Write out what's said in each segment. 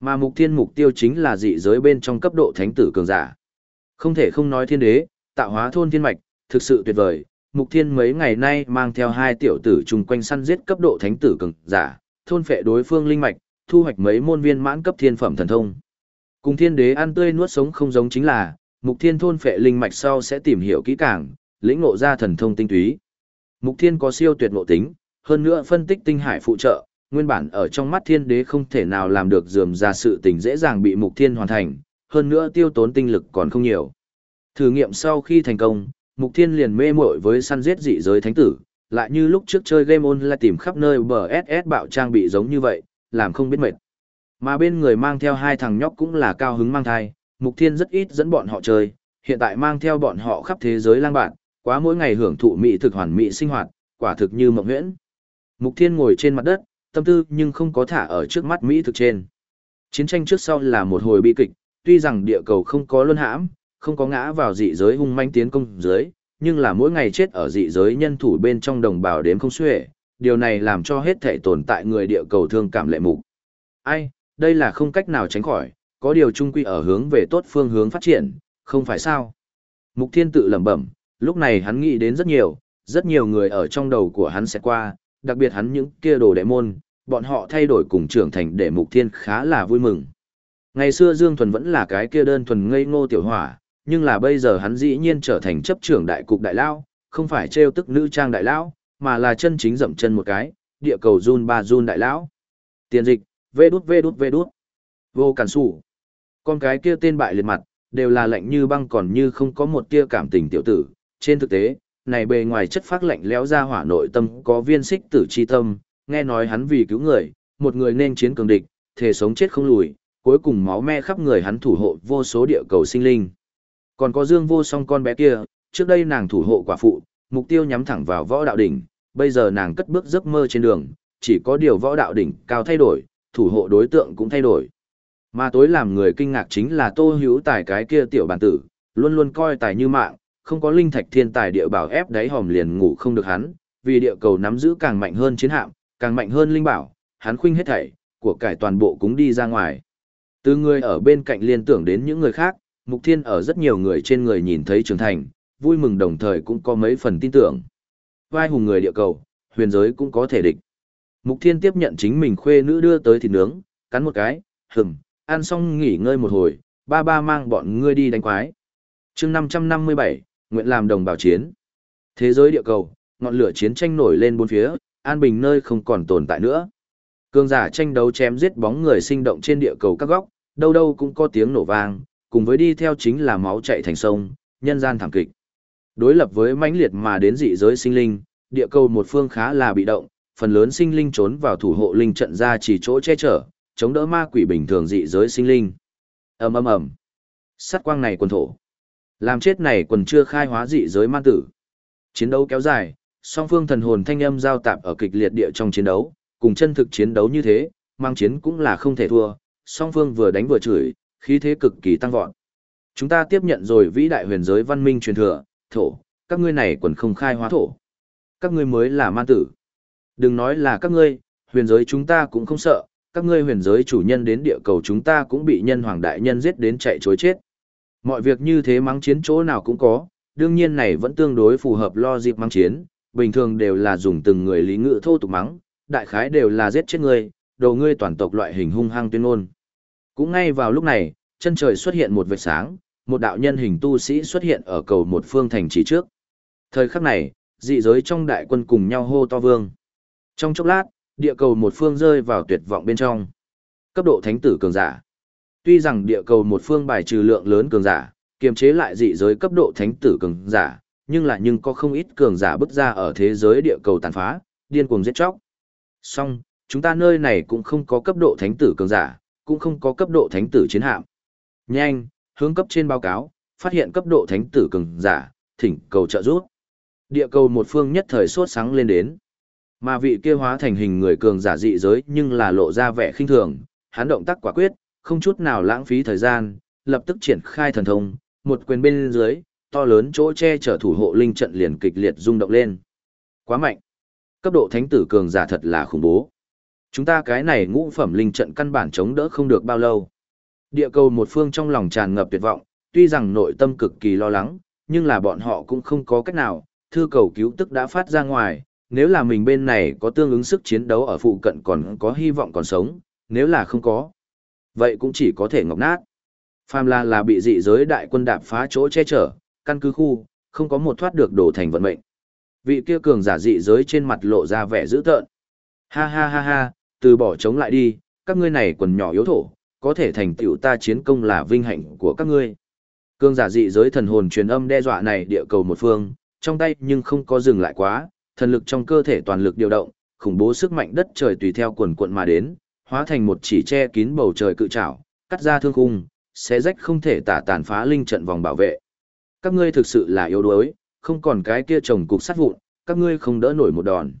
Mà mục thiên mục tiêu chính là dị giới bên trong cấp độ thánh tử cường giả. Không thể không nói thiên đế, tạo hóa thôn thiên mạch, thực sự tuyệt vời. Mục thiên mấy ngày nay mang theo hai tiểu tử chung quanh săn giết cấp độ thánh tử cường giả, thôn phệ đối phương linh mạch, thu hoạch mấy môn viên mãn cấp thiên phẩm thần thông. Cùng thiên đế ăn tươi nuốt sống không giống chính là, mục thiên thôn phệ linh mạch sau sẽ tìm hiểu kỹ càng, lĩnh ngộ ra thần thông tinh túy. Mục thiên có siêu tuyệt ngộ tính, hơn nữa phân tích tinh hải phụ trợ, nguyên bản ở trong mắt thiên đế không thể nào làm được dườm ra sự tình dễ dàng bị mục thiên hoàn thành, hơn nữa tiêu tốn tinh lực còn không nhiều. Thử nghiệm sau khi thành công, mục thiên liền mê mội với săn giết dị giới thánh tử, lại như lúc trước chơi game online tìm khắp nơi bờ SS bạo trang bị giống như vậy, làm không biết mệt. Mà bên người mang theo hai thằng nhóc cũng là cao hứng mang thai, mục thiên rất ít dẫn bọn họ chơi, hiện tại mang theo bọn họ khắp thế giới lang bạn, quá mỗi ngày hưởng thụ mỹ thực hoàn mỹ sinh hoạt, quả thực như mộng huyễn. Mục thiên ngồi trên mặt đất, tâm tư nhưng không có thả ở trước mắt mỹ thực trên. Chiến tranh trước sau là một hồi bi kịch, tuy rằng địa cầu không có luân hãm, không có ngã vào dị giới hung manh tiến công dưới, nhưng là mỗi ngày chết ở dị giới nhân thủ bên trong đồng bào đếm không xuể, điều này làm cho hết thể tồn tại người địa cầu thương cảm lệ mục. Ai, đây là không cách nào tránh khỏi, có điều trung quy ở hướng về tốt phương hướng phát triển, không phải sao? Mục Thiên tự lẩm bẩm, lúc này hắn nghĩ đến rất nhiều, rất nhiều người ở trong đầu của hắn sẽ qua, đặc biệt hắn những kia đồ đệ môn, bọn họ thay đổi cùng trưởng thành để Mục Thiên khá là vui mừng. Ngày xưa Dương Thuần vẫn là cái kia đơn thuần ngây ngô tiểu hỏa, nhưng là bây giờ hắn dĩ nhiên trở thành chấp trưởng đại cục đại lao, không phải trêu tức nữ trang đại lão, mà là chân chính dậm chân một cái, địa cầu run ba run đại lão. Tiền dịch, vê đút vê đút vê đút. Vô cản sủ. Con cái kia tên bại liệt mặt, đều là lạnh như băng còn như không có một tia cảm tình tiểu tử. Trên thực tế, này bề ngoài chất phát lạnh lẽo ra hỏa nội tâm có viên xích tử chi tâm, nghe nói hắn vì cứu người, một người nên chiến cường địch, thể sống chết không lùi, cuối cùng máu me khắp người hắn thủ hộ vô số địa cầu sinh linh. Còn có Dương Vô Song con bé kia, trước đây nàng thủ hộ quả phụ, mục tiêu nhắm thẳng vào võ đạo đỉnh, bây giờ nàng cất bước giấc mơ trên đường, chỉ có điều võ đạo đỉnh cao thay đổi, thủ hộ đối tượng cũng thay đổi. Mà tối làm người kinh ngạc chính là Tô Hữu Tài cái kia tiểu bản tử, luôn luôn coi tài như mạng, không có linh thạch thiên tài địa bảo ép đáy hòm liền ngủ không được hắn, vì địa cầu nắm giữ càng mạnh hơn chiến hạm, càng mạnh hơn linh bảo, hắn khuynh hết thảy, của cải toàn bộ cũng đi ra ngoài. Từ người ở bên cạnh liên tưởng đến những người khác, Mục Thiên ở rất nhiều người trên người nhìn thấy trưởng thành, vui mừng đồng thời cũng có mấy phần tin tưởng. Vai hùng người địa cầu, huyền giới cũng có thể địch. Mục Thiên tiếp nhận chính mình khuê nữ đưa tới thịt nướng, cắn một cái, hừng, ăn xong nghỉ ngơi một hồi, ba ba mang bọn ngươi đi đánh quái. chương 557, nguyện làm đồng bào chiến. Thế giới địa cầu, ngọn lửa chiến tranh nổi lên bốn phía, an bình nơi không còn tồn tại nữa. Cương giả tranh đấu chém giết bóng người sinh động trên địa cầu các góc, đâu đâu cũng có tiếng nổ vang, cùng với đi theo chính là máu chạy thành sông, nhân gian thảm kịch. Đối lập với mãnh liệt mà đến dị giới sinh linh, địa cầu một phương khá là bị động, phần lớn sinh linh trốn vào thủ hộ linh trận ra chỉ chỗ che chở, chống đỡ ma quỷ bình thường dị giới sinh linh. Ầm ầm ầm. Sát quang này quần thổ. Làm chết này quần chưa khai hóa dị giới man tử. Chiến đấu kéo dài, song phương thần hồn thanh âm giao tạp ở kịch liệt địa trong chiến đấu, cùng chân thực chiến đấu như thế, mang chiến cũng là không thể thua, song phương vừa đánh vừa chửi, khí thế cực kỳ tăng vọt. Chúng ta tiếp nhận rồi vĩ đại huyền giới văn minh truyền thừa, thổ, các ngươi này quần không khai hóa thổ. Các ngươi mới là man tử. Đừng nói là các ngươi, huyền giới chúng ta cũng không sợ, các ngươi huyền giới chủ nhân đến địa cầu chúng ta cũng bị nhân hoàng đại nhân giết đến chạy chối chết. Mọi việc như thế mắng chiến chỗ nào cũng có, đương nhiên này vẫn tương đối phù hợp lo dịp mắng chiến, bình thường đều là dùng từng người lý ngữ thô tục mắng, đại khái đều là giết chết ngươi, đầu ngươi toàn tộc loại hình hung hăng tuyên ngôn. Cũng ngay vào lúc này, chân trời xuất hiện một vệt sáng, một đạo nhân hình tu sĩ xuất hiện ở cầu một phương thành trì trước. Thời khắc này, dị giới trong đại quân cùng nhau hô to vương. Trong chốc lát, địa cầu một phương rơi vào tuyệt vọng bên trong. Cấp độ thánh tử cường giả. Tuy rằng địa cầu một phương bài trừ lượng lớn cường giả, kiềm chế lại dị giới cấp độ thánh tử cường giả, nhưng lại nhưng có không ít cường giả bứt ra ở thế giới địa cầu tàn phá, điên cuồng giết chóc. Song, chúng ta nơi này cũng không có cấp độ thánh tử cường giả, cũng không có cấp độ thánh tử chiến hạm. Nhanh, hướng cấp trên báo cáo, phát hiện cấp độ thánh tử cường giả, thỉnh cầu trợ giúp. Địa cầu một phương nhất thời sốt sáng lên đến. Mà vị kia hóa thành hình người cường giả dị giới nhưng là lộ ra vẻ khinh thường, hắn động tác quả quyết, không chút nào lãng phí thời gian, lập tức triển khai thần thông, một quyền bên dưới, to lớn chỗ che chở thủ hộ linh trận liền kịch liệt rung động lên. Quá mạnh. Cấp độ thánh tử cường giả thật là khủng bố. Chúng ta cái này ngũ phẩm linh trận căn bản chống đỡ không được bao lâu. Địa cầu một phương trong lòng tràn ngập tuyệt vọng, tuy rằng nội tâm cực kỳ lo lắng, nhưng là bọn họ cũng không có cách nào, thư cầu cứu tức đã phát ra ngoài, nếu là mình bên này có tương ứng sức chiến đấu ở phụ cận còn có hy vọng còn sống, nếu là không có, vậy cũng chỉ có thể ngọc nát. Phàm là là bị dị giới đại quân đạp phá chỗ che chở, căn cứ khu, không có một thoát được đổ thành vận mệnh. Vị kia cường giả dị giới trên mặt lộ ra vẻ dữ tợn. Ha ha ha ha, từ bỏ chống lại đi, các ngươi này quần nhỏ yếu thổ, có thể thành tựu ta chiến công là vinh hạnh của các ngươi. Cường giả dị giới thần hồn truyền âm đe dọa này địa cầu một phương, trong tay nhưng không có dừng lại quá, thần lực trong cơ thể toàn lực điều động, khủng bố sức mạnh đất trời tùy theo quần quận mà đến, hóa thành một chỉ che kín bầu trời cự trảo, cắt ra thương khung, xé rách không thể tả tàn phá linh trận vòng bảo vệ. Các ngươi thực sự là yếu đuối, không còn cái kia trồng cục sát vụn, các ngươi không đỡ nổi một đòn.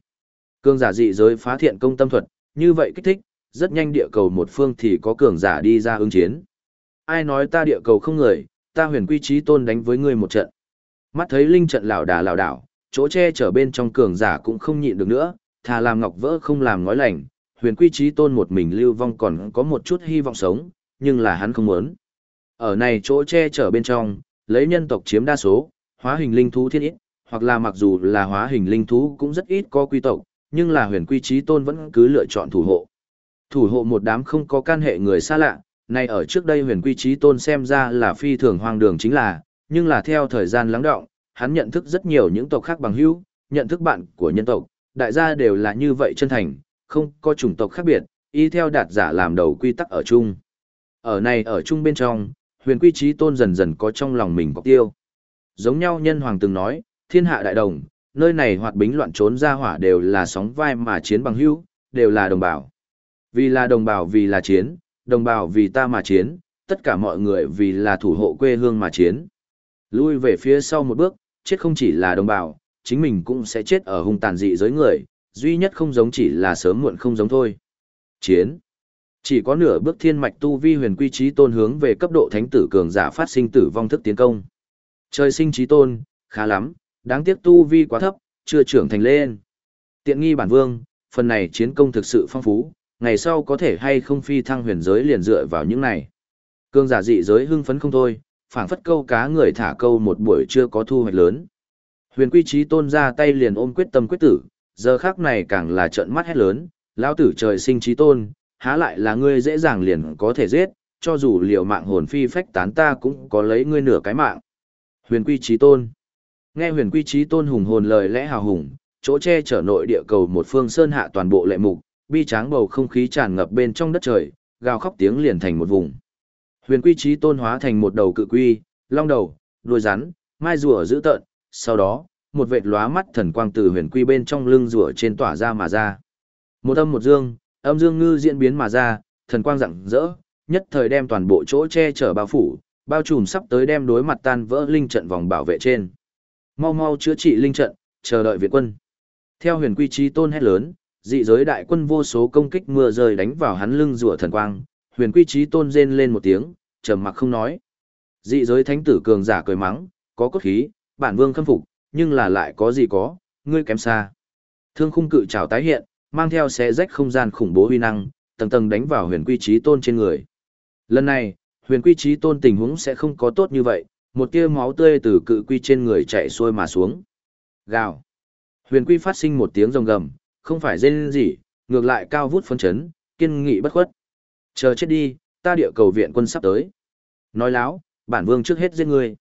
Cường giả dị giới phá thiện công tâm thuật, như vậy kích thích, rất nhanh địa cầu một phương thì có cường giả đi ra ứng chiến. Ai nói ta địa cầu không người, ta huyền quy trí tôn đánh với ngươi một trận. Mắt thấy linh trận lão đà lão đảo, chỗ che chở bên trong cường giả cũng không nhịn được nữa, thà làm ngọc vỡ không làm ngói lành, huyền quy trí tôn một mình lưu vong còn có một chút hy vọng sống, nhưng là hắn không muốn. Ở này chỗ che chở bên trong, lấy nhân tộc chiếm đa số, hóa hình linh thú thiên ít, hoặc là mặc dù là hóa hình linh thú cũng rất ít có quy tộc, nhưng là huyền quy trí tôn vẫn cứ lựa chọn thủ hộ. Thủ hộ một đám không có can hệ người xa lạ, này ở trước đây huyền quy trí tôn xem ra là phi thường hoang đường chính là, nhưng là theo thời gian lắng động, hắn nhận thức rất nhiều những tộc khác bằng hữu, nhận thức bạn của nhân tộc, đại gia đều là như vậy chân thành, không có chủng tộc khác biệt, y theo đạt giả làm đầu quy tắc ở chung. Ở này ở chung bên trong, huyền quy trí tôn dần dần có trong lòng mình có tiêu. Giống nhau nhân hoàng từng nói, thiên hạ đại đồng, nơi này hoạt bính loạn trốn ra hỏa đều là sóng vai mà chiến bằng hữu, đều là đồng bào. Vì là đồng bào vì là chiến, đồng bào vì ta mà chiến, tất cả mọi người vì là thủ hộ quê hương mà chiến. Lui về phía sau một bước, chết không chỉ là đồng bào, chính mình cũng sẽ chết ở hung tàn dị giới người, duy nhất không giống chỉ là sớm muộn không giống thôi. Chiến. Chỉ có nửa bước thiên mạch tu vi huyền quy trí tôn hướng về cấp độ thánh tử cường giả phát sinh tử vong thức tiến công. Trời sinh trí tôn, khá lắm, đáng tiếc tu vi quá thấp, chưa trưởng thành lên. Tiện nghi bản vương, phần này chiến công thực sự phong phú, ngày sau có thể hay không phi thăng huyền giới liền dựa vào những này. Cường giả dị giới hưng phấn không thôi, phảng phất câu cá người thả câu một buổi chưa có thu hoạch lớn. Huyền quy trí tôn ra tay liền ôm quyết tâm quyết tử, giờ khác này càng là trợn mắt hét lớn, lão tử trời sinh trí tôn, há lại là ngươi dễ dàng liền có thể giết, cho dù liều mạng hồn phi phách tán ta cũng có lấy ngươi nửa cái mạng. Huyền quy Chí tôn. Nghe huyền quy Chí tôn hùng hồn lời lẽ hào hùng, chỗ che chở nội địa cầu một phương sơn hạ toàn bộ lệ mục, bi tráng bầu không khí tràn ngập bên trong đất trời, gào khóc tiếng liền thành một vùng. Huyền quy Chí tôn hóa thành một đầu cự quy, long đầu, đuôi rắn, mai rùa dữ tợn, sau đó, một vệt lóa mắt thần quang từ huyền quy bên trong lưng rùa trên tỏa ra mà ra. Một âm một dương, âm dương ngư diễn biến mà ra, thần quang rạng rỡ, nhất thời đem toàn bộ chỗ che chở bao phủ, bao trùm sắp tới đem đối mặt tan vỡ linh trận vòng bảo vệ trên. Mau mau chữa trị linh trận, chờ đợi viện quân. Theo huyền quy chí tôn hét lớn, dị giới đại quân vô số công kích mưa rơi đánh vào hắn lưng rùa thần quang, huyền quy chí tôn rên lên một tiếng, trầm mặc không nói. Dị giới thánh tử cường giả cười mắng, có cốt khí, bản vương khâm phục, nhưng là lại có gì có, ngươi kém xa. Thương khung cự trảo tái hiện, mang theo xé rách không gian khủng bố huy năng, tầng tầng đánh vào huyền quy trí tôn trên người. Lần này, huyền quy trí tôn tình huống sẽ không có tốt như vậy, một tia máu tươi từ cự quy trên người chạy xuôi mà xuống. Gào. Huyền quy phát sinh một tiếng rồng gầm, không phải rên gì, ngược lại cao vút phấn chấn, kiên nghị bất khuất. Chờ chết đi, ta địa cầu viện quân sắp tới. Nói láo, bản vương trước hết giết ngươi.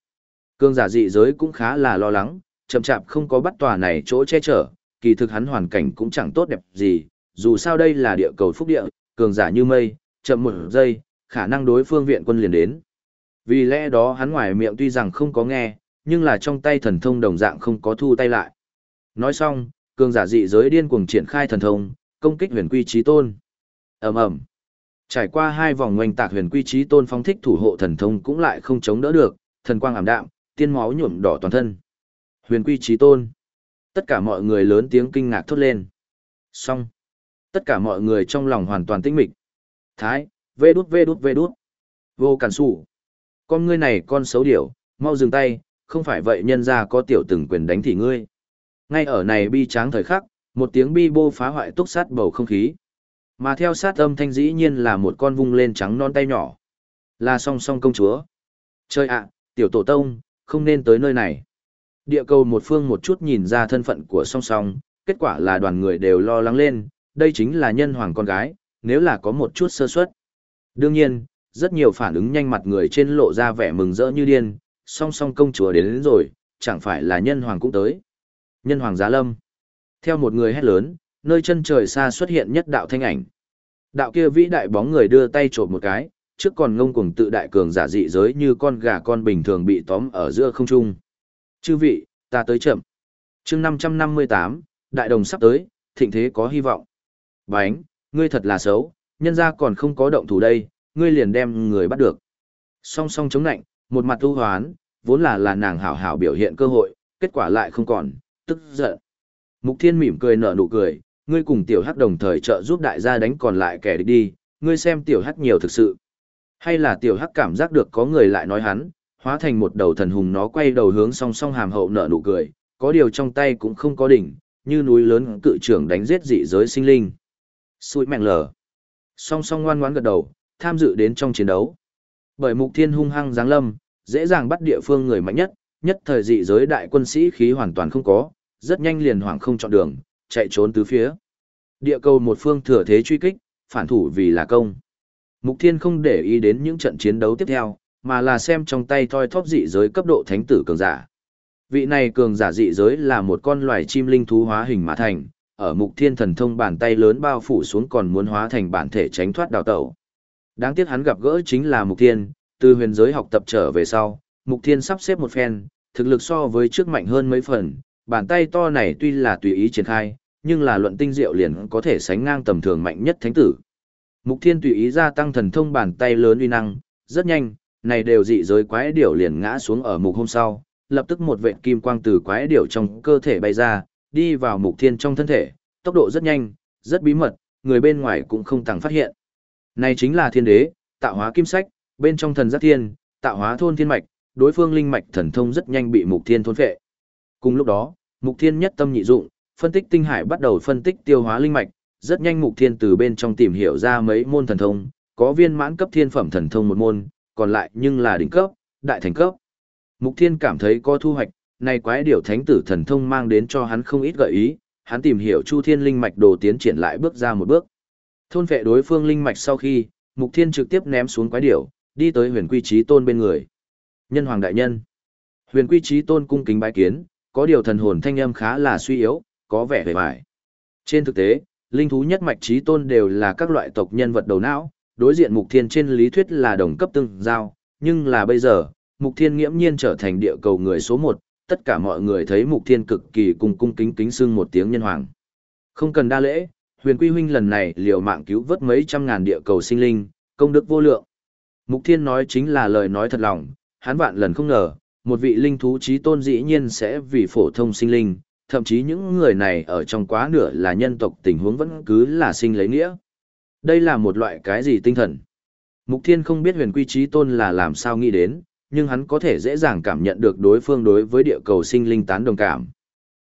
Cương giả dị giới cũng khá là lo lắng, chậm chạp không có bắt tòa này chỗ che chở, kỳ thực hắn hoàn cảnh cũng chẳng tốt đẹp gì, dù sao đây là địa cầu phúc địa, cường giả như mây, chậm một giây, khả năng đối phương viện quân liền đến. Vì lẽ đó hắn ngoài miệng tuy rằng không có nghe, nhưng là trong tay thần thông đồng dạng không có thu tay lại. Nói xong, cường giả dị giới điên cuồng triển khai thần thông, công kích huyền quy trí tôn. ầm ầm Trải qua hai vòng ngoanh tạc huyền quy trí tôn phóng thích thủ hộ thần thông cũng lại không chống đỡ được, thần quang ảm đạm, tiên máu nhuộm đỏ toàn thân. Huyền quy trí tôn. Tất cả mọi người lớn tiếng kinh ngạc thốt lên. Xong. Tất cả mọi người trong lòng hoàn toàn tĩnh mịch. Thái, vê đút vê đút vê đút. Vô cản sủ. Con ngươi này con xấu điểu, mau dừng tay, không phải vậy nhân ra có tiểu từng quyền đánh thì ngươi. Ngay ở này bi tráng thời khắc, một tiếng bi bô phá hoại túc sát bầu không khí. Mà theo sát âm thanh dĩ nhiên là một con vung lên trắng non tay nhỏ. Là song song công chúa. Chơi ạ, tiểu tổ tông, không nên tới nơi này. Địa cầu một phương một chút nhìn ra thân phận của song song, kết quả là đoàn người đều lo lắng lên, đây chính là nhân hoàng con gái, nếu là có một chút sơ suất. Đương nhiên, rất nhiều phản ứng nhanh mặt người trên lộ ra vẻ mừng rỡ như điên, song song công chúa đến, đến rồi, chẳng phải là nhân hoàng cũng tới. Nhân hoàng giá lâm. Theo một người hét lớn, nơi chân trời xa xuất hiện nhất đạo thanh ảnh. Đạo kia vĩ đại bóng người đưa tay trộm một cái, trước còn ngông cuồng tự đại cường giả dị giới như con gà con bình thường bị tóm ở giữa không trung. Chư vị, ta tới chậm. chương 558, đại đồng sắp tới, thịnh thế có hy vọng. Bánh, ngươi thật là xấu, nhân ra còn không có động thủ đây, ngươi liền đem người bắt được. Song song chống nạnh, một mặt tu hoán, vốn là là nàng hảo hảo biểu hiện cơ hội, kết quả lại không còn, tức giận. Mục Thiên mỉm cười nở nụ cười, ngươi cùng tiểu hắc đồng thời trợ giúp đại gia đánh còn lại kẻ địch đi, ngươi xem tiểu hắc nhiều thực sự. Hay là tiểu hắc cảm giác được có người lại nói hắn, hóa thành một đầu thần hùng nó quay đầu hướng song song hàm hậu nở nụ cười, có điều trong tay cũng không có đỉnh, như núi lớn cự trưởng đánh giết dị giới sinh linh. Xui mẹng lờ. Song song ngoan ngoãn gật đầu, tham dự đến trong chiến đấu. Bởi mục thiên hung hăng giáng lâm, dễ dàng bắt địa phương người mạnh nhất, nhất thời dị giới đại quân sĩ khí hoàn toàn không có, rất nhanh liền hoảng không chọn đường, chạy trốn tứ phía. Địa cầu một phương thừa thế truy kích, phản thủ vì là công. Mục Thiên không để ý đến những trận chiến đấu tiếp theo, mà là xem trong tay thoi thóp dị giới cấp độ thánh tử cường giả. Vị này cường giả dị giới là một con loài chim linh thú hóa hình mà thành, ở Mục Thiên thần thông bàn tay lớn bao phủ xuống còn muốn hóa thành bản thể tránh thoát đào tẩu. Đáng tiếc hắn gặp gỡ chính là Mục Thiên, từ huyền giới học tập trở về sau, Mục Thiên sắp xếp một phen, thực lực so với trước mạnh hơn mấy phần, bàn tay to này tuy là tùy ý triển khai, nhưng là luận tinh diệu liền có thể sánh ngang tầm thường mạnh nhất thánh tử. Mục Thiên tùy ý gia tăng thần thông bàn tay lớn uy năng, rất nhanh, này đều dị giới quái điểu liền ngã xuống ở mục hôm sau, lập tức một vệt kim quang từ quái điểu trong cơ thể bay ra, đi vào Mục Thiên trong thân thể, tốc độ rất nhanh, rất bí mật, người bên ngoài cũng không tàng phát hiện. Này chính là thiên đế, tạo hóa kim sách, bên trong thần giác thiên, tạo hóa thôn thiên mạch, đối phương linh mạch thần thông rất nhanh bị Mục Thiên thôn phệ. Cùng lúc đó, Mục Thiên nhất tâm nhị dụng, phân tích tinh hải bắt đầu phân tích tiêu hóa linh mạch, rất nhanh Mục Thiên từ bên trong tìm hiểu ra mấy môn thần thông, có viên mãn cấp thiên phẩm thần thông một môn, còn lại nhưng là đỉnh cấp, đại thành cấp. Mục Thiên cảm thấy có thu hoạch, này quái điều thánh tử thần thông mang đến cho hắn không ít gợi ý, hắn tìm hiểu Chu Thiên linh mạch đồ tiến triển lại bước ra một bước. Thôn vệ đối phương linh mạch sau khi, Mục Thiên trực tiếp ném xuống quái điểu, đi tới Huyền Quy Chí Tôn bên người. Nhân hoàng đại nhân. Huyền Quy Chí Tôn cung kính bái kiến, có điều thần hồn thanh âm khá là suy yếu, có vẻ vẻ bại. Trên thực tế, linh thú nhất mạch chí tôn đều là các loại tộc nhân vật đầu não, đối diện mục thiên trên lý thuyết là đồng cấp tương giao, nhưng là bây giờ, mục thiên nghiễm nhiên trở thành địa cầu người số một, tất cả mọi người thấy mục thiên cực kỳ cùng cung kính kính xưng một tiếng nhân hoàng. Không cần đa lễ, huyền quy huynh lần này liều mạng cứu vớt mấy trăm ngàn địa cầu sinh linh, công đức vô lượng. Mục thiên nói chính là lời nói thật lòng, hắn vạn lần không ngờ, một vị linh thú trí tôn dĩ nhiên sẽ vì phổ thông sinh linh, thậm chí những người này ở trong quá nửa là nhân tộc tình huống vẫn cứ là sinh lấy nghĩa. Đây là một loại cái gì tinh thần? Mục Thiên không biết huyền quy trí tôn là làm sao nghĩ đến, nhưng hắn có thể dễ dàng cảm nhận được đối phương đối với địa cầu sinh linh tán đồng cảm.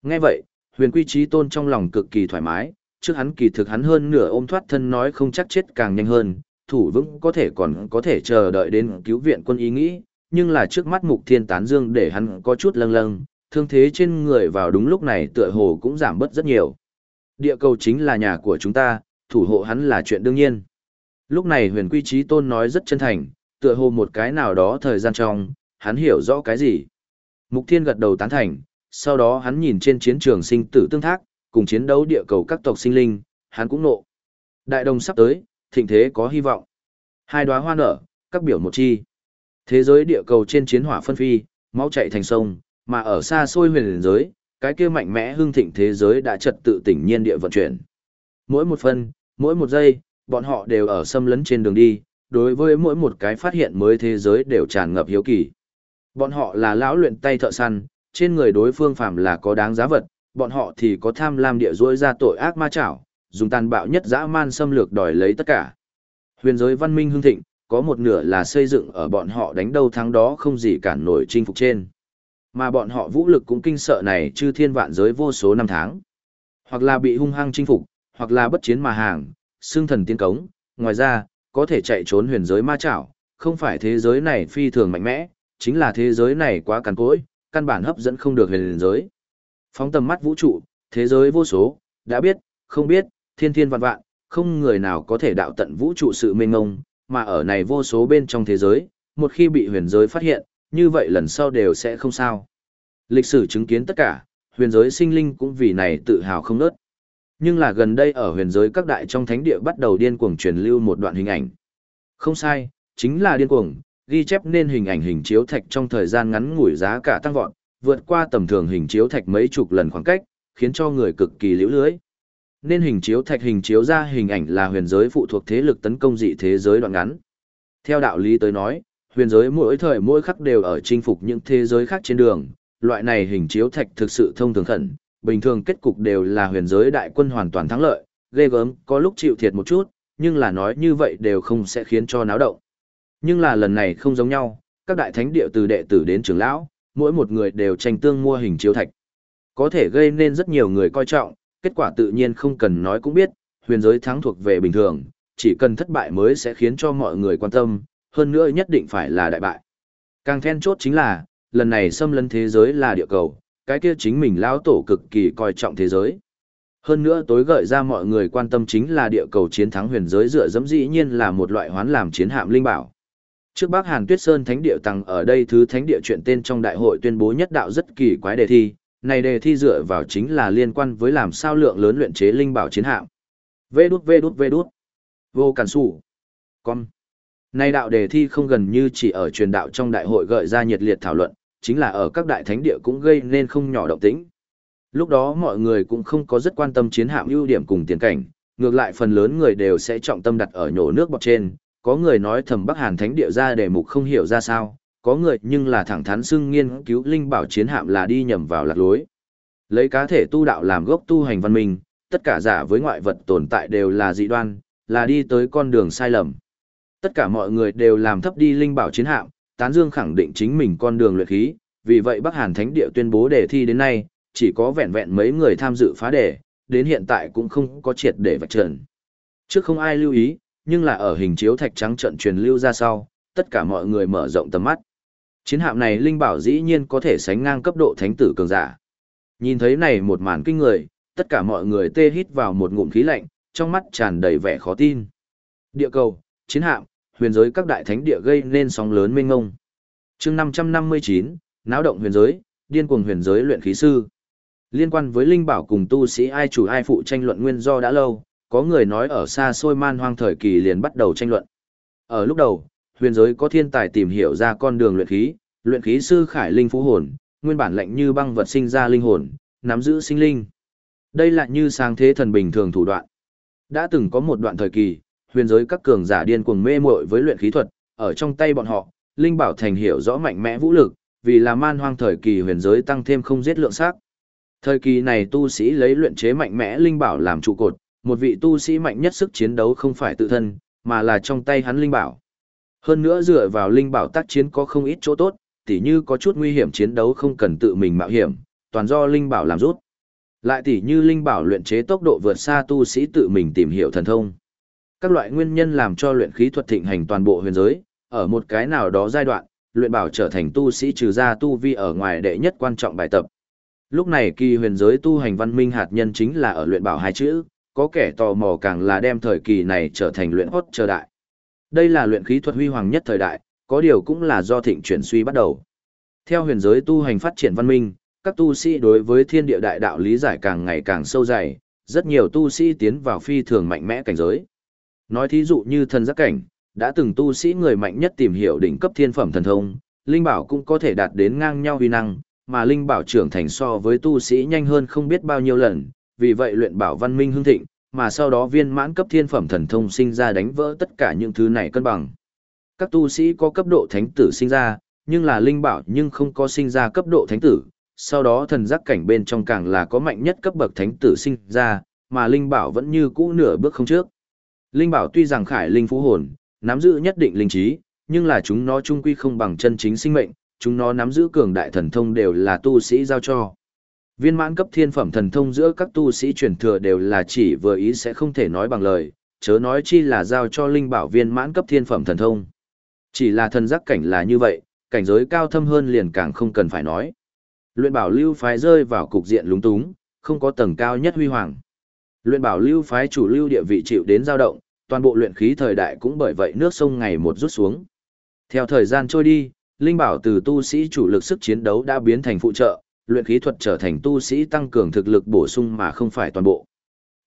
Nghe vậy, huyền quy trí tôn trong lòng cực kỳ thoải mái, trước hắn kỳ thực hắn hơn nửa ôm thoát thân nói không chắc chết càng nhanh hơn, thủ vững có thể còn có thể chờ đợi đến cứu viện quân ý nghĩ, nhưng là trước mắt mục thiên tán dương để hắn có chút lâng lâng, thương thế trên người vào đúng lúc này tựa hồ cũng giảm bớt rất nhiều. Địa cầu chính là nhà của chúng ta, thủ hộ hắn là chuyện đương nhiên. Lúc này huyền quy trí tôn nói rất chân thành, tựa hồ một cái nào đó thời gian trong, hắn hiểu rõ cái gì. Mục thiên gật đầu tán thành, sau đó hắn nhìn trên chiến trường sinh tử tương thác, cùng chiến đấu địa cầu các tộc sinh linh, hắn cũng nộ. Đại đồng sắp tới, thịnh thế có hy vọng. Hai đóa hoa nở, các biểu một chi. Thế giới địa cầu trên chiến hỏa phân phi, máu chạy thành sông, mà ở xa xôi huyền giới, cái kia mạnh mẽ hưng thịnh thế giới đã trật tự tỉnh nhiên địa vận chuyển. Mỗi một phân, mỗi một giây, bọn họ đều ở xâm lấn trên đường đi, đối với mỗi một cái phát hiện mới thế giới đều tràn ngập hiếu kỳ. Bọn họ là lão luyện tay thợ săn, trên người đối phương phàm là có đáng giá vật, bọn họ thì có tham lam địa dối ra tội ác ma chảo, dùng tàn bạo nhất dã man xâm lược đòi lấy tất cả. Huyền giới văn minh hưng thịnh, có một nửa là xây dựng ở bọn họ đánh đâu thắng đó không gì cản nổi chinh phục trên. Mà bọn họ vũ lực cũng kinh sợ này chư thiên vạn giới vô số năm tháng. Hoặc là bị hung hăng chinh phục, hoặc là bất chiến mà hàng, xương thần tiên cống, ngoài ra, có thể chạy trốn huyền giới ma chảo, không phải thế giới này phi thường mạnh mẽ, chính là thế giới này quá cằn cỗi, căn bản hấp dẫn không được huyền giới. Phóng tầm mắt vũ trụ, thế giới vô số, đã biết, không biết, thiên thiên vạn vạn, không người nào có thể đạo tận vũ trụ sự mênh ngông, mà ở này vô số bên trong thế giới, một khi bị huyền giới phát hiện, như vậy lần sau đều sẽ không sao. Lịch sử chứng kiến tất cả, huyền giới sinh linh cũng vì này tự hào không nớt. Nhưng là gần đây ở huyền giới các đại trong thánh địa bắt đầu điên cuồng truyền lưu một đoạn hình ảnh. Không sai, chính là điên cuồng, ghi chép nên hình ảnh hình chiếu thạch trong thời gian ngắn ngủi giá cả tăng vọt, vượt qua tầm thường hình chiếu thạch mấy chục lần khoảng cách, khiến cho người cực kỳ liễu lưới. Nên hình chiếu thạch hình chiếu ra hình ảnh là huyền giới phụ thuộc thế lực tấn công dị thế giới đoạn ngắn. Theo đạo lý tới nói, huyền giới mỗi thời mỗi khắc đều ở chinh phục những thế giới khác trên đường, loại này hình chiếu thạch thực sự thông thường khẩn, bình thường kết cục đều là huyền giới đại quân hoàn toàn thắng lợi, ghê gớm, có lúc chịu thiệt một chút, nhưng là nói như vậy đều không sẽ khiến cho náo động. Nhưng là lần này không giống nhau, các đại thánh địa từ đệ tử đến trưởng lão, mỗi một người đều tranh tương mua hình chiếu thạch. Có thể gây nên rất nhiều người coi trọng, kết quả tự nhiên không cần nói cũng biết, huyền giới thắng thuộc về bình thường, chỉ cần thất bại mới sẽ khiến cho mọi người quan tâm, hơn nữa nhất định phải là đại bại. Càng then chốt chính là, lần này xâm lấn thế giới là địa cầu, cái kia chính mình lão tổ cực kỳ coi trọng thế giới. Hơn nữa tối gợi ra mọi người quan tâm chính là địa cầu chiến thắng huyền giới dựa dẫm dĩ nhiên là một loại hoán làm chiến hạm linh bảo. Trước bắc Hàn Tuyết Sơn Thánh địa tăng ở đây thứ thánh địa chuyện tên trong đại hội tuyên bố nhất đạo rất kỳ quái đề thi, này đề thi dựa vào chính là liên quan với làm sao lượng lớn luyện chế linh bảo chiến hạm. Vê đút vê đút vê đút. Vô cản sủ. Con. Này đạo đề thi không gần như chỉ ở truyền đạo trong đại hội gợi ra nhiệt liệt thảo luận, chính là ở các đại thánh địa cũng gây nên không nhỏ động tĩnh. Lúc đó mọi người cũng không có rất quan tâm chiến hạm ưu điểm cùng tiền cảnh, ngược lại phần lớn người đều sẽ trọng tâm đặt ở nhổ nước bọt trên, có người nói thầm Bắc Hàn Thánh địa ra để mục không hiểu ra sao, có người nhưng là thẳng thắn xưng nghiên cứu linh bảo chiến hạm là đi nhầm vào lạc lối. Lấy cá thể tu đạo làm gốc tu hành văn minh, tất cả giả với ngoại vật tồn tại đều là dị đoan, là đi tới con đường sai lầm. Tất cả mọi người đều làm thấp đi linh bảo chiến hạm, tán dương khẳng định chính mình con đường luyện khí, vì vậy Bắc Hàn Thánh địa tuyên bố đề thi đến nay, chỉ có vẹn vẹn mấy người tham dự phá đề, đến hiện tại cũng không có triệt để vạch trần. Trước không ai lưu ý, nhưng là ở hình chiếu thạch trắng trận truyền lưu ra sau, tất cả mọi người mở rộng tầm mắt. Chiến hạm này linh bảo dĩ nhiên có thể sánh ngang cấp độ thánh tử cường giả. Nhìn thấy này một màn kinh người, tất cả mọi người tê hít vào một ngụm khí lạnh, trong mắt tràn đầy vẻ khó tin. Địa cầu, chiến hạm, huyền giới các đại thánh địa gây nên sóng lớn mênh ngông. Chương 559, náo động huyền giới, điên cuồng huyền giới luyện khí sư. Liên quan với linh bảo cùng tu sĩ ai chủ ai phụ tranh luận nguyên do đã lâu, có người nói ở xa xôi man hoang thời kỳ liền bắt đầu tranh luận. Ở lúc đầu, huyền giới có thiên tài tìm hiểu ra con đường luyện khí, luyện khí sư Khải Linh Phú Hồn, nguyên bản lệnh như băng vật sinh ra linh hồn, nắm giữ sinh linh. Đây là như sang thế thần bình thường thủ đoạn. Đã từng có một đoạn thời kỳ, huyền giới các cường giả điên cuồng mê muội với luyện khí thuật, ở trong tay bọn họ, linh bảo thành hiểu rõ mạnh mẽ vũ lực, vì là man hoang thời kỳ huyền giới tăng thêm không giết lượng sắc. Thời kỳ này tu sĩ lấy luyện chế mạnh mẽ linh bảo làm trụ cột, một vị tu sĩ mạnh nhất sức chiến đấu không phải tự thân, mà là trong tay hắn linh bảo. Hơn nữa dựa vào linh bảo tác chiến có không ít chỗ tốt, tỉ như có chút nguy hiểm chiến đấu không cần tự mình mạo hiểm, toàn do linh bảo làm rút. Lại tỉ như linh bảo luyện chế tốc độ vượt xa tu sĩ tự mình tìm hiểu thần thông. Các loại nguyên nhân làm cho luyện khí thuật thịnh hành toàn bộ huyền giới, ở một cái nào đó giai đoạn, luyện bảo trở thành tu sĩ trừ ra tu vi ở ngoài đệ nhất quan trọng bài tập. Lúc này kỳ huyền giới tu hành văn minh hạt nhân chính là ở luyện bảo hai chữ, có kẻ tò mò càng là đem thời kỳ này trở thành luyện hốt chờ đại. Đây là luyện khí thuật huy hoàng nhất thời đại, có điều cũng là do thịnh chuyển suy bắt đầu. Theo huyền giới tu hành phát triển văn minh, các tu sĩ đối với thiên địa đại đạo lý giải càng ngày càng sâu dày, rất nhiều tu sĩ tiến vào phi thường mạnh mẽ cảnh giới. Nói thí dụ như thần giác cảnh, đã từng tu sĩ người mạnh nhất tìm hiểu đỉnh cấp thiên phẩm thần thông, linh bảo cũng có thể đạt đến ngang nhau uy năng, mà linh bảo trưởng thành so với tu sĩ nhanh hơn không biết bao nhiêu lần, vì vậy luyện bảo văn minh hưng thịnh, mà sau đó viên mãn cấp thiên phẩm thần thông sinh ra đánh vỡ tất cả những thứ này cân bằng. Các tu sĩ có cấp độ thánh tử sinh ra, nhưng là linh bảo nhưng không có sinh ra cấp độ thánh tử, sau đó thần giác cảnh bên trong càng là có mạnh nhất cấp bậc thánh tử sinh ra, mà linh bảo vẫn như cũ nửa bước không trước. Linh bảo tuy rằng khải linh phú hồn, nắm giữ nhất định linh trí, nhưng là chúng nó trung quy không bằng chân chính sinh mệnh, chúng nó nắm giữ cường đại thần thông đều là tu sĩ giao cho. Viên mãn cấp thiên phẩm thần thông giữa các tu sĩ truyền thừa đều là chỉ vừa ý sẽ không thể nói bằng lời, Chớ nói chi là giao cho linh bảo viên mãn cấp thiên phẩm thần thông. Chỉ là thần giác cảnh là như vậy, cảnh giới cao thâm hơn liền càng không cần phải nói. Luyện bảo lưu phái rơi vào cục diện lúng túng, không có tầng cao nhất huy hoàng. Luyện bảo lưu phái chủ lưu địa vị chịu đến dao động, toàn bộ luyện khí thời đại cũng bởi vậy nước sông ngày một rút xuống. Theo thời gian trôi đi, linh bảo từ tu sĩ chủ lực sức chiến đấu đã biến thành phụ trợ, luyện khí thuật trở thành tu sĩ tăng cường thực lực bổ sung mà không phải toàn bộ.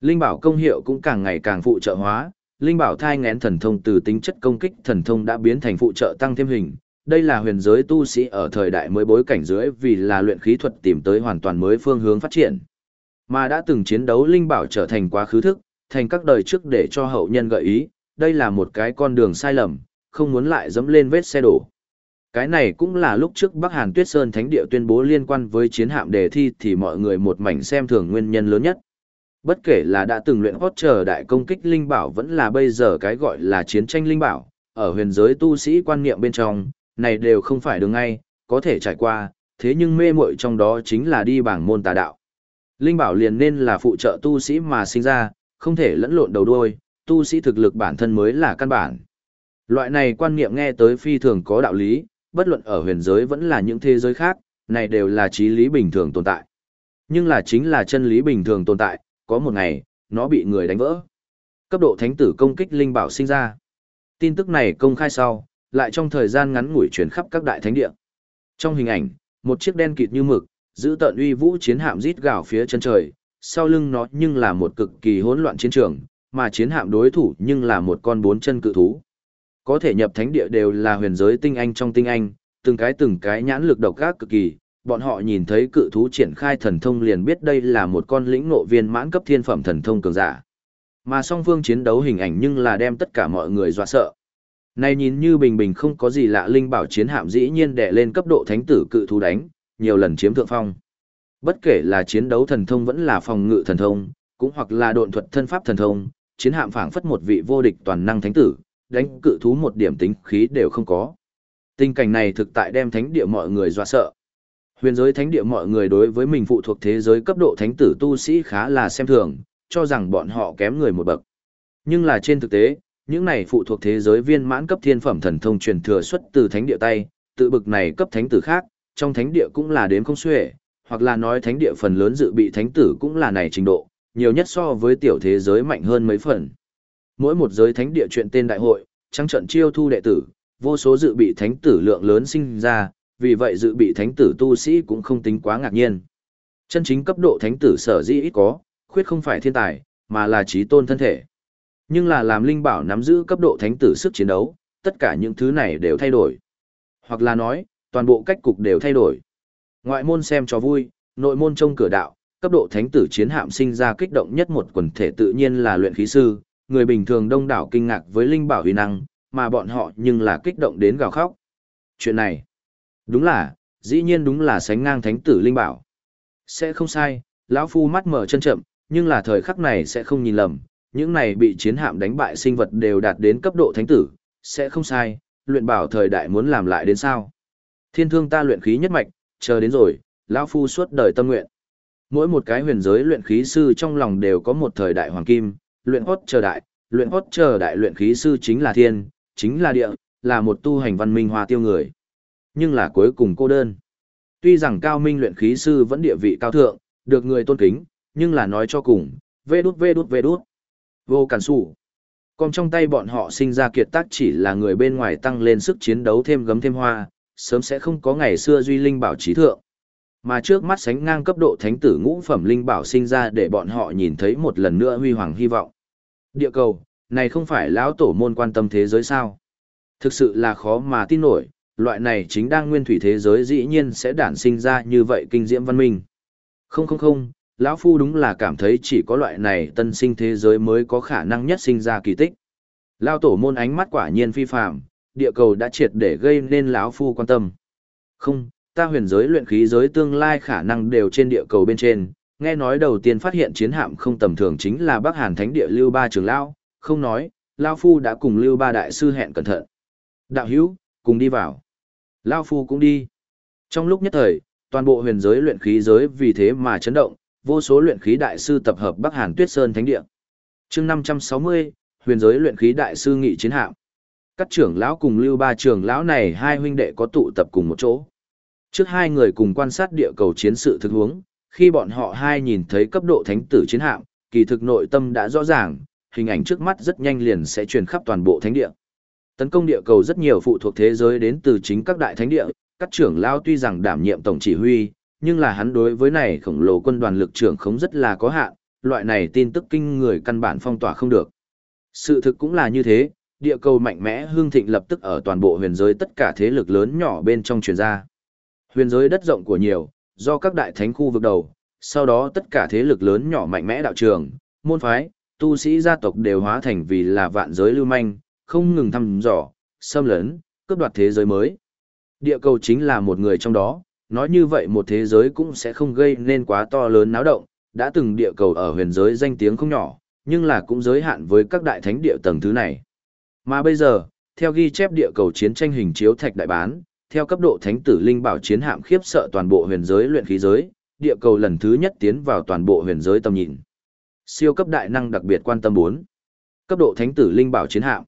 Linh bảo công hiệu cũng càng ngày càng phụ trợ hóa, linh bảo thai ngén thần thông từ tính chất công kích thần thông đã biến thành phụ trợ tăng thêm hình. Đây là huyền giới tu sĩ ở thời đại mới bối cảnh dưới vì là luyện khí thuật tìm tới hoàn toàn mới phương hướng phát triển. Mà đã từng chiến đấu linh bảo trở thành quá khứ thức, thành các đời trước để cho hậu nhân gợi ý, đây là một cái con đường sai lầm, không muốn lại dẫm lên vết xe đổ. Cái này cũng là lúc trước Bắc Hàn Tuyết Sơn Thánh Địa tuyên bố liên quan với chiến hạm đề thi thì mọi người một mảnh xem thường nguyên nhân lớn nhất. Bất kể là đã từng luyện hót chờ đại công kích linh bảo vẫn là bây giờ cái gọi là chiến tranh linh bảo, ở huyền giới tu sĩ quan niệm bên trong, này đều không phải đường ngay, có thể trải qua, thế nhưng mê muội trong đó chính là đi bảng môn tà đạo. Linh bảo liền nên là phụ trợ tu sĩ mà sinh ra, không thể lẫn lộn đầu đuôi, tu sĩ thực lực bản thân mới là căn bản. Loại này quan niệm nghe tới phi thường có đạo lý, bất luận ở huyền giới vẫn là những thế giới khác, này đều là trí lý bình thường tồn tại. Nhưng là chính là chân lý bình thường tồn tại, có một ngày, nó bị người đánh vỡ. Cấp độ thánh tử công kích linh bảo sinh ra. Tin tức này công khai sau, lại trong thời gian ngắn ngủi chuyển khắp các đại thánh địa. Trong hình ảnh, một chiếc đen kịt như mực, giữ tận uy vũ chiến hạm rít gào phía chân trời, sau lưng nó nhưng là một cực kỳ hỗn loạn chiến trường, mà chiến hạm đối thủ nhưng là một con bốn chân cự thú. Có thể nhập thánh địa đều là huyền giới tinh anh trong tinh anh, từng cái từng cái nhãn lực độc ác cực kỳ, bọn họ nhìn thấy cự thú triển khai thần thông liền biết đây là một con lĩnh ngộ viên mãn cấp thiên phẩm thần thông cường giả. Mà song phương chiến đấu hình ảnh nhưng là đem tất cả mọi người dọa sợ. Này nhìn như bình bình không có gì lạ linh bảo chiến hạm dĩ nhiên đè lên cấp độ thánh tử cự thú đánh, nhiều lần chiếm thượng phong. Bất kể là chiến đấu thần thông vẫn là phòng ngự thần thông, cũng hoặc là độn thuật thân pháp thần thông, chiến hạm phảng phất một vị vô địch toàn năng thánh tử, đánh cự thú một điểm tính khí đều không có. Tình cảnh này thực tại đem thánh địa mọi người dọa sợ. Huyền giới thánh địa mọi người đối với mình phụ thuộc thế giới cấp độ thánh tử tu sĩ khá là xem thường, cho rằng bọn họ kém người một bậc. Nhưng là trên thực tế, những này phụ thuộc thế giới viên mãn cấp thiên phẩm thần thông truyền thừa xuất từ thánh địa tay, tự bực này cấp thánh tử khác, trong thánh địa cũng là đếm không xuể, hoặc là nói thánh địa phần lớn dự bị thánh tử cũng là này trình độ, nhiều nhất so với tiểu thế giới mạnh hơn mấy phần. Mỗi một giới thánh địa chuyện tên đại hội, trăng trận chiêu thu đệ tử, vô số dự bị thánh tử lượng lớn sinh ra, vì vậy dự bị thánh tử tu sĩ cũng không tính quá ngạc nhiên. Chân chính cấp độ thánh tử sở dĩ ít có, khuyết không phải thiên tài, mà là trí tôn thân thể. Nhưng là làm linh bảo nắm giữ cấp độ thánh tử sức chiến đấu, tất cả những thứ này đều thay đổi. Hoặc là nói, toàn bộ cách cục đều thay đổi. Ngoại môn xem cho vui, nội môn trông cửa đạo, cấp độ thánh tử chiến hạm sinh ra kích động nhất một quần thể tự nhiên là luyện khí sư, người bình thường đông đảo kinh ngạc với linh bảo uy năng, mà bọn họ nhưng là kích động đến gào khóc. Chuyện này, đúng là, dĩ nhiên đúng là sánh ngang thánh tử linh bảo. Sẽ không sai, lão phu mắt mở chân chậm, nhưng là thời khắc này sẽ không nhìn lầm, những này bị chiến hạm đánh bại sinh vật đều đạt đến cấp độ thánh tử, sẽ không sai, luyện bảo thời đại muốn làm lại đến sao. Thiên thương ta luyện khí nhất mạch, chờ đến rồi, lão phu suốt đời tâm nguyện. Mỗi một cái huyền giới luyện khí sư trong lòng đều có một thời đại hoàng kim, luyện hốt chờ đại, luyện hốt chờ đại luyện khí sư chính là thiên, chính là địa, là một tu hành văn minh hoa tiêu người. Nhưng là cuối cùng cô đơn. Tuy rằng cao minh luyện khí sư vẫn địa vị cao thượng, được người tôn kính, nhưng là nói cho cùng, vê đút vê đút vê đút. Vô cản sủ. Còn trong tay bọn họ sinh ra kiệt tác chỉ là người bên ngoài tăng lên sức chiến đấu thêm gấm thêm hoa, sớm sẽ không có ngày xưa duy linh bảo trí thượng. Mà trước mắt sánh ngang cấp độ thánh tử ngũ phẩm linh bảo sinh ra để bọn họ nhìn thấy một lần nữa huy hoàng hy vọng. Địa cầu, này không phải lão tổ môn quan tâm thế giới sao? Thực sự là khó mà tin nổi, loại này chính đang nguyên thủy thế giới dĩ nhiên sẽ đản sinh ra như vậy kinh diễm văn minh. Không không không, lão phu đúng là cảm thấy chỉ có loại này tân sinh thế giới mới có khả năng nhất sinh ra kỳ tích. Lão tổ môn ánh mắt quả nhiên phi phàm, địa cầu đã triệt để gây nên lão phu quan tâm. Không, ta huyền giới luyện khí giới tương lai khả năng đều trên địa cầu bên trên, nghe nói đầu tiên phát hiện chiến hạm không tầm thường chính là Bắc Hàn Thánh địa Lưu Ba trưởng lão, không nói, lão phu đã cùng Lưu Ba đại sư hẹn cẩn thận. Đạo hữu, cùng đi vào. Lão phu cũng đi. Trong lúc nhất thời, toàn bộ huyền giới luyện khí giới vì thế mà chấn động, vô số luyện khí đại sư tập hợp Bắc Hàn Tuyết Sơn Thánh địa. Chương 560, Huyền giới luyện khí đại sư nghị chiến hạm. Các trưởng lão cùng lưu ba trưởng lão này hai huynh đệ có tụ tập cùng một chỗ. Trước hai người cùng quan sát địa cầu chiến sự thực huống, khi bọn họ hai nhìn thấy cấp độ thánh tử chiến hạm, kỳ thực nội tâm đã rõ ràng, hình ảnh trước mắt rất nhanh liền sẽ truyền khắp toàn bộ thánh địa. Tấn công địa cầu rất nhiều phụ thuộc thế giới đến từ chính các đại thánh địa, các trưởng lão tuy rằng đảm nhiệm tổng chỉ huy, nhưng là hắn đối với này khổng lồ quân đoàn lực trưởng không rất là có hạn, loại này tin tức kinh người căn bản phong tỏa không được. Sự thực cũng là như thế, địa cầu mạnh mẽ hương thịnh lập tức ở toàn bộ huyền giới tất cả thế lực lớn nhỏ bên trong truyền ra. Huyền giới đất rộng của nhiều, do các đại thánh khu vực đầu, sau đó tất cả thế lực lớn nhỏ mạnh mẽ đạo trường, môn phái, tu sĩ gia tộc đều hóa thành vì là vạn giới lưu manh, không ngừng thăm dò, xâm lấn, cướp đoạt thế giới mới. Địa cầu chính là một người trong đó, nói như vậy một thế giới cũng sẽ không gây nên quá to lớn náo động, đã từng địa cầu ở huyền giới danh tiếng không nhỏ, nhưng là cũng giới hạn với các đại thánh địa tầng thứ này. Mà bây giờ, theo ghi chép địa cầu chiến tranh hình chiếu thạch đại bán, theo cấp độ thánh tử linh bảo chiến hạm khiếp sợ toàn bộ huyền giới luyện khí giới, địa cầu lần thứ nhất tiến vào toàn bộ huyền giới tầm nhìn. Siêu cấp đại năng đặc biệt quan tâm 4. Cấp độ thánh tử linh bảo chiến hạm.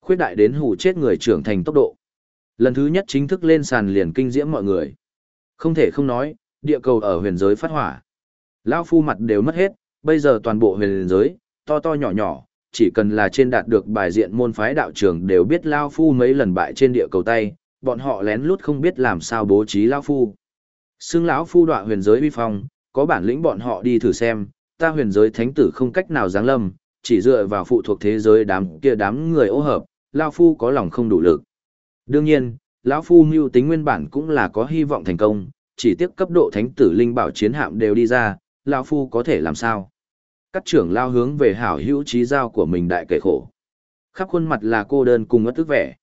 Khuyết đại đến hù chết người trưởng thành tốc độ. Lần thứ nhất chính thức lên sàn liền kinh diễm mọi người. Không thể không nói, địa cầu ở huyền giới phát hỏa. Lão phu mặt đều mất hết, bây giờ toàn bộ huyền giới, to to nhỏ nhỏ, chỉ cần là trên đạt được bài diện môn phái đạo trường đều biết Lao Phu mấy lần bại trên địa cầu tay, bọn họ lén lút không biết làm sao bố trí Lao Phu. Xưng lão Phu đọa huyền giới uy phong, có bản lĩnh bọn họ đi thử xem, ta huyền giới thánh tử không cách nào giáng lâm, chỉ dựa vào phụ thuộc thế giới đám kia đám người ô hợp, Lao Phu có lòng không đủ lực. Đương nhiên, lão Phu mưu tính nguyên bản cũng là có hy vọng thành công, chỉ tiếc cấp độ thánh tử linh bảo chiến hạm đều đi ra, lão Phu có thể làm sao? Các trưởng lao hướng về hảo hữu trí giao của mình đại kể khổ. Khắp khuôn mặt là cô đơn cùng ất tức vẻ.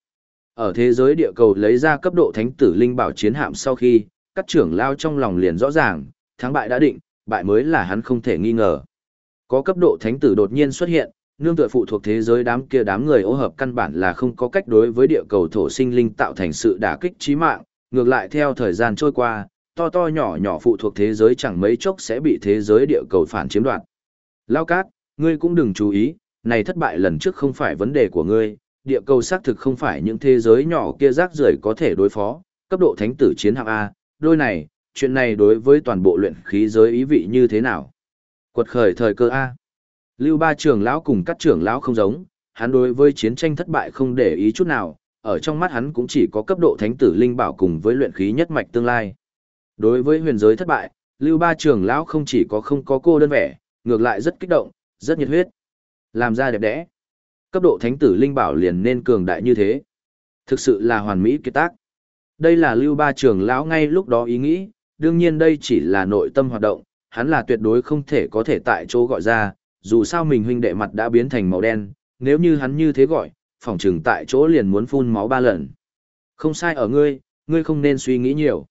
Ở thế giới địa cầu lấy ra cấp độ thánh tử linh bảo chiến hạm sau khi, các trưởng lao trong lòng liền rõ ràng, thắng bại đã định, bại mới là hắn không thể nghi ngờ. Có cấp độ thánh tử đột nhiên xuất hiện, nương tựa phụ thuộc thế giới đám kia đám người ô hợp căn bản là không có cách đối với địa cầu thổ sinh linh tạo thành sự đả kích chí mạng, ngược lại theo thời gian trôi qua, to to nhỏ nhỏ phụ thuộc thế giới chẳng mấy chốc sẽ bị thế giới địa cầu phản chiếm đoạt. Lao cát, ngươi cũng đừng chú ý, này thất bại lần trước không phải vấn đề của ngươi, địa cầu xác thực không phải những thế giới nhỏ kia rác rưởi có thể đối phó, cấp độ thánh tử chiến hạng A, đôi này, chuyện này đối với toàn bộ luyện khí giới ý vị như thế nào? Quật khởi thời cơ A. Lưu ba trưởng lão cùng các trưởng lão không giống, hắn đối với chiến tranh thất bại không để ý chút nào, ở trong mắt hắn cũng chỉ có cấp độ thánh tử linh bảo cùng với luyện khí nhất mạch tương lai. Đối với huyền giới thất bại, Lưu ba trưởng lão không chỉ có không có cô đơn vẻ, ngược lại rất kích động, rất nhiệt huyết. Làm ra đẹp đẽ. Cấp độ thánh tử linh bảo liền nên cường đại như thế. Thực sự là hoàn mỹ kết tác. Đây là lưu ba trưởng lão ngay lúc đó ý nghĩ, đương nhiên đây chỉ là nội tâm hoạt động, hắn là tuyệt đối không thể có thể tại chỗ gọi ra, dù sao mình huynh đệ mặt đã biến thành màu đen, nếu như hắn như thế gọi, phòng chừng tại chỗ liền muốn phun máu ba lần. Không sai ở ngươi, ngươi không nên suy nghĩ nhiều.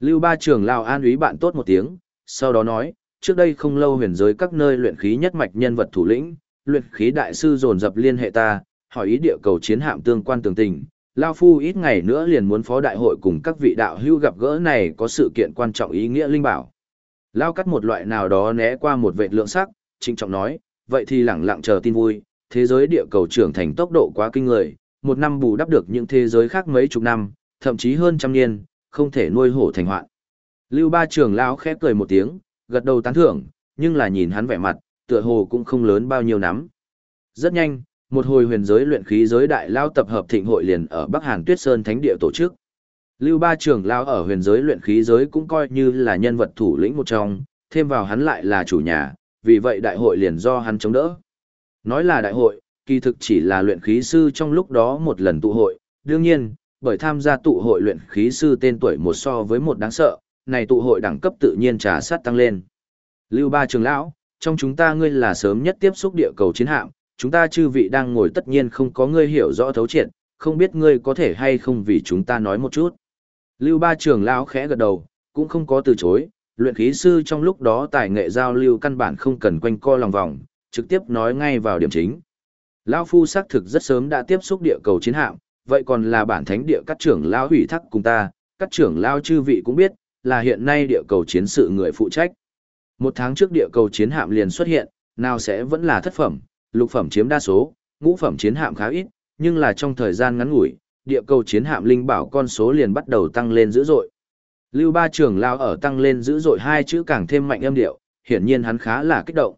Lưu ba trưởng lão an úy bạn tốt một tiếng, sau đó nói, trước đây không lâu huyền giới các nơi luyện khí nhất mạch nhân vật thủ lĩnh, luyện khí đại sư dồn dập liên hệ ta, hỏi ý địa cầu chiến hạm tương quan tường tình. Lao Phu ít ngày nữa liền muốn phó đại hội cùng các vị đạo hữu gặp gỡ này có sự kiện quan trọng ý nghĩa linh bảo. Lao cắt một loại nào đó né qua một vệ lượng sắc, trinh trọng nói, vậy thì lẳng lặng chờ tin vui, thế giới địa cầu trưởng thành tốc độ quá kinh người, một năm bù đắp được những thế giới khác mấy chục năm, thậm chí hơn trăm niên, không thể nuôi hổ thành hoạn. Lưu ba trưởng lão khép cười một tiếng, gật đầu tán thưởng, nhưng là nhìn hắn vẻ mặt, tựa hồ cũng không lớn bao nhiêu lắm. Rất nhanh, một hồi huyền giới luyện khí giới đại lao tập hợp thịnh hội liền ở Bắc Hàn Tuyết Sơn Thánh địa tổ chức. Lưu Ba trưởng lao ở huyền giới luyện khí giới cũng coi như là nhân vật thủ lĩnh một trong, thêm vào hắn lại là chủ nhà, vì vậy đại hội liền do hắn chống đỡ. Nói là đại hội, kỳ thực chỉ là luyện khí sư trong lúc đó một lần tụ hội, đương nhiên, bởi tham gia tụ hội luyện khí sư tên tuổi một so với một đáng sợ, này tụ hội đẳng cấp tự nhiên trà sát tăng lên. Lưu Ba Trường Lão, trong chúng ta ngươi là sớm nhất tiếp xúc địa cầu chiến hạm, chúng ta chư vị đang ngồi tất nhiên không có ngươi hiểu rõ thấu triệt, không biết ngươi có thể hay không vì chúng ta nói một chút. Lưu Ba Trường Lão khẽ gật đầu, cũng không có từ chối, luyện khí sư trong lúc đó tài nghệ giao lưu căn bản không cần quanh co lòng vòng, trực tiếp nói ngay vào điểm chính. Lão Phu xác thực rất sớm đã tiếp xúc địa cầu chiến hạm, vậy còn là bản thánh địa các trưởng lão hủy thắc cùng ta, các trưởng lão chư vị cũng biết, là hiện nay địa cầu chiến sự người phụ trách. Một tháng trước địa cầu chiến hạm liền xuất hiện, nào sẽ vẫn là thất phẩm, lục phẩm chiếm đa số, ngũ phẩm chiến hạm khá ít, nhưng là trong thời gian ngắn ngủi, địa cầu chiến hạm linh bảo con số liền bắt đầu tăng lên dữ dội. Lưu Ba Trường lao ở tăng lên dữ dội hai chữ càng thêm mạnh âm điệu, hiển nhiên hắn khá là kích động.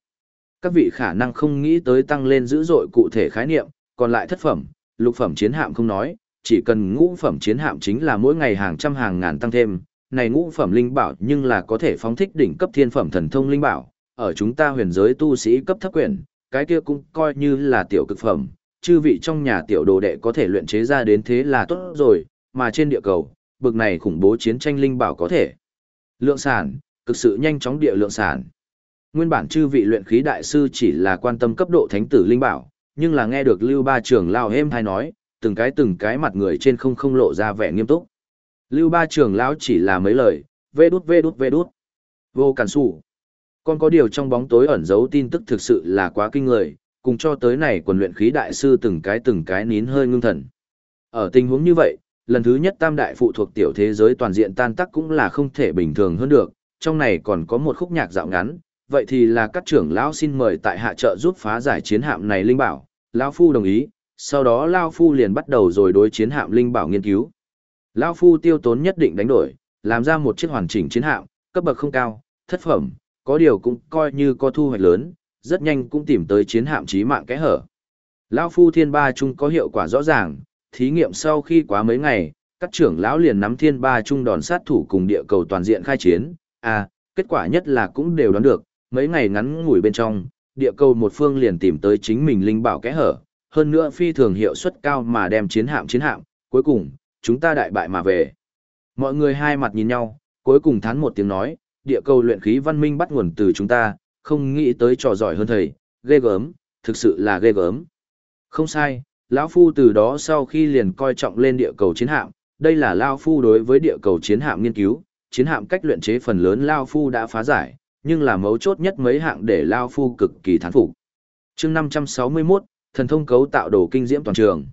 Các vị khả năng không nghĩ tới tăng lên dữ dội cụ thể khái niệm, còn lại thất phẩm, lục phẩm chiến hạm không nói, chỉ cần ngũ phẩm chiến hạm chính là mỗi ngày hàng trăm hàng ngàn tăng thêm, này ngũ phẩm linh bảo nhưng là có thể phóng thích đỉnh cấp thiên phẩm thần thông linh bảo, ở chúng ta huyền giới tu sĩ cấp thấp quyền, cái kia cũng coi như là tiểu cực phẩm, chư vị trong nhà tiểu đồ đệ có thể luyện chế ra đến thế là tốt rồi, mà trên địa cầu, bực này khủng bố chiến tranh linh bảo có thể. Lượng sản, cực sự nhanh chóng địa lượng sản. Nguyên bản chư vị luyện khí đại sư chỉ là quan tâm cấp độ thánh tử linh bảo, nhưng là nghe được Lưu Ba trưởng lão êm hay nói, từng cái từng cái mặt người trên không không lộ ra vẻ nghiêm túc. Lưu Ba trưởng lão chỉ là mấy lời, vê đút vê đút vê đút. Vô cản sủ. Còn có điều trong bóng tối ẩn giấu tin tức thực sự là quá kinh người, cùng cho tới này quần luyện khí đại sư từng cái từng cái nín hơi ngưng thần. Ở tình huống như vậy, lần thứ nhất tam đại phụ thuộc tiểu thế giới toàn diện tan tác cũng là không thể bình thường hơn được, trong này còn có một khúc nhạc dạo ngắn, vậy thì là các trưởng lão xin mời tại hạ trợ giúp phá giải chiến hạm này linh bảo, lão phu đồng ý, sau đó lão phu liền bắt đầu rồi đối chiến hạm linh bảo nghiên cứu. Lão phu tiêu tốn nhất định đánh đổi, làm ra một chiếc hoàn chỉnh chiến hạm, cấp bậc không cao, thất phẩm, có điều cũng coi như có thu hoạch lớn, rất nhanh cũng tìm tới chiến hạm chí mạng kẽ hở. Lão phu thiên ba trung có hiệu quả rõ ràng, thí nghiệm sau khi quá mấy ngày, các trưởng lão liền nắm thiên ba trung đòn sát thủ cùng địa cầu toàn diện khai chiến, à, kết quả nhất là cũng đều đoán được, mấy ngày ngắn ngủi bên trong, địa cầu một phương liền tìm tới chính mình linh bảo kẽ hở, hơn nữa phi thường hiệu suất cao mà đem chiến hạm chiến hạm, cuối cùng, chúng ta đại bại mà về. Mọi người hai mặt nhìn nhau, cuối cùng thán một tiếng nói, địa cầu luyện khí văn minh bắt nguồn từ chúng ta, không nghĩ tới trò giỏi hơn thầy, ghê gớm, thực sự là ghê gớm. Không sai, lão phu từ đó sau khi liền coi trọng lên địa cầu chiến hạm, đây là lão phu đối với địa cầu chiến hạm nghiên cứu, chiến hạm cách luyện chế phần lớn lão phu đã phá giải, nhưng là mấu chốt nhất mấy hạng để lão phu cực kỳ thán phục. Chương 561, thần thông cấu tạo đồ kinh diễm toàn trường.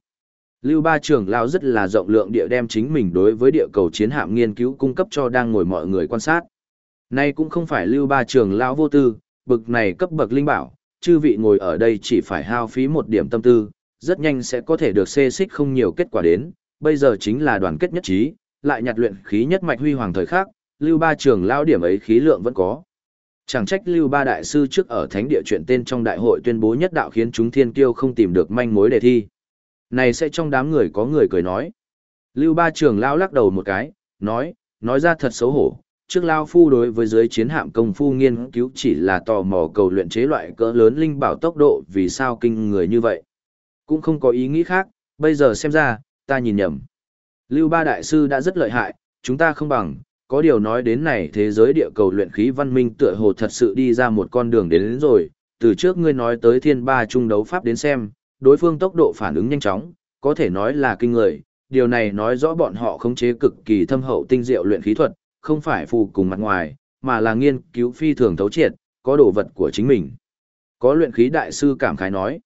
Lưu Ba trưởng lão rất là rộng lượng địa đem chính mình đối với địa cầu chiến hạm nghiên cứu cung cấp cho đang ngồi mọi người quan sát. Nay cũng không phải Lưu Ba trưởng lão vô tư, bực này cấp bậc linh bảo, chư vị ngồi ở đây chỉ phải hao phí một điểm tâm tư, rất nhanh sẽ có thể được xê xích không nhiều kết quả đến, bây giờ chính là đoàn kết nhất trí, lại nhặt luyện khí nhất mạch huy hoàng thời khác, Lưu Ba trưởng lão điểm ấy khí lượng vẫn có. Chẳng trách Lưu Ba đại sư trước ở thánh địa chuyện tên trong đại hội tuyên bố nhất đạo khiến chúng thiên kiêu không tìm được manh mối đề thi. Này sẽ trong đám người có người cười nói. Lưu Ba trưởng lao lắc đầu một cái, nói, nói ra thật xấu hổ, trước lao phu đối với giới chiến hạm công phu nghiên cứu chỉ là tò mò cầu luyện chế loại cỡ lớn linh bảo tốc độ vì sao kinh người như vậy. Cũng không có ý nghĩ khác, bây giờ xem ra, ta nhìn nhầm. Lưu Ba Đại Sư đã rất lợi hại, chúng ta không bằng, có điều nói đến này thế giới địa cầu luyện khí văn minh tựa hồ thật sự đi ra một con đường đến, đến rồi, từ trước ngươi nói tới thiên ba trung đấu pháp đến xem, đối phương tốc độ phản ứng nhanh chóng, có thể nói là kinh người, điều này nói rõ bọn họ khống chế cực kỳ thâm hậu tinh diệu luyện khí thuật, không phải phù cùng mặt ngoài, mà là nghiên cứu phi thường thấu triệt, có đồ vật của chính mình. Có luyện khí đại sư cảm khái nói.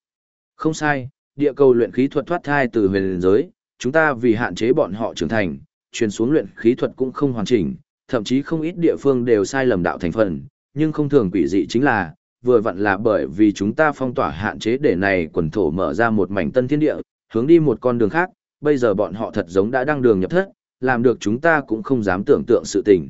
Không sai, địa cầu luyện khí thuật thoát thai từ huyền giới, chúng ta vì hạn chế bọn họ trưởng thành, truyền xuống luyện khí thuật cũng không hoàn chỉnh, thậm chí không ít địa phương đều sai lầm đạo thành phần, nhưng không thường quỷ dị chính là, vừa vặn là bởi vì chúng ta phong tỏa hạn chế để này quần thổ mở ra một mảnh tân thiên địa, hướng đi một con đường khác, bây giờ bọn họ thật giống đã đăng đường nhập thất, làm được chúng ta cũng không dám tưởng tượng sự tình.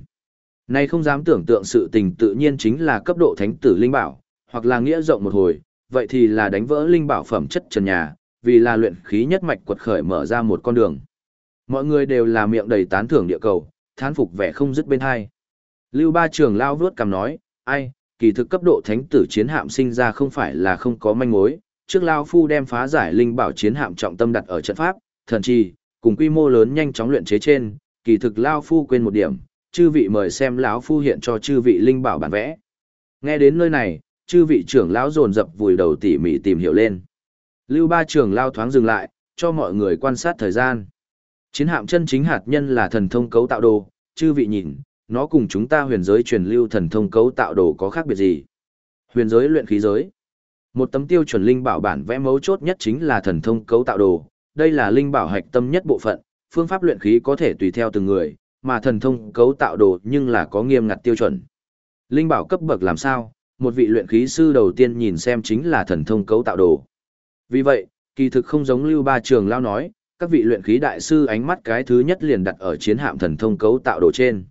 Này không dám tưởng tượng sự tình tự nhiên chính là cấp độ thánh tử linh bảo, hoặc là nghĩa rộng một hồi, vậy thì là đánh vỡ linh bảo phẩm chất trần nhà, vì là luyện khí nhất mạch quật khởi mở ra một con đường. Mọi người đều là miệng đầy tán thưởng địa cầu, thán phục vẻ không dứt bên hai. Lưu Ba Trường lao vướt cầm nói, ai, kỳ thực cấp độ thánh tử chiến hạm sinh ra không phải là không có manh mối, trước lao phu đem phá giải linh bảo chiến hạm trọng tâm đặt ở trận pháp, thần chi, cùng quy mô lớn nhanh chóng luyện chế trên, kỳ thực lao phu quên một điểm, chư vị mời xem lão phu hiện cho chư vị linh bảo bản vẽ. Nghe đến nơi này, chư vị trưởng lão dồn dập vùi đầu tỉ mỉ tìm hiểu lên. Lưu Ba trưởng lao thoáng dừng lại, cho mọi người quan sát thời gian. Chiến hạm chân chính hạt nhân là thần thông cấu tạo đồ, chư vị nhìn, nó cùng chúng ta huyền giới truyền lưu thần thông cấu tạo đồ có khác biệt gì? Huyền giới luyện khí giới. Một tấm tiêu chuẩn linh bảo bản vẽ mấu chốt nhất chính là thần thông cấu tạo đồ, đây là linh bảo hạch tâm nhất bộ phận, phương pháp luyện khí có thể tùy theo từng người, mà thần thông cấu tạo đồ nhưng là có nghiêm ngặt tiêu chuẩn. Linh bảo cấp bậc làm sao, một vị luyện khí sư đầu tiên nhìn xem chính là thần thông cấu tạo đồ. Vì vậy, kỳ thực không giống Lưu Ba Trường Lao nói, các vị luyện khí đại sư ánh mắt cái thứ nhất liền đặt ở chiến hạm thần thông cấu tạo đồ trên.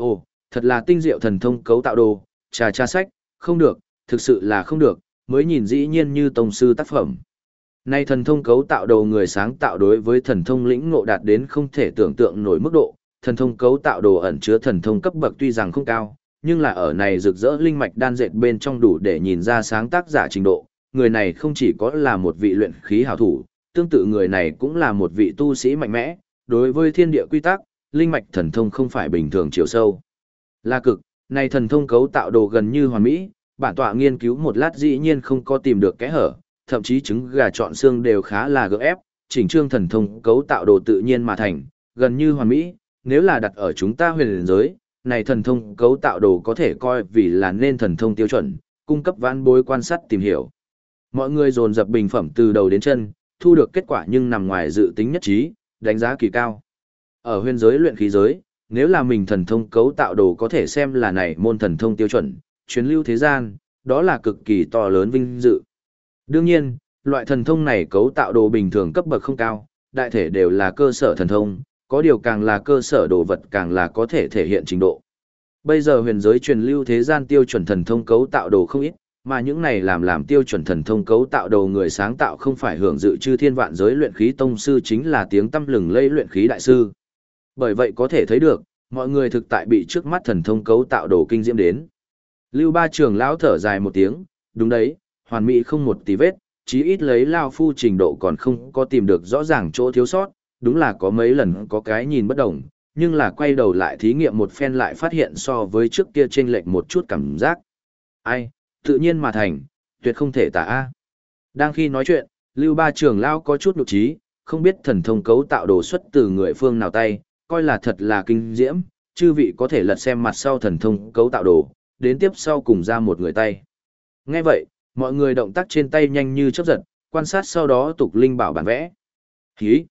Ồ, thật là tinh diệu thần thông cấu tạo đồ, trà tra sách, không được, thực sự là không được, mới nhìn dĩ nhiên như tông sư tác phẩm. Nay thần thông cấu tạo đồ người sáng tạo đối với thần thông lĩnh ngộ đạt đến không thể tưởng tượng nổi mức độ, thần thông cấu tạo đồ ẩn chứa thần thông cấp bậc tuy rằng không cao, nhưng là ở này rực rỡ linh mạch đan dệt bên trong đủ để nhìn ra sáng tác giả trình độ, người này không chỉ có là một vị luyện khí hảo thủ, tương tự người này cũng là một vị tu sĩ mạnh mẽ, đối với thiên địa quy tắc, linh mạch thần thông không phải bình thường chiều sâu. Là cực, này thần thông cấu tạo đồ gần như hoàn mỹ, bản tọa nghiên cứu một lát dĩ nhiên không có tìm được kẽ hở, thậm chí trứng gà chọn xương đều khá là gỡ ép, chỉnh trương thần thông cấu tạo đồ tự nhiên mà thành, gần như hoàn mỹ, nếu là đặt ở chúng ta huyền giới, này thần thông cấu tạo đồ có thể coi vì là nên thần thông tiêu chuẩn, cung cấp vãn bối quan sát tìm hiểu. Mọi người dồn dập bình phẩm từ đầu đến chân, thu được kết quả nhưng nằm ngoài dự tính nhất trí, đánh giá kỳ cao. Ở huyền giới luyện khí giới, nếu là mình thần thông cấu tạo đồ có thể xem là này môn thần thông tiêu chuẩn, chuyến lưu thế gian, đó là cực kỳ to lớn vinh dự. Đương nhiên, loại thần thông này cấu tạo đồ bình thường cấp bậc không cao, đại thể đều là cơ sở thần thông, có điều càng là cơ sở đồ vật càng là có thể thể hiện trình độ. Bây giờ huyền giới truyền lưu thế gian tiêu chuẩn thần thông cấu tạo đồ không ít, mà những này làm làm tiêu chuẩn thần thông cấu tạo đồ người sáng tạo không phải hưởng dự chư thiên vạn giới luyện khí tông sư chính là tiếng tâm lừng lây luyện khí đại sư. Bởi vậy có thể thấy được, mọi người thực tại bị trước mắt thần thông cấu tạo đồ kinh diễm đến. Lưu Ba Trường lão thở dài một tiếng, đúng đấy, hoàn mỹ không một tí vết, chí ít lấy lao phu trình độ còn không có tìm được rõ ràng chỗ thiếu sót, đúng là có mấy lần có cái nhìn bất đồng, nhưng là quay đầu lại thí nghiệm một phen lại phát hiện so với trước kia chênh lệch một chút cảm giác. Ai, tự nhiên mà thành, tuyệt không thể tả a. Đang khi nói chuyện, Lưu Ba Trường lão có chút nhục trí, không biết thần thông cấu tạo đồ xuất từ người phương nào tay, coi là thật là kinh diễm, chư vị có thể lật xem mặt sau thần thông cấu tạo đồ, đến tiếp sau cùng ra một người tay. Nghe vậy, mọi người động tác trên tay nhanh như chớp giật, quan sát sau đó tục linh bảo bản vẽ. Khí.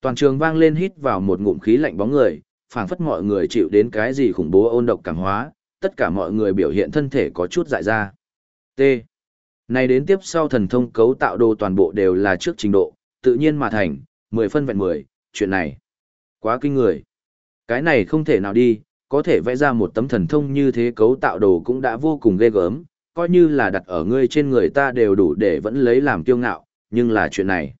Toàn trường vang lên hít vào một ngụm khí lạnh bóng người, phảng phất mọi người chịu đến cái gì khủng bố ôn độc cảm hóa, tất cả mọi người biểu hiện thân thể có chút dại ra. T. Này đến tiếp sau thần thông cấu tạo đồ toàn bộ đều là trước trình độ, tự nhiên mà thành, 10 phân vẹn 10, chuyện này. Quá kinh người. Cái này không thể nào đi, có thể vẽ ra một tấm thần thông như thế cấu tạo đồ cũng đã vô cùng ghê gớm, coi như là đặt ở ngươi trên người ta đều đủ để vẫn lấy làm kiêu ngạo, nhưng là chuyện này.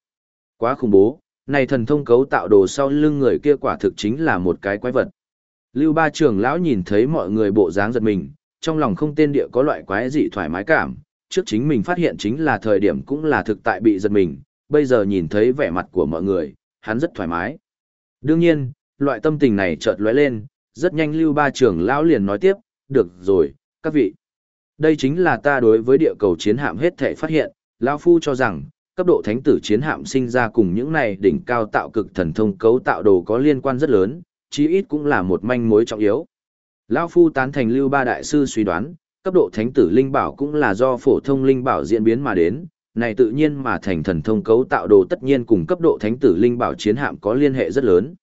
Quá khủng bố, này thần thông cấu tạo đồ sau lưng người kia quả thực chính là một cái quái vật. Lưu ba trưởng lão nhìn thấy mọi người bộ dáng giật mình, trong lòng không tên địa có loại quái dị thoải mái cảm, trước chính mình phát hiện chính là thời điểm cũng là thực tại bị giật mình, bây giờ nhìn thấy vẻ mặt của mọi người, hắn rất thoải mái. Đương nhiên, loại tâm tình này chợt lóe lên, rất nhanh Lưu Ba trưởng lão liền nói tiếp, được rồi, các vị. Đây chính là ta đối với địa cầu chiến hạm hết thể phát hiện, lão phu cho rằng, cấp độ thánh tử chiến hạm sinh ra cùng những này đỉnh cao tạo cực thần thông cấu tạo đồ có liên quan rất lớn, chí ít cũng là một manh mối trọng yếu. Lão phu tán thành Lưu Ba đại sư suy đoán, cấp độ thánh tử linh bảo cũng là do phổ thông linh bảo diễn biến mà đến, này tự nhiên mà thành thần thông cấu tạo đồ tất nhiên cùng cấp độ thánh tử linh bảo chiến hạm có liên hệ rất lớn.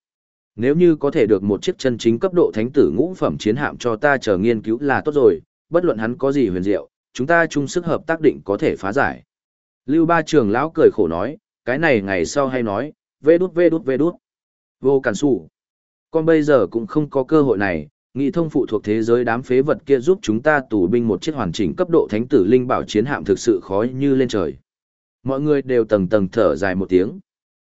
Nếu như có thể được một chiếc chân chính cấp độ thánh tử ngũ phẩm chiến hạm cho ta chờ nghiên cứu là tốt rồi, bất luận hắn có gì huyền diệu, chúng ta chung sức hợp tác định có thể phá giải. Lưu Ba Trường lão cười khổ nói, cái này ngày sau hay nói, vê đút vê đút vê đút. Vô cản sủ. con bây giờ cũng không có cơ hội này, nghị thông phụ thuộc thế giới đám phế vật kia giúp chúng ta tù binh một chiếc hoàn chỉnh cấp độ thánh tử linh bảo chiến hạm thực sự khó như lên trời. Mọi người đều tầng tầng thở dài một tiếng.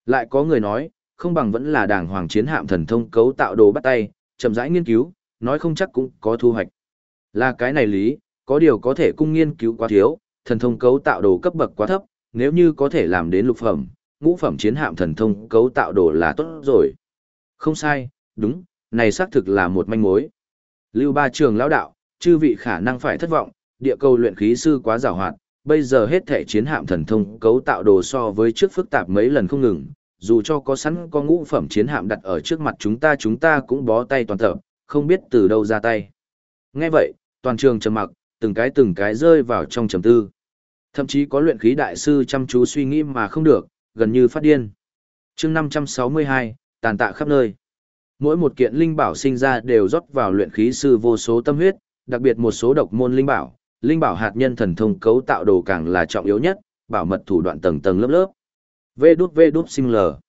Lại có người nói, không bằng vẫn là đảng hoàng chiến hạm thần thông cấu tạo đồ bắt tay, chậm rãi nghiên cứu, nói không chắc cũng có thu hoạch. Là cái này lý, có điều có thể cung nghiên cứu quá thiếu, thần thông cấu tạo đồ cấp bậc quá thấp, nếu như có thể làm đến lục phẩm, ngũ phẩm chiến hạm thần thông cấu tạo đồ là tốt rồi. Không sai, đúng, này xác thực là một manh mối. Lưu Ba Trường lão đạo, chư vị khả năng phải thất vọng, địa cầu luyện khí sư quá giàu hoạt, bây giờ hết thể chiến hạm thần thông cấu tạo đồ so với trước phức tạp mấy lần không ngừng, dù cho có sẵn có ngũ phẩm chiến hạm đặt ở trước mặt chúng ta chúng ta cũng bó tay toàn tập, không biết từ đâu ra tay. Nghe vậy, toàn trường trầm mặc, từng cái từng cái rơi vào trong trầm tư. Thậm chí có luyện khí đại sư chăm chú suy nghĩ mà không được, gần như phát điên. chương 562, tàn tạ khắp nơi. Mỗi một kiện linh bảo sinh ra đều rót vào luyện khí sư vô số tâm huyết, đặc biệt một số độc môn linh bảo, linh bảo hạt nhân thần thông cấu tạo đồ càng là trọng yếu nhất, bảo mật thủ đoạn tầng tầng lớp lớp. Vê đút vê đút sinh lờ.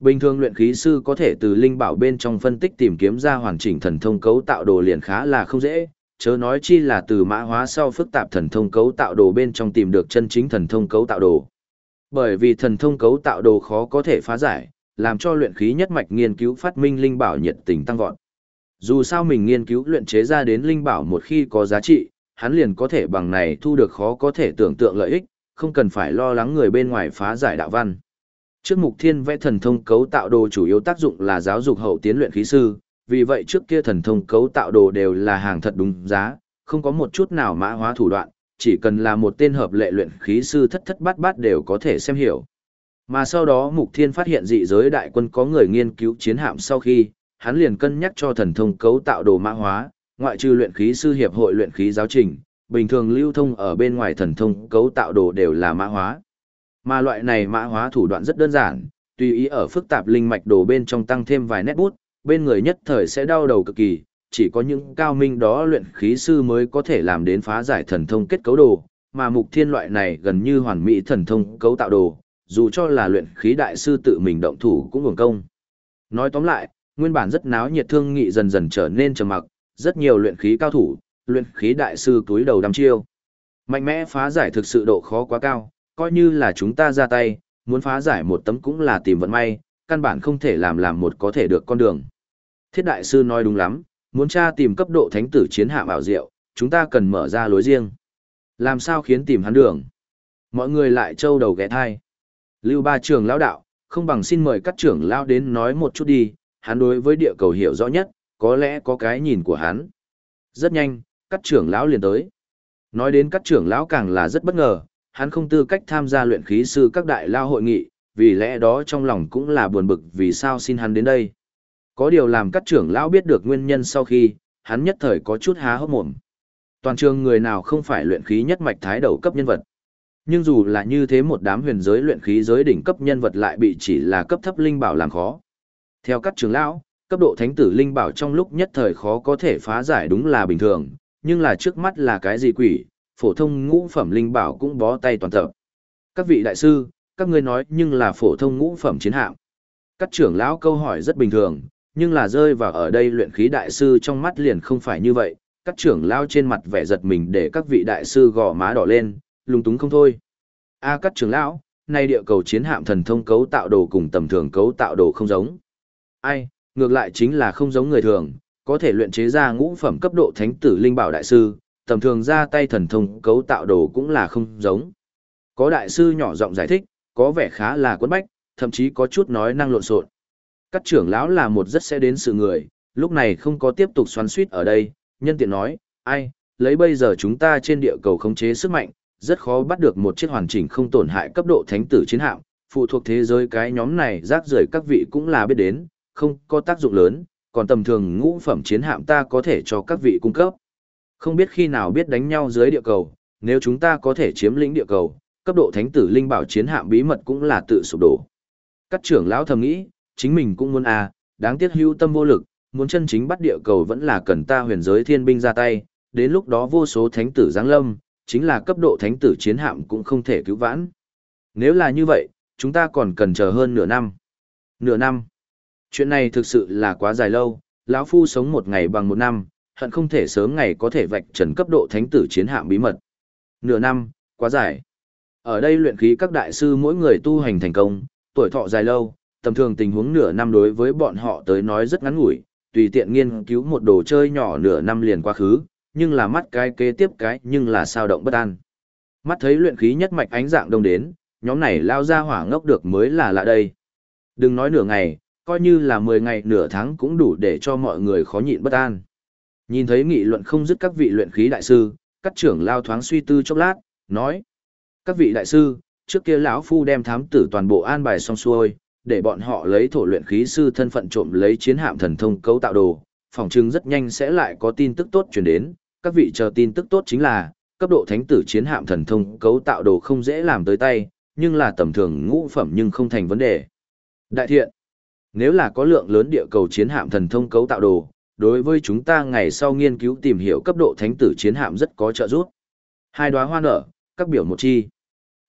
Bình thường luyện khí sư có thể từ linh bảo bên trong phân tích tìm kiếm ra hoàn chỉnh thần thông cấu tạo đồ liền khá là không dễ, chớ nói chi là từ mã hóa sau phức tạp thần thông cấu tạo đồ bên trong tìm được chân chính thần thông cấu tạo đồ. Bởi vì thần thông cấu tạo đồ khó có thể phá giải, làm cho luyện khí nhất mạch nghiên cứu phát minh linh bảo nhiệt tình tăng vọt. Dù sao mình nghiên cứu luyện chế ra đến linh bảo một khi có giá trị, hắn liền có thể bằng này thu được khó có thể tưởng tượng lợi ích, không cần phải lo lắng người bên ngoài phá giải đạo văn. Trước mục thiên vẽ thần thông cấu tạo đồ chủ yếu tác dụng là giáo dục hậu tiến luyện khí sư, vì vậy trước kia thần thông cấu tạo đồ đều là hàng thật đúng giá, không có một chút nào mã hóa thủ đoạn, chỉ cần là một tên hợp lệ luyện khí sư thất thất bát bát đều có thể xem hiểu. Mà sau đó Mục Thiên phát hiện dị giới đại quân có người nghiên cứu chiến hạm sau khi, hắn liền cân nhắc cho thần thông cấu tạo đồ mã hóa, ngoại trừ luyện khí sư hiệp hội luyện khí giáo trình, bình thường lưu thông ở bên ngoài thần thông cấu tạo đồ đều là mã hóa. Mà loại này mã hóa thủ đoạn rất đơn giản, tùy ý ở phức tạp linh mạch đồ bên trong tăng thêm vài nét bút, bên người nhất thời sẽ đau đầu cực kỳ, chỉ có những cao minh đó luyện khí sư mới có thể làm đến phá giải thần thông kết cấu đồ, mà mục thiên loại này gần như hoàn mỹ thần thông cấu tạo đồ, dù cho là luyện khí đại sư tự mình động thủ cũng hưởng công. Nói tóm lại, nguyên bản rất náo nhiệt thương nghị dần dần trở nên trầm mặc, rất nhiều luyện khí cao thủ, luyện khí đại sư túi đầu đăm chiêu. Mạnh mẽ phá giải thực sự độ khó quá cao, coi như là chúng ta ra tay, muốn phá giải một tấm cũng là tìm vận may, căn bản không thể làm làm một có thể được con đường. Thiết đại sư nói đúng lắm, muốn tra tìm cấp độ thánh tử chiến hạ bảo diệu, chúng ta cần mở ra lối riêng. Làm sao khiến tìm hắn đường? Mọi người lại trâu đầu ghé thai. Lưu ba trưởng lão đạo, không bằng xin mời các trưởng lão đến nói một chút đi, hắn đối với địa cầu hiểu rõ nhất, có lẽ có cái nhìn của hắn. Rất nhanh, các trưởng lão liền tới. Nói đến các trưởng lão càng là rất bất ngờ, hắn không tư cách tham gia luyện khí sư các đại lao hội nghị, vì lẽ đó trong lòng cũng là buồn bực vì sao xin hắn đến đây. Có điều làm các trưởng lão biết được nguyên nhân sau khi, hắn nhất thời có chút há hốc mồm. Toàn trường người nào không phải luyện khí nhất mạch thái đầu cấp nhân vật. Nhưng dù là như thế một đám huyền giới luyện khí giới đỉnh cấp nhân vật lại bị chỉ là cấp thấp linh bảo làm khó. Theo các trưởng lão, cấp độ thánh tử linh bảo trong lúc nhất thời khó có thể phá giải đúng là bình thường, nhưng là trước mắt là cái gì quỷ, phổ thông ngũ phẩm linh bảo cũng bó tay toàn tập. Các vị đại sư, các ngươi nói nhưng là phổ thông ngũ phẩm chiến hạm. Các trưởng lão câu hỏi rất bình thường, nhưng là rơi vào ở đây luyện khí đại sư trong mắt liền không phải như vậy. Các trưởng lão trên mặt vẻ giật mình để các vị đại sư gò má đỏ lên, lung túng không thôi. A cắt trưởng lão, nay địa cầu chiến hạm thần thông cấu tạo đồ cùng tầm thường cấu tạo đồ không giống. Ai, ngược lại chính là không giống người thường, có thể luyện chế ra ngũ phẩm cấp độ thánh tử linh bảo đại sư, tầm thường ra tay thần thông cấu tạo đồ cũng là không giống. Có đại sư nhỏ giọng giải thích, có vẻ khá là quấn bách, thậm chí có chút nói năng lộn xộn. Các trưởng lão là một rất sẽ đến sự người, lúc này không có tiếp tục xoắn suýt ở đây, nhân tiện nói, ai, lấy bây giờ chúng ta trên địa cầu khống chế sức mạnh, rất khó bắt được một chiếc hoàn chỉnh không tổn hại cấp độ thánh tử chiến hạm, phụ thuộc thế giới cái nhóm này rác rưởi các vị cũng là biết đến, không có tác dụng lớn, còn tầm thường ngũ phẩm chiến hạm ta có thể cho các vị cung cấp. Không biết khi nào biết đánh nhau dưới địa cầu, nếu chúng ta có thể chiếm lĩnh địa cầu, cấp độ thánh tử linh bảo chiến hạm bí mật cũng là tự sụp đổ. Các trưởng lão thầm nghĩ, chính mình cũng muốn à, đáng tiếc hưu tâm vô lực, muốn chân chính bắt địa cầu vẫn là cần ta huyền giới thiên binh ra tay, đến lúc đó vô số thánh tử giáng lâm, chính là cấp độ thánh tử chiến hạm cũng không thể cứu vãn. Nếu là như vậy, chúng ta còn cần chờ hơn nửa năm. Nửa năm. Chuyện này thực sự là quá dài lâu, lão phu sống một ngày bằng một năm, hận không thể sớm ngày có thể vạch trần cấp độ thánh tử chiến hạm bí mật. Nửa năm, quá dài. Ở đây luyện khí các đại sư mỗi người tu hành thành công, tuổi thọ dài lâu, tầm thường tình huống nửa năm đối với bọn họ tới nói rất ngắn ngủi, tùy tiện nghiên cứu một đồ chơi nhỏ nửa năm liền quá khứ, nhưng là mắt cái kế tiếp cái nhưng là sao động bất an. Mắt thấy luyện khí nhất mạch ánh dạng đông đến, nhóm này lao ra hỏa ngốc được mới là lạ đây. Đừng nói nửa ngày, coi như là 10 ngày nửa tháng cũng đủ để cho mọi người khó nhịn bất an. Nhìn thấy nghị luận không dứt các vị luyện khí đại sư, các trưởng lao thoáng suy tư chốc lát, nói: "Các vị đại sư, trước kia lão phu đem thám tử toàn bộ an bài xong xuôi, để bọn họ lấy thổ luyện khí sư thân phận trộm lấy chiến hạm thần thông cấu tạo đồ, phòng trưng rất nhanh sẽ lại có tin tức tốt truyền đến, các vị chờ tin tức tốt chính là, cấp độ thánh tử chiến hạm thần thông cấu tạo đồ không dễ làm tới tay, nhưng là tầm thường ngũ phẩm nhưng không thành vấn đề. Đại thiện, nếu là có lượng lớn địa cầu chiến hạm thần thông cấu tạo đồ, đối với chúng ta ngày sau nghiên cứu tìm hiểu cấp độ thánh tử chiến hạm rất có trợ giúp. Hai đóa hoa nở, các biểu một chi.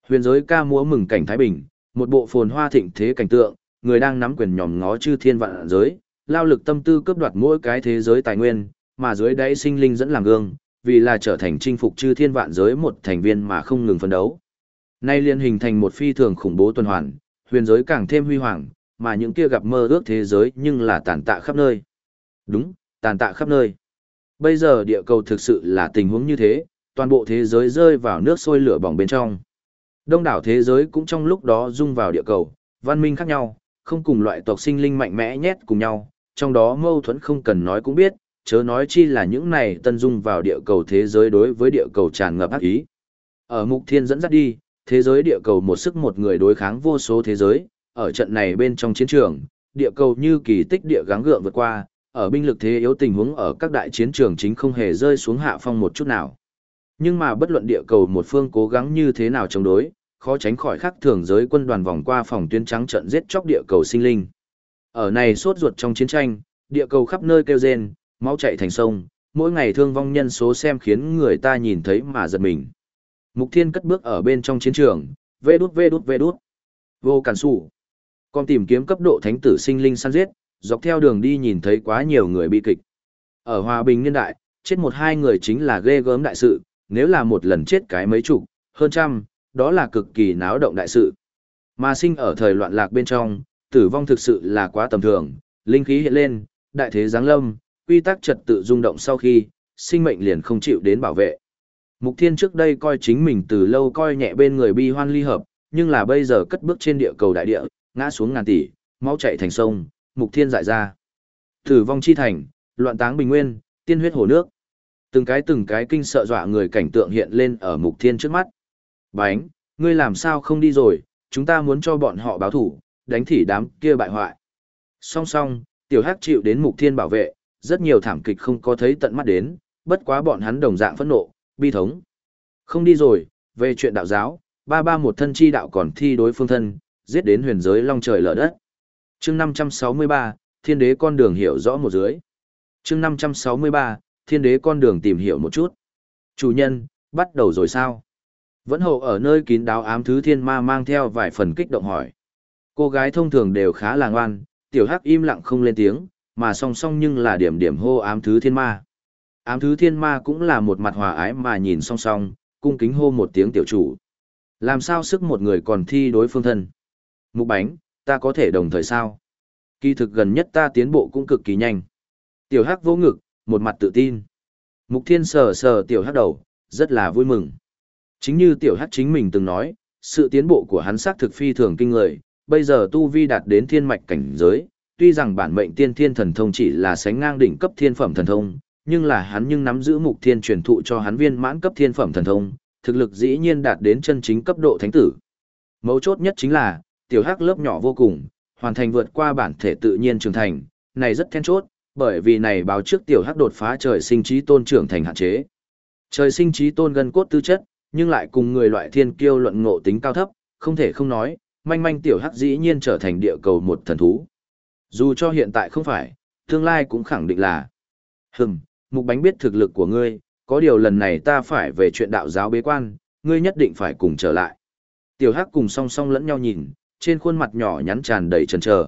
Huyền giới ca múa mừng cảnh Thái Bình, Một bộ phồn hoa thịnh thế cảnh tượng, người đang nắm quyền nhòm ngó chư thiên vạn giới, lao lực tâm tư cướp đoạt mỗi cái thế giới tài nguyên, mà dưới đáy sinh linh dẫn làm gương, vì là trở thành chinh phục chư thiên vạn giới một thành viên mà không ngừng phấn đấu. Nay liên hình thành một phi thường khủng bố tuần hoàn, huyền giới càng thêm huy hoàng, mà những kia gặp mơ ước thế giới nhưng là tàn tạ khắp nơi. Đúng, tàn tạ khắp nơi. Bây giờ địa cầu thực sự là tình huống như thế, toàn bộ thế giới rơi vào nước sôi lửa bỏng bên trong. Đông đảo thế giới cũng trong lúc đó dung vào địa cầu, văn minh khác nhau, không cùng loại tộc sinh linh mạnh mẽ nhét cùng nhau, trong đó mâu thuẫn không cần nói cũng biết, chớ nói chi là những này tân dung vào địa cầu thế giới đối với địa cầu tràn ngập ác ý. Ở mục thiên dẫn dắt đi, thế giới địa cầu một sức một người đối kháng vô số thế giới, ở trận này bên trong chiến trường, địa cầu như kỳ tích địa gắng gượng vượt qua, ở binh lực thế yếu tình huống ở các đại chiến trường chính không hề rơi xuống hạ phong một chút nào. Nhưng mà bất luận địa cầu một phương cố gắng như thế nào chống đối, khó tránh khỏi khắc thường giới quân đoàn vòng qua phòng tuyến trắng trận giết chóc địa cầu sinh linh. Ở này suốt ruột trong chiến tranh, địa cầu khắp nơi kêu rên, máu chảy thành sông, mỗi ngày thương vong nhân số xem khiến người ta nhìn thấy mà giật mình. Mục Thiên cất bước ở bên trong chiến trường, vê đút vê đút vê đút. Vô cản sủ. Con tìm kiếm cấp độ thánh tử sinh linh săn giết, dọc theo đường đi nhìn thấy quá nhiều người bị kịch. Ở hòa bình niên đại, chết một hai người chính là ghê gớm đại sự, nếu là một lần chết cái mấy chục, hơn trăm, đó là cực kỳ náo động đại sự. Mà sinh ở thời loạn lạc bên trong, tử vong thực sự là quá tầm thường, linh khí hiện lên, đại thế giáng lâm, quy tắc trật tự rung động sau khi, sinh mệnh liền không chịu đến bảo vệ. Mục Thiên trước đây coi chính mình từ lâu coi nhẹ bên người bi hoan ly hợp, nhưng là bây giờ cất bước trên địa cầu đại địa, ngã xuống ngàn tỷ, máu chảy thành sông, Mục Thiên dại ra. Tử vong chi thành, loạn táng bình nguyên, tiên huyết hồ nước. Từng cái từng cái kinh sợ dọa người cảnh tượng hiện lên ở Mục Thiên trước mắt. Bánh, ngươi làm sao không đi rồi, chúng ta muốn cho bọn họ báo thủ, đánh thỉ đám kia bại hoại. Song song, tiểu hắc chịu đến Mục Thiên bảo vệ, rất nhiều thảm kịch không có thấy tận mắt đến, bất quá bọn hắn đồng dạng phẫn nộ, bi thống. Không đi rồi, về chuyện đạo giáo, ba ba một thân chi đạo còn thi đối phương thân, giết đến huyền giới long trời lở đất. chương 563, thiên đế con đường hiểu rõ một dưới. chương 563, thiên đế con đường tìm hiểu một chút. Chủ nhân, bắt đầu rồi sao? Vẫn hậu ở nơi kín đáo ám thứ thiên ma mang theo vài phần kích động hỏi. Cô gái thông thường đều khá là ngoan, tiểu hắc im lặng không lên tiếng, mà song song nhưng là điểm điểm hô ám thứ thiên ma. Ám thứ thiên ma cũng là một mặt hòa ái mà nhìn song song, cung kính hô một tiếng tiểu chủ. Làm sao sức một người còn thi đối phương thân? Mục bánh, ta có thể đồng thời sao? Kỳ thực gần nhất ta tiến bộ cũng cực kỳ nhanh. Tiểu hắc vô ngực, một mặt tự tin. Mục thiên sờ sờ tiểu hắc đầu, rất là vui mừng. Chính như tiểu hắc chính mình từng nói, sự tiến bộ của hắn xác thực phi thường kinh người, bây giờ tu vi đạt đến thiên mạch cảnh giới, tuy rằng bản mệnh tiên thiên thần thông chỉ là sánh ngang đỉnh cấp thiên phẩm thần thông, nhưng là hắn nhưng nắm giữ mục thiên truyền thụ cho hắn viên mãn cấp thiên phẩm thần thông, thực lực dĩ nhiên đạt đến chân chính cấp độ thánh tử. Mấu chốt nhất chính là, tiểu hắc lớp nhỏ vô cùng, hoàn thành vượt qua bản thể tự nhiên trưởng thành, này rất then chốt, bởi vì này báo trước tiểu hắc đột phá trời sinh trí tôn trưởng thành hạn chế. Trời sinh trí tôn gần cốt tư chất, nhưng lại cùng người loại thiên kiêu luận ngộ tính cao thấp, không thể không nói, manh manh tiểu hắc dĩ nhiên trở thành địa cầu một thần thú. Dù cho hiện tại không phải, tương lai cũng khẳng định là. Hừm, mục bánh biết thực lực của ngươi, có điều lần này ta phải về chuyện đạo giáo bế quan, ngươi nhất định phải cùng trở lại. Tiểu Hắc cùng song song lẫn nhau nhìn, trên khuôn mặt nhỏ nhắn tràn đầy chần chờ.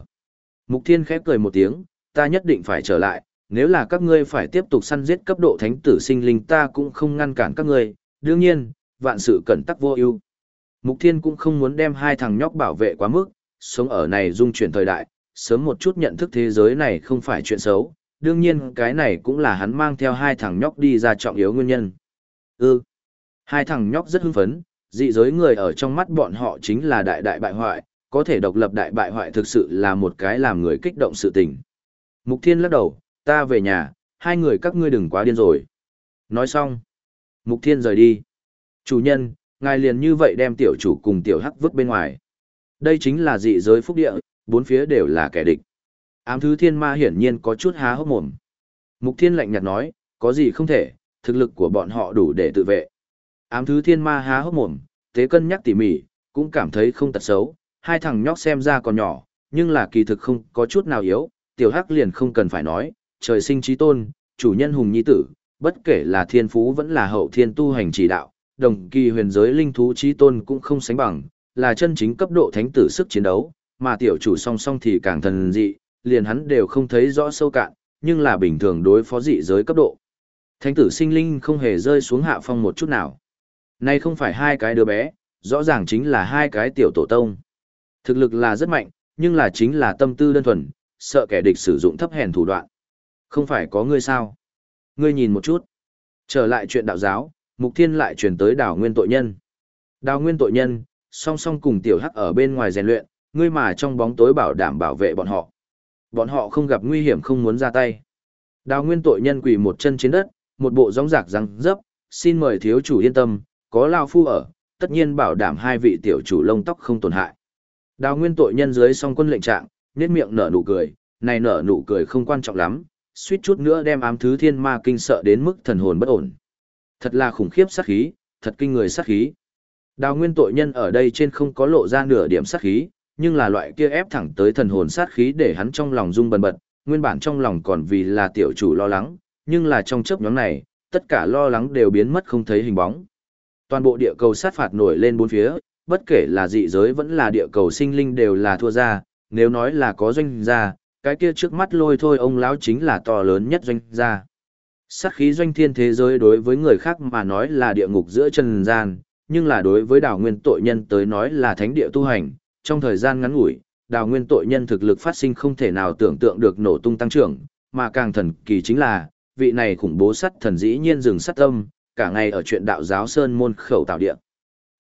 Mục Thiên khép cười một tiếng, ta nhất định phải trở lại, nếu là các ngươi phải tiếp tục săn giết cấp độ thánh tử sinh linh ta cũng không ngăn cản các ngươi, đương nhiên, vạn sự cẩn tắc vô ưu. Mục Thiên cũng không muốn đem hai thằng nhóc bảo vệ quá mức, sống ở này dung chuyển thời đại, sớm một chút nhận thức thế giới này không phải chuyện xấu, đương nhiên cái này cũng là hắn mang theo hai thằng nhóc đi ra trọng yếu nguyên nhân. Ừ, hai thằng nhóc rất hưng phấn, dị giới người ở trong mắt bọn họ chính là đại đại bại hoại, có thể độc lập đại bại hoại thực sự là một cái làm người kích động sự tình. Mục Thiên lắc đầu, ta về nhà, hai người các ngươi đừng quá điên rồi. Nói xong, Mục Thiên rời đi. Chủ nhân, ngài liền như vậy đem tiểu chủ cùng tiểu hắc vứt bên ngoài. Đây chính là dị giới phúc địa, bốn phía đều là kẻ địch. Ám thứ thiên ma hiển nhiên có chút há hốc mồm. Mục thiên lạnh nhạt nói, có gì không thể, thực lực của bọn họ đủ để tự vệ. Ám thứ thiên ma há hốc mồm, tế cân nhắc tỉ mỉ, cũng cảm thấy không tật xấu, hai thằng nhóc xem ra còn nhỏ, nhưng là kỳ thực không có chút nào yếu, tiểu hắc liền không cần phải nói, trời sinh trí tôn, chủ nhân hùng nhi tử, bất kể là thiên phú vẫn là hậu thiên tu hành chỉ đạo, đồng kỳ huyền giới linh thú trí tôn cũng không sánh bằng, là chân chính cấp độ thánh tử sức chiến đấu, mà tiểu chủ song song thì càng thần dị, liền hắn đều không thấy rõ sâu cạn, nhưng là bình thường đối phó dị giới cấp độ. Thánh tử sinh linh không hề rơi xuống hạ phong một chút nào. Nay không phải hai cái đứa bé, rõ ràng chính là hai cái tiểu tổ tông. Thực lực là rất mạnh, nhưng là chính là tâm tư đơn thuần, sợ kẻ địch sử dụng thấp hèn thủ đoạn. Không phải có ngươi sao? Ngươi nhìn một chút. Trở lại chuyện đạo giáo, Mục Thiên lại truyền tới đảo nguyên tội nhân. Đào nguyên tội nhân, song song cùng tiểu hắc ở bên ngoài rèn luyện, ngươi mà trong bóng tối bảo đảm bảo vệ bọn họ. Bọn họ không gặp nguy hiểm không muốn ra tay. Đào nguyên tội nhân quỳ một chân trên đất, một bộ gióng giạc răng dấp, xin mời thiếu chủ yên tâm, có lao phu ở, tất nhiên bảo đảm hai vị tiểu chủ lông tóc không tổn hại. Đào nguyên tội nhân dưới song quân lệnh trạng, nét miệng nở nụ cười, này nở nụ cười không quan trọng lắm, suýt chút nữa đem ám thứ thiên ma kinh sợ đến mức thần hồn bất ổn. Thật là khủng khiếp sát khí, thật kinh người sát khí. Đào nguyên tội nhân ở đây trên không có lộ ra nửa điểm sát khí, nhưng là loại kia ép thẳng tới thần hồn sát khí để hắn trong lòng rung bần bật, nguyên bản trong lòng còn vì là tiểu chủ lo lắng, nhưng là trong chớp nhóm này, tất cả lo lắng đều biến mất không thấy hình bóng. Toàn bộ địa cầu sát phạt nổi lên bốn phía, bất kể là dị giới vẫn là địa cầu sinh linh đều là thua ra, nếu nói là có doanh gia, cái kia trước mắt lôi thôi ông lão chính là to lớn nhất doanh gia. Sát khí doanh thiên thế giới đối với người khác mà nói là địa ngục giữa trần gian, nhưng là đối với đảo nguyên tội nhân tới nói là thánh địa tu hành, trong thời gian ngắn ngủi, đào nguyên tội nhân thực lực phát sinh không thể nào tưởng tượng được nổ tung tăng trưởng, mà càng thần kỳ chính là, vị này khủng bố sắt thần dĩ nhiên dừng sắt tâm, cả ngày ở chuyện đạo giáo sơn môn khẩu tạo địa.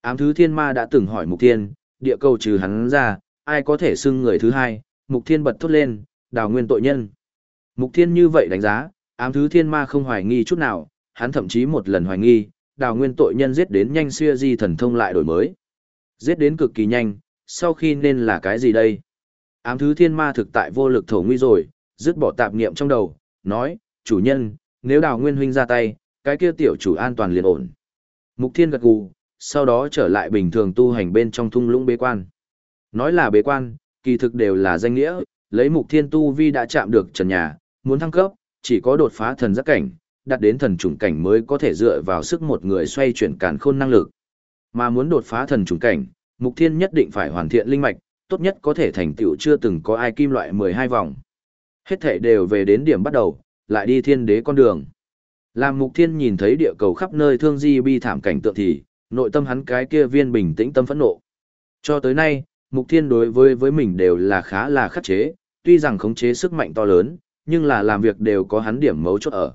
Ám thứ thiên ma đã từng hỏi mục thiên, địa cầu trừ hắn ra, ai có thể xưng người thứ hai, mục thiên bật thốt lên, đào nguyên tội nhân. Mục thiên như vậy đánh giá, ám thứ thiên ma không hoài nghi chút nào, hắn thậm chí một lần hoài nghi, đào nguyên tội nhân giết đến nhanh xuya di thần thông lại đổi mới. Giết đến cực kỳ nhanh, sau khi nên là cái gì đây? Ám thứ thiên ma thực tại vô lực thổ nguy rồi, dứt bỏ tạp niệm trong đầu, nói, chủ nhân, nếu đào nguyên huynh ra tay, cái kia tiểu chủ an toàn liền ổn. Mục thiên gật gù, sau đó trở lại bình thường tu hành bên trong thung lũng bế quan. Nói là bế quan, kỳ thực đều là danh nghĩa, lấy mục thiên tu vi đã chạm được trần nhà, muốn thăng cấp, chỉ có đột phá thần giác cảnh, đạt đến thần trùng cảnh mới có thể dựa vào sức một người xoay chuyển càn khôn năng lực. Mà muốn đột phá thần trùng cảnh, Mục Thiên nhất định phải hoàn thiện linh mạch, tốt nhất có thể thành tựu chưa từng có ai kim loại 12 vòng. Hết thể đều về đến điểm bắt đầu, lại đi thiên đế con đường. Làm Mục Thiên nhìn thấy địa cầu khắp nơi thương di bi thảm cảnh tượng thì, nội tâm hắn cái kia viên bình tĩnh tâm phẫn nộ. Cho tới nay, Mục Thiên đối với với mình đều là khá là khắc chế, tuy rằng khống chế sức mạnh to lớn, nhưng là làm việc đều có hắn điểm mấu chốt ở.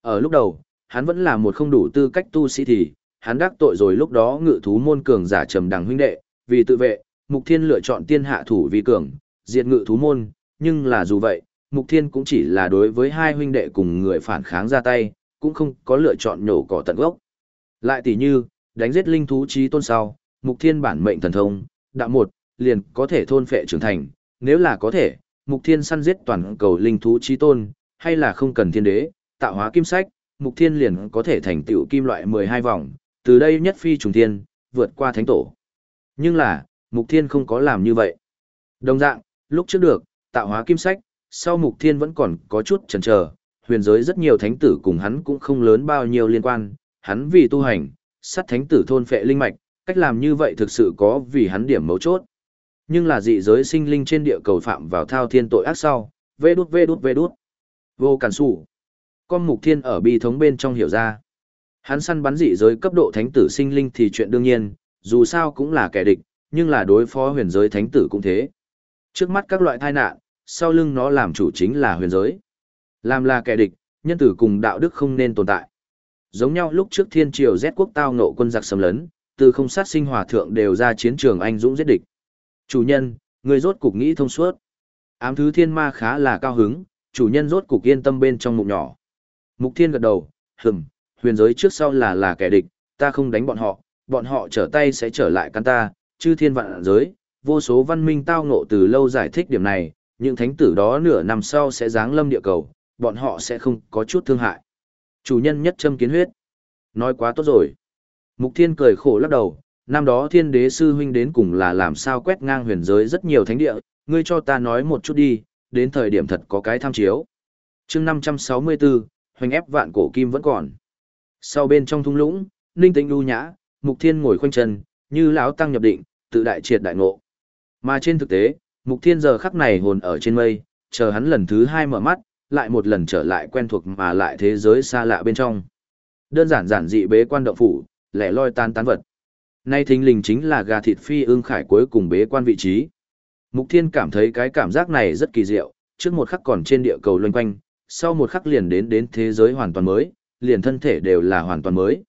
Ở lúc đầu, hắn vẫn là một không đủ tư cách tu sĩ thì, hắn đắc tội rồi lúc đó ngự thú môn cường giả trầm đằng huynh đệ, vì tự vệ, Mục Thiên lựa chọn tiên hạ thủ vi cường, diệt ngự thú môn, nhưng là dù vậy, Mục Thiên cũng chỉ là đối với hai huynh đệ cùng người phản kháng ra tay, cũng không có lựa chọn nhổ cỏ tận gốc. Lại tỷ như, đánh giết linh thú trí tôn sau, Mục Thiên bản mệnh thần thông, đạo một, liền có thể thôn phệ trưởng thành, nếu là có thể, Mục Thiên săn giết toàn cầu linh thú trí tôn, hay là không cần thiên đế, tạo hóa kim sách, Mục Thiên liền có thể thành tựu kim loại 12 vòng, từ đây nhất phi trùng thiên, vượt qua thánh tổ. Nhưng là, Mục Thiên không có làm như vậy. Đồng dạng, lúc trước được, tạo hóa kim sách, sau Mục Thiên vẫn còn có chút chần chờ, huyền giới rất nhiều thánh tử cùng hắn cũng không lớn bao nhiêu liên quan, hắn vì tu hành, sát thánh tử thôn phệ linh mạch, cách làm như vậy thực sự có vì hắn điểm mấu chốt. Nhưng là dị giới sinh linh trên địa cầu phạm vào thao thiên tội ác sau, vê đút vê đút vê đút. Vô cản sủ. Con mục thiên ở bi thống bên trong hiểu ra. Hắn săn bắn dị giới cấp độ thánh tử sinh linh thì chuyện đương nhiên, dù sao cũng là kẻ địch, nhưng là đối phó huyền giới thánh tử cũng thế. Trước mắt các loại tai nạn, sau lưng nó làm chủ chính là huyền giới. Làm là kẻ địch, nhân tử cùng đạo đức không nên tồn tại. Giống nhau lúc trước thiên triều Z quốc tao nộ quân giặc xâm lấn, từ không sát sinh hòa thượng đều ra chiến trường anh dũng giết địch. Chủ nhân, người rốt cục nghĩ thông suốt. Ám thứ thiên ma khá là cao hứng, chủ nhân rốt cục yên tâm bên trong mục nhỏ. Mục thiên gật đầu, hừm, huyền giới trước sau là là kẻ địch, ta không đánh bọn họ, bọn họ trở tay sẽ trở lại căn ta, chư thiên vạn giới, vô số văn minh tao ngộ từ lâu giải thích điểm này, những thánh tử đó nửa năm sau sẽ giáng lâm địa cầu, bọn họ sẽ không có chút thương hại. Chủ nhân nhất châm kiến huyết. Nói quá tốt rồi. Mục thiên cười khổ lắc đầu, năm đó thiên đế sư huynh đến cùng là làm sao quét ngang huyền giới rất nhiều thánh địa, ngươi cho ta nói một chút đi, đến thời điểm thật có cái tham chiếu. chương 564, hoành ép vạn cổ kim vẫn còn. Sau bên trong thung lũng, ninh tĩnh đu nhã, mục thiên ngồi khoanh chân, như lão tăng nhập định, tự đại triệt đại ngộ. Mà trên thực tế, Mục Thiên giờ khắc này hồn ở trên mây, chờ hắn lần thứ hai mở mắt, lại một lần trở lại quen thuộc mà lại thế giới xa lạ bên trong. Đơn giản giản dị bế quan động phủ, lẻ loi tan tán vật. Nay thình lình chính là gà thịt phi ương khải cuối cùng bế quan vị trí. Mục Thiên cảm thấy cái cảm giác này rất kỳ diệu, trước một khắc còn trên địa cầu loanh quanh, sau một khắc liền đến đến thế giới hoàn toàn mới, liền thân thể đều là hoàn toàn mới.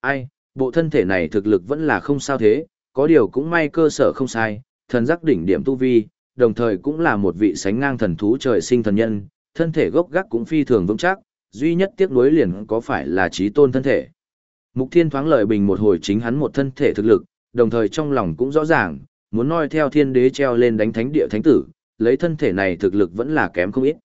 Ai, bộ thân thể này thực lực vẫn là không sao thế, có điều cũng may cơ sở không sai, thần giác đỉnh điểm tu vi, đồng thời cũng là một vị sánh ngang thần thú trời sinh thần nhân, thân thể gốc gác cũng phi thường vững chắc, duy nhất tiếc nuối liền có phải là trí tôn thân thể. Mục Thiên thoáng lợi bình một hồi chính hắn một thân thể thực lực, đồng thời trong lòng cũng rõ ràng, muốn noi theo thiên đế treo lên đánh thánh địa thánh tử, lấy thân thể này thực lực vẫn là kém không ít.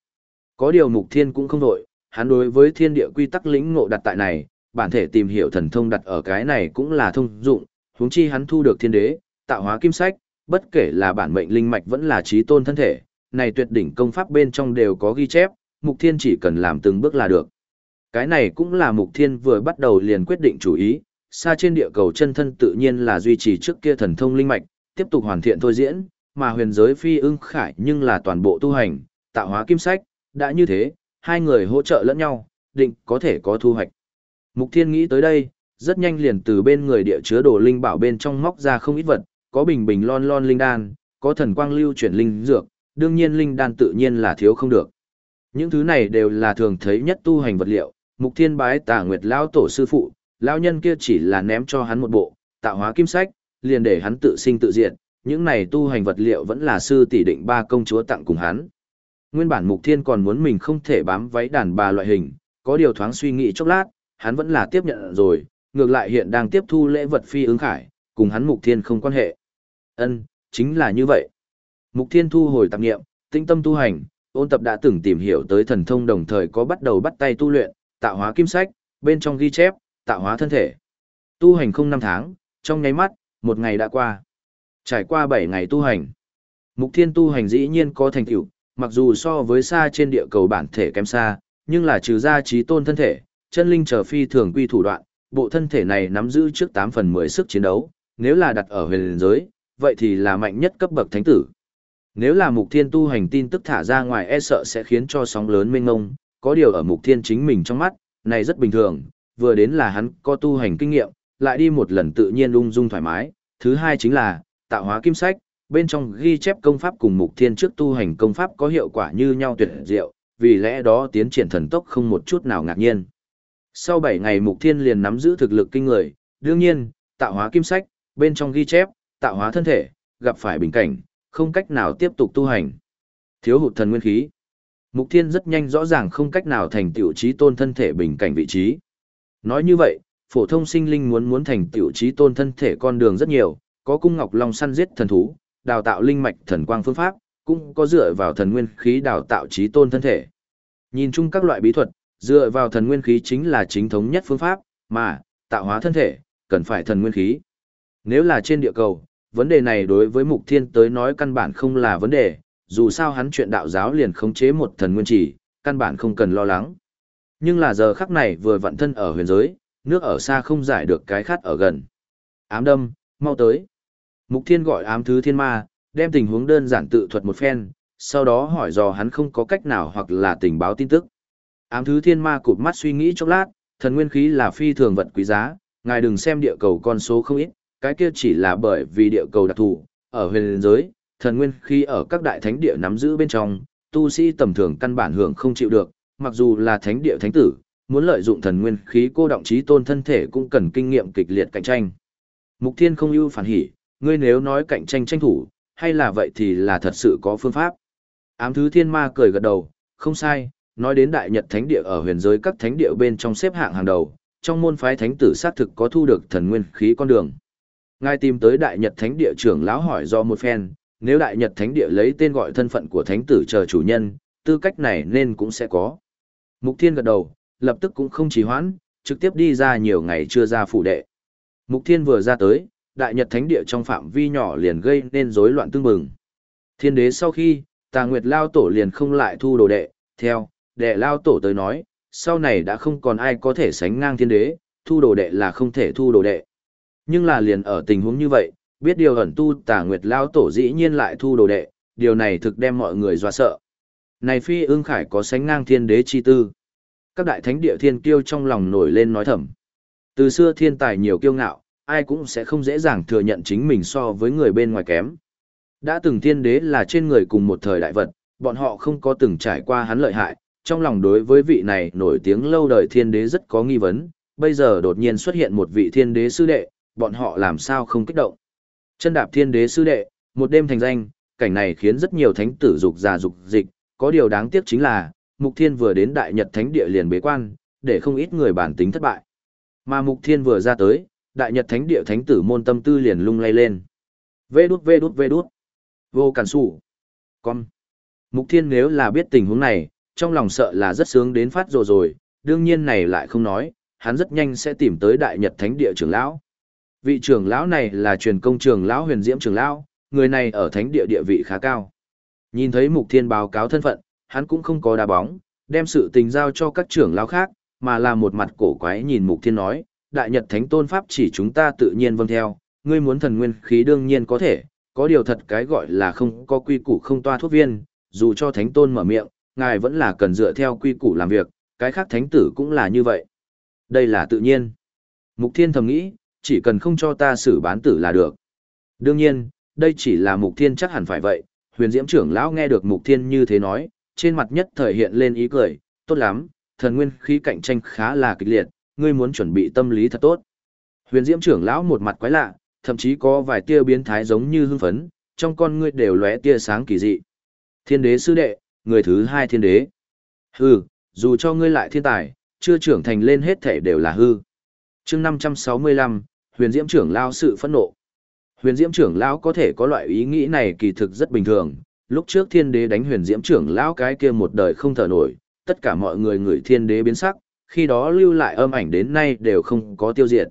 Có điều Mục Thiên cũng không đổi, hắn đối với thiên địa quy tắc lĩnh ngộ đặt tại này, bản thể tìm hiểu thần thông đặt ở cái này cũng là thông dụng, huống chi hắn thu được thiên đế, tạo hóa kim sách, bất kể là bản mệnh linh mạch vẫn là trí tôn thân thể, này tuyệt đỉnh công pháp bên trong đều có ghi chép, Mục Thiên chỉ cần làm từng bước là được. Cái này cũng là Mục Thiên vừa bắt đầu liền quyết định chủ ý, xa trên địa cầu chân thân tự nhiên là duy trì trước kia thần thông linh mạch, tiếp tục hoàn thiện thôi diễn, mà huyền giới phi ưng khải nhưng là toàn bộ tu hành, tạo hóa kim sách, đã như thế, hai người hỗ trợ lẫn nhau, định có thể có thu hoạch. Mục Thiên nghĩ tới đây, rất nhanh liền từ bên người địa chứa đồ linh bảo bên trong móc ra không ít vật, có bình bình lon lon linh đan, có thần quang lưu chuyển linh dược, đương nhiên linh đan tự nhiên là thiếu không được. Những thứ này đều là thường thấy nhất tu hành vật liệu, Mục Thiên bái Tả Nguyệt lão tổ sư phụ, lão nhân kia chỉ là ném cho hắn một bộ, tạo hóa kim sách, liền để hắn tự sinh tự diệt, những này tu hành vật liệu vẫn là sư tỷ định ba công chúa tặng cùng hắn. Nguyên bản Mục Thiên còn muốn mình không thể bám váy đàn bà loại hình, có điều thoáng suy nghĩ chốc lát, hắn vẫn là tiếp nhận rồi, ngược lại hiện đang tiếp thu lễ vật phi ứng khải, cùng hắn Mục Thiên không quan hệ. Ân, chính là như vậy. Mục Thiên thu hồi tạp nghiệm, tĩnh tâm tu hành, ôn tập đã từng tìm hiểu tới thần thông đồng thời có bắt đầu bắt tay tu luyện, tạo hóa kim sách, bên trong ghi chép, tạo hóa thân thể. Tu hành không năm tháng, trong nháy mắt, một ngày đã qua. Trải qua 7 ngày tu hành. Mục Thiên tu hành dĩ nhiên có thành tựu, mặc dù so với xa trên địa cầu bản thể kém xa, nhưng là trừ ra trí tôn thân thể, chân linh trở phi thường quy thủ đoạn, bộ thân thể này nắm giữ trước 8 phần 10 sức chiến đấu, nếu là đặt ở huyền giới, vậy thì là mạnh nhất cấp bậc thánh tử. Nếu là mục thiên tu hành tin tức thả ra ngoài e sợ sẽ khiến cho sóng lớn mênh ngông, có điều ở mục thiên chính mình trong mắt, này rất bình thường, vừa đến là hắn có tu hành kinh nghiệm, lại đi một lần tự nhiên ung dung thoải mái, thứ hai chính là, tạo hóa kim sách, bên trong ghi chép công pháp cùng mục thiên trước tu hành công pháp có hiệu quả như nhau tuyệt diệu, vì lẽ đó tiến triển thần tốc không một chút nào ngạc nhiên. Sau 7 ngày mục thiên liền nắm giữ thực lực kinh người, đương nhiên, tạo hóa kim sách, bên trong ghi chép, tạo hóa thân thể, gặp phải bình cảnh, không cách nào tiếp tục tu hành. Thiếu hụt thần nguyên khí. Mục Thiên rất nhanh rõ ràng không cách nào thành tiểu trí tôn thân thể bình cảnh vị trí. Nói như vậy, phổ thông sinh linh muốn muốn thành tiểu trí tôn thân thể con đường rất nhiều, có cung ngọc long săn giết thần thú, đào tạo linh mạch thần quang phương pháp, cũng có dựa vào thần nguyên khí đào tạo trí tôn thân thể. Nhìn chung các loại bí thuật, dựa vào thần nguyên khí chính là chính thống nhất phương pháp, mà tạo hóa thân thể cần phải thần nguyên khí. Nếu là trên địa cầu, vấn đề này đối với Mục Thiên tới nói căn bản không là vấn đề, dù sao hắn chuyện đạo giáo liền khống chế một thần nguyên chỉ, căn bản không cần lo lắng. Nhưng là giờ khắc này vừa vận thân ở huyền giới, nước ở xa không giải được cái khát ở gần. Ám đâm, mau tới. Mục Thiên gọi ám thứ thiên ma, đem tình huống đơn giản tự thuật một phen, sau đó hỏi dò hắn không có cách nào hoặc là tình báo tin tức. Ám thứ thiên ma cụp mắt suy nghĩ chốc lát, thần nguyên khí là phi thường vật quý giá, ngài đừng xem địa cầu con số không ít, cái kia chỉ là bởi vì địa cầu đặc thù, ở huyền giới, thần nguyên khí ở các đại thánh địa nắm giữ bên trong, tu sĩ tầm thường căn bản hưởng không chịu được, mặc dù là thánh địa thánh tử, muốn lợi dụng thần nguyên khí cô động trí tôn thân thể cũng cần kinh nghiệm kịch liệt cạnh tranh. Mục Thiên không ưu phản hỉ, ngươi nếu nói cạnh tranh tranh thủ, hay là vậy thì là thật sự có phương pháp. Ám thứ thiên ma cười gật đầu, không sai, nói đến đại nhật thánh địa ở huyền giới các thánh địa bên trong xếp hạng hàng đầu, trong môn phái thánh tử xác thực có thu được thần nguyên khí con đường. Ngài tìm tới Đại Nhật Thánh Địa trưởng lão hỏi do một phen, nếu Đại Nhật Thánh Địa lấy tên gọi thân phận của thánh tử chờ chủ nhân, tư cách này nên cũng sẽ có. Mục Thiên gật đầu, lập tức cũng không trì hoãn, trực tiếp đi ra nhiều ngày chưa ra phủ đệ. Mục Thiên vừa ra tới, Đại Nhật Thánh Địa trong phạm vi nhỏ liền gây nên rối loạn tương mừng. Thiên đế sau khi, Tà Nguyệt Lao Tổ liền không lại thu đồ đệ, theo, đệ Lao Tổ tới nói, sau này đã không còn ai có thể sánh ngang thiên đế, thu đồ đệ là không thể thu đồ đệ. Nhưng là liền ở tình huống như vậy, Biết điều ẩn tu tà nguyệt lao tổ dĩ nhiên lại thu đồ đệ, điều này thực đem mọi người dọa sợ. Này phi ương khải có sánh ngang thiên đế chi tư. Các đại thánh địa thiên kiêu trong lòng nổi lên nói thầm. Từ xưa thiên tài nhiều kiêu ngạo, ai cũng sẽ không dễ dàng thừa nhận chính mình so với người bên ngoài kém. Đã từng thiên đế là trên người cùng một thời đại vật, bọn họ không có từng trải qua hắn lợi hại, trong lòng đối với vị này nổi tiếng lâu đời thiên đế rất có nghi vấn, bây giờ đột nhiên xuất hiện một vị thiên đế sư đệ, bọn họ làm sao không kích động. Chân đạp thiên đế sư đệ, một đêm thành danh, cảnh này khiến rất nhiều thánh tử dục già dục dịch, có điều đáng tiếc chính là, Mục Thiên vừa đến Đại Nhật Thánh Địa liền bế quan, để không ít người bản tính thất bại. Mà Mục Thiên vừa ra tới, Đại Nhật Thánh Địa Thánh tử môn tâm tư liền lung lay lên. Vê đút vê đút vê đút. Vô cản sủ. Con. Mục Thiên nếu là biết tình huống này, trong lòng sợ là rất sướng đến phát rồi rồi, đương nhiên này lại không nói, hắn rất nhanh sẽ tìm tới Đại Nhật Thánh Địa trưởng lão. Vị trưởng lão này là truyền công trưởng lão Huyền Diễm trưởng lão, người này ở Thánh Địa địa vị khá cao. Nhìn thấy Mục Thiên báo cáo thân phận, hắn cũng không có đá bóng, đem sự tình giao cho các trưởng lão khác, mà là một mặt cổ quái nhìn Mục Thiên nói, Đại Nhật Thánh Tôn Pháp chỉ chúng ta tự nhiên vâng theo, ngươi muốn thần nguyên khí đương nhiên có thể, có điều thật cái gọi là không có quy củ không toa thuốc viên, dù cho Thánh Tôn mở miệng, ngài vẫn là cần dựa theo quy củ làm việc, cái khác Thánh Tử cũng là như vậy. Đây là tự nhiên. Mục Thiên thầm nghĩ, chỉ cần không cho ta xử bán tử là được. Đương nhiên, đây chỉ là Mục Thiên chắc hẳn phải vậy, huyền diễm trưởng lão nghe được Mục Thiên như thế nói, trên mặt nhất thời hiện lên ý cười, tốt lắm, thần nguyên khí cạnh tranh khá là kịch liệt, ngươi muốn chuẩn bị tâm lý thật tốt. Huyền diễm trưởng lão một mặt quái lạ, thậm chí có vài tia biến thái giống như hưng phấn, trong con ngươi đều lóe tia sáng kỳ dị. Thiên đế sư đệ, người thứ hai thiên đế. Hừ, dù cho ngươi lại thiên tài, chưa trưởng thành lên hết thể đều là hư. chương 565, huyền diễm trưởng lão sự phẫn nộ. Huyền diễm trưởng lão có thể có loại ý nghĩ này kỳ thực rất bình thường. Lúc trước thiên đế đánh huyền diễm trưởng lão cái kia một đời không thở nổi, tất cả mọi người ngửi thiên đế biến sắc, khi đó lưu lại âm ảnh đến nay đều không có tiêu diệt.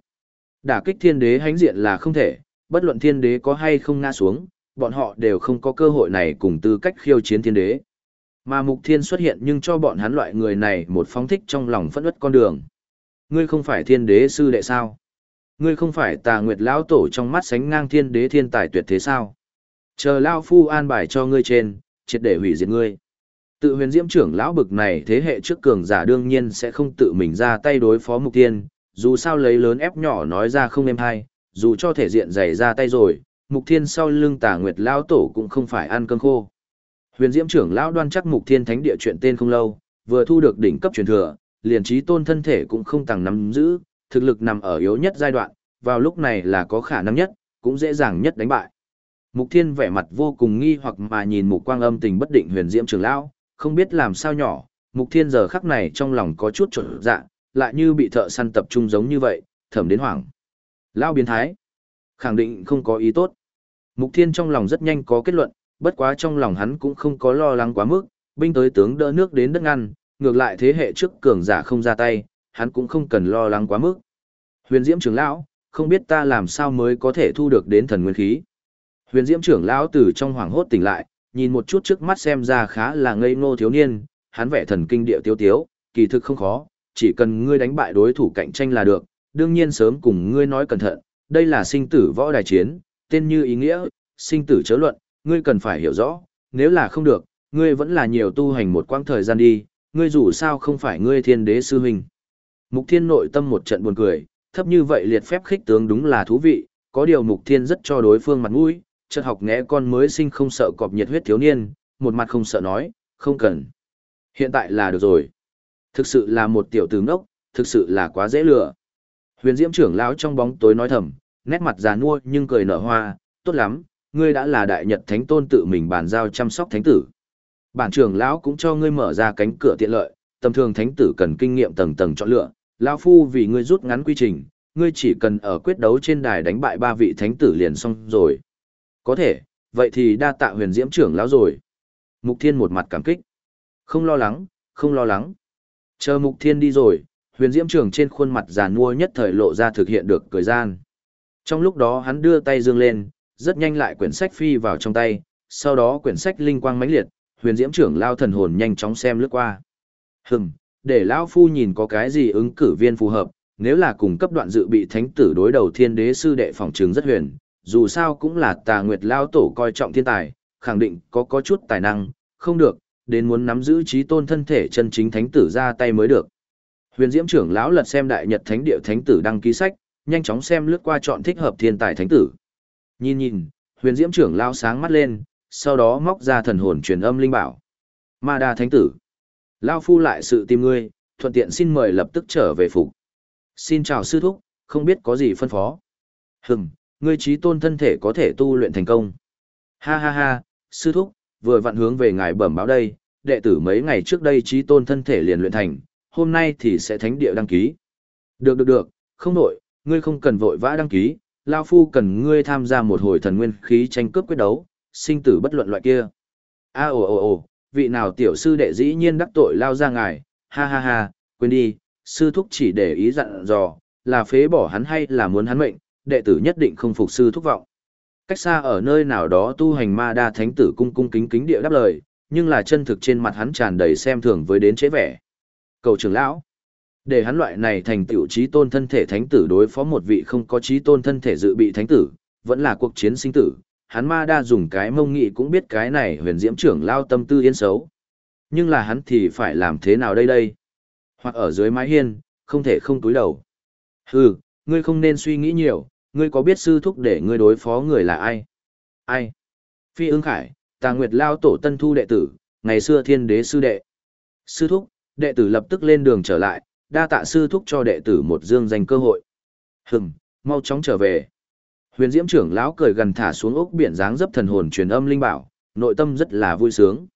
Đả kích thiên đế hánh diện là không thể, bất luận thiên đế có hay không ngã xuống, bọn họ đều không có cơ hội này cùng tư cách khiêu chiến thiên đế. Mà mục thiên xuất hiện nhưng cho bọn hắn loại người này một phóng thích trong lòng phẫn ướt con đường. Ngươi không phải thiên đế sư đệ sao? Ngươi không phải tà nguyệt lão tổ trong mắt sánh ngang thiên đế thiên tài tuyệt thế sao? Chờ lao phu an bài cho ngươi trên, triệt để hủy diệt ngươi. Tự huyền diễm trưởng lão bực này thế hệ trước cường giả đương nhiên sẽ không tự mình ra tay đối phó mục tiên, dù sao lấy lớn ép nhỏ nói ra không êm hay, dù cho thể diện dày ra tay rồi, mục thiên sau lưng tà nguyệt lão tổ cũng không phải ăn cơm khô. Huyền diễm trưởng lão đoan chắc mục thiên thánh địa chuyện tên không lâu, vừa thu được đỉnh cấp truyền thừa, liền trí tôn thân thể cũng không tăng nắm giữ, thực lực nằm ở yếu nhất giai đoạn, vào lúc này là có khả năng nhất, cũng dễ dàng nhất đánh bại. Mục Thiên vẻ mặt vô cùng nghi hoặc mà nhìn Mục Quang Âm tình bất định huyền diễm trưởng lão, không biết làm sao nhỏ, Mục Thiên giờ khắc này trong lòng có chút trở dạ, lại như bị thợ săn tập trung giống như vậy, thẩm đến hoảng. Lão biến thái, khẳng định không có ý tốt. Mục Thiên trong lòng rất nhanh có kết luận, bất quá trong lòng hắn cũng không có lo lắng quá mức, binh tới tướng đỡ nước đến đất ngăn, ngược lại thế hệ trước cường giả không ra tay, hắn cũng không cần lo lắng quá mức. Huyền Diễm trưởng lão, không biết ta làm sao mới có thể thu được đến thần nguyên khí. Huyền Diễm trưởng lão từ trong hoàng hốt tỉnh lại, nhìn một chút trước mắt xem ra khá là ngây ngô thiếu niên, hắn vẻ thần kinh địa tiêu tiếu, kỳ thực không khó, chỉ cần ngươi đánh bại đối thủ cạnh tranh là được, đương nhiên sớm cùng ngươi nói cẩn thận, đây là sinh tử võ đài chiến, tên như ý nghĩa, sinh tử chớ luận, ngươi cần phải hiểu rõ, nếu là không được, ngươi vẫn là nhiều tu hành một quãng thời gian đi, ngươi dù sao không phải ngươi thiên đế sư huynh. Mục Thiên nội tâm một trận buồn cười, thấp như vậy liệt phép khích tướng đúng là thú vị, có điều Mục Thiên rất cho đối phương mặt mũi, chợt học ngẽ con mới sinh không sợ cọp nhiệt huyết thiếu niên, một mặt không sợ nói, không cần. Hiện tại là được rồi. Thực sự là một tiểu tử ngốc, thực sự là quá dễ lừa. Huyền Diễm trưởng lão trong bóng tối nói thầm, nét mặt già nua nhưng cười nở hoa, tốt lắm, ngươi đã là đại nhật thánh tôn tự mình bàn giao chăm sóc thánh tử. Bản trưởng lão cũng cho ngươi mở ra cánh cửa tiện lợi, tầm thường thánh tử cần kinh nghiệm tầng tầng chọn lựa, lão phu vì ngươi rút ngắn quy trình, ngươi chỉ cần ở quyết đấu trên đài đánh bại ba vị thánh tử liền xong rồi. Có thể, vậy thì đa tạ huyền diễm trưởng lão rồi. Mục Thiên một mặt cảm kích. Không lo lắng, không lo lắng. Chờ Mục Thiên đi rồi, huyền diễm trưởng trên khuôn mặt già nua nhất thời lộ ra thực hiện được cười gian. Trong lúc đó hắn đưa tay dương lên, rất nhanh lại quyển sách phi vào trong tay, sau đó quyển sách linh quang mãnh liệt, huyền diễm trưởng lao thần hồn nhanh chóng xem lướt qua. Hừm, để lão phu nhìn có cái gì ứng cử viên phù hợp, nếu là cùng cấp đoạn dự bị thánh tử đối đầu thiên đế sư đệ phòng trường rất huyền, dù sao cũng là tà nguyệt lao tổ coi trọng thiên tài, khẳng định có có chút tài năng, không được, đến muốn nắm giữ trí tôn thân thể chân chính thánh tử ra tay mới được. Huyền Diễm trưởng lão lật xem đại nhật thánh địa thánh tử đăng ký sách, nhanh chóng xem lướt qua chọn thích hợp thiên tài thánh tử. Nhìn nhìn, Huyền Diễm trưởng lão sáng mắt lên, sau đó móc ra thần hồn truyền âm linh bảo. Ma đa thánh tử. Lao phu lại sự tìm ngươi, thuận tiện xin mời lập tức trở về phục. Xin chào sư thúc, không biết có gì phân phó. Hừm, ngươi trí tôn thân thể có thể tu luyện thành công. Ha ha ha, sư thúc, vừa vặn hướng về ngài bẩm báo đây, đệ tử mấy ngày trước đây trí tôn thân thể liền luyện thành, hôm nay thì sẽ thánh địa đăng ký. Được được được, không nổi, ngươi không cần vội vã đăng ký, Lao Phu cần ngươi tham gia một hồi thần nguyên khí tranh cướp quyết đấu, sinh tử bất luận loại kia. A ồ ồ ồ, vị nào tiểu sư đệ dĩ nhiên đắc tội Lao ra ngài, ha ha ha, quên đi, sư thúc chỉ để ý dặn dò, là phế bỏ hắn hay là muốn hắn mệnh, đệ tử nhất định không phục sư thúc vọng. Cách xa ở nơi nào đó tu hành ma đa thánh tử cung cung kính kính địa đáp lời, nhưng là chân thực trên mặt hắn tràn đầy xem thường với đến chế vẻ. Cầu trưởng lão, để hắn loại này thành tiểu trí tôn thân thể thánh tử đối phó một vị không có trí tôn thân thể dự bị thánh tử, vẫn là cuộc chiến sinh tử, hắn ma đa dùng cái mông nghị cũng biết cái này huyền diễm trưởng lao tâm tư yên xấu. Nhưng là hắn thì phải làm thế nào đây đây? Hoặc ở dưới mái hiên, không thể không túi đầu. Hừ, ngươi không nên suy nghĩ nhiều, ngươi có biết sư thúc để ngươi đối phó người là ai? Ai? Phi ưng khải, tà nguyệt lao tổ tân thu đệ tử, ngày xưa thiên đế sư đệ. Sư thúc, đệ tử lập tức lên đường trở lại, đa tạ sư thúc cho đệ tử một dương danh cơ hội. Hừm, mau chóng trở về. Huyền Diễm trưởng lão cười gần thả xuống ốc biển dáng dấp thần hồn truyền âm linh bảo, nội tâm rất là vui sướng.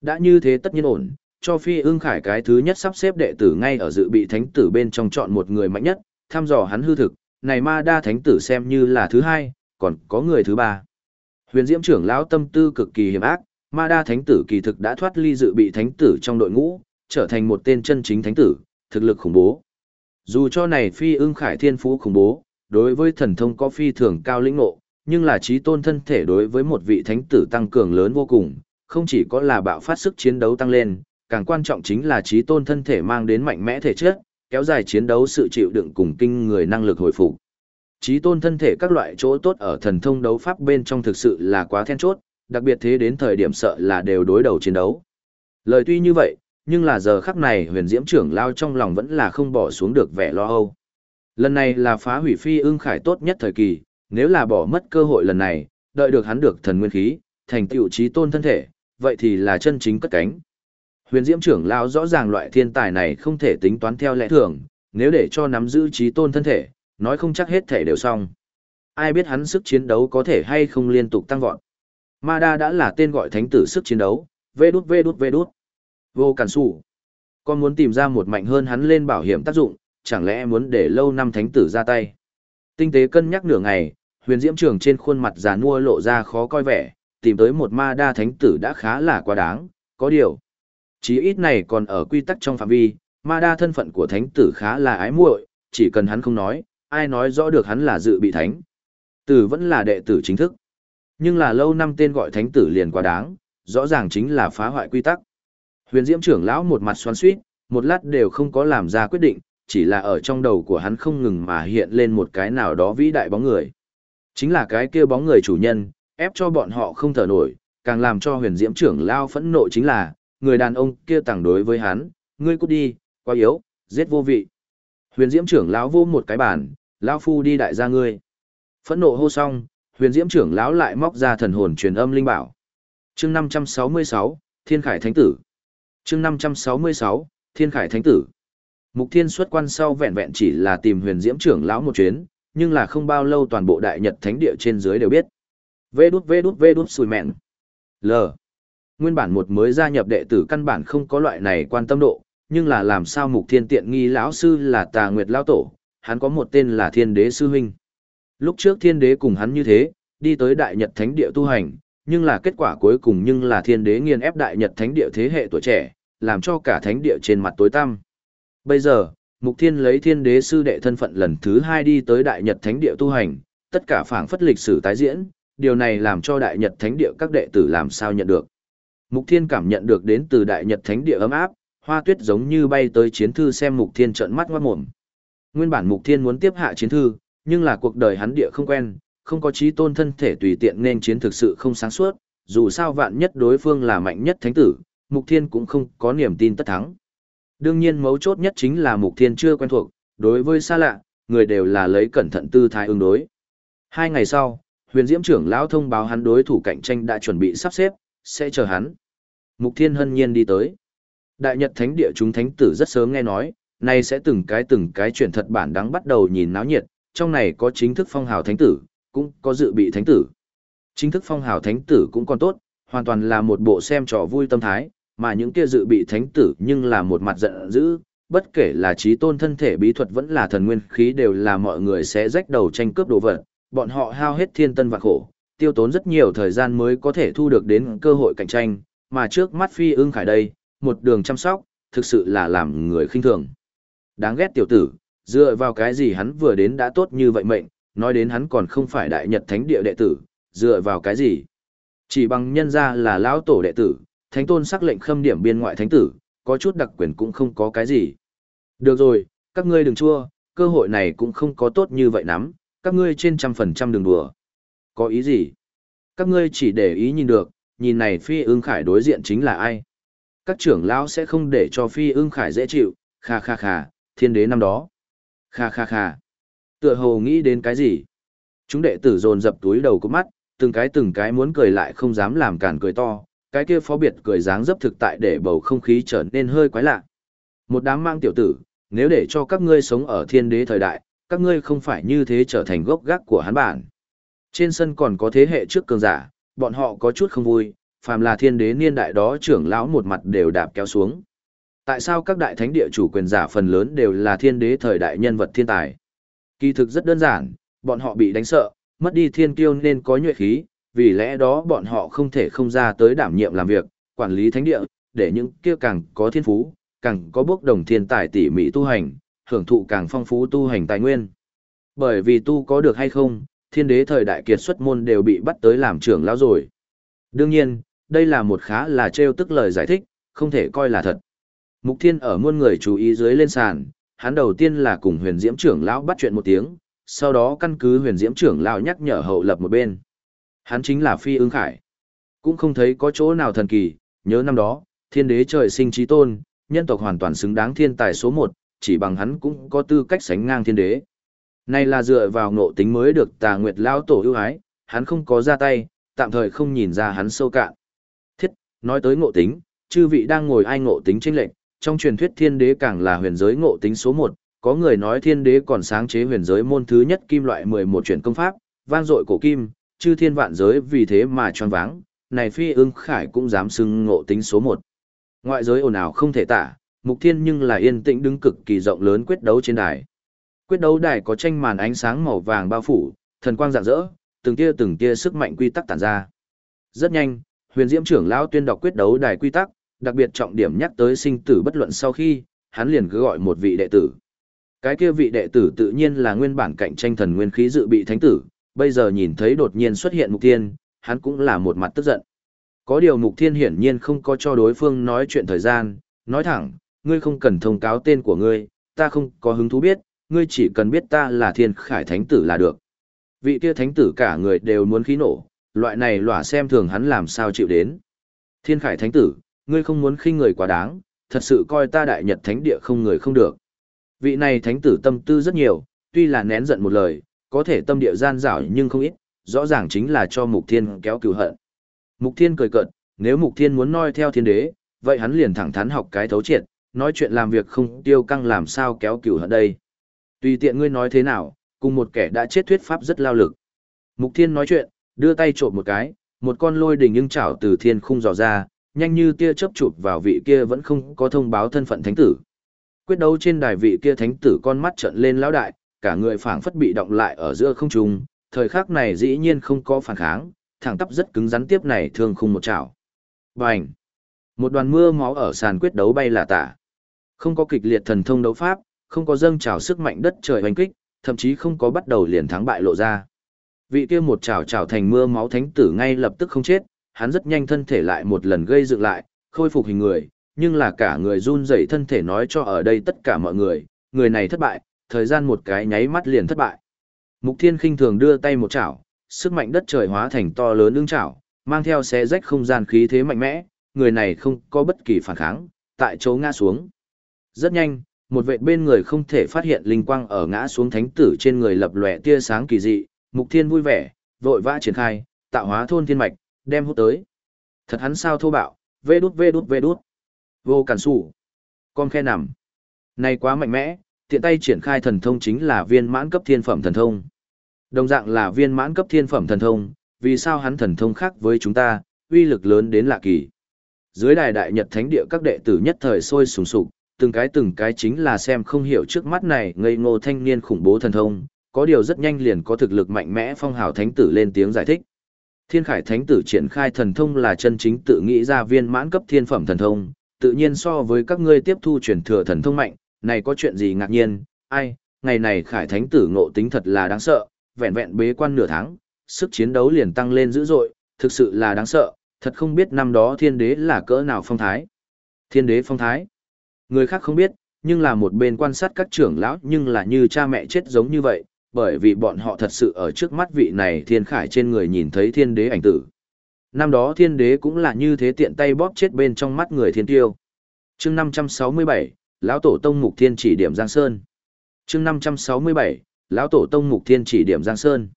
Đã như thế tất nhiên ổn, cho Phi Ưng Khải cái thứ nhất sắp xếp đệ tử ngay ở dự bị thánh tử bên trong chọn một người mạnh nhất, thăm dò hắn hư thực, này ma đa thánh tử xem như là thứ hai, còn có người thứ ba. Huyền Diễm trưởng lão tâm tư cực kỳ hiểm ác, ma đa thánh tử kỳ thực đã thoát ly dự bị thánh tử trong đội ngũ, trở thành một tên chân chính thánh tử, thực lực khủng bố. Dù cho này phi ưng khải thiên phú khủng bố, đối với thần thông có phi thường cao lĩnh ngộ, nhưng là trí tôn thân thể đối với một vị thánh tử tăng cường lớn vô cùng, không chỉ có là bạo phát sức chiến đấu tăng lên, càng quan trọng chính là trí tôn thân thể mang đến mạnh mẽ thể chất, kéo dài chiến đấu sự chịu đựng cùng kinh người năng lực hồi phục. Trí tôn thân thể các loại chỗ tốt ở thần thông đấu pháp bên trong thực sự là quá then chốt, đặc biệt thế đến thời điểm sợ là đều đối đầu chiến đấu. Lời tuy như vậy, nhưng là giờ khắc này huyền diễm trưởng lao trong lòng vẫn là không bỏ xuống được vẻ lo âu. Lần này là phá hủy phi ưng khải tốt nhất thời kỳ, nếu là bỏ mất cơ hội lần này, đợi được hắn được thần nguyên khí, thành tựu trí tôn thân thể, vậy thì là chân chính cất cánh. Huyền Diễm trưởng lão rõ ràng loại thiên tài này không thể tính toán theo lẽ thường, nếu để cho nắm giữ trí tôn thân thể, nói không chắc hết thể đều xong. Ai biết hắn sức chiến đấu có thể hay không liên tục tăng vọt. Ma Đa đã là tên gọi thánh tử sức chiến đấu, vê đút vê đút vê đút. Vô cản sủ. Con muốn tìm ra một mạnh hơn hắn lên bảo hiểm tác dụng, chẳng lẽ muốn để lâu năm thánh tử ra tay. Tinh tế cân nhắc nửa ngày, huyền diễm trưởng trên khuôn mặt già nua lộ ra khó coi vẻ, tìm tới một ma đa thánh tử đã khá là quá đáng, có điều. Chí ít này còn ở quy tắc trong phạm vi, ma đa thân phận của thánh tử khá là ái muội, chỉ cần hắn không nói, ai nói rõ được hắn là dự bị thánh. Tử vẫn là đệ tử chính thức. Nhưng là lâu năm tên gọi thánh tử liền quá đáng, rõ ràng chính là phá hoại quy tắc. Huyền Diễm trưởng lão một mặt xoắn xuýt, một lát đều không có làm ra quyết định, chỉ là ở trong đầu của hắn không ngừng mà hiện lên một cái nào đó vĩ đại bóng người. Chính là cái kia bóng người chủ nhân, ép cho bọn họ không thở nổi, càng làm cho huyền diễm trưởng lao phẫn nộ chính là, người đàn ông kia tàng đối với hắn, ngươi cút đi, quá yếu, giết vô vị. Huyền diễm trưởng lão vô một cái bàn, lão phu đi đại gia ngươi. Phẫn nộ hô xong, huyền diễm trưởng lão lại móc ra thần hồn truyền âm linh bảo. chương 566, Thiên Khải Thánh Tử chương 566, Thiên Khải Thánh Tử. Mục Thiên xuất quan sau vẹn vẹn chỉ là tìm huyền diễm trưởng lão một chuyến, nhưng là không bao lâu toàn bộ đại nhật thánh địa trên dưới đều biết. Vê đút vê đút vê đút sùi mẹn. L. Nguyên bản một mới gia nhập đệ tử căn bản không có loại này quan tâm độ, nhưng là làm sao Mục Thiên tiện nghi lão sư là Tà Nguyệt lão tổ, hắn có một tên là Thiên Đế sư huynh. Lúc trước Thiên Đế cùng hắn như thế, đi tới đại nhật thánh địa tu hành, nhưng là kết quả cuối cùng nhưng là thiên đế nghiền ép đại nhật thánh địa thế hệ tuổi trẻ, làm cho cả thánh địa trên mặt tối tăm. Bây giờ, Mục Thiên lấy thiên đế sư đệ thân phận lần thứ hai đi tới đại nhật thánh địa tu hành, tất cả phảng phất lịch sử tái diễn, điều này làm cho đại nhật thánh địa các đệ tử làm sao nhận được. Mục Thiên cảm nhận được đến từ đại nhật thánh địa ấm áp, hoa tuyết giống như bay tới chiến thư xem Mục Thiên trợn mắt ngoát mồm. Nguyên bản Mục Thiên muốn tiếp hạ chiến thư, nhưng là cuộc đời hắn địa không quen, không có trí tôn thân thể tùy tiện nên chiến thực sự không sáng suốt, dù sao vạn nhất đối phương là mạnh nhất thánh tử, Mục Thiên cũng không có niềm tin tất thắng. Đương nhiên mấu chốt nhất chính là Mục Thiên chưa quen thuộc, đối với xa lạ, người đều là lấy cẩn thận tư thái ứng đối. Hai ngày sau, huyền diễm trưởng lão thông báo hắn đối thủ cạnh tranh đã chuẩn bị sắp xếp, sẽ chờ hắn. Mục Thiên hân nhiên đi tới. Đại Nhật Thánh địa chúng thánh tử rất sớm nghe nói, nay sẽ từng cái từng cái chuyển thật bản đáng bắt đầu nhìn náo nhiệt, trong này có chính thức phong hào thánh tử, cũng có dự bị thánh tử. Chính thức phong hào thánh tử cũng còn tốt, hoàn toàn là một bộ xem trò vui tâm thái, mà những kia dự bị thánh tử nhưng là một mặt giận dữ, bất kể là trí tôn thân thể bí thuật vẫn là thần nguyên khí đều là mọi người sẽ rách đầu tranh cướp đồ vật, bọn họ hao hết thiên tân và khổ, tiêu tốn rất nhiều thời gian mới có thể thu được đến cơ hội cạnh tranh, mà trước mắt phi ưng khải đây, một đường chăm sóc, thực sự là làm người khinh thường. Đáng ghét tiểu tử, dựa vào cái gì hắn vừa đến đã tốt như vậy mệnh, nói đến hắn còn không phải đại nhật thánh địa đệ tử, dựa vào cái gì? Chỉ bằng nhân ra là lão tổ đệ tử, thánh tôn sắc lệnh khâm điểm biên ngoại thánh tử, có chút đặc quyền cũng không có cái gì. Được rồi, các ngươi đừng chua, cơ hội này cũng không có tốt như vậy lắm, các ngươi trên trăm phần trăm đừng đùa. Có ý gì? Các ngươi chỉ để ý nhìn được, nhìn này phi ương khải đối diện chính là ai? Các trưởng lão sẽ không để cho phi ương khải dễ chịu, kha kha kha, thiên đế năm đó. Kha kha kha. Tựa hồ nghĩ đến cái gì? Chúng đệ tử dồn dập túi đầu có mắt, từng cái từng cái muốn cười lại không dám làm cản cười to, cái kia phó biệt cười dáng dấp thực tại để bầu không khí trở nên hơi quái lạ. Một đám mang tiểu tử, nếu để cho các ngươi sống ở thiên đế thời đại, các ngươi không phải như thế trở thành gốc gác của hắn bản. Trên sân còn có thế hệ trước cường giả, bọn họ có chút không vui, phàm là thiên đế niên đại đó trưởng lão một mặt đều đạp kéo xuống. Tại sao các đại thánh địa chủ quyền giả phần lớn đều là thiên đế thời đại nhân vật thiên tài? Kỳ thực rất đơn giản, bọn họ bị đánh sợ, mất đi thiên kiêu nên có nhuệ khí, vì lẽ đó bọn họ không thể không ra tới đảm nhiệm làm việc, quản lý thánh địa, để những kia càng có thiên phú, càng có bước đồng thiên tài tỉ mỉ tu hành, hưởng thụ càng phong phú tu hành tài nguyên. Bởi vì tu có được hay không, thiên đế thời đại kiệt xuất môn đều bị bắt tới làm trưởng lão rồi. Đương nhiên, đây là một khá là trêu tức lời giải thích, không thể coi là thật. Mục Thiên ở muôn người chú ý dưới lên sàn, hắn đầu tiên là cùng huyền diễm trưởng lão bắt chuyện một tiếng, sau đó căn cứ huyền diễm trưởng lão nhắc nhở hậu lập một bên. Hắn chính là phi ứng khải. Cũng không thấy có chỗ nào thần kỳ, nhớ năm đó, thiên đế trời sinh trí tôn, nhân tộc hoàn toàn xứng đáng thiên tài số một, chỉ bằng hắn cũng có tư cách sánh ngang thiên đế. Này là dựa vào ngộ tính mới được tà nguyệt lao tổ ưu ái, hắn không có ra tay, tạm thời không nhìn ra hắn sâu cạn. Thiết, nói tới ngộ tính, chư vị đang ngồi ai ngộ tính chênh lệnh, trong truyền thuyết thiên đế càng là huyền giới ngộ tính số một, có người nói thiên đế còn sáng chế huyền giới môn thứ nhất kim loại 11 chuyển công pháp, vang dội cổ kim, chư thiên vạn giới vì thế mà tròn váng, này phi ưng khải cũng dám xưng ngộ tính số một. Ngoại giới ồn ào không thể tả, mục thiên nhưng là yên tĩnh đứng cực kỳ rộng lớn quyết đấu trên đài. Quyết đấu đài có tranh màn ánh sáng màu vàng bao phủ, thần quang rạng rỡ, từng tia từng tia sức mạnh quy tắc tản ra. Rất nhanh, huyền diễm trưởng lão tuyên đọc quyết đấu đài quy tắc, đặc biệt trọng điểm nhắc tới sinh tử bất luận sau khi, hắn liền cứ gọi một vị đệ tử. Cái kia vị đệ tử tự nhiên là nguyên bản cạnh tranh thần nguyên khí dự bị thánh tử, bây giờ nhìn thấy đột nhiên xuất hiện mục thiên, hắn cũng là một mặt tức giận. Có điều mục thiên hiển nhiên không có cho đối phương nói chuyện thời gian, nói thẳng, ngươi không cần thông cáo tên của ngươi, ta không có hứng thú biết, ngươi chỉ cần biết ta là thiên khải thánh tử là được. Vị kia thánh tử cả người đều muốn khí nổ, loại này lỏa xem thường hắn làm sao chịu đến. Thiên khải thánh tử, ngươi không muốn khinh người quá đáng, thật sự coi ta đại nhật thánh địa không người không được. Vị này thánh tử tâm tư rất nhiều, tuy là nén giận một lời, có thể tâm địa gian dảo nhưng không ít, rõ ràng chính là cho Mục Thiên kéo cừu hận. Mục Thiên cười cợt, nếu Mục Thiên muốn noi theo thiên đế, vậy hắn liền thẳng thắn học cái thấu triệt, nói chuyện làm việc không tiêu căng làm sao kéo cừu hận đây. Tùy tiện ngươi nói thế nào, cùng một kẻ đã chết thuyết pháp rất lao lực. Mục Thiên nói chuyện, đưa tay trộm một cái, một con lôi đình nhưng chảo từ thiên khung dò ra, nhanh như tia chớp chụp vào vị kia vẫn không có thông báo thân phận thánh tử. Quyết đấu trên đài vị kia thánh tử con mắt trợn lên lão đại, cả người phảng phất bị động lại ở giữa không trung, thời khắc này dĩ nhiên không có phản kháng, thẳng tắp rất cứng rắn tiếp này thương khung một chảo. Bành! Một đoàn mưa máu ở sàn quyết đấu bay là tả. Không có kịch liệt thần thông đấu pháp, không có dâng trào sức mạnh đất trời hoành kích, thậm chí không có bắt đầu liền thắng bại lộ ra. Vị kia một trào trào thành mưa máu thánh tử ngay lập tức không chết, hắn rất nhanh thân thể lại một lần gây dựng lại, khôi phục hình người, nhưng là cả người run rẩy thân thể nói cho ở đây tất cả mọi người, người này thất bại, thời gian một cái nháy mắt liền thất bại. Mục Thiên khinh thường đưa tay một chảo, sức mạnh đất trời hóa thành to lớn ương trảo, mang theo xé rách không gian khí thế mạnh mẽ, người này không có bất kỳ phản kháng, tại chỗ ngã xuống. Rất nhanh, một vệ bên người không thể phát hiện linh quang ở ngã xuống thánh tử trên người lập lòe tia sáng kỳ dị, Mục Thiên vui vẻ, vội vã triển khai, tạo hóa thôn thiên mạch, đem hút tới. Thật hắn sao thô bạo, vê đút vê đút vê đút. Vô cản sủ. Con khe nằm. Này quá mạnh mẽ, tiện tay triển khai thần thông chính là viên mãn cấp thiên phẩm thần thông. Đồng dạng là viên mãn cấp thiên phẩm thần thông, vì sao hắn thần thông khác với chúng ta, uy lực lớn đến lạ kỳ. Dưới đài đại nhật thánh địa các đệ tử nhất thời sôi sùng sục, từng cái từng cái chính là xem không hiểu trước mắt này ngây ngô thanh niên khủng bố thần thông, có điều rất nhanh liền có thực lực mạnh mẽ phong hào thánh tử lên tiếng giải thích. Thiên Khải Thánh tử triển khai thần thông là chân chính tự nghĩ ra viên mãn cấp thiên phẩm thần thông, tự nhiên so với các ngươi tiếp thu truyền thừa thần thông mạnh, này có chuyện gì ngạc nhiên, ai, ngày này Khải Thánh tử ngộ tính thật là đáng sợ, vẹn vẹn bế quan nửa tháng, sức chiến đấu liền tăng lên dữ dội, thực sự là đáng sợ, thật không biết năm đó thiên đế là cỡ nào phong thái. Thiên đế phong thái. Người khác không biết, nhưng là một bên quan sát các trưởng lão nhưng là như cha mẹ chết giống như vậy, bởi vì bọn họ thật sự ở trước mắt vị này thiên khải trên người nhìn thấy thiên đế ảnh tử. Năm đó thiên đế cũng là như thế tiện tay bóp chết bên trong mắt người thiên tiêu. chương 567, lão tổ tông mục thiên chỉ điểm Giang Sơn. chương 567, lão tổ tông mục thiên chỉ điểm Giang Sơn.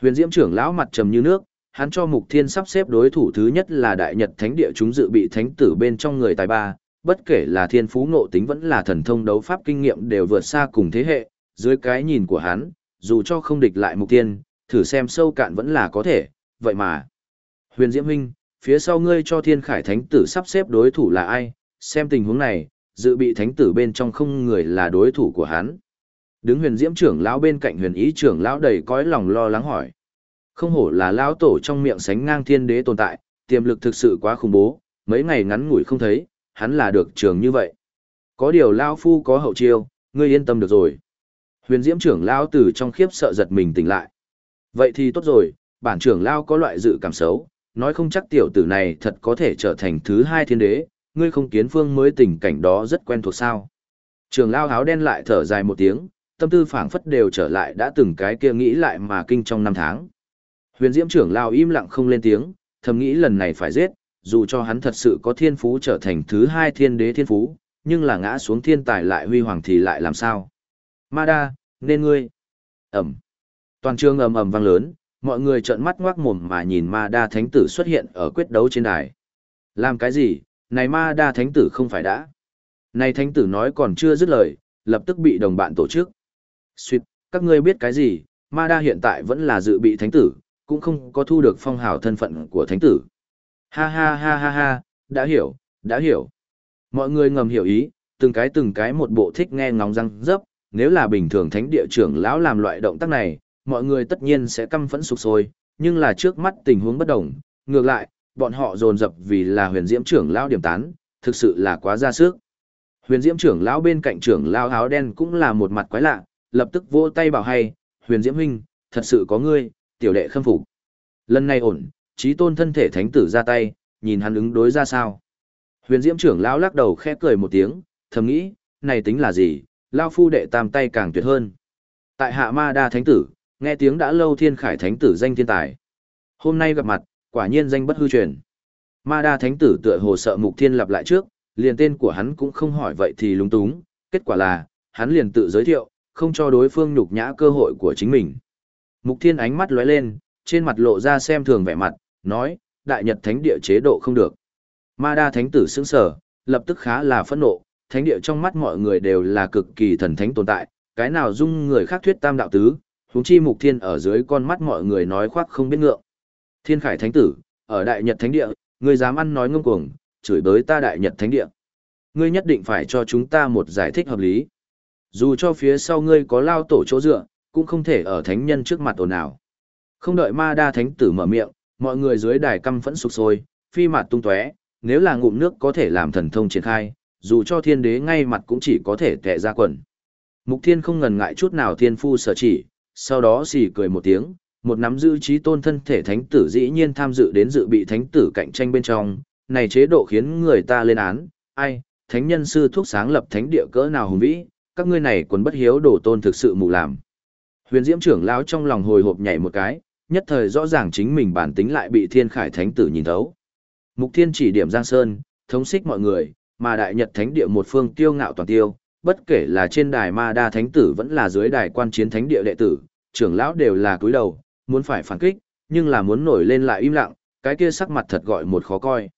Huyền Diễm trưởng lão mặt trầm như nước, hắn cho Mục Thiên sắp xếp đối thủ thứ nhất là Đại Nhật Thánh địa chúng dự bị thánh tử bên trong người tài ba, bất kể là thiên phú ngộ tính vẫn là thần thông đấu pháp kinh nghiệm đều vượt xa cùng thế hệ, dưới cái nhìn của hắn, dù cho không địch lại Mục Thiên, thử xem sâu cạn vẫn là có thể, vậy mà. Huyền Diễm huynh, phía sau ngươi cho Thiên Khải Thánh tử sắp xếp đối thủ là ai? Xem tình huống này, dự bị thánh tử bên trong không người là đối thủ của hắn. Đứng huyền diễm trưởng lão bên cạnh huyền ý trưởng lão đầy cõi lòng lo lắng hỏi. Không hổ là lão tổ trong miệng sánh ngang thiên đế tồn tại, tiềm lực thực sự quá khủng bố, mấy ngày ngắn ngủi không thấy, hắn là được trường như vậy. Có điều lao phu có hậu chiêu, ngươi yên tâm được rồi. Huyền diễm trưởng lao từ trong khiếp sợ giật mình tỉnh lại. Vậy thì tốt rồi, bản trưởng lao có loại dự cảm xấu, nói không chắc tiểu tử này thật có thể trở thành thứ hai thiên đế, ngươi không kiến phương mới tình cảnh đó rất quen thuộc sao. Trưởng lao áo đen lại thở dài một tiếng, tâm tư phảng phất đều trở lại đã từng cái kia nghĩ lại mà kinh trong năm tháng. Huyền Diễm trưởng lao im lặng không lên tiếng, thầm nghĩ lần này phải giết, dù cho hắn thật sự có thiên phú trở thành thứ hai thiên đế thiên phú, nhưng là ngã xuống thiên tài lại huy hoàng thì lại làm sao? Ma đa, nên ngươi. Ẩm. Toàn trường ầm ầm vang lớn, mọi người trợn mắt ngoác mồm mà nhìn ma đa thánh tử xuất hiện ở quyết đấu trên đài. Làm cái gì, này ma đa thánh tử không phải đã. Này thánh tử nói còn chưa dứt lời, lập tức bị đồng bạn tổ chức. Xuyệt, các ngươi biết cái gì, ma đa hiện tại vẫn là dự bị thánh tử, cũng không có thu được phong hào thân phận của thánh tử. Ha ha ha ha ha, đã hiểu, đã hiểu. Mọi người ngầm hiểu ý, từng cái từng cái một bộ thích nghe ngóng răng dấp, nếu là bình thường thánh địa trưởng lão làm loại động tác này, mọi người tất nhiên sẽ căm phẫn sục sôi, nhưng là trước mắt tình huống bất đồng, ngược lại, bọn họ dồn dập vì là huyền diễm trưởng lão điểm tán, thực sự là quá ra sức. Huyền diễm trưởng lão bên cạnh trưởng lão áo đen cũng là một mặt quái lạ, lập tức vỗ tay bảo hay, huyền diễm huynh, thật sự có ngươi, tiểu đệ khâm phục. Lần này ổn, trí tôn thân thể thánh tử ra tay, nhìn hắn ứng đối ra sao. Huyền diễm trưởng lão lắc đầu khẽ cười một tiếng, thầm nghĩ, này tính là gì, lao phu đệ tam tay càng tuyệt hơn. Tại hạ ma đa thánh tử, nghe tiếng đã lâu thiên khải thánh tử danh thiên tài. Hôm nay gặp mặt, quả nhiên danh bất hư truyền. Ma đa thánh tử tựa hồ sợ mục thiên lặp lại trước, liền tên của hắn cũng không hỏi vậy thì lúng túng, kết quả là, hắn liền tự giới thiệu, không cho đối phương nhục nhã cơ hội của chính mình. Mục Thiên ánh mắt lóe lên, trên mặt lộ ra xem thường vẻ mặt, nói, đại nhật thánh địa chế độ không được. Ma đa thánh tử sững sở, lập tức khá là phẫn nộ, thánh địa trong mắt mọi người đều là cực kỳ thần thánh tồn tại, cái nào dung người khác thuyết tam đạo tứ, huống chi mục thiên ở dưới con mắt mọi người nói khoác không biết ngượng. Thiên khải thánh tử, ở đại nhật thánh địa, ngươi dám ăn nói ngông cuồng, chửi bới ta đại nhật thánh địa. Ngươi nhất định phải cho chúng ta một giải thích hợp lý. Dù cho phía sau ngươi có lao tổ chỗ dựa, cũng không thể ở thánh nhân trước mặt ồn ào. Không đợi ma đa thánh tử mở miệng, mọi người dưới đài căm phẫn sục sôi, phi mặt tung tóe, nếu là ngụm nước có thể làm thần thông triển khai, dù cho thiên đế ngay mặt cũng chỉ có thể tệ ra quần. Mục thiên không ngần ngại chút nào thiên phu sở chỉ, sau đó xì cười một tiếng, một nắm giữ trí tôn thân thể thánh tử dĩ nhiên tham dự đến dự bị thánh tử cạnh tranh bên trong, này chế độ khiến người ta lên án, ai, thánh nhân sư thuốc sáng lập thánh địa cỡ nào hùng vĩ, các ngươi này quần bất hiếu đổ tôn thực sự mù làm. Huyền Diễm trưởng lão trong lòng hồi hộp nhảy một cái, nhất thời rõ ràng chính mình bản tính lại bị thiên khải thánh tử nhìn thấu. Mục thiên chỉ điểm Giang Sơn, thống xích mọi người, mà đại nhật thánh địa một phương tiêu ngạo toàn tiêu, bất kể là trên đài ma đa thánh tử vẫn là dưới đài quan chiến thánh địa đệ tử, trưởng lão đều là cúi đầu, muốn phải phản kích, nhưng là muốn nổi lên lại im lặng, cái kia sắc mặt thật gọi một khó coi.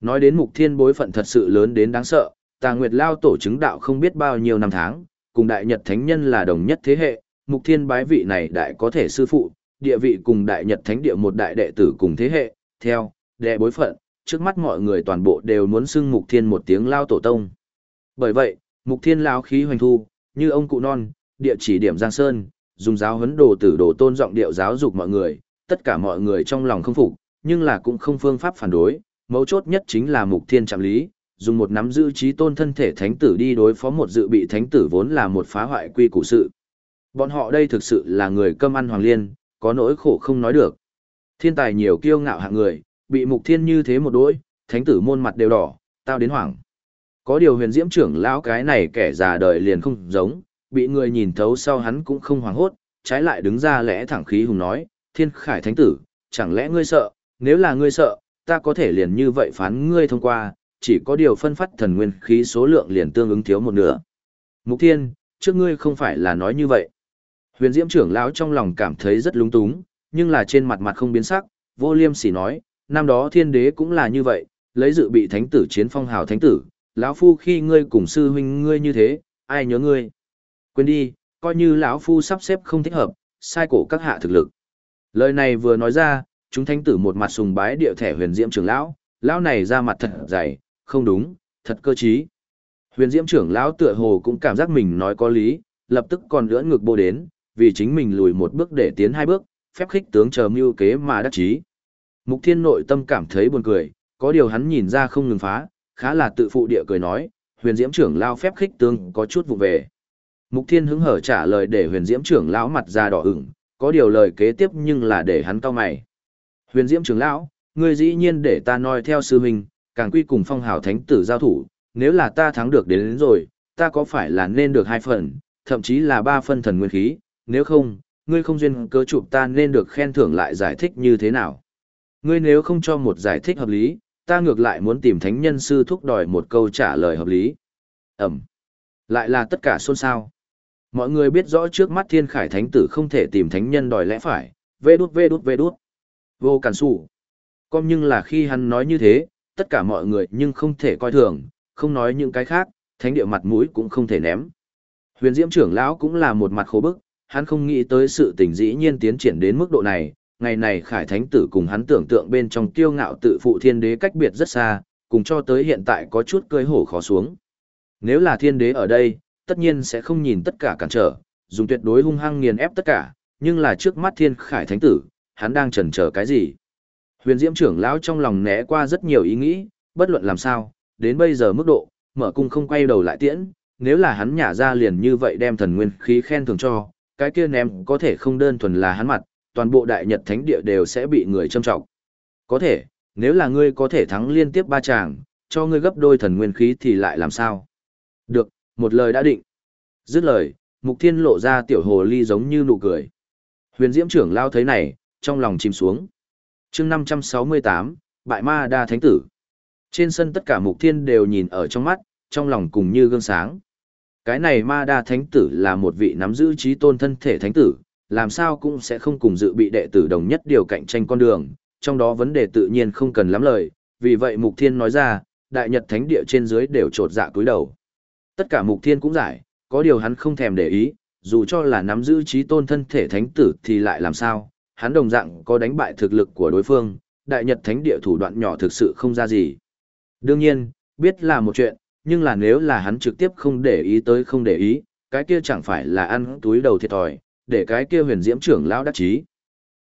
Nói đến mục thiên bối phận thật sự lớn đến đáng sợ, tà nguyệt lao tổ chứng đạo không biết bao nhiêu năm tháng, cùng đại nhật thánh nhân là đồng nhất thế hệ, mục thiên bái vị này đại có thể sư phụ, địa vị cùng đại nhật thánh địa một đại đệ tử cùng thế hệ, theo, đệ bối phận, trước mắt mọi người toàn bộ đều muốn xưng mục thiên một tiếng lao tổ tông. Bởi vậy, mục thiên lao khí hoành thu, như ông cụ non, địa chỉ điểm Giang Sơn, dùng giáo huấn đồ tử đồ tôn giọng điệu giáo dục mọi người, tất cả mọi người trong lòng không phục, nhưng là cũng không phương pháp phản đối, mấu chốt nhất chính là mục thiên chạm lý, dùng một nắm giữ trí tôn thân thể thánh tử đi đối phó một dự bị thánh tử vốn là một phá hoại quy củ sự. Bọn họ đây thực sự là người cơm ăn hoàng liên, có nỗi khổ không nói được. Thiên tài nhiều kiêu ngạo hạng người, bị mục thiên như thế một đôi, thánh tử môn mặt đều đỏ, tao đến hoảng. Có điều huyền diễm trưởng lão cái này kẻ già đời liền không giống, bị người nhìn thấu sau hắn cũng không hoảng hốt, trái lại đứng ra lẽ thẳng khí hùng nói, thiên khải thánh tử, chẳng lẽ ngươi sợ, nếu là ngươi sợ, ta có thể liền như vậy phán ngươi thông qua, chỉ có điều phân phát thần nguyên khí số lượng liền tương ứng thiếu một nửa. Mục thiên, trước ngươi không phải là nói như vậy. Huyền diễm trưởng lão trong lòng cảm thấy rất lung túng, nhưng là trên mặt mặt không biến sắc, vô liêm sỉ nói, năm đó thiên đế cũng là như vậy, lấy dự bị thánh tử chiến phong hào thánh tử, lão phu khi ngươi cùng sư huynh ngươi như thế, ai nhớ ngươi. Quên đi, coi như lão phu sắp xếp không thích hợp, sai cổ các hạ thực lực. Lời này vừa nói ra, chúng thánh tử một mặt sùng bái điệu thẻ huyền diễm trưởng lão, lão này ra mặt thật dày, không đúng, thật cơ trí. Huyền diễm trưởng lão tựa hồ cũng cảm giác mình nói có lý, lập tức còn lưỡn ngược bô đến, vì chính mình lùi một bước để tiến hai bước, phép khích tướng chờ mưu kế mà đắc chí. Mục thiên nội tâm cảm thấy buồn cười, có điều hắn nhìn ra không ngừng phá, khá là tự phụ địa cười nói, huyền diễm trưởng lao phép khích tướng có chút vụ về. Mục thiên hứng hở trả lời để huyền diễm trưởng lão mặt ra đỏ ửng, có điều lời kế tiếp nhưng là để hắn cao mày. Huyền diễm trưởng lão, ngươi dĩ nhiên để ta nói theo sư huynh, càng quy cùng phong hào thánh tử giao thủ, nếu là ta thắng được đến, đến rồi, ta có phải là nên được hai phần, thậm chí là ba phân thần nguyên khí, nếu không, ngươi không duyên cớ chụp ta nên được khen thưởng lại giải thích như thế nào. Ngươi nếu không cho một giải thích hợp lý, ta ngược lại muốn tìm thánh nhân sư thúc đòi một câu trả lời hợp lý. Ẩm. Lại là tất cả xôn xao. Mọi người biết rõ trước mắt thiên khải thánh tử không thể tìm thánh nhân đòi lẽ phải, vê đút vê đút vê đút. Vô cản sủ. Còn nhưng là khi hắn nói như thế, tất cả mọi người nhưng không thể coi thường, không nói những cái khác, thánh địa mặt mũi cũng không thể ném. Huyền Diễm trưởng lão cũng là một mặt khổ bức, hắn không nghĩ tới sự tình dĩ nhiên tiến triển đến mức độ này, ngày này khải thánh tử cùng hắn tưởng tượng bên trong kiêu ngạo tự phụ thiên đế cách biệt rất xa, cùng cho tới hiện tại có chút cơi hổ khó xuống. Nếu là thiên đế ở đây, tất nhiên sẽ không nhìn tất cả cản trở, dùng tuyệt đối hung hăng nghiền ép tất cả, nhưng là trước mắt thiên khải thánh tử, hắn đang chần chờ cái gì? Huyền Diễm trưởng lão trong lòng né qua rất nhiều ý nghĩ, bất luận làm sao, đến bây giờ mức độ, mở cung không quay đầu lại tiễn, nếu là hắn nhả ra liền như vậy đem thần nguyên khí khen thưởng cho, cái kia ném có thể không đơn thuần là hắn mặt, toàn bộ đại nhật thánh địa đều sẽ bị người châm trọng. Có thể, nếu là ngươi có thể thắng liên tiếp ba chàng, cho ngươi gấp đôi thần nguyên khí thì lại làm sao? Được, một lời đã định. Dứt lời, Mục Thiên lộ ra tiểu hồ ly giống như nụ cười. Huyền Diễm trưởng lao thấy này, trong lòng chìm xuống. chương 568, Bại Ma Đa Thánh Tử. Trên sân tất cả Mục Thiên đều nhìn ở trong mắt, trong lòng cùng như gương sáng. Cái này Ma Đa Thánh Tử là một vị nắm giữ trí tôn thân thể Thánh Tử, làm sao cũng sẽ không cùng dự bị đệ tử đồng nhất điều cạnh tranh con đường, trong đó vấn đề tự nhiên không cần lắm lời, vì vậy Mục Thiên nói ra, đại nhật thánh địa trên dưới đều trột dạ cúi đầu. Tất cả Mục Thiên cũng giải, có điều hắn không thèm để ý, dù cho là nắm giữ trí tôn thân thể thánh tử thì lại làm sao, hắn đồng dạng có đánh bại thực lực của đối phương, đại nhật thánh địa thủ đoạn nhỏ thực sự không ra gì. Đương nhiên, biết là một chuyện, nhưng là nếu là hắn trực tiếp không để ý tới không để ý, cái kia chẳng phải là ăn túi đầu thiệt thòi, để cái kia huyền diễm trưởng lão đắc chí.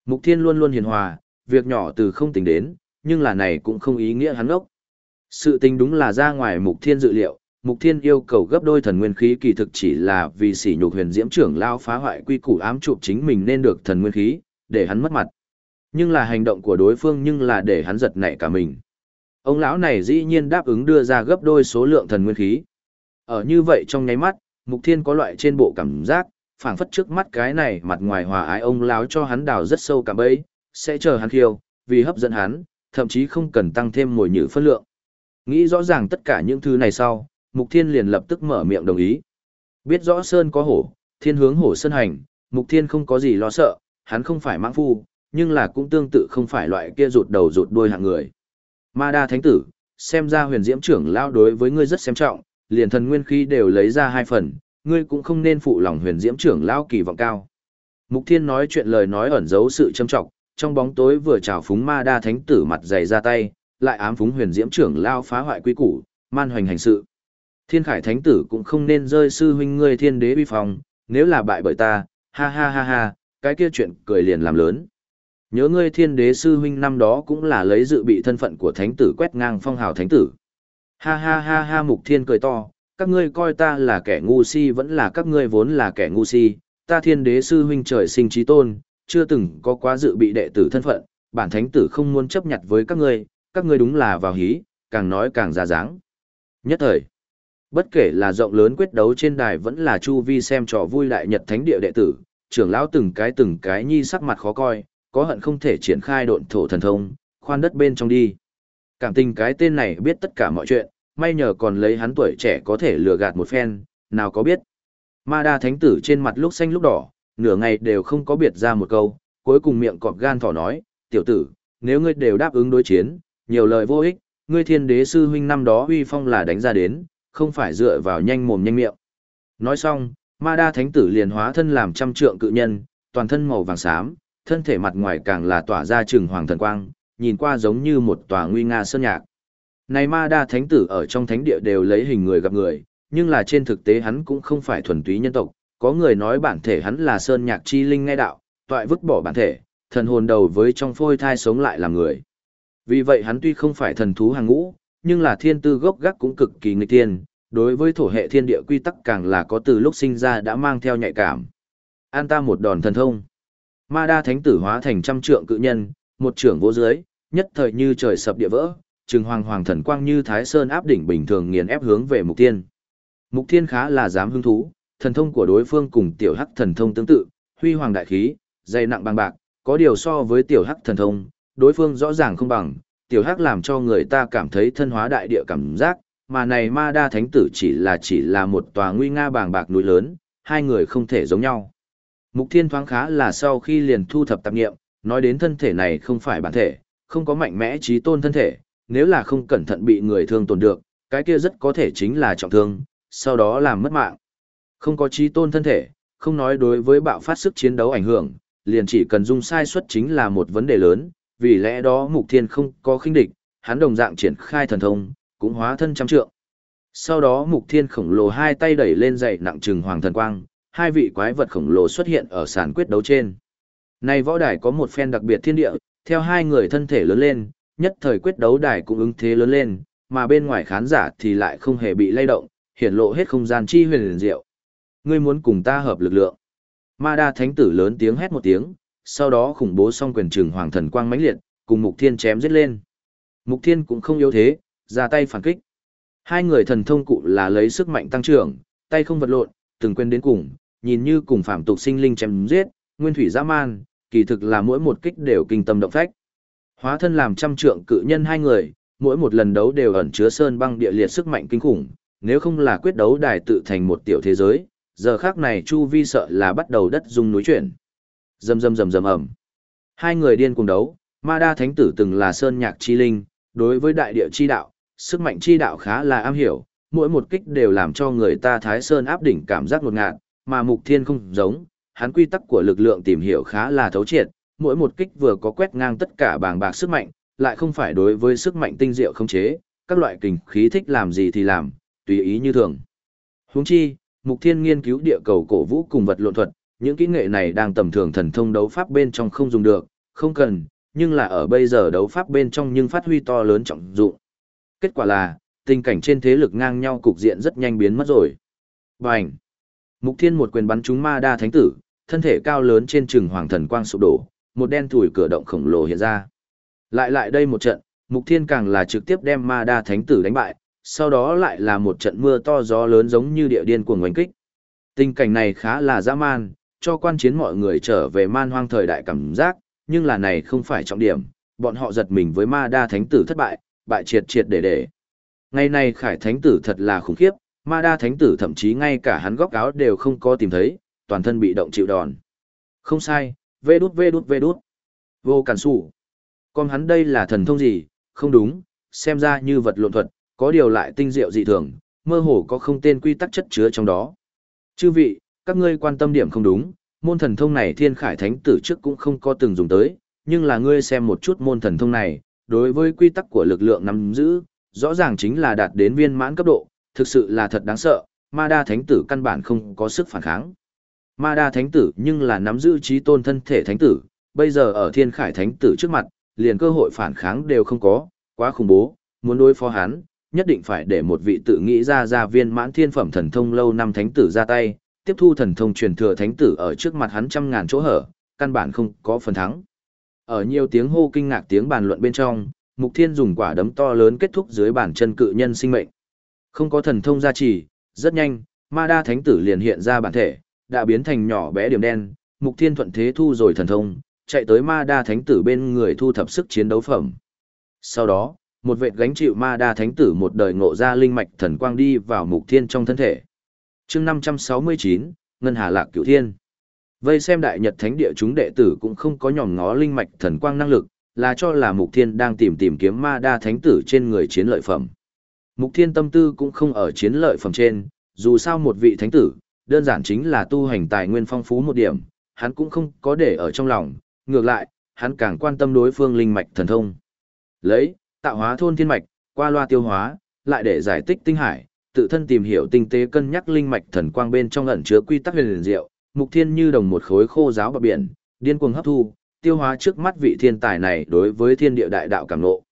Mục Thiên luôn luôn hiền hòa, việc nhỏ từ không tính đến, nhưng là này cũng không ý nghĩa hắn ốc. Sự tình đúng là ra ngoài Mục Thiên dự liệu, Mục Thiên yêu cầu gấp đôi thần nguyên khí kỳ thực chỉ là vì sỉ nhục huyền diễm trưởng lão phá hoại quy củ ám chụp chính mình nên được thần nguyên khí, để hắn mất mặt. Nhưng là hành động của đối phương nhưng là để hắn giật nảy cả mình. Ông lão này dĩ nhiên đáp ứng đưa ra gấp đôi số lượng thần nguyên khí. Ở như vậy trong nháy mắt, Mục Thiên có loại trên bộ cảm giác, phảng phất trước mắt cái này mặt ngoài hòa ái ông lão cho hắn đào rất sâu cả bấy, sẽ chờ hắn khiêu, vì hấp dẫn hắn, thậm chí không cần tăng thêm mồi nhử phân lượng. Nghĩ rõ ràng tất cả những thứ này sau, Mục Thiên liền lập tức mở miệng đồng ý. Biết rõ Sơn có hổ, thiên hướng hổ sơn hành, Mục Thiên không có gì lo sợ, hắn không phải mãng phu, nhưng là cũng tương tự không phải loại kia rụt đầu rụt đuôi hạng người. Ma đa thánh tử, xem ra huyền diễm trưởng lao đối với ngươi rất xem trọng, liền thần nguyên khí đều lấy ra hai phần, ngươi cũng không nên phụ lòng huyền diễm trưởng lao kỳ vọng cao. Mục Thiên nói chuyện lời nói ẩn giấu sự châm trọng, trong bóng tối vừa trào phúng ma đa thánh tử mặt dày ra tay, lại ám phúng huyền diễm trưởng lao phá hoại quy củ, man hoành hành sự. Thiên khải thánh tử cũng không nên rơi sư huynh ngươi thiên đế uy phong, nếu là bại bởi ta, ha ha ha ha, cái kia chuyện cười liền làm lớn. Nhớ ngươi thiên đế sư huynh năm đó cũng là lấy dự bị thân phận của thánh tử quét ngang phong hào thánh tử. Ha ha ha ha mục thiên cười to, các ngươi coi ta là kẻ ngu si vẫn là các ngươi vốn là kẻ ngu si, ta thiên đế sư huynh trời sinh trí tôn, chưa từng có quá dự bị đệ tử thân phận, bản thánh tử không muốn chấp nhận với các ngươi, các ngươi đúng là vào hí, càng nói càng ra dáng. Nhất thời, bất kể là rộng lớn quyết đấu trên đài vẫn là chu vi xem trò vui lại nhật thánh địa đệ tử, trưởng lão từng cái từng cái nhi sắc mặt khó coi, có hận không thể triển khai độn thổ thần thông, khoan đất bên trong đi. Cảm tình cái tên này biết tất cả mọi chuyện, may nhờ còn lấy hắn tuổi trẻ có thể lừa gạt một phen, nào có biết. Ma đa thánh tử trên mặt lúc xanh lúc đỏ, nửa ngày đều không có biệt ra một câu, cuối cùng miệng cọp gan thỏ nói, tiểu tử, nếu ngươi đều đáp ứng đối chiến, nhiều lời vô ích, ngươi thiên đế sư huynh năm đó uy phong là đánh ra đến, không phải dựa vào nhanh mồm nhanh miệng. Nói xong, ma đa thánh tử liền hóa thân làm trăm trượng cự nhân, toàn thân màu vàng xám, thân thể mặt ngoài càng là tỏa ra trừng hoàng thần quang, nhìn qua giống như một tòa nguy nga sơn nhạc. Này ma đa thánh tử ở trong thánh địa đều lấy hình người gặp người, nhưng là trên thực tế hắn cũng không phải thuần túy nhân tộc, có người nói bản thể hắn là sơn nhạc chi linh ngay đạo, toại vứt bỏ bản thể, thần hồn đầu với trong phôi thai sống lại làm người. Vì vậy hắn tuy không phải thần thú hàng ngũ, nhưng là thiên tư gốc gác cũng cực kỳ nghịch tiên, đối với thổ hệ thiên địa quy tắc càng là có từ lúc sinh ra đã mang theo nhạy cảm. An ta một đòn thần thông. Ma đa thánh tử hóa thành trăm trượng cự nhân, một trưởng vô dưới, nhất thời như trời sập địa vỡ, trừng hoàng hoàng thần quang như thái sơn áp đỉnh bình thường nghiền ép hướng về mục tiên. Mục tiên khá là dám hứng thú, thần thông của đối phương cùng tiểu hắc thần thông tương tự, huy hoàng đại khí, dày nặng bằng bạc, có điều so với tiểu hắc thần thông, đối phương rõ ràng không bằng, tiểu hắc làm cho người ta cảm thấy thân hóa đại địa cảm giác, mà này ma đa thánh tử chỉ là chỉ là một tòa nguy nga bàng bạc núi lớn, hai người không thể giống nhau. Mục thiên thoáng khá là sau khi liền thu thập tạp nghiệm, nói đến thân thể này không phải bản thể, không có mạnh mẽ trí tôn thân thể, nếu là không cẩn thận bị người thương tổn được, cái kia rất có thể chính là trọng thương, sau đó làm mất mạng. Không có trí tôn thân thể, không nói đối với bạo phát sức chiến đấu ảnh hưởng, liền chỉ cần dung sai suất chính là một vấn đề lớn, vì lẽ đó mục thiên không có khinh địch, hắn đồng dạng triển khai thần thông, cũng hóa thân trăm trượng. Sau đó mục thiên khổng lồ hai tay đẩy lên dậy nặng trừng hoàng thần quang, hai vị quái vật khổng lồ xuất hiện ở sàn quyết đấu trên. Này võ đài có một phen đặc biệt thiên địa, theo hai người thân thể lớn lên, nhất thời quyết đấu đài cũng ứng thế lớn lên, mà bên ngoài khán giả thì lại không hề bị lay động, hiển lộ hết không gian chi huyền diệu. Ngươi muốn cùng ta hợp lực lượng. Ma đa thánh tử lớn tiếng hét một tiếng, sau đó khủng bố song quyền trừng hoàng thần quang mãnh liệt, cùng Mục Thiên chém giết lên. Mục Thiên cũng không yếu thế, ra tay phản kích. Hai người thần thông cụ là lấy sức mạnh tăng trưởng, tay không vật lộn, từng quên đến cùng, nhìn như cùng phạm tục sinh linh chém giết, nguyên thủy dã man, kỳ thực là mỗi một kích đều kinh tâm động phách. Hóa thân làm trăm trượng cự nhân hai người, mỗi một lần đấu đều ẩn chứa sơn băng địa liệt sức mạnh kinh khủng, nếu không là quyết đấu đài tự thành một tiểu thế giới, giờ khác này chu vi sợ là bắt đầu đất rung núi chuyển. Rầm rầm rầm rầm ầm. Hai người điên cùng đấu, Ma Đa Thánh tử từng là sơn nhạc chi linh, đối với đại địa chi đạo, sức mạnh chi đạo khá là am hiểu, mỗi một kích đều làm cho người ta thái sơn áp đỉnh cảm giác ngột ngạt, mà Mục Thiên không giống, hắn quy tắc của lực lượng tìm hiểu khá là thấu triệt, mỗi một kích vừa có quét ngang tất cả bàng bạc sức mạnh, lại không phải đối với sức mạnh tinh diệu không chế, các loại kình khí thích làm gì thì làm, tùy ý như thường. Huống chi, Mục Thiên nghiên cứu địa cầu cổ vũ cùng vật lộn thuật, những kỹ nghệ này đang tầm thường thần thông đấu pháp bên trong không dùng được, không cần, nhưng là ở bây giờ đấu pháp bên trong nhưng phát huy to lớn trọng dụng. Kết quả là, tình cảnh trên thế lực ngang nhau cục diện rất nhanh biến mất rồi. Bành! Mục Thiên một quyền bắn trúng ma đa thánh tử, thân thể cao lớn trên trừng hoàng thần quang sụp đổ, một đen thủi cửa động khổng lồ hiện ra. Lại lại đây một trận, Mục Thiên càng là trực tiếp đem ma đa thánh tử đánh bại, sau đó lại là một trận mưa to gió lớn giống như địa điên của ngoánh kích. Tình cảnh này khá là dã man, cho quan chiến mọi người trở về man hoang thời đại cảm giác, nhưng là này không phải trọng điểm, bọn họ giật mình với ma đa thánh tử thất bại, bại triệt triệt để để. Ngày này khải thánh tử thật là khủng khiếp, ma đa thánh tử thậm chí ngay cả hắn góc áo đều không có tìm thấy, toàn thân bị động chịu đòn. Không sai, vê đút vê đút vê đút. Vô cản sủ. Còn hắn đây là thần thông gì, không đúng, xem ra như vật lộn thuật, có điều lại tinh diệu dị thường, mơ hồ có không tên quy tắc chất chứa trong đó. Chư vị, các ngươi quan tâm điểm không đúng, môn thần thông này thiên khải thánh tử trước cũng không có từng dùng tới, nhưng là ngươi xem một chút môn thần thông này, đối với quy tắc của lực lượng nắm giữ, rõ ràng chính là đạt đến viên mãn cấp độ, thực sự là thật đáng sợ, ma đa thánh tử căn bản không có sức phản kháng. Ma đa thánh tử nhưng là nắm giữ trí tôn thân thể thánh tử, bây giờ ở thiên khải thánh tử trước mặt, liền cơ hội phản kháng đều không có, quá khủng bố, muốn đối phó hắn, nhất định phải để một vị tự nghĩ ra ra viên mãn thiên phẩm thần thông lâu năm thánh tử ra tay, tiếp thu thần thông truyền thừa thánh tử ở trước mặt hắn trăm ngàn chỗ hở, căn bản không có phần thắng. Ở nhiều tiếng hô kinh ngạc tiếng bàn luận bên trong, Mục Thiên dùng quả đấm to lớn kết thúc dưới bàn chân cự nhân sinh mệnh. Không có thần thông gia trì, rất nhanh, Ma Đa Thánh tử liền hiện ra bản thể, đã biến thành nhỏ bé điểm đen, Mục Thiên thuận thế thu rồi thần thông, chạy tới Ma Đa Thánh tử bên người thu thập sức chiến đấu phẩm. Sau đó, một vệt gánh chịu Ma Đa Thánh tử một đời ngộ ra linh mạch thần quang đi vào Mục Thiên trong thân thể. Chương 569, Ngân Hà Lạc Cửu Thiên. Vây xem đại nhật thánh địa chúng đệ tử cũng không có nhòm ngó linh mạch thần quang năng lực, là cho là Mục Thiên đang tìm tìm kiếm ma đa thánh tử trên người chiến lợi phẩm. Mục Thiên tâm tư cũng không ở chiến lợi phẩm trên, dù sao một vị thánh tử, đơn giản chính là tu hành tài nguyên phong phú một điểm, hắn cũng không có để ở trong lòng, ngược lại, hắn càng quan tâm đối phương linh mạch thần thông. Lấy, tạo hóa thôn thiên mạch, qua loa tiêu hóa, lại để giải tích tinh hải, tự thân tìm hiểu tinh tế cân nhắc linh mạch thần quang bên trong ẩn chứa quy tắc huyền diệu, mục thiên như đồng một khối khô giáo bờ biển, điên cuồng hấp thu, tiêu hóa trước mắt vị thiên tài này đối với thiên địa đại đạo cảm ngộ.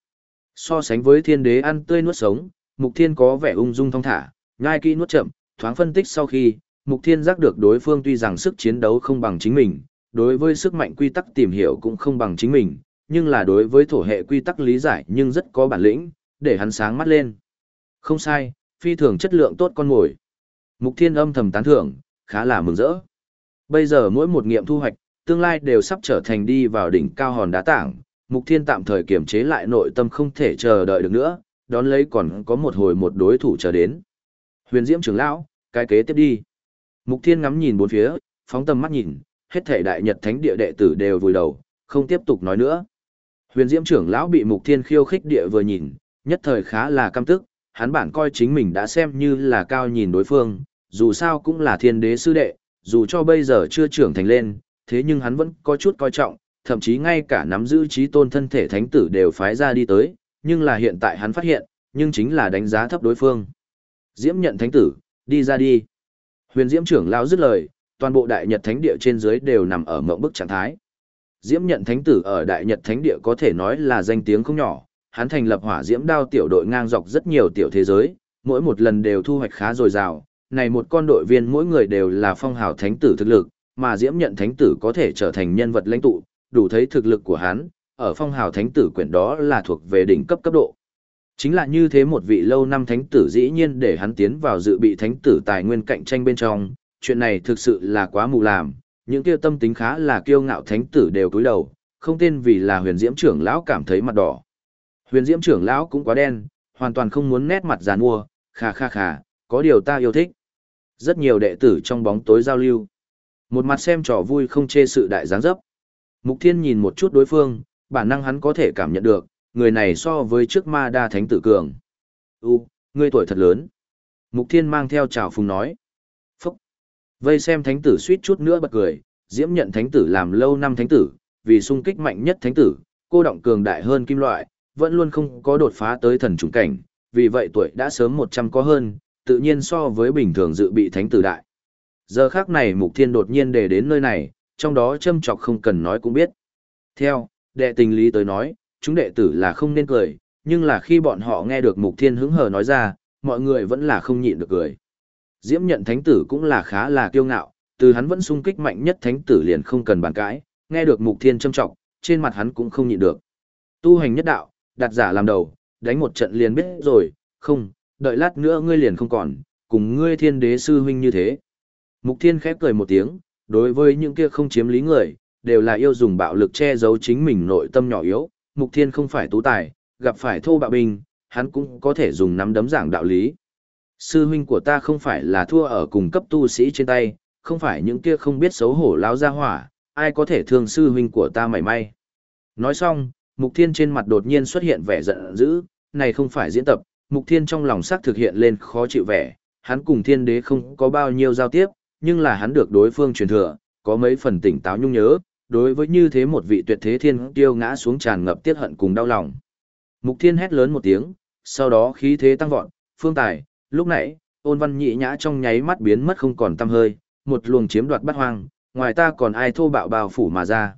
So sánh với thiên đế ăn tươi nuốt sống, mục thiên có vẻ ung dung thong thả, nhai kỹ nuốt chậm, thoáng phân tích sau khi, mục thiên giác được đối phương tuy rằng sức chiến đấu không bằng chính mình, đối với sức mạnh quy tắc tìm hiểu cũng không bằng chính mình, nhưng là đối với thổ hệ quy tắc lý giải nhưng rất có bản lĩnh, để hắn sáng mắt lên. Không sai, phi thường chất lượng tốt con ngồi. Mục thiên âm thầm tán thưởng, khá là mừng rỡ. Bây giờ mỗi một nghiệm thu hoạch, tương lai đều sắp trở thành đi vào đỉnh cao hòn đá tảng, Mục Thiên tạm thời kiềm chế lại nội tâm không thể chờ đợi được nữa, đón lấy còn có một hồi một đối thủ chờ đến. Huyền Diễm trưởng lão, cái kế tiếp đi. Mục Thiên ngắm nhìn bốn phía, phóng tầm mắt nhìn, hết thể đại nhật thánh địa đệ tử đều vùi đầu, không tiếp tục nói nữa. Huyền Diễm trưởng lão bị Mục Thiên khiêu khích địa vừa nhìn, nhất thời khá là căm tức, hắn bản coi chính mình đã xem như là cao nhìn đối phương, dù sao cũng là thiên đế sư đệ, dù cho bây giờ chưa trưởng thành lên, thế nhưng hắn vẫn có chút coi trọng, thậm chí ngay cả nắm giữ trí tôn thân thể thánh tử đều phái ra đi tới, nhưng là hiện tại hắn phát hiện, nhưng chính là đánh giá thấp đối phương. Diễm nhận thánh tử, đi ra đi. Huyền Diễm trưởng lao dứt lời, toàn bộ đại nhật thánh địa trên dưới đều nằm ở mộng bức trạng thái. Diễm nhận thánh tử ở đại nhật thánh địa có thể nói là danh tiếng không nhỏ, hắn thành lập hỏa diễm đao tiểu đội ngang dọc rất nhiều tiểu thế giới, mỗi một lần đều thu hoạch khá dồi dào, này một con đội viên mỗi người đều là phong hào thánh tử thực lực, mà Diễm nhận thánh tử có thể trở thành nhân vật lãnh tụ, đủ thấy thực lực của hắn, ở phong hào thánh tử quyển đó là thuộc về đỉnh cấp cấp độ. Chính là như thế một vị lâu năm thánh tử dĩ nhiên để hắn tiến vào dự bị thánh tử tài nguyên cạnh tranh bên trong, chuyện này thực sự là quá mù làm, những kia tâm tính khá là kiêu ngạo thánh tử đều cúi đầu, không tên vì là huyền diễm trưởng lão cảm thấy mặt đỏ. Huyền diễm trưởng lão cũng quá đen, hoàn toàn không muốn nét mặt giàn mua, khà khà khà, có điều ta yêu thích. Rất nhiều đệ tử trong bóng tối giao lưu. Một mặt xem trò vui không chê sự đại giáng dấp. Mục Thiên nhìn một chút đối phương, bản năng hắn có thể cảm nhận được, người này so với trước ma đa thánh tử cường. U, ngươi tuổi thật lớn. Mục Thiên mang theo trào phùng nói. Phúc. Vây xem thánh tử suýt chút nữa bật cười, diễm nhận thánh tử làm lâu năm thánh tử, vì sung kích mạnh nhất thánh tử, cô động cường đại hơn kim loại, vẫn luôn không có đột phá tới thần trùng cảnh, vì vậy tuổi đã sớm 100 có hơn, tự nhiên so với bình thường dự bị thánh tử đại. Giờ khác này Mục Thiên đột nhiên để đến nơi này, trong đó châm chọc không cần nói cũng biết. Theo, đệ tình lý tới nói, chúng đệ tử là không nên cười, nhưng là khi bọn họ nghe được Mục Thiên hứng hờ nói ra, mọi người vẫn là không nhịn được cười. Diễm nhận thánh tử cũng là khá là kiêu ngạo, từ hắn vẫn sung kích mạnh nhất thánh tử liền không cần bàn cãi, nghe được Mục Thiên châm trọng, trên mặt hắn cũng không nhịn được. Tu hành nhất đạo, đặt giả làm đầu, đánh một trận liền biết rồi, không, đợi lát nữa ngươi liền không còn, cùng ngươi thiên đế sư huynh như thế. Mục Thiên khép cười một tiếng, đối với những kia không chiếm lý người, đều là yêu dùng bạo lực che giấu chính mình nội tâm nhỏ yếu. Mục Thiên không phải tú tài, gặp phải thô bạo binh, hắn cũng có thể dùng nắm đấm giảng đạo lý. Sư huynh của ta không phải là thua ở cùng cấp tu sĩ trên tay, không phải những kia không biết xấu hổ láo ra hỏa, ai có thể thương sư huynh của ta mảy may. Nói xong, Mục Thiên trên mặt đột nhiên xuất hiện vẻ giận dữ, này không phải diễn tập, Mục Thiên trong lòng sắc thực hiện lên khó chịu vẻ, hắn cùng thiên đế không có bao nhiêu giao tiếp, nhưng là hắn được đối phương truyền thừa, có mấy phần tỉnh táo nhung nhớ, đối với như thế một vị tuyệt thế thiên tiêu ngã xuống tràn ngập tiết hận cùng đau lòng. Mục Thiên hét lớn một tiếng, sau đó khí thế tăng vọt, phương tài, lúc nãy, ôn văn nhị nhã trong nháy mắt biến mất không còn tăm hơi, một luồng chiếm đoạt bắt hoang, ngoài ta còn ai thô bạo bao phủ mà ra.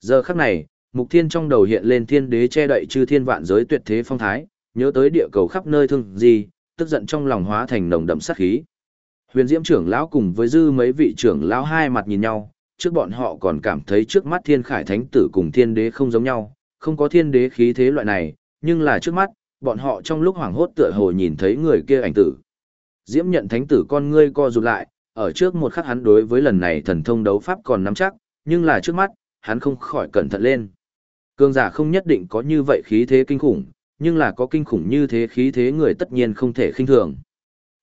Giờ khắc này, Mục Thiên trong đầu hiện lên thiên đế che đậy chư thiên vạn giới tuyệt thế phong thái, nhớ tới địa cầu khắp nơi thương gì, tức giận trong lòng hóa thành nồng đậm sát khí. Huyền Diễm trưởng lão cùng với dư mấy vị trưởng lão hai mặt nhìn nhau, trước bọn họ còn cảm thấy trước mắt Thiên Khải Thánh tử cùng Thiên Đế không giống nhau, không có Thiên Đế khí thế loại này, nhưng là trước mắt, bọn họ trong lúc hoảng hốt tựa hồ nhìn thấy người kia ảnh tử. Diễm nhận Thánh tử con ngươi co rụt lại, ở trước một khắc hắn đối với lần này thần thông đấu pháp còn nắm chắc, nhưng là trước mắt, hắn không khỏi cẩn thận lên. Cương giả không nhất định có như vậy khí thế kinh khủng, nhưng là có kinh khủng như thế khí thế người tất nhiên không thể khinh thường.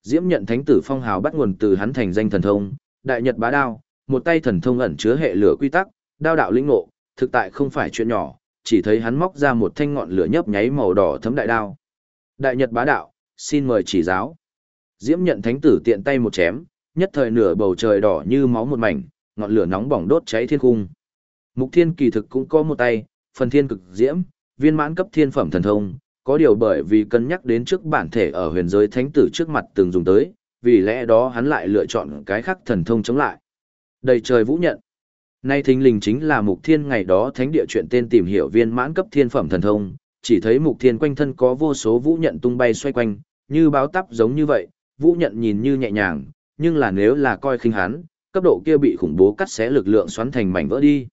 Diễm nhận thánh tử phong hào bắt nguồn từ hắn thành danh thần thông, đại nhật bá đao, một tay thần thông ẩn chứa hệ lửa quy tắc, đao đạo linh ngộ, thực tại không phải chuyện nhỏ, chỉ thấy hắn móc ra một thanh ngọn lửa nhấp nháy màu đỏ thấm đại đao. Đại nhật bá đạo, xin mời chỉ giáo. Diễm nhận thánh tử tiện tay một chém, nhất thời nửa bầu trời đỏ như máu một mảnh, ngọn lửa nóng bỏng đốt cháy thiên cung. Mục Thiên kỳ thực cũng có một tay, phần thiên cực diễm, viên mãn cấp thiên phẩm thần thông, có điều bởi vì cân nhắc đến trước bản thể ở huyền giới thánh tử trước mặt từng dùng tới, vì lẽ đó hắn lại lựa chọn cái khác thần thông chống lại. Đầy trời vũ nhận. Nay thính linh chính là mục thiên ngày đó thánh địa chuyện tên tìm hiểu viên mãn cấp thiên phẩm thần thông, chỉ thấy mục thiên quanh thân có vô số vũ nhận tung bay xoay quanh, như báo tắp giống như vậy, vũ nhận nhìn như nhẹ nhàng, nhưng là nếu là coi khinh hắn, cấp độ kia bị khủng bố cắt xé lực lượng xoắn thành mảnh vỡ đi.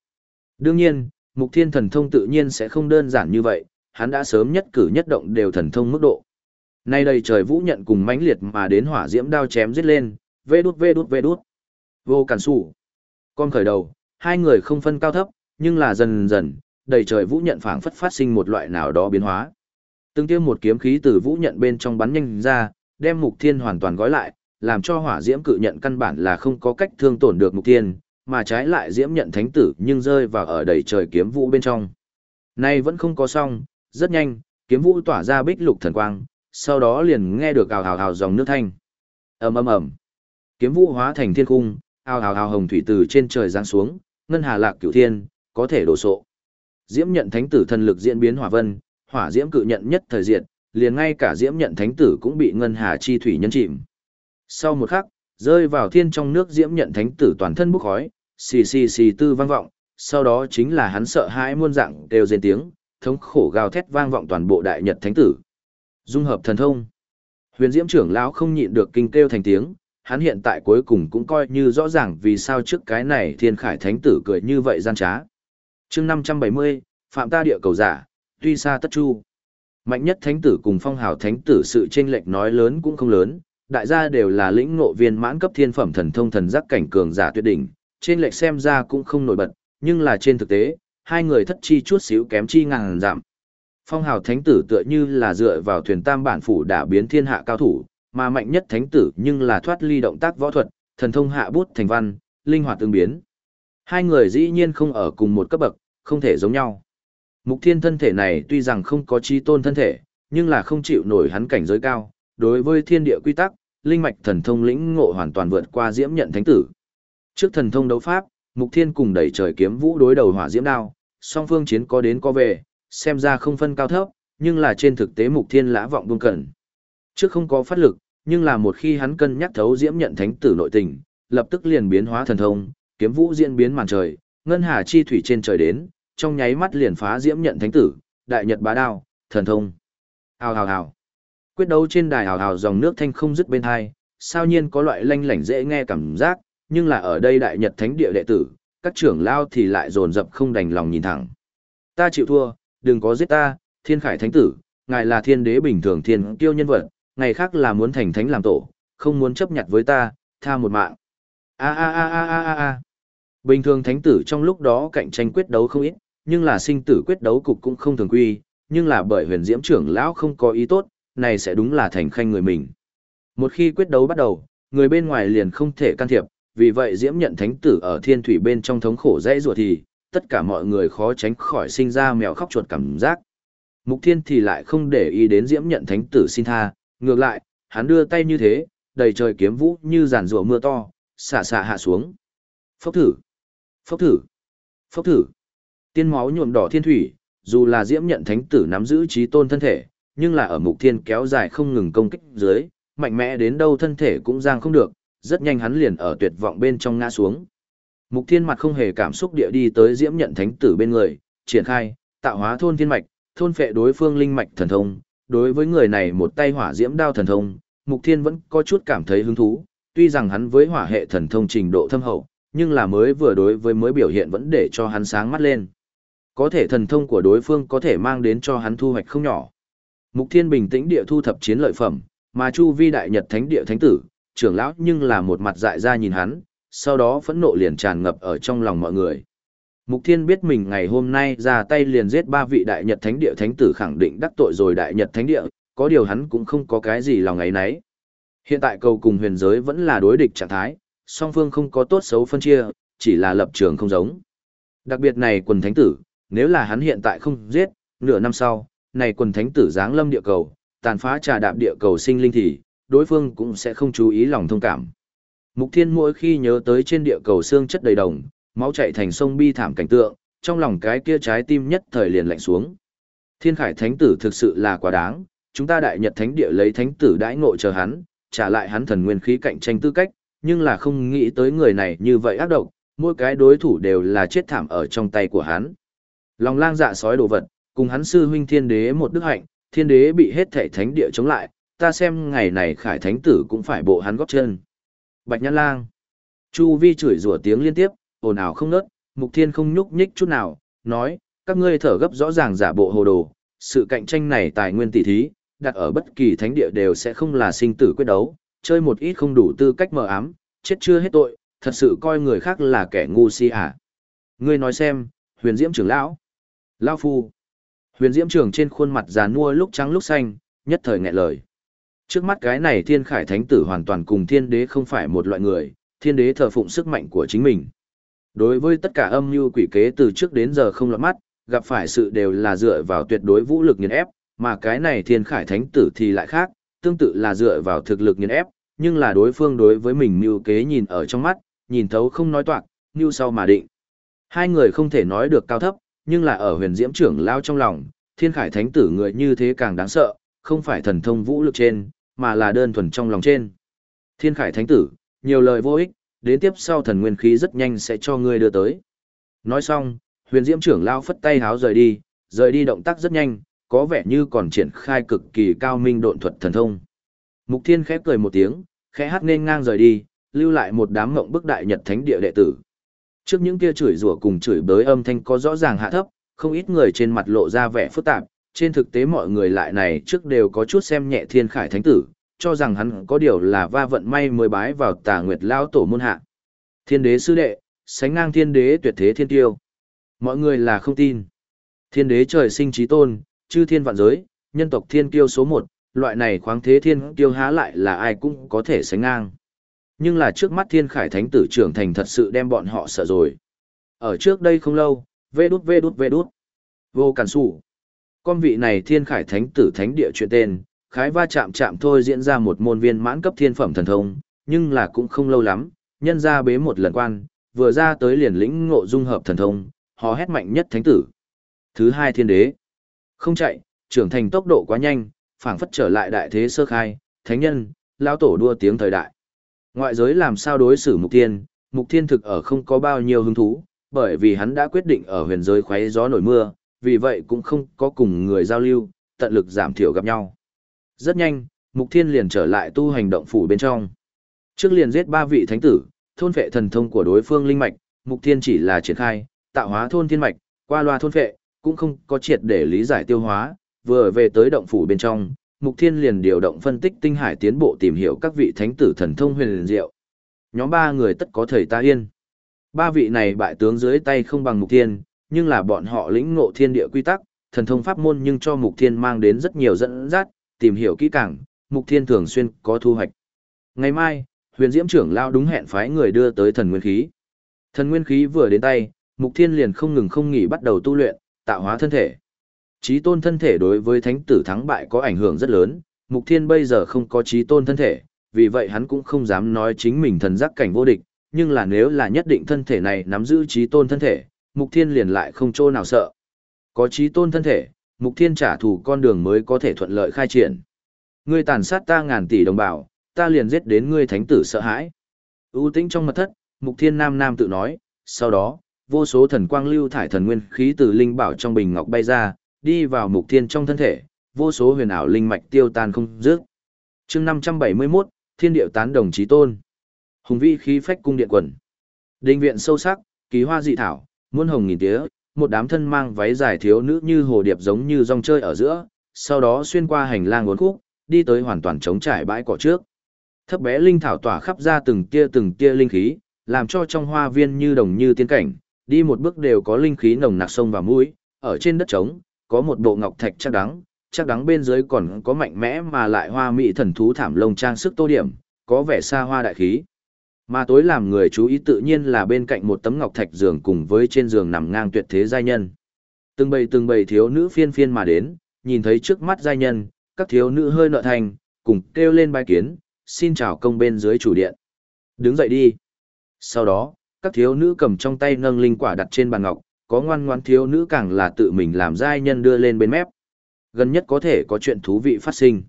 Đương nhiên, mục thiên thần thông tự nhiên sẽ không đơn giản như vậy, hắn đã sớm nhất cử nhất động đều thần thông mức độ. Nay đầy trời vũ nhận cùng mãnh liệt mà đến hỏa diễm đao chém giết lên, vê đút vê đút vê đút. Vô cản sủ. Con khởi đầu, hai người không phân cao thấp, nhưng là dần dần, đầy trời vũ nhận phảng phất phát sinh một loại nào đó biến hóa. Từng tiêu một kiếm khí từ vũ nhận bên trong bắn nhanh ra, đem mục thiên hoàn toàn gói lại, làm cho hỏa diễm cự nhận căn bản là không có cách thương tổn được mục thiên, mà trái lại diễm nhận thánh tử nhưng rơi vào ở đầy trời kiếm vũ bên trong. Nay vẫn không có xong, rất nhanh, kiếm vũ tỏa ra bích lục thần quang, sau đó liền nghe được ào ào ào dòng nước thanh. ầm ầm ầm, kiếm vũ hóa thành thiên cung, ào ào ào hồng thủy từ trên trời giáng xuống, ngân hà lạc cửu thiên, có thể đổ sộ. Diễm nhận thánh tử thần lực diễn biến hỏa vân, hỏa diễm cự nhận nhất thời diện, liền ngay cả diễm nhận thánh tử cũng bị ngân hà chi thủy nhân chìm. Sau một khắc, rơi vào thiên trong nước diễm nhận thánh tử toàn thân bốc khói, xì xì xì tư vang vọng, sau đó chính là hắn sợ hãi muôn dạng đều rên tiếng, thống khổ gào thét vang vọng toàn bộ đại nhật thánh tử. Dung hợp thần thông. Huyền Diễm trưởng lão không nhịn được kinh kêu thành tiếng, hắn hiện tại cuối cùng cũng coi như rõ ràng vì sao trước cái này Thiên Khải thánh tử cười như vậy gian trá. Chương 570, phạm ta địa cầu giả, tuy xa tất chu. Mạnh nhất thánh tử cùng phong hào thánh tử sự chênh lệch nói lớn cũng không lớn, đại gia đều là lĩnh ngộ viên mãn cấp thiên phẩm thần thông thần giác cảnh cường giả tuyệt đỉnh, trên lệch xem ra cũng không nổi bật, nhưng là trên thực tế, hai người thất chi chút xíu kém chi ngàn giảm. Phong hào thánh tử tựa như là dựa vào thuyền tam bản phủ đã biến thiên hạ cao thủ, mà mạnh nhất thánh tử nhưng là thoát ly động tác võ thuật, thần thông hạ bút thành văn, linh hoạt tương biến. Hai người dĩ nhiên không ở cùng một cấp bậc, không thể giống nhau. Mục thiên thân thể này tuy rằng không có chi tôn thân thể, nhưng là không chịu nổi hắn cảnh giới cao, đối với thiên địa quy tắc, linh mạch thần thông lĩnh ngộ hoàn toàn vượt qua diễm nhận thánh tử. Trước thần thông đấu pháp, Mục Thiên cùng đẩy trời kiếm vũ đối đầu hỏa diễm đao, song phương chiến có đến có về, xem ra không phân cao thấp, nhưng là trên thực tế Mục Thiên lã vọng buông cẩn. Trước không có phát lực, nhưng là một khi hắn cân nhắc thấu diễm nhận thánh tử nội tình, lập tức liền biến hóa thần thông, kiếm vũ diễn biến màn trời, ngân hà chi thủy trên trời đến, trong nháy mắt liền phá diễm nhận thánh tử, đại nhật bá đao, thần thông. Hào hào hào. Quyết đấu trên đài hào hào dòng nước thanh không dứt bên hai, sao nhiên có loại lanh lảnh dễ nghe cảm giác, nhưng là ở đây đại nhật thánh địa đệ tử, các trưởng lao thì lại dồn dập không đành lòng nhìn thẳng. Ta chịu thua, đừng có giết ta, thiên khải thánh tử, ngài là thiên đế bình thường thiên tiêu nhân vật, ngày khác là muốn thành thánh làm tổ, không muốn chấp nhặt với ta, tha một mạng. A a a a a a a. Bình thường thánh tử trong lúc đó cạnh tranh quyết đấu không ít, nhưng là sinh tử quyết đấu cục cũng không thường quy, nhưng là bởi huyền diễm trưởng lão không có ý tốt, này sẽ đúng là thành khanh người mình. Một khi quyết đấu bắt đầu, người bên ngoài liền không thể can thiệp, vì vậy diễm nhận thánh tử ở thiên thủy bên trong thống khổ dãy ruột thì, tất cả mọi người khó tránh khỏi sinh ra mèo khóc chuột cảm giác. Mục thiên thì lại không để ý đến diễm nhận thánh tử xin tha, ngược lại, hắn đưa tay như thế, đầy trời kiếm vũ như giàn rùa mưa to, xả xả hạ xuống. Phốc thử, phốc thử, phốc thử. Tiên máu nhuộm đỏ thiên thủy, dù là diễm nhận thánh tử nắm giữ trí tôn thân thể, nhưng là ở mục thiên kéo dài không ngừng công kích dưới, mạnh mẽ đến đâu thân thể cũng giang không được, rất nhanh hắn liền ở tuyệt vọng bên trong ngã xuống. Mục thiên mặt không hề cảm xúc địa đi tới diễm nhận thánh tử bên người, triển khai, tạo hóa thôn thiên mạch, thôn phệ đối phương linh mạch thần thông. Đối với người này một tay hỏa diễm đao thần thông, mục thiên vẫn có chút cảm thấy hứng thú, tuy rằng hắn với hỏa hệ thần thông trình độ thâm hậu, nhưng là mới vừa đối với mới biểu hiện vẫn để cho hắn sáng mắt lên. Có thể thần thông của đối phương có thể mang đến cho hắn thu hoạch không nhỏ. Mục Thiên bình tĩnh địa thu thập chiến lợi phẩm, mà Chu Vi đại nhật thánh địa thánh tử, trưởng lão nhưng là một mặt dại ra nhìn hắn, sau đó phẫn nộ liền tràn ngập ở trong lòng mọi người. Mục Thiên biết mình ngày hôm nay ra tay liền giết ba vị đại nhật thánh địa thánh tử khẳng định đắc tội rồi đại nhật thánh địa, có điều hắn cũng không có cái gì lòng ấy nấy. Hiện tại cầu cùng huyền giới vẫn là đối địch trạng thái, song phương không có tốt xấu phân chia, chỉ là lập trường không giống. Đặc biệt này quần thánh tử, nếu là hắn hiện tại không giết, nửa năm sau, này quần thánh tử giáng lâm địa cầu, tàn phá trà đạp địa cầu sinh linh thì, đối phương cũng sẽ không chú ý lòng thông cảm. Mục Thiên mỗi khi nhớ tới trên địa cầu xương chất đầy đồng, máu chảy thành sông bi thảm cảnh tượng, trong lòng cái kia trái tim nhất thời liền lạnh xuống. Thiên Khải Thánh tử thực sự là quá đáng, chúng ta đại nhật thánh địa lấy thánh tử đãi ngộ chờ hắn, trả lại hắn thần nguyên khí cạnh tranh tư cách, nhưng là không nghĩ tới người này như vậy ác độc, mỗi cái đối thủ đều là chết thảm ở trong tay của hắn. Lòng lang dạ sói đồ vật, cùng hắn sư huynh thiên đế một đức hạnh, thiên đế bị hết thể thánh địa chống lại, ta xem ngày này khải thánh tử cũng phải bộ hắn góp chân. Bạch nhãn lang. Chu vi chửi rủa tiếng liên tiếp, ồn ào không nớt, mục thiên không nhúc nhích chút nào, nói, các ngươi thở gấp rõ ràng giả bộ hồ đồ, sự cạnh tranh này tài nguyên tỷ thí, đặt ở bất kỳ thánh địa đều sẽ không là sinh tử quyết đấu, chơi một ít không đủ tư cách mờ ám, chết chưa hết tội, thật sự coi người khác là kẻ ngu si à. Ngươi nói xem, huyền diễm trưởng lão. Lão phu. Huyền diễm trưởng trên khuôn mặt già nua lúc trắng lúc xanh, nhất thời nghẹn lời. Trước mắt cái này thiên khải thánh tử hoàn toàn cùng thiên đế không phải một loại người, thiên đế thờ phụng sức mạnh của chính mình. Đối với tất cả âm mưu quỷ kế từ trước đến giờ không lọt mắt, gặp phải sự đều là dựa vào tuyệt đối vũ lực nghiền ép, mà cái này thiên khải thánh tử thì lại khác, tương tự là dựa vào thực lực nghiền ép, nhưng là đối phương đối với mình mưu kế nhìn ở trong mắt, nhìn thấu không nói toạc, mưu sau mà định. Hai người không thể nói được cao thấp, nhưng là ở huyền diễm trưởng lao trong lòng, thiên khải thánh tử người như thế càng đáng sợ, không phải thần thông vũ lực trên, mà là đơn thuần trong lòng trên. Thiên khải thánh tử, nhiều lời vô ích, đến tiếp sau thần nguyên khí rất nhanh sẽ cho ngươi đưa tới. Nói xong, huyền diễm trưởng lao phất tay háo rời đi, rời đi động tác rất nhanh, có vẻ như còn triển khai cực kỳ cao minh độn thuật thần thông. Mục Thiên khẽ cười một tiếng, khẽ hát nên ngang rời đi, lưu lại một đám mộng bức đại nhật thánh địa đệ tử. Trước những kia chửi rủa cùng chửi bới âm thanh có rõ ràng hạ thấp, không ít người trên mặt lộ ra vẻ phức tạp, trên thực tế mọi người lại này trước đều có chút xem nhẹ thiên khải thánh tử, cho rằng hắn có điều là va vận may mới bái vào tà nguyệt lao tổ môn hạ. Thiên đế sư đệ, sánh ngang thiên đế tuyệt thế thiên tiêu. Mọi người là không tin. Thiên đế trời sinh trí tôn, chư thiên vạn giới, nhân tộc thiên kiêu số một, loại này khoáng thế thiên kiêu há lại là ai cũng có thể sánh ngang. Nhưng là trước mắt thiên khải thánh tử trưởng thành thật sự đem bọn họ sợ rồi. Ở trước đây không lâu, vê đút vê đút vê đút. Vô cản sủ. Con vị này thiên khải thánh tử thánh địa chuyện tên, khái va chạm chạm thôi diễn ra một môn viên mãn cấp thiên phẩm thần thông, nhưng là cũng không lâu lắm, nhân ra bế một lần quan, vừa ra tới liền lĩnh ngộ dung hợp thần thông, hò hét mạnh nhất thánh tử. Thứ hai thiên đế. Không chạy, trưởng thành tốc độ quá nhanh, phảng phất trở lại đại thế sơ khai, thánh nhân, lao tổ đua tiếng thời đại. Ngoại giới làm sao đối xử mục tiên, mục thiên thực ở không có bao nhiêu hứng thú, bởi vì hắn đã quyết định ở huyền giới khoáy gió nổi mưa, vì vậy cũng không có cùng người giao lưu, tận lực giảm thiểu gặp nhau. Rất nhanh, mục thiên liền trở lại tu hành động phủ bên trong. Trước liền giết ba vị thánh tử, thôn phệ thần thông của đối phương linh mạch, mục thiên chỉ là triển khai, tạo hóa thôn thiên mạch, qua loa thôn phệ, cũng không có triệt để lý giải tiêu hóa, vừa về tới động phủ bên trong, Mục Thiên liền điều động phân tích tinh hải tiến bộ tìm hiểu các vị thánh tử thần thông huyền liền diệu. Nhóm ba người tất có thầy ta yên. Ba vị này bại tướng dưới tay không bằng mục thiên, nhưng là bọn họ lĩnh ngộ thiên địa quy tắc, thần thông pháp môn nhưng cho mục thiên mang đến rất nhiều dẫn dắt, tìm hiểu kỹ càng, mục thiên thường xuyên có thu hoạch. Ngày mai, huyền diễm trưởng lao đúng hẹn phái người đưa tới thần nguyên khí. Thần nguyên khí vừa đến tay, mục thiên liền không ngừng không nghỉ bắt đầu tu luyện, tạo hóa thân thể. Chí tôn thân thể đối với thánh tử thắng bại có ảnh hưởng rất lớn, mục thiên bây giờ không có chí tôn thân thể, vì vậy hắn cũng không dám nói chính mình thần giác cảnh vô địch, nhưng là nếu là nhất định thân thể này nắm giữ chí tôn thân thể, mục thiên liền lại không chỗ nào sợ. Có chí tôn thân thể, mục thiên trả thù con đường mới có thể thuận lợi khai triển. Ngươi tàn sát ta ngàn tỷ đồng bào, ta liền giết đến ngươi thánh tử sợ hãi. ưu tĩnh trong mật thất, mục thiên nam nam tự nói, sau đó, vô số thần quang lưu thải thần nguyên khí từ linh bảo trong bình ngọc bay ra, đi vào mục thiên trong thân thể, vô số huyền ảo linh mạch tiêu tan không dứt. Chương 571, Thiên điệu tán đồng chí tôn. Hùng vi khí phách cung điện quần. Đình viện sâu sắc, kỳ hoa dị thảo, muôn hồng nghìn tía, một đám thân mang váy dài thiếu nữ như hồ điệp giống như rong chơi ở giữa, sau đó xuyên qua hành lang uốn khúc, đi tới hoàn toàn trống trải bãi cỏ trước. Thấp bé linh thảo tỏa khắp ra từng tia từng tia linh khí, làm cho trong hoa viên như đồng như tiên cảnh, đi một bước đều có linh khí nồng nặc sông và mũi, ở trên đất trống, có một bộ ngọc thạch chắc đắng, chắc đắng bên dưới còn có mạnh mẽ mà lại hoa mỹ thần thú thảm lông trang sức tô điểm, có vẻ xa hoa đại khí. Mà tối làm người chú ý tự nhiên là bên cạnh một tấm ngọc thạch giường cùng với trên giường nằm ngang tuyệt thế giai nhân. Từng bầy từng bầy thiếu nữ phiên phiên mà đến, nhìn thấy trước mắt giai nhân, các thiếu nữ hơi nợ thành, cùng kêu lên bài kiến, xin chào công bên dưới chủ điện. Đứng dậy đi. Sau đó, các thiếu nữ cầm trong tay nâng linh quả đặt trên bàn ngọc, có ngoan ngoan thiếu nữ càng là tự mình làm giai nhân đưa lên bên mép. Gần nhất có thể có chuyện thú vị phát sinh.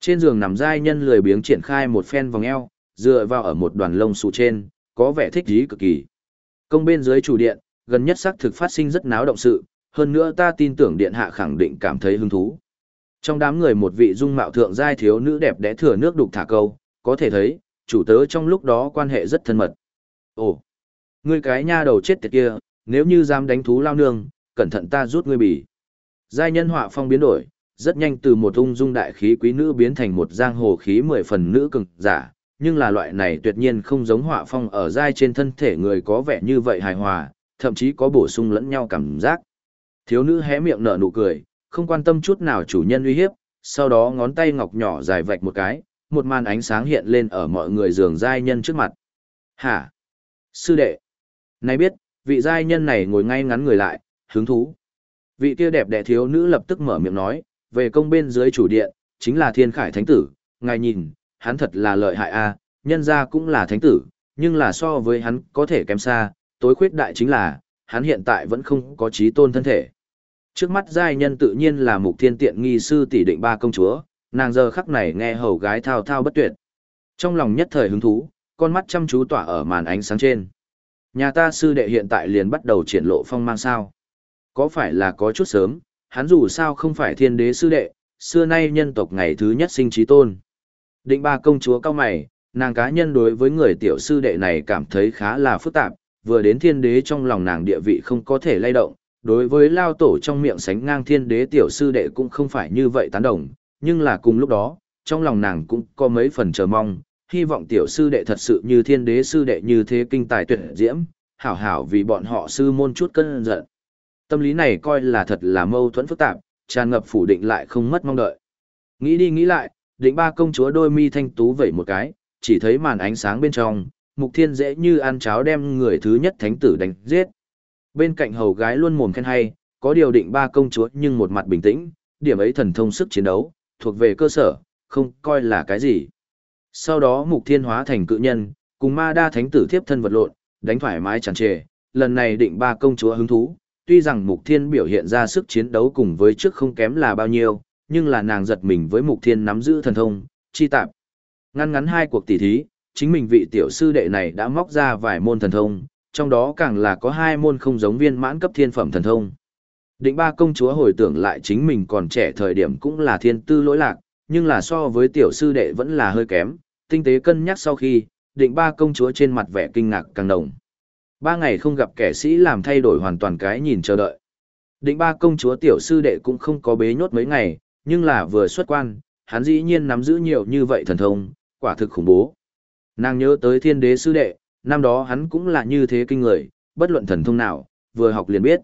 Trên giường nằm giai nhân lười biếng triển khai một phen vòng eo, dựa vào ở một đoàn lông xù trên, có vẻ thích dí cực kỳ. Công bên dưới chủ điện, gần nhất xác thực phát sinh rất náo động sự, hơn nữa ta tin tưởng điện hạ khẳng định cảm thấy hứng thú. Trong đám người một vị dung mạo thượng giai thiếu nữ đẹp đẽ thừa nước đục thả câu, có thể thấy, chủ tớ trong lúc đó quan hệ rất thân mật. Ồ, ngươi cái nha đầu chết tiệt kia, nếu như dám đánh thú lao nương, cẩn thận ta rút ngươi bỉ. Giai nhân họa phong biến đổi, rất nhanh từ một ung dung đại khí quý nữ biến thành một giang hồ khí mười phần nữ cực giả, nhưng là loại này tuyệt nhiên không giống họa phong ở dai trên thân thể người có vẻ như vậy hài hòa, thậm chí có bổ sung lẫn nhau cảm giác. Thiếu nữ hé miệng nở nụ cười, không quan tâm chút nào chủ nhân uy hiếp, sau đó ngón tay ngọc nhỏ dài vạch một cái, một màn ánh sáng hiện lên ở mọi người giường giai nhân trước mặt. Hả? Sư đệ. Này biết, vị giai nhân này ngồi ngay ngắn người lại, hứng thú. Vị kia đẹp đẽ thiếu nữ lập tức mở miệng nói, về công bên dưới chủ điện, chính là thiên khải thánh tử, ngài nhìn, hắn thật là lợi hại a, à, nhân ra cũng là thánh tử, nhưng là so với hắn có thể kém xa, tối khuyết đại chính là, hắn hiện tại vẫn không có trí tôn thân thể. Trước mắt giai nhân tự nhiên là mục thiên tiện nghi sư tỷ định ba công chúa, nàng giờ khắc này nghe hầu gái thao thao bất tuyệt. Trong lòng nhất thời hứng thú, con mắt chăm chú tỏa ở màn ánh sáng trên. Nhà ta sư đệ hiện tại liền bắt đầu triển lộ phong mang sao. Có phải là có chút sớm, hắn dù sao không phải thiên đế sư đệ, xưa nay nhân tộc ngày thứ nhất sinh trí tôn. Định ba công chúa cao mày, nàng cá nhân đối với người tiểu sư đệ này cảm thấy khá là phức tạp, vừa đến thiên đế trong lòng nàng địa vị không có thể lay động, đối với lao tổ trong miệng sánh ngang thiên đế tiểu sư đệ cũng không phải như vậy tán đồng, nhưng là cùng lúc đó, trong lòng nàng cũng có mấy phần chờ mong, hy vọng tiểu sư đệ thật sự như thiên đế sư đệ như thế kinh tài tuyệt diễm, hảo hảo vì bọn họ sư môn chút cân giận. Tâm lý này coi là thật là mâu thuẫn phức tạp, tràn ngập phủ định lại không mất mong đợi. Nghĩ đi nghĩ lại, định ba công chúa đôi mi thanh tú vẩy một cái, chỉ thấy màn ánh sáng bên trong, mục thiên dễ như ăn cháo đem người thứ nhất thánh tử đánh giết. Bên cạnh hầu gái luôn mồm khen hay, có điều định ba công chúa nhưng một mặt bình tĩnh, điểm ấy thần thông sức chiến đấu, thuộc về cơ sở, không coi là cái gì. Sau đó mục thiên hóa thành cự nhân, cùng ma đa thánh tử thiếp thân vật lộn, đánh thoải mái tràn trề, lần này định ba công chúa hứng thú, tuy rằng mục thiên biểu hiện ra sức chiến đấu cùng với trước không kém là bao nhiêu, nhưng là nàng giật mình với mục thiên nắm giữ thần thông, chi tạp. Ngăn ngắn hai cuộc tỷ thí, chính mình vị tiểu sư đệ này đã móc ra vài môn thần thông, trong đó càng là có hai môn không giống viên mãn cấp thiên phẩm thần thông. Định ba công chúa hồi tưởng lại chính mình còn trẻ thời điểm cũng là thiên tư lỗi lạc, nhưng là so với tiểu sư đệ vẫn là hơi kém, tinh tế cân nhắc sau khi, định ba công chúa trên mặt vẻ kinh ngạc càng đồng. Ba ngày không gặp kẻ sĩ làm thay đổi hoàn toàn cái nhìn chờ đợi. Định ba công chúa tiểu sư đệ cũng không có bế nhốt mấy ngày, nhưng là vừa xuất quan, hắn dĩ nhiên nắm giữ nhiều như vậy thần thông, quả thực khủng bố. Nàng nhớ tới thiên đế sư đệ, năm đó hắn cũng là như thế kinh người, bất luận thần thông nào, vừa học liền biết.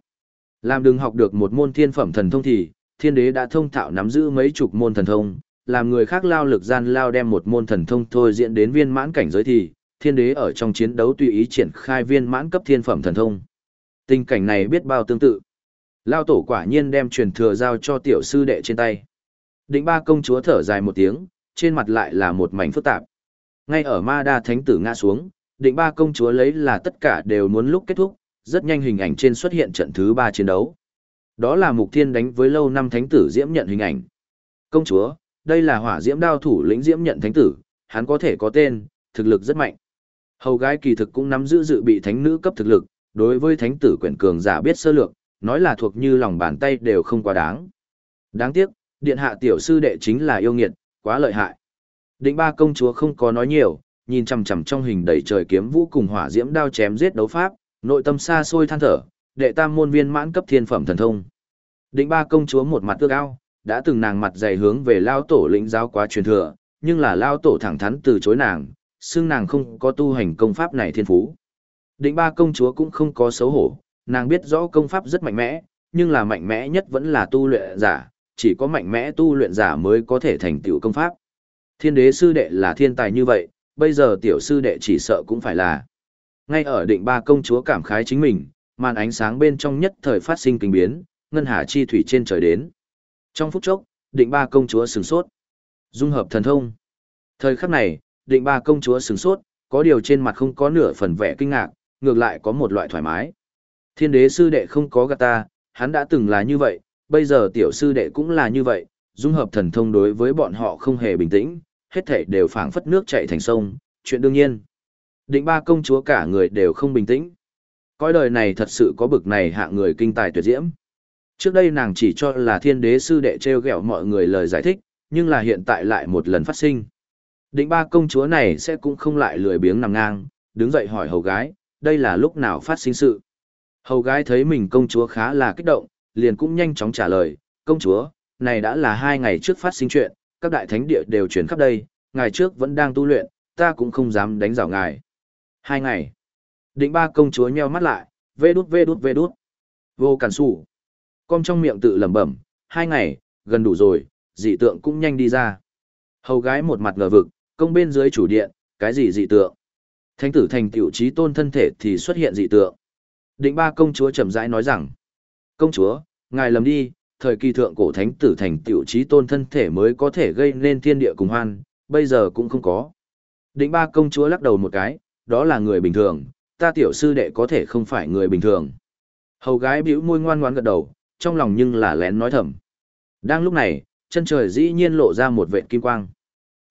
Làm đừng học được một môn thiên phẩm thần thông thì, thiên đế đã thông thạo nắm giữ mấy chục môn thần thông, làm người khác lao lực gian lao đem một môn thần thông thôi diễn đến viên mãn cảnh giới thì, thiên đế ở trong chiến đấu tùy ý triển khai viên mãn cấp thiên phẩm thần thông. Tình cảnh này biết bao tương tự. Lao tổ quả nhiên đem truyền thừa giao cho tiểu sư đệ trên tay. Định ba công chúa thở dài một tiếng, trên mặt lại là một mảnh phức tạp. Ngay ở ma đa thánh tử ngã xuống, định ba công chúa lấy là tất cả đều muốn lúc kết thúc, rất nhanh hình ảnh trên xuất hiện trận thứ ba chiến đấu. Đó là mục thiên đánh với lâu năm thánh tử diễm nhận hình ảnh. Công chúa, đây là hỏa diễm đao thủ lĩnh diễm nhận thánh tử, hắn có thể có tên, thực lực rất mạnh. Hầu gái kỳ thực cũng nắm giữ dự bị thánh nữ cấp thực lực, đối với thánh tử quyển cường giả biết sơ lược, nói là thuộc như lòng bàn tay đều không quá đáng. Đáng tiếc, điện hạ tiểu sư đệ chính là yêu nghiệt, quá lợi hại. Định ba công chúa không có nói nhiều, nhìn chằm chằm trong hình đầy trời kiếm vũ cùng hỏa diễm đao chém giết đấu pháp, nội tâm xa xôi than thở, đệ tam môn viên mãn cấp thiên phẩm thần thông. Định ba công chúa một mặt ước ao, đã từng nàng mặt dày hướng về lao tổ lĩnh giáo quá truyền thừa, nhưng là lao tổ thẳng thắn từ chối nàng, xưng nàng không có tu hành công pháp này thiên phú. Định ba công chúa cũng không có xấu hổ, nàng biết rõ công pháp rất mạnh mẽ, nhưng là mạnh mẽ nhất vẫn là tu luyện giả, chỉ có mạnh mẽ tu luyện giả mới có thể thành tựu công pháp. Thiên đế sư đệ là thiên tài như vậy, bây giờ tiểu sư đệ chỉ sợ cũng phải là. Ngay ở định ba công chúa cảm khái chính mình, màn ánh sáng bên trong nhất thời phát sinh kinh biến, ngân hà chi thủy trên trời đến. Trong phút chốc, định ba công chúa sừng sốt. Dung hợp thần thông. Thời khắc này, định ba công chúa sừng sốt, có điều trên mặt không có nửa phần vẻ kinh ngạc, ngược lại có một loại thoải mái. Thiên đế sư đệ không có gạt ta, hắn đã từng là như vậy, bây giờ tiểu sư đệ cũng là như vậy, dung hợp thần thông đối với bọn họ không hề bình tĩnh, hết thảy đều phảng phất nước chảy thành sông, chuyện đương nhiên. Định ba công chúa cả người đều không bình tĩnh. Coi đời này thật sự có bực này hạ người kinh tài tuyệt diễm. Trước đây nàng chỉ cho là thiên đế sư đệ treo gẹo mọi người lời giải thích, nhưng là hiện tại lại một lần phát sinh. Định ba công chúa này sẽ cũng không lại lười biếng nằm ngang, đứng dậy hỏi hầu gái, đây là lúc nào phát sinh sự. Hầu gái thấy mình công chúa khá là kích động, liền cũng nhanh chóng trả lời, công chúa, này đã là hai ngày trước phát sinh chuyện, các đại thánh địa đều chuyển khắp đây, ngày trước vẫn đang tu luyện, ta cũng không dám đánh rào ngài. Hai ngày. Định ba công chúa nheo mắt lại, vê đút vê đút vê đút. Vô cản sủ. Con trong miệng tự lẩm bẩm, hai ngày, gần đủ rồi, dị tượng cũng nhanh đi ra. Hầu gái một mặt ngờ vực, công bên dưới chủ điện, cái gì dị tượng? Thánh tử thành tiểu trí tôn thân thể thì xuất hiện dị tượng. Định ba công chúa chậm rãi nói rằng, công chúa, ngài lầm đi, thời kỳ thượng cổ thánh tử thành tiểu trí tôn thân thể mới có thể gây nên thiên địa cùng hoan, bây giờ cũng không có. Định ba công chúa lắc đầu một cái, đó là người bình thường, ta tiểu sư đệ có thể không phải người bình thường. Hầu gái bĩu môi ngoan ngoãn gật đầu, trong lòng nhưng là lén nói thầm. Đang lúc này, chân trời dĩ nhiên lộ ra một vệt kim quang.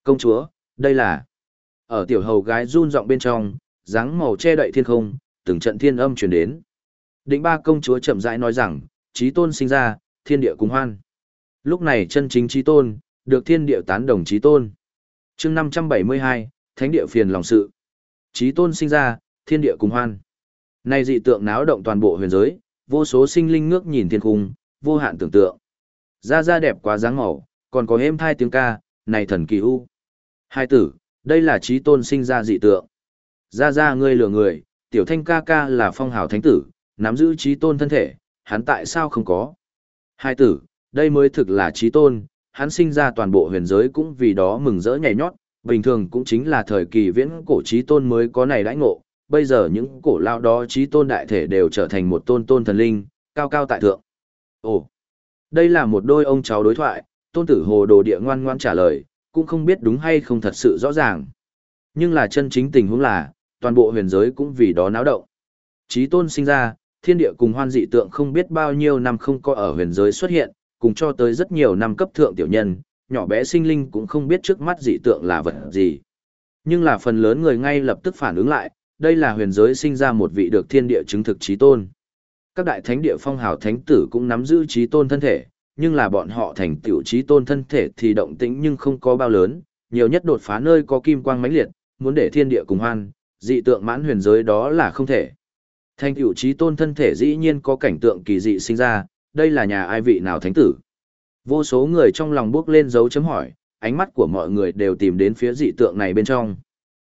Công chúa, đây là... Ở tiểu hầu gái run rộng bên trong, dáng màu che đậy thiên không, từng trận thiên âm truyền đến. Định ba công chúa chậm rãi nói rằng, trí tôn sinh ra, thiên địa cùng hoan. Lúc này chân chính trí tôn, được thiên địa tán đồng trí tôn. chương 572, thánh địa phiền lòng sự. Trí tôn sinh ra, thiên địa cùng hoan. Này dị tượng náo động toàn bộ huyền giới, vô số sinh linh ngước nhìn thiên cung, vô hạn tưởng tượng. Da da đẹp quá dáng màu, còn có êm thai tiếng ca, này thần kỳ u. Hai tử, đây là trí tôn sinh ra dị tượng. Ra ra ngươi lừa người, tiểu thanh ca ca là phong hào thánh tử, nắm giữ trí tôn thân thể, hắn tại sao không có? Hai tử, đây mới thực là trí tôn, hắn sinh ra toàn bộ huyền giới cũng vì đó mừng rỡ nhảy nhót, bình thường cũng chính là thời kỳ viễn cổ trí tôn mới có này đãi ngộ, bây giờ những cổ lao đó trí tôn đại thể đều trở thành một tôn tôn thần linh, cao cao tại thượng. Ồ, đây là một đôi ông cháu đối thoại, tôn tử hồ đồ địa ngoan ngoan trả lời, cũng không biết đúng hay không thật sự rõ ràng. Nhưng là chân chính tình huống là, toàn bộ huyền giới cũng vì đó náo động. Trí tôn sinh ra, thiên địa cùng hoan dị tượng không biết bao nhiêu năm không có ở huyền giới xuất hiện, cùng cho tới rất nhiều năm cấp thượng tiểu nhân, nhỏ bé sinh linh cũng không biết trước mắt dị tượng là vật gì. Nhưng là phần lớn người ngay lập tức phản ứng lại, đây là huyền giới sinh ra một vị được thiên địa chứng thực trí tôn. Các đại thánh địa phong hào thánh tử cũng nắm giữ trí tôn thân thể, nhưng là bọn họ thành tiểu trí tôn thân thể thì động tĩnh nhưng không có bao lớn, nhiều nhất đột phá nơi có kim quang mãnh liệt, muốn để thiên địa cùng hoan, dị tượng mãn huyền giới đó là không thể. Thanh tiểu trí tôn thân thể dĩ nhiên có cảnh tượng kỳ dị sinh ra, đây là nhà ai vị nào thánh tử. Vô số người trong lòng bước lên dấu chấm hỏi, ánh mắt của mọi người đều tìm đến phía dị tượng này bên trong.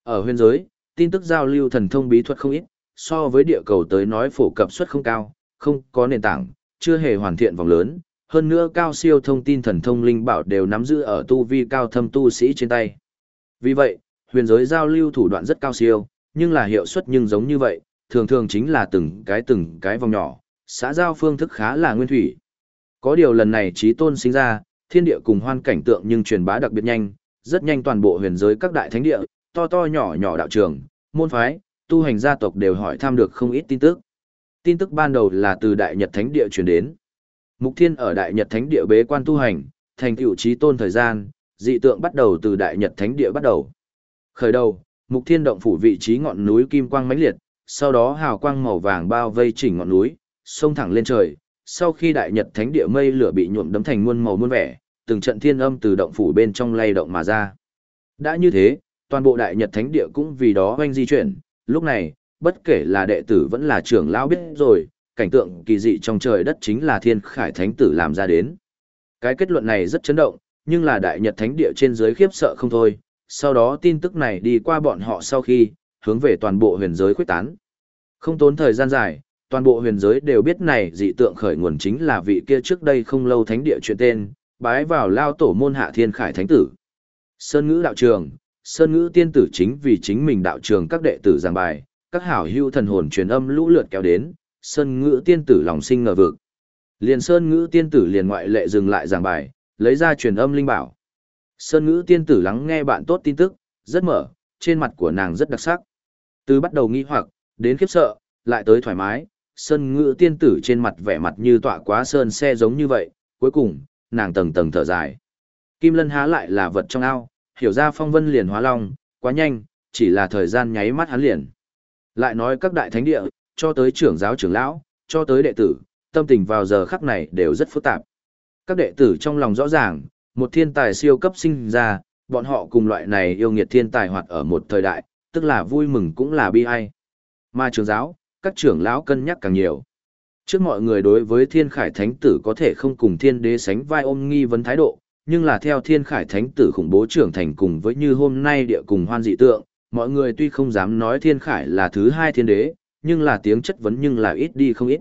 Ở Huyên giới, tin tức giao lưu thần thông bí thuật không ít, so với địa cầu tới nói phổ cập suất không cao, không có nền tảng, chưa hề hoàn thiện vòng lớn, hơn nữa cao siêu thông tin thần thông linh bảo đều nắm giữ ở tu vi cao thâm tu sĩ trên tay. Vì vậy, huyền giới giao lưu thủ đoạn rất cao siêu, nhưng là hiệu suất nhưng giống như vậy, thường thường chính là từng cái từng cái vòng nhỏ, xã giao phương thức khá là nguyên thủy. Có điều lần này trí tôn sinh ra, thiên địa cùng hoan cảnh tượng nhưng truyền bá đặc biệt nhanh, rất nhanh toàn bộ huyền giới các đại thánh địa, to to nhỏ nhỏ đạo trường, môn phái, tu hành gia tộc đều hỏi thăm được không ít tin tức. Tin tức ban đầu là từ Đại Nhật Thánh Địa truyền đến. Mục Thiên ở Đại Nhật Thánh Địa bế quan tu hành, thành tựu trí tôn thời gian, dị tượng bắt đầu từ Đại Nhật Thánh Địa bắt đầu. Khởi đầu, Mục Thiên động phủ vị trí ngọn núi kim quang mãnh liệt, sau đó hào quang màu vàng bao vây chỉnh ngọn núi, xông thẳng lên trời. Sau khi Đại Nhật Thánh Địa mây lửa bị nhuộm đấm thành muôn màu muôn vẻ, từng trận thiên âm từ động phủ bên trong lay động mà ra. Đã như thế, toàn bộ Đại Nhật Thánh Địa cũng vì đó hoanh di chuyển, lúc này, bất kể là đệ tử vẫn là trưởng lão biết rồi, cảnh tượng kỳ dị trong trời đất chính là thiên khải thánh tử làm ra đến. Cái kết luận này rất chấn động, nhưng là đại nhật thánh địa trên dưới khiếp sợ không thôi, sau đó tin tức này đi qua bọn họ sau khi, hướng về toàn bộ huyền giới khuếch tán. Không tốn thời gian dài, toàn bộ huyền giới đều biết này dị tượng khởi nguồn chính là vị kia trước đây không lâu thánh địa chuyện tên, bái vào lao tổ môn hạ thiên khải thánh tử. Sơn ngữ đạo trường, Sơn ngữ tiên tử chính vì chính mình đạo trường các đệ tử giảng bài, các hảo hữu thần hồn truyền âm lũ lượt kéo đến, Sơn ngữ tiên tử lòng sinh ngờ vực. Liền Sơn ngữ tiên tử liền ngoại lệ dừng lại giảng bài, lấy ra truyền âm linh bảo. Sơn ngữ tiên tử lắng nghe bạn tốt tin tức, rất mở, trên mặt của nàng rất đặc sắc. Từ bắt đầu nghi hoặc, đến khiếp sợ, lại tới thoải mái, Sơn ngữ tiên tử trên mặt vẻ mặt như tọa quá sơn xe giống như vậy, cuối cùng, nàng tầng tầng thở dài. Kim lân há lại là vật trong ao, hiểu ra phong vân liền hóa long, quá nhanh, chỉ là thời gian nháy mắt hắn liền. Lại nói các đại thánh địa, cho tới trưởng giáo trưởng lão, cho tới đệ tử, tâm tình vào giờ khắc này đều rất phức tạp. Các đệ tử trong lòng rõ ràng, một thiên tài siêu cấp sinh ra, bọn họ cùng loại này yêu nghiệt thiên tài hoạt ở một thời đại, tức là vui mừng cũng là bi ai. Mà trường giáo, các trưởng lão cân nhắc càng nhiều. Trước mọi người đối với thiên khải thánh tử có thể không cùng thiên đế sánh vai ôm nghi vấn thái độ, nhưng là theo thiên khải thánh tử khủng bố trưởng thành cùng với như hôm nay địa cùng hoan dị tượng, mọi người tuy không dám nói thiên khải là thứ hai thiên đế, nhưng là tiếng chất vấn nhưng là ít đi không ít.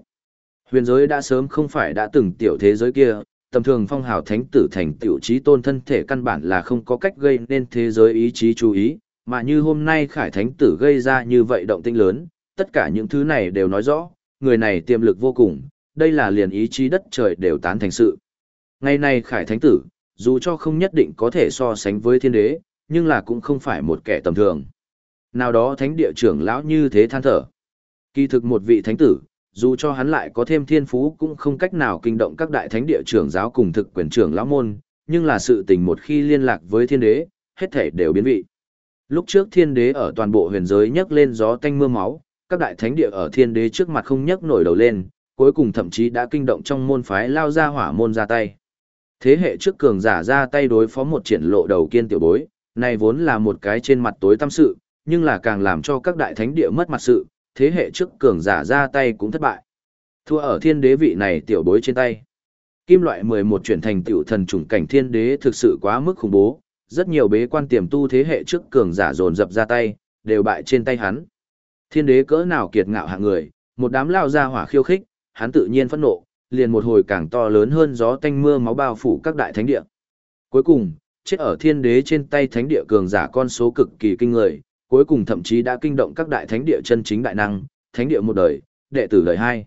Huyền giới đã sớm không phải đã từng tiểu thế giới kia, tầm thường phong hào thánh tử thành tiểu trí tôn thân thể căn bản là không có cách gây nên thế giới ý chí chú ý, mà như hôm nay khải thánh tử gây ra như vậy động tinh lớn, tất cả những thứ này đều nói rõ, người này tiềm lực vô cùng, đây là liền ý chí đất trời đều tán thành sự. Ngày nay khải thánh tử, dù cho không nhất định có thể so sánh với thiên đế, nhưng là cũng không phải một kẻ tầm thường. Nào đó thánh địa trưởng lão như thế than thở. Kỳ thực một vị thánh tử, dù cho hắn lại có thêm thiên phú cũng không cách nào kinh động các đại thánh địa trưởng giáo cùng thực quyền trưởng lão môn, nhưng là sự tình một khi liên lạc với thiên đế, hết thể đều biến vị. Lúc trước thiên đế ở toàn bộ huyền giới nhấc lên gió tanh mưa máu, các đại thánh địa ở thiên đế trước mặt không nhấc nổi đầu lên, cuối cùng thậm chí đã kinh động trong môn phái lao ra hỏa môn ra tay. Thế hệ trước cường giả ra tay đối phó một triển lộ đầu kiên tiểu bối, này vốn là một cái trên mặt tối tâm sự, nhưng là càng làm cho các đại thánh địa mất mặt sự, thế hệ trước cường giả ra tay cũng thất bại. Thua ở thiên đế vị này tiểu bối trên tay. Kim loại 11 chuyển thành tiểu thần chủng cảnh thiên đế thực sự quá mức khủng bố, rất nhiều bế quan tiềm tu thế hệ trước cường giả dồn dập ra tay, đều bại trên tay hắn. Thiên đế cỡ nào kiệt ngạo hạng người, một đám lao ra hỏa khiêu khích, hắn tự nhiên phẫn nộ, liền một hồi càng to lớn hơn gió tanh mưa máu bao phủ các đại thánh địa. Cuối cùng, chết ở thiên đế trên tay thánh địa cường giả con số cực kỳ kinh người, cuối cùng thậm chí đã kinh động các đại thánh địa chân chính đại năng, thánh địa một đời, đệ tử đời hai.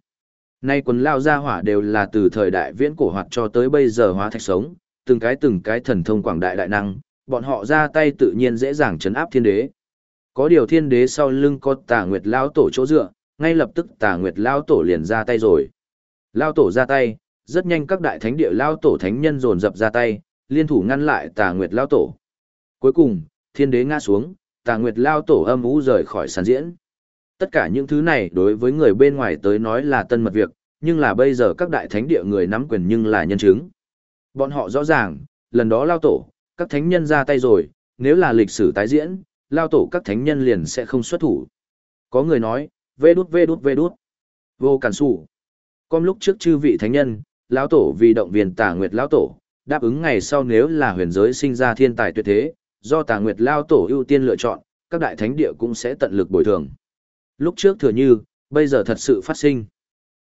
Nay quần lao ra hỏa đều là từ thời đại viễn cổ hoạt cho tới bây giờ hóa thạch sống, từng cái từng cái thần thông quảng đại đại năng, bọn họ ra tay tự nhiên dễ dàng chấn áp thiên đế. Có điều thiên đế sau lưng có tà nguyệt lao tổ chỗ dựa, ngay lập tức tà nguyệt lao tổ liền ra tay rồi. Lao tổ ra tay, rất nhanh các đại thánh địa lao tổ thánh nhân dồn dập ra tay, liên thủ ngăn lại tà nguyệt lao tổ. Cuối cùng, thiên đế ngã xuống, tà nguyệt lao tổ âm ú rời khỏi sàn diễn. Tất cả những thứ này đối với người bên ngoài tới nói là tân mật việc, nhưng là bây giờ các đại thánh địa người nắm quyền nhưng là nhân chứng. Bọn họ rõ ràng, lần đó lao tổ, các thánh nhân ra tay rồi, nếu là lịch sử tái diễn, lao tổ các thánh nhân liền sẽ không xuất thủ. Có người nói, vê đút vê đút vê đút. Vô cản sủ. Con lúc trước chư vị thánh nhân, lão tổ vì động viên tà nguyệt lão tổ, đáp ứng ngày sau nếu là huyền giới sinh ra thiên tài tuyệt thế, do tà nguyệt lão tổ ưu tiên lựa chọn, các đại thánh địa cũng sẽ tận lực bồi thường. Lúc trước thừa như, bây giờ thật sự phát sinh.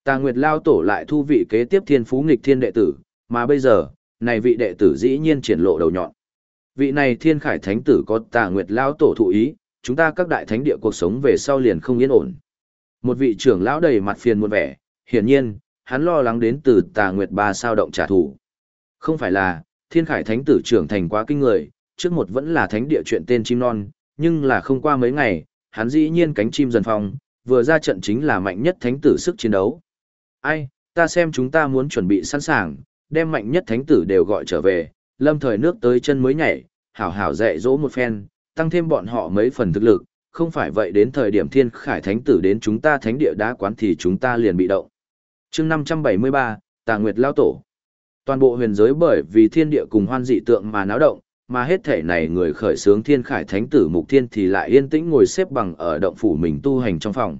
Tà Nguyệt Lao Tổ lại thu vị kế tiếp thiên phú nghịch thiên đệ tử, mà bây giờ, này vị đệ tử dĩ nhiên triển lộ đầu nhọn. Vị này thiên khải thánh tử có Tà Nguyệt Lão Tổ thụ ý, chúng ta các đại thánh địa cuộc sống về sau liền không yên ổn. Một vị trưởng lão đầy mặt phiền muộn vẻ, hiển nhiên, hắn lo lắng đến từ Tà Nguyệt ba sao động trả thù. Không phải là, thiên khải thánh tử trưởng thành quá kinh người, trước một vẫn là thánh địa chuyện tên chim non, nhưng là không qua mấy ngày, hắn dĩ nhiên cánh chim dần phong, vừa ra trận chính là mạnh nhất thánh tử sức chiến đấu. Ai, ta xem chúng ta muốn chuẩn bị sẵn sàng, đem mạnh nhất thánh tử đều gọi trở về, lâm thời nước tới chân mới nhảy, hảo hảo dạy dỗ một phen, tăng thêm bọn họ mấy phần thực lực, không phải vậy đến thời điểm thiên khải thánh tử đến chúng ta thánh địa đá quán thì chúng ta liền bị động. chương 573, Tà Nguyệt Lao Tổ Toàn bộ huyền giới bởi vì thiên địa cùng hoan dị tượng mà náo động, mà hết thể này người khởi sướng thiên khải thánh tử mục thiên thì lại yên tĩnh ngồi xếp bằng ở động phủ mình tu hành trong phòng.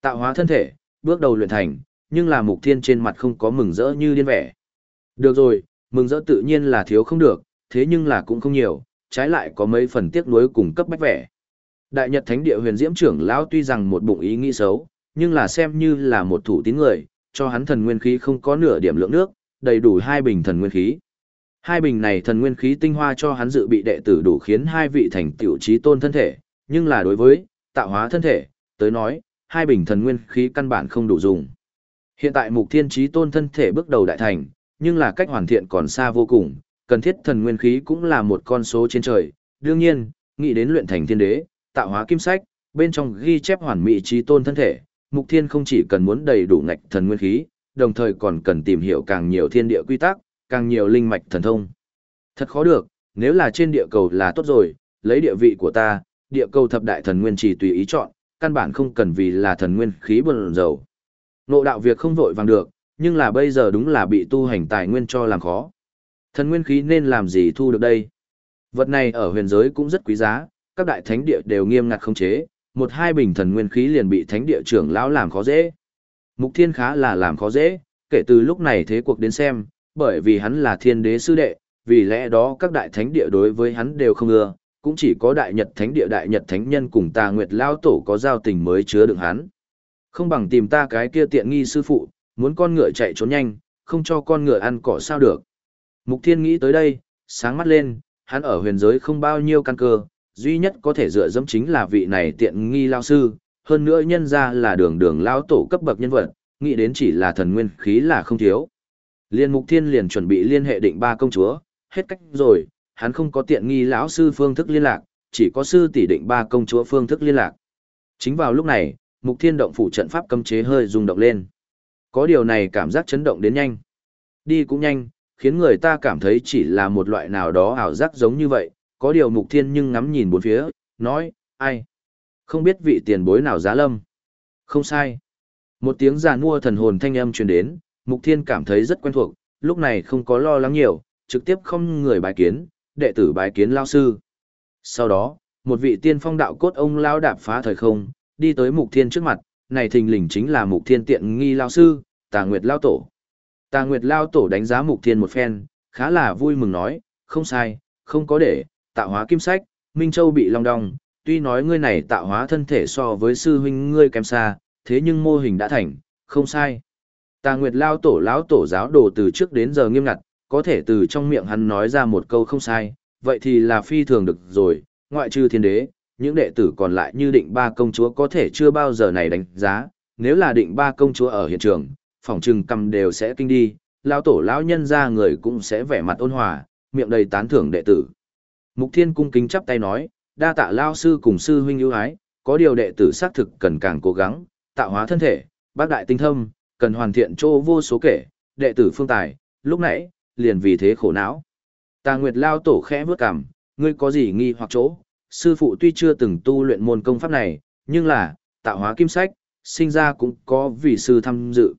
Tạo hóa thân thể, bước đầu luyện thành, nhưng là mục thiên trên mặt không có mừng rỡ như điên vẻ. Được rồi, mừng rỡ tự nhiên là thiếu không được, thế nhưng là cũng không nhiều, trái lại có mấy phần tiếc nuối cùng cấp bách vẻ. Đại Nhật Thánh địa huyền diễm trưởng lão tuy rằng một bụng ý nghĩ xấu, nhưng là xem như là một thủ tín người, cho hắn thần nguyên khí không có nửa điểm lượng nước, đầy đủ hai bình thần nguyên khí. Hai bình này thần nguyên khí tinh hoa cho hắn dự bị đệ tử đủ khiến hai vị thành tiểu trí tôn thân thể, nhưng là đối với tạo hóa thân thể, tới nói, hai bình thần nguyên khí căn bản không đủ dùng. Hiện tại mục thiên trí tôn thân thể bước đầu đại thành, nhưng là cách hoàn thiện còn xa vô cùng, cần thiết thần nguyên khí cũng là một con số trên trời. Đương nhiên, nghĩ đến luyện thành thiên đế, tạo hóa kim sách, bên trong ghi chép hoàn mỹ trí tôn thân thể, mục thiên không chỉ cần muốn đầy đủ ngạch thần nguyên khí, đồng thời còn cần tìm hiểu càng nhiều thiên địa quy tắc, càng nhiều linh mạch thần thông. Thật khó được, nếu là trên địa cầu là tốt rồi, lấy địa vị của ta, địa cầu thập đại thần nguyên chỉ tùy ý chọn, căn bản không cần vì là thần nguyên khí bần dầu. Nộ đạo việc không vội vàng được, nhưng là bây giờ đúng là bị tu hành tài nguyên cho làm khó. Thần nguyên khí nên làm gì thu được đây? Vật này ở huyền giới cũng rất quý giá, các đại thánh địa đều nghiêm ngặt không chế, một hai bình thần nguyên khí liền bị thánh địa trưởng lão làm khó dễ. Mục thiên khá là làm khó dễ, kể từ lúc này thế cuộc đến xem, bởi vì hắn là thiên đế sư đệ, vì lẽ đó các đại thánh địa đối với hắn đều không ưa, cũng chỉ có đại nhật thánh địa đại nhật thánh nhân cùng tà nguyệt lao tổ có giao tình mới chứa đựng hắn. Không bằng tìm ta cái kia tiện nghi sư phụ, muốn con ngựa chạy trốn nhanh, không cho con ngựa ăn cỏ sao được. Mục thiên nghĩ tới đây, sáng mắt lên, hắn ở huyền giới không bao nhiêu căn cơ, duy nhất có thể dựa dẫm chính là vị này tiện nghi lao sư, hơn nữa nhân ra là đường đường lao tổ cấp bậc nhân vật, nghĩ đến chỉ là thần nguyên khí là không thiếu. Liên Mục Thiên liền chuẩn bị liên hệ định ba công chúa, hết cách rồi, hắn không có tiện nghi lão sư phương thức liên lạc, chỉ có sư tỷ định ba công chúa phương thức liên lạc. Chính vào lúc này, Mục Thiên động phủ trận pháp cấm chế hơi rung động lên. Có điều này cảm giác chấn động đến nhanh. Đi cũng nhanh, khiến người ta cảm thấy chỉ là một loại nào đó ảo giác giống như vậy, có điều Mục Thiên nhưng ngắm nhìn bốn phía, nói, ai? Không biết vị tiền bối nào giá lâm. Không sai. Một tiếng giàn mua thần hồn thanh âm truyền đến, Mục Thiên cảm thấy rất quen thuộc, lúc này không có lo lắng nhiều, trực tiếp không người bài kiến, đệ tử bài kiến lao sư. Sau đó, một vị tiên phong đạo cốt ông lao đạp phá thời không, đi tới Mục Thiên trước mặt, này thình lình chính là Mục Thiên tiện nghi lao sư, Tà Nguyệt lao tổ. Tà Nguyệt lao tổ đánh giá Mục Thiên một phen, khá là vui mừng nói, không sai, không có để, tạo hóa kim sách, Minh Châu bị long đong, tuy nói ngươi này tạo hóa thân thể so với sư huynh ngươi kém xa, thế nhưng mô hình đã thành, không sai. Tà Nguyệt lao tổ lão tổ giáo đồ từ trước đến giờ nghiêm ngặt, có thể từ trong miệng hắn nói ra một câu không sai, vậy thì là phi thường được rồi, ngoại trừ thiên đế, những đệ tử còn lại như định ba công chúa có thể chưa bao giờ này đánh giá, nếu là định ba công chúa ở hiện trường, phỏng trừng cầm đều sẽ kinh đi, lão tổ lão nhân ra người cũng sẽ vẻ mặt ôn hòa, miệng đầy tán thưởng đệ tử. Mục Thiên cung kính chắp tay nói, đa tạ lao sư cùng sư huynh ưu ái, có điều đệ tử xác thực cần càng cố gắng, tạo hóa thân thể, bác đại tinh thâm, cần hoàn thiện chỗ vô số kể, đệ tử phương tài, lúc nãy, liền vì thế khổ não. Tà Nguyệt Lao tổ khẽ bước cằm, ngươi có gì nghi hoặc chỗ, sư phụ tuy chưa từng tu luyện môn công pháp này, nhưng là, tạo hóa kim sách, sinh ra cũng có vị sư tham dự.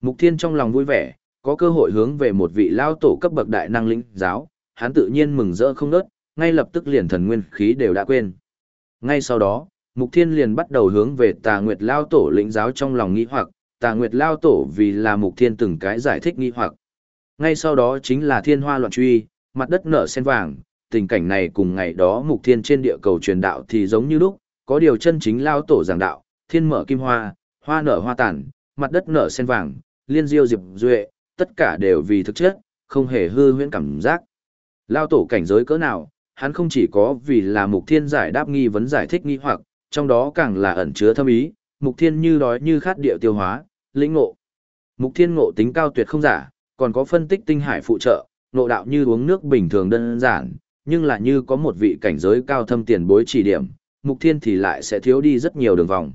Mục Thiên trong lòng vui vẻ, có cơ hội hướng về một vị Lao tổ cấp bậc đại năng lĩnh giáo, hắn tự nhiên mừng rỡ không nớt, ngay lập tức liền thần nguyên khí đều đã quên. Ngay sau đó, Mục Thiên liền bắt đầu hướng về Tà Nguyệt Lao tổ lĩnh giáo trong lòng nghĩ hoặc, tà nguyệt lao tổ vì là mục thiên từng cái giải thích nghi hoặc. Ngay sau đó chính là thiên hoa loạn truy, mặt đất nở sen vàng, tình cảnh này cùng ngày đó mục thiên trên địa cầu truyền đạo thì giống như lúc, có điều chân chính lao tổ giảng đạo, thiên mở kim hoa, hoa nở hoa tàn, mặt đất nở sen vàng, liên diêu diệp duệ, tất cả đều vì thực chất, không hề hư huyễn cảm giác. Lao tổ cảnh giới cỡ nào, hắn không chỉ có vì là mục thiên giải đáp nghi vấn giải thích nghi hoặc, trong đó càng là ẩn chứa thâm ý, mục thiên như đói như khát địa tiêu hóa, lĩnh ngộ. Mục thiên ngộ tính cao tuyệt không giả, còn có phân tích tinh hải phụ trợ, ngộ đạo như uống nước bình thường đơn giản, nhưng là như có một vị cảnh giới cao thâm tiền bối chỉ điểm, mục thiên thì lại sẽ thiếu đi rất nhiều đường vòng.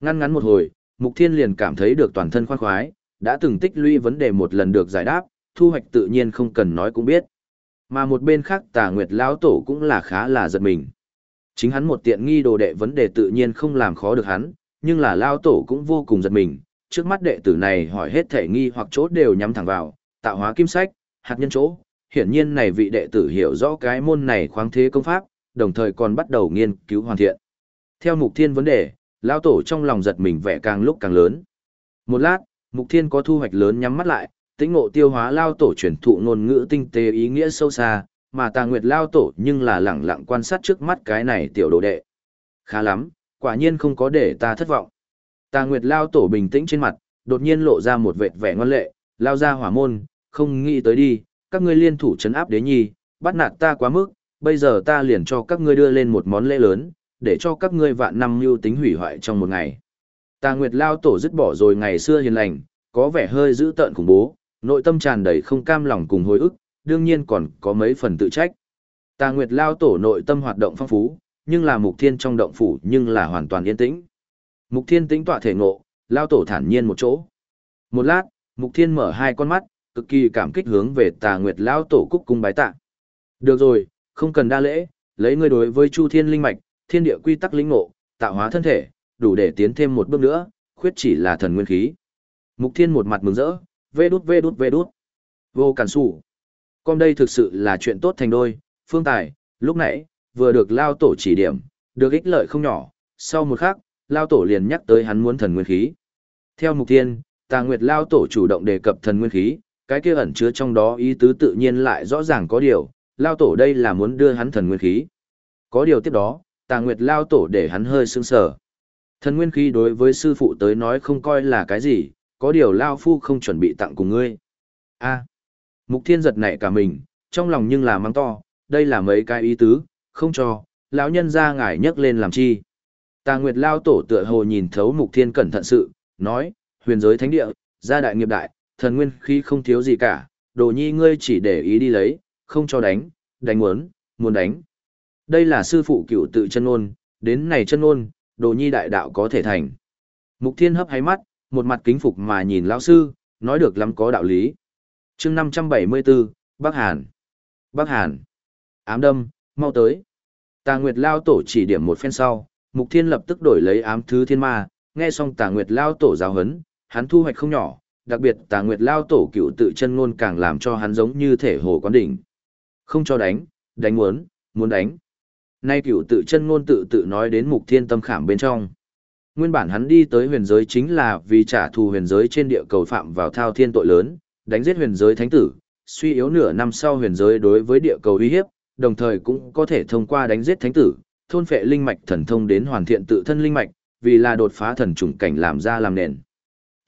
Ngăn ngắn một hồi, mục thiên liền cảm thấy được toàn thân khoan khoái, đã từng tích lũy vấn đề một lần được giải đáp, thu hoạch tự nhiên không cần nói cũng biết. Mà một bên khác tà nguyệt lão tổ cũng là khá là giật mình. Chính hắn một tiện nghi đồ đệ vấn đề tự nhiên không làm khó được hắn, nhưng là lão tổ cũng vô cùng giật mình. Trước mắt đệ tử này hỏi hết thể nghi hoặc chỗ đều nhắm thẳng vào, tạo hóa kim sách, hạt nhân chỗ. Hiển nhiên này vị đệ tử hiểu rõ cái môn này khoáng thế công pháp, đồng thời còn bắt đầu nghiên cứu hoàn thiện. Theo mục thiên vấn đề, lão tổ trong lòng giật mình vẻ càng lúc càng lớn. Một lát, mục thiên có thu hoạch lớn nhắm mắt lại, tĩnh ngộ tiêu hóa lao tổ truyền thụ ngôn ngữ tinh tế ý nghĩa sâu xa, mà tà nguyệt lao tổ nhưng là lẳng lặng quan sát trước mắt cái này tiểu đồ đệ. Khá lắm, quả nhiên không có để ta thất vọng. Tà nguyệt lao tổ bình tĩnh trên mặt, đột nhiên lộ ra một vệt vẻ ngoan lệ, lao ra hỏa môn, không nghĩ tới đi, các ngươi liên thủ chấn áp đế nhi, bắt nạt ta quá mức, bây giờ ta liền cho các ngươi đưa lên một món lễ lớn, để cho các ngươi vạn năm mưu tính hủy hoại trong một ngày. Tà Nguyệt Lao Tổ dứt bỏ rồi ngày xưa hiền lành, có vẻ hơi dữ tợn khủng bố, nội tâm tràn đầy không cam lòng cùng hối ức, đương nhiên còn có mấy phần tự trách. Tà Nguyệt Lao Tổ nội tâm hoạt động phong phú, nhưng là Mục Thiên trong động phủ nhưng là hoàn toàn yên tĩnh. Mục Thiên tĩnh tọa thể ngộ, Lao Tổ thản nhiên một chỗ. Một lát, Mục Thiên mở hai con mắt, cực kỳ cảm kích hướng về Tà Nguyệt Lao Tổ cúc cung bái tạ. Được rồi, không cần đa lễ, lấy ngươi đối với Chu Thiên linh mạch, thiên địa quy tắc linh ngộ, tạo hóa thân thể, đủ để tiến thêm một bước nữa, khuyết chỉ là thần nguyên khí. Mục Thiên một mặt mừng rỡ, vê đút vê đút vê đút. Vô cản sủ. Con đây thực sự là chuyện tốt thành đôi, phương tài, lúc nãy, vừa được lao tổ chỉ điểm, được ích lợi không nhỏ, sau một khắc, lao tổ liền nhắc tới hắn muốn thần nguyên khí. Theo mục Thiên, tà nguyệt lao tổ chủ động đề cập thần nguyên khí, cái kia ẩn chứa trong đó ý tứ tự nhiên lại rõ ràng có điều, lao tổ đây là muốn đưa hắn thần nguyên khí. Có điều tiếp đó, tà nguyệt lao tổ để hắn hơi sương sở. Thần nguyên khí đối với sư phụ tới nói không coi là cái gì, có điều Lao Phu không chuẩn bị tặng cùng ngươi. a Mục Thiên giật nảy cả mình, trong lòng nhưng là mang to, đây là mấy cái ý tứ, không cho, lão nhân ra ngài nhấc lên làm chi. Tà Nguyệt Lao Tổ tựa hồ nhìn thấu Mục Thiên cẩn thận sự, nói, huyền giới thánh địa, gia đại nghiệp đại, thần nguyên khí không thiếu gì cả, đồ nhi ngươi chỉ để ý đi lấy, không cho đánh, đánh muốn, muốn đánh. Đây là sư phụ cựu tự chân ôn, đến này chân ôn, đồ nhi đại đạo có thể thành. Mục Thiên hấp hay mắt, một mặt kính phục mà nhìn lão sư, nói được lắm có đạo lý. chương 574, Bắc Hàn. Bắc Hàn. Ám đâm, mau tới. Tà Nguyệt Lao Tổ chỉ điểm một phen sau, Mục Thiên lập tức đổi lấy ám thứ thiên ma, nghe xong Tà Nguyệt Lao Tổ giáo hấn, hắn thu hoạch không nhỏ, đặc biệt Tà Nguyệt Lao Tổ cựu tự chân ngôn càng làm cho hắn giống như thể hồ quán đỉnh. Không cho đánh, đánh muốn, muốn đánh. Nay cựu tự chân ngôn tự tự nói đến Mục Thiên tâm khảm bên trong. Nguyên bản hắn đi tới huyền giới chính là vì trả thù huyền giới trên địa cầu phạm vào thao thiên tội lớn, đánh giết huyền giới thánh tử, suy yếu nửa năm sau huyền giới đối với địa cầu uy hiếp, đồng thời cũng có thể thông qua đánh giết thánh tử, thôn phệ linh mạch thần thông đến hoàn thiện tự thân linh mạch, vì là đột phá thần trùng cảnh làm ra làm nền.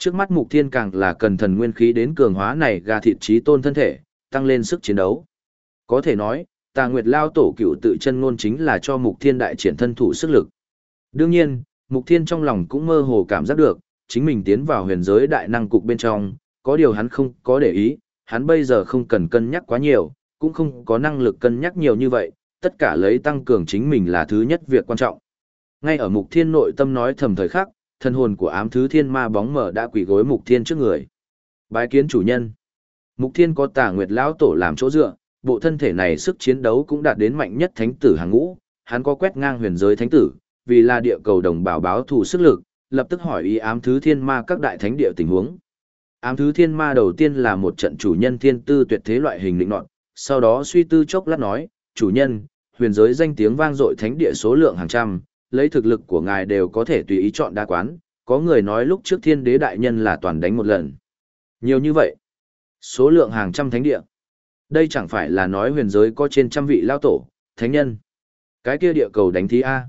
Trước mắt mục thiên càng là cần thần nguyên khí đến cường hóa này gà thịt trí tôn thân thể, tăng lên sức chiến đấu. Có thể nói, tà nguyệt lao tổ cựu tự chân ngôn chính là cho mục thiên đại triển thân thủ sức lực. Đương nhiên, Mục Thiên trong lòng cũng mơ hồ cảm giác được, chính mình tiến vào huyền giới đại năng cục bên trong, có điều hắn không có để ý, hắn bây giờ không cần cân nhắc quá nhiều, cũng không có năng lực cân nhắc nhiều như vậy, tất cả lấy tăng cường chính mình là thứ nhất việc quan trọng. Ngay ở Mục Thiên nội tâm nói thầm thời khắc, thân hồn của ám thứ thiên ma bóng mở đã quỳ gối Mục Thiên trước người. Bái kiến chủ nhân. Mục Thiên có Tà Nguyệt lão tổ làm chỗ dựa, bộ thân thể này sức chiến đấu cũng đạt đến mạnh nhất thánh tử hàng ngũ, hắn có quét ngang huyền giới thánh tử, vì là địa cầu đồng bào báo thù sức lực, lập tức hỏi ý ám thứ thiên ma các đại thánh địa tình huống. Ám thứ thiên ma đầu tiên là một trận chủ nhân thiên tư tuyệt thế loại hình định nọt, sau đó suy tư chốc lát nói, chủ nhân, huyền giới danh tiếng vang dội thánh địa số lượng hàng trăm, lấy thực lực của ngài đều có thể tùy ý chọn đa quán, có người nói lúc trước thiên đế đại nhân là toàn đánh một lần. Nhiều như vậy, số lượng hàng trăm thánh địa. Đây chẳng phải là nói huyền giới có trên trăm vị lao tổ, thánh nhân. Cái kia địa cầu đánh thí A.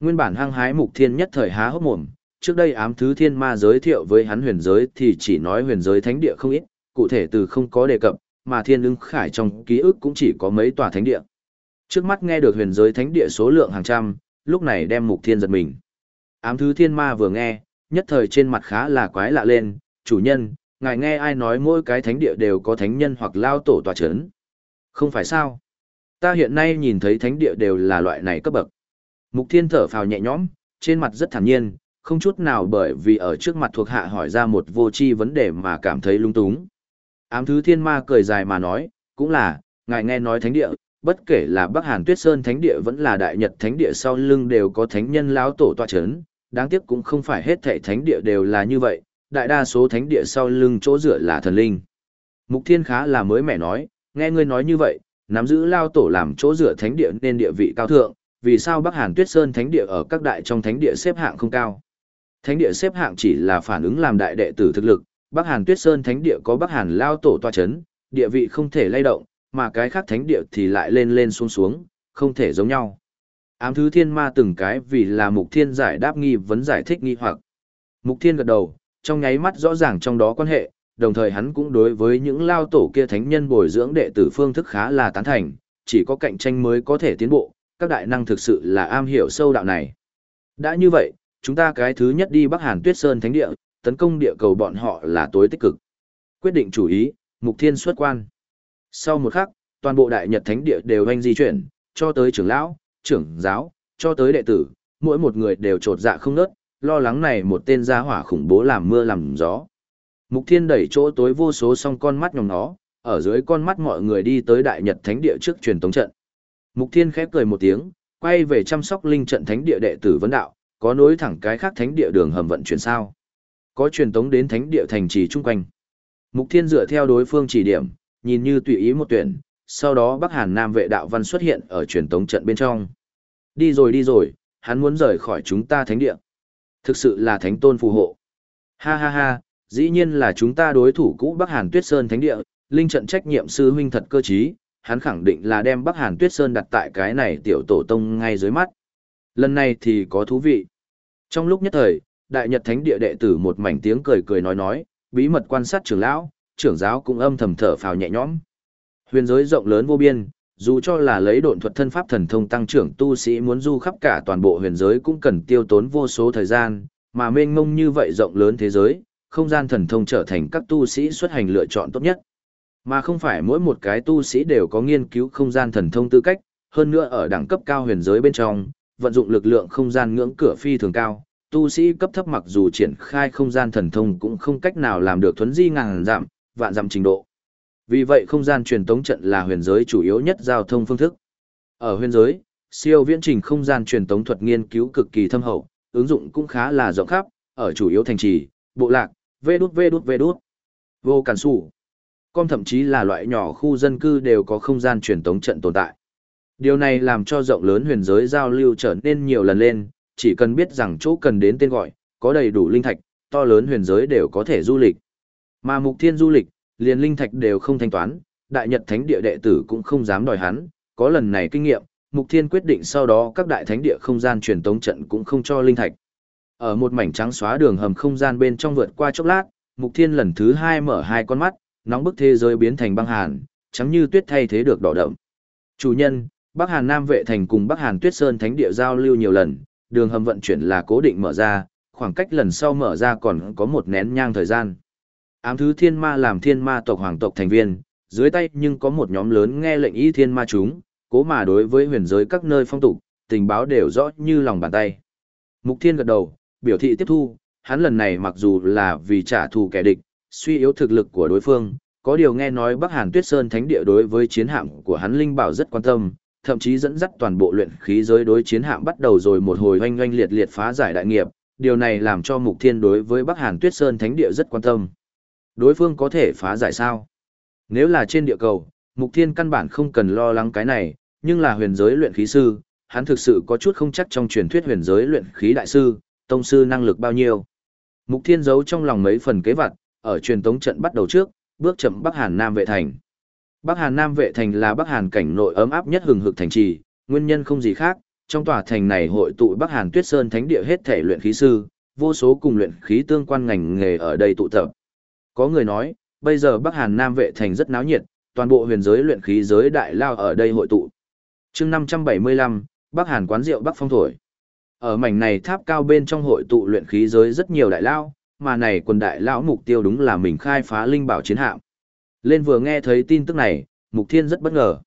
Nguyên bản hăng hái mục thiên nhất thời há hốc mồm, trước đây ám thứ thiên ma giới thiệu với hắn huyền giới thì chỉ nói huyền giới thánh địa không ít, cụ thể từ không có đề cập, mà thiên ưng khải trong ký ức cũng chỉ có mấy tòa thánh địa. Trước mắt nghe được huyền giới thánh địa số lượng hàng trăm, lúc này đem mục thiên giật mình. Ám thứ thiên ma vừa nghe, nhất thời trên mặt khá là quái lạ lên, chủ nhân, ngài nghe ai nói mỗi cái thánh địa đều có thánh nhân hoặc lao tổ tòa chấn. Không phải sao? Ta hiện nay nhìn thấy thánh địa đều là loại này cấp bậc. Mục thiên thở phào nhẹ nhõm, trên mặt rất thản nhiên, không chút nào bởi vì ở trước mặt thuộc hạ hỏi ra một vô tri vấn đề mà cảm thấy lung túng. Ám thứ thiên ma cười dài mà nói, cũng là, ngài nghe nói thánh địa, bất kể là Bắc Hàn Tuyết Sơn thánh địa vẫn là Đại Nhật thánh địa sau lưng đều có thánh nhân lão tổ tọa chấn, đáng tiếc cũng không phải hết thảy thánh địa đều là như vậy, đại đa số thánh địa sau lưng chỗ dựa là thần linh. Mục Thiên khá là mới mẻ nói, nghe ngươi nói như vậy, nắm giữ lao tổ làm chỗ dựa thánh địa nên địa vị cao thượng, vì sao Bắc Hàn Tuyết Sơn thánh địa ở các đại trong thánh địa xếp hạng không cao? Thánh địa xếp hạng chỉ là phản ứng làm đại đệ tử thực lực, Bắc Hàn Tuyết Sơn thánh địa có Bắc Hàn lao tổ tọa chấn, địa vị không thể lay động, mà cái khác thánh địa thì lại lên lên xuống xuống, không thể giống nhau. Ám thứ thiên ma từng cái vì là mục thiên giải đáp nghi vấn giải thích nghi hoặc. Mục thiên gật đầu, trong nháy mắt rõ ràng trong đó quan hệ, đồng thời hắn cũng đối với những lao tổ kia thánh nhân bồi dưỡng đệ tử phương thức khá là tán thành, chỉ có cạnh tranh mới có thể tiến bộ, các đại năng thực sự là am hiểu sâu đạo này. Đã như vậy, chúng ta cái thứ nhất đi Bắc Hàn Tuyết Sơn Thánh Địa, tấn công địa cầu bọn họ là tối tích cực. Quyết định chủ ý, Mục Thiên xuất quan. Sau một khắc, toàn bộ Đại Nhật Thánh Địa đều anh di chuyển, cho tới trưởng lão, trưởng giáo, cho tới đệ tử, mỗi một người đều trột dạ không nớt, lo lắng này một tên gia hỏa khủng bố làm mưa làm gió. Mục Thiên đẩy chỗ tối vô số song con mắt nhòm nó, ở dưới con mắt mọi người đi tới Đại Nhật Thánh Địa trước truyền tống trận. Mục Thiên khép cười một tiếng, quay về chăm sóc linh trận thánh địa đệ tử vấn đạo, có nối thẳng cái khác thánh địa đường hầm vận chuyển sao? Có truyền tống đến thánh địa thành trì chung quanh. Mục Thiên dựa theo đối phương chỉ điểm, nhìn như tùy ý một tuyển, sau đó Bắc Hàn Nam vệ đạo văn xuất hiện ở truyền tống trận bên trong. Đi rồi đi rồi, hắn muốn rời khỏi chúng ta thánh địa. Thực sự là thánh tôn phù hộ. Ha ha ha, dĩ nhiên là chúng ta đối thủ cũ Bắc Hàn Tuyết Sơn thánh địa, linh trận trách nhiệm sư huynh thật cơ trí, hắn khẳng định là đem Bắc Hàn Tuyết Sơn đặt tại cái này tiểu tổ tông ngay dưới mắt. Lần này thì có thú vị. Trong lúc nhất thời, Đại Nhật Thánh Địa đệ tử một mảnh tiếng cười cười nói nói, bí mật quan sát trưởng lão, trưởng giáo cũng âm thầm thở phào nhẹ nhõm. Huyền giới rộng lớn vô biên, dù cho là lấy độn thuật thân pháp thần thông tăng trưởng tu sĩ muốn du khắp cả toàn bộ huyền giới cũng cần tiêu tốn vô số thời gian, mà mênh mông như vậy rộng lớn thế giới, không gian thần thông trở thành các tu sĩ xuất hành lựa chọn tốt nhất. Mà không phải mỗi một cái tu sĩ đều có nghiên cứu không gian thần thông tư cách, hơn nữa ở đẳng cấp cao huyền giới bên trong, vận dụng lực lượng không gian ngưỡng cửa phi thường cao, tu sĩ cấp thấp mặc dù triển khai không gian thần thông cũng không cách nào làm được thuấn di ngàn giảm, vạn dặm trình độ. Vì vậy không gian truyền tống trận là huyền giới chủ yếu nhất giao thông phương thức. Ở huyền giới, siêu viễn trình không gian truyền tống thuật nghiên cứu cực kỳ thâm hậu, ứng dụng cũng khá là rộng khắp, ở chủ yếu thành trì, bộ lạc, vê đút vê đút vê đút, vô cản sủ. Con thậm chí là loại nhỏ khu dân cư đều có không gian truyền tống trận tồn tại. Điều này làm cho rộng lớn huyền giới giao lưu trở nên nhiều lần lên, chỉ cần biết rằng chỗ cần đến tên gọi, có đầy đủ linh thạch, to lớn huyền giới đều có thể du lịch. Mà mục thiên du lịch, liền linh thạch đều không thanh toán, đại nhật thánh địa đệ tử cũng không dám đòi hắn, có lần này kinh nghiệm, mục thiên quyết định sau đó các đại thánh địa không gian truyền tống trận cũng không cho linh thạch. Ở một mảnh trắng xóa đường hầm không gian bên trong vượt qua chốc lát, mục thiên lần thứ hai mở hai con mắt, nóng bức thế giới biến thành băng hàn, trắng như tuyết thay thế được đỏ đậm. Chủ nhân, Bắc Hàn Nam vệ thành cùng Bắc Hàn Tuyết Sơn thánh địa giao lưu nhiều lần, đường hầm vận chuyển là cố định mở ra, khoảng cách lần sau mở ra còn có một nén nhang thời gian. Ám thứ thiên ma làm thiên ma tộc hoàng tộc thành viên, dưới tay nhưng có một nhóm lớn nghe lệnh ý thiên ma chúng, cố mà đối với huyền giới các nơi phong tục, tình báo đều rõ như lòng bàn tay. Mục thiên gật đầu, biểu thị tiếp thu, hắn lần này mặc dù là vì trả thù kẻ địch, suy yếu thực lực của đối phương, có điều nghe nói Bắc Hàn Tuyết Sơn thánh địa đối với chiến hạm của hắn linh bảo rất quan tâm, thậm chí dẫn dắt toàn bộ luyện khí giới đối chiến hạm bắt đầu rồi một hồi oanh oanh liệt liệt phá giải đại nghiệp, điều này làm cho Mục Thiên đối với Bắc Hàn Tuyết Sơn Thánh Địa rất quan tâm. Đối phương có thể phá giải sao? Nếu là trên địa cầu, Mục Thiên căn bản không cần lo lắng cái này, nhưng là huyền giới luyện khí sư, hắn thực sự có chút không chắc trong truyền thuyết huyền giới luyện khí đại sư, tông sư năng lực bao nhiêu. Mục Thiên giấu trong lòng mấy phần kế vật, ở truyền tống trận bắt đầu trước, bước chậm Bắc Hàn Nam vệ thành. Bắc Hàn Nam vệ thành là Bắc Hàn cảnh nội ấm áp nhất hừng hực thành trì, nguyên nhân không gì khác, trong tòa thành này hội tụ Bắc Hàn Tuyết Sơn Thánh địa hết thể luyện khí sư, vô số cùng luyện khí tương quan ngành nghề ở đây tụ tập. Có người nói, bây giờ Bắc Hàn Nam vệ thành rất náo nhiệt, toàn bộ huyền giới luyện khí giới đại lao ở đây hội tụ. Chương 575, Bắc Hàn quán rượu Bắc Phong thổi. Ở mảnh này tháp cao bên trong hội tụ luyện khí giới rất nhiều đại lao, mà này quần đại lão mục tiêu đúng là mình khai phá linh bảo chiến hạm. Lên vừa nghe thấy tin tức này, Mục Thiên rất bất ngờ.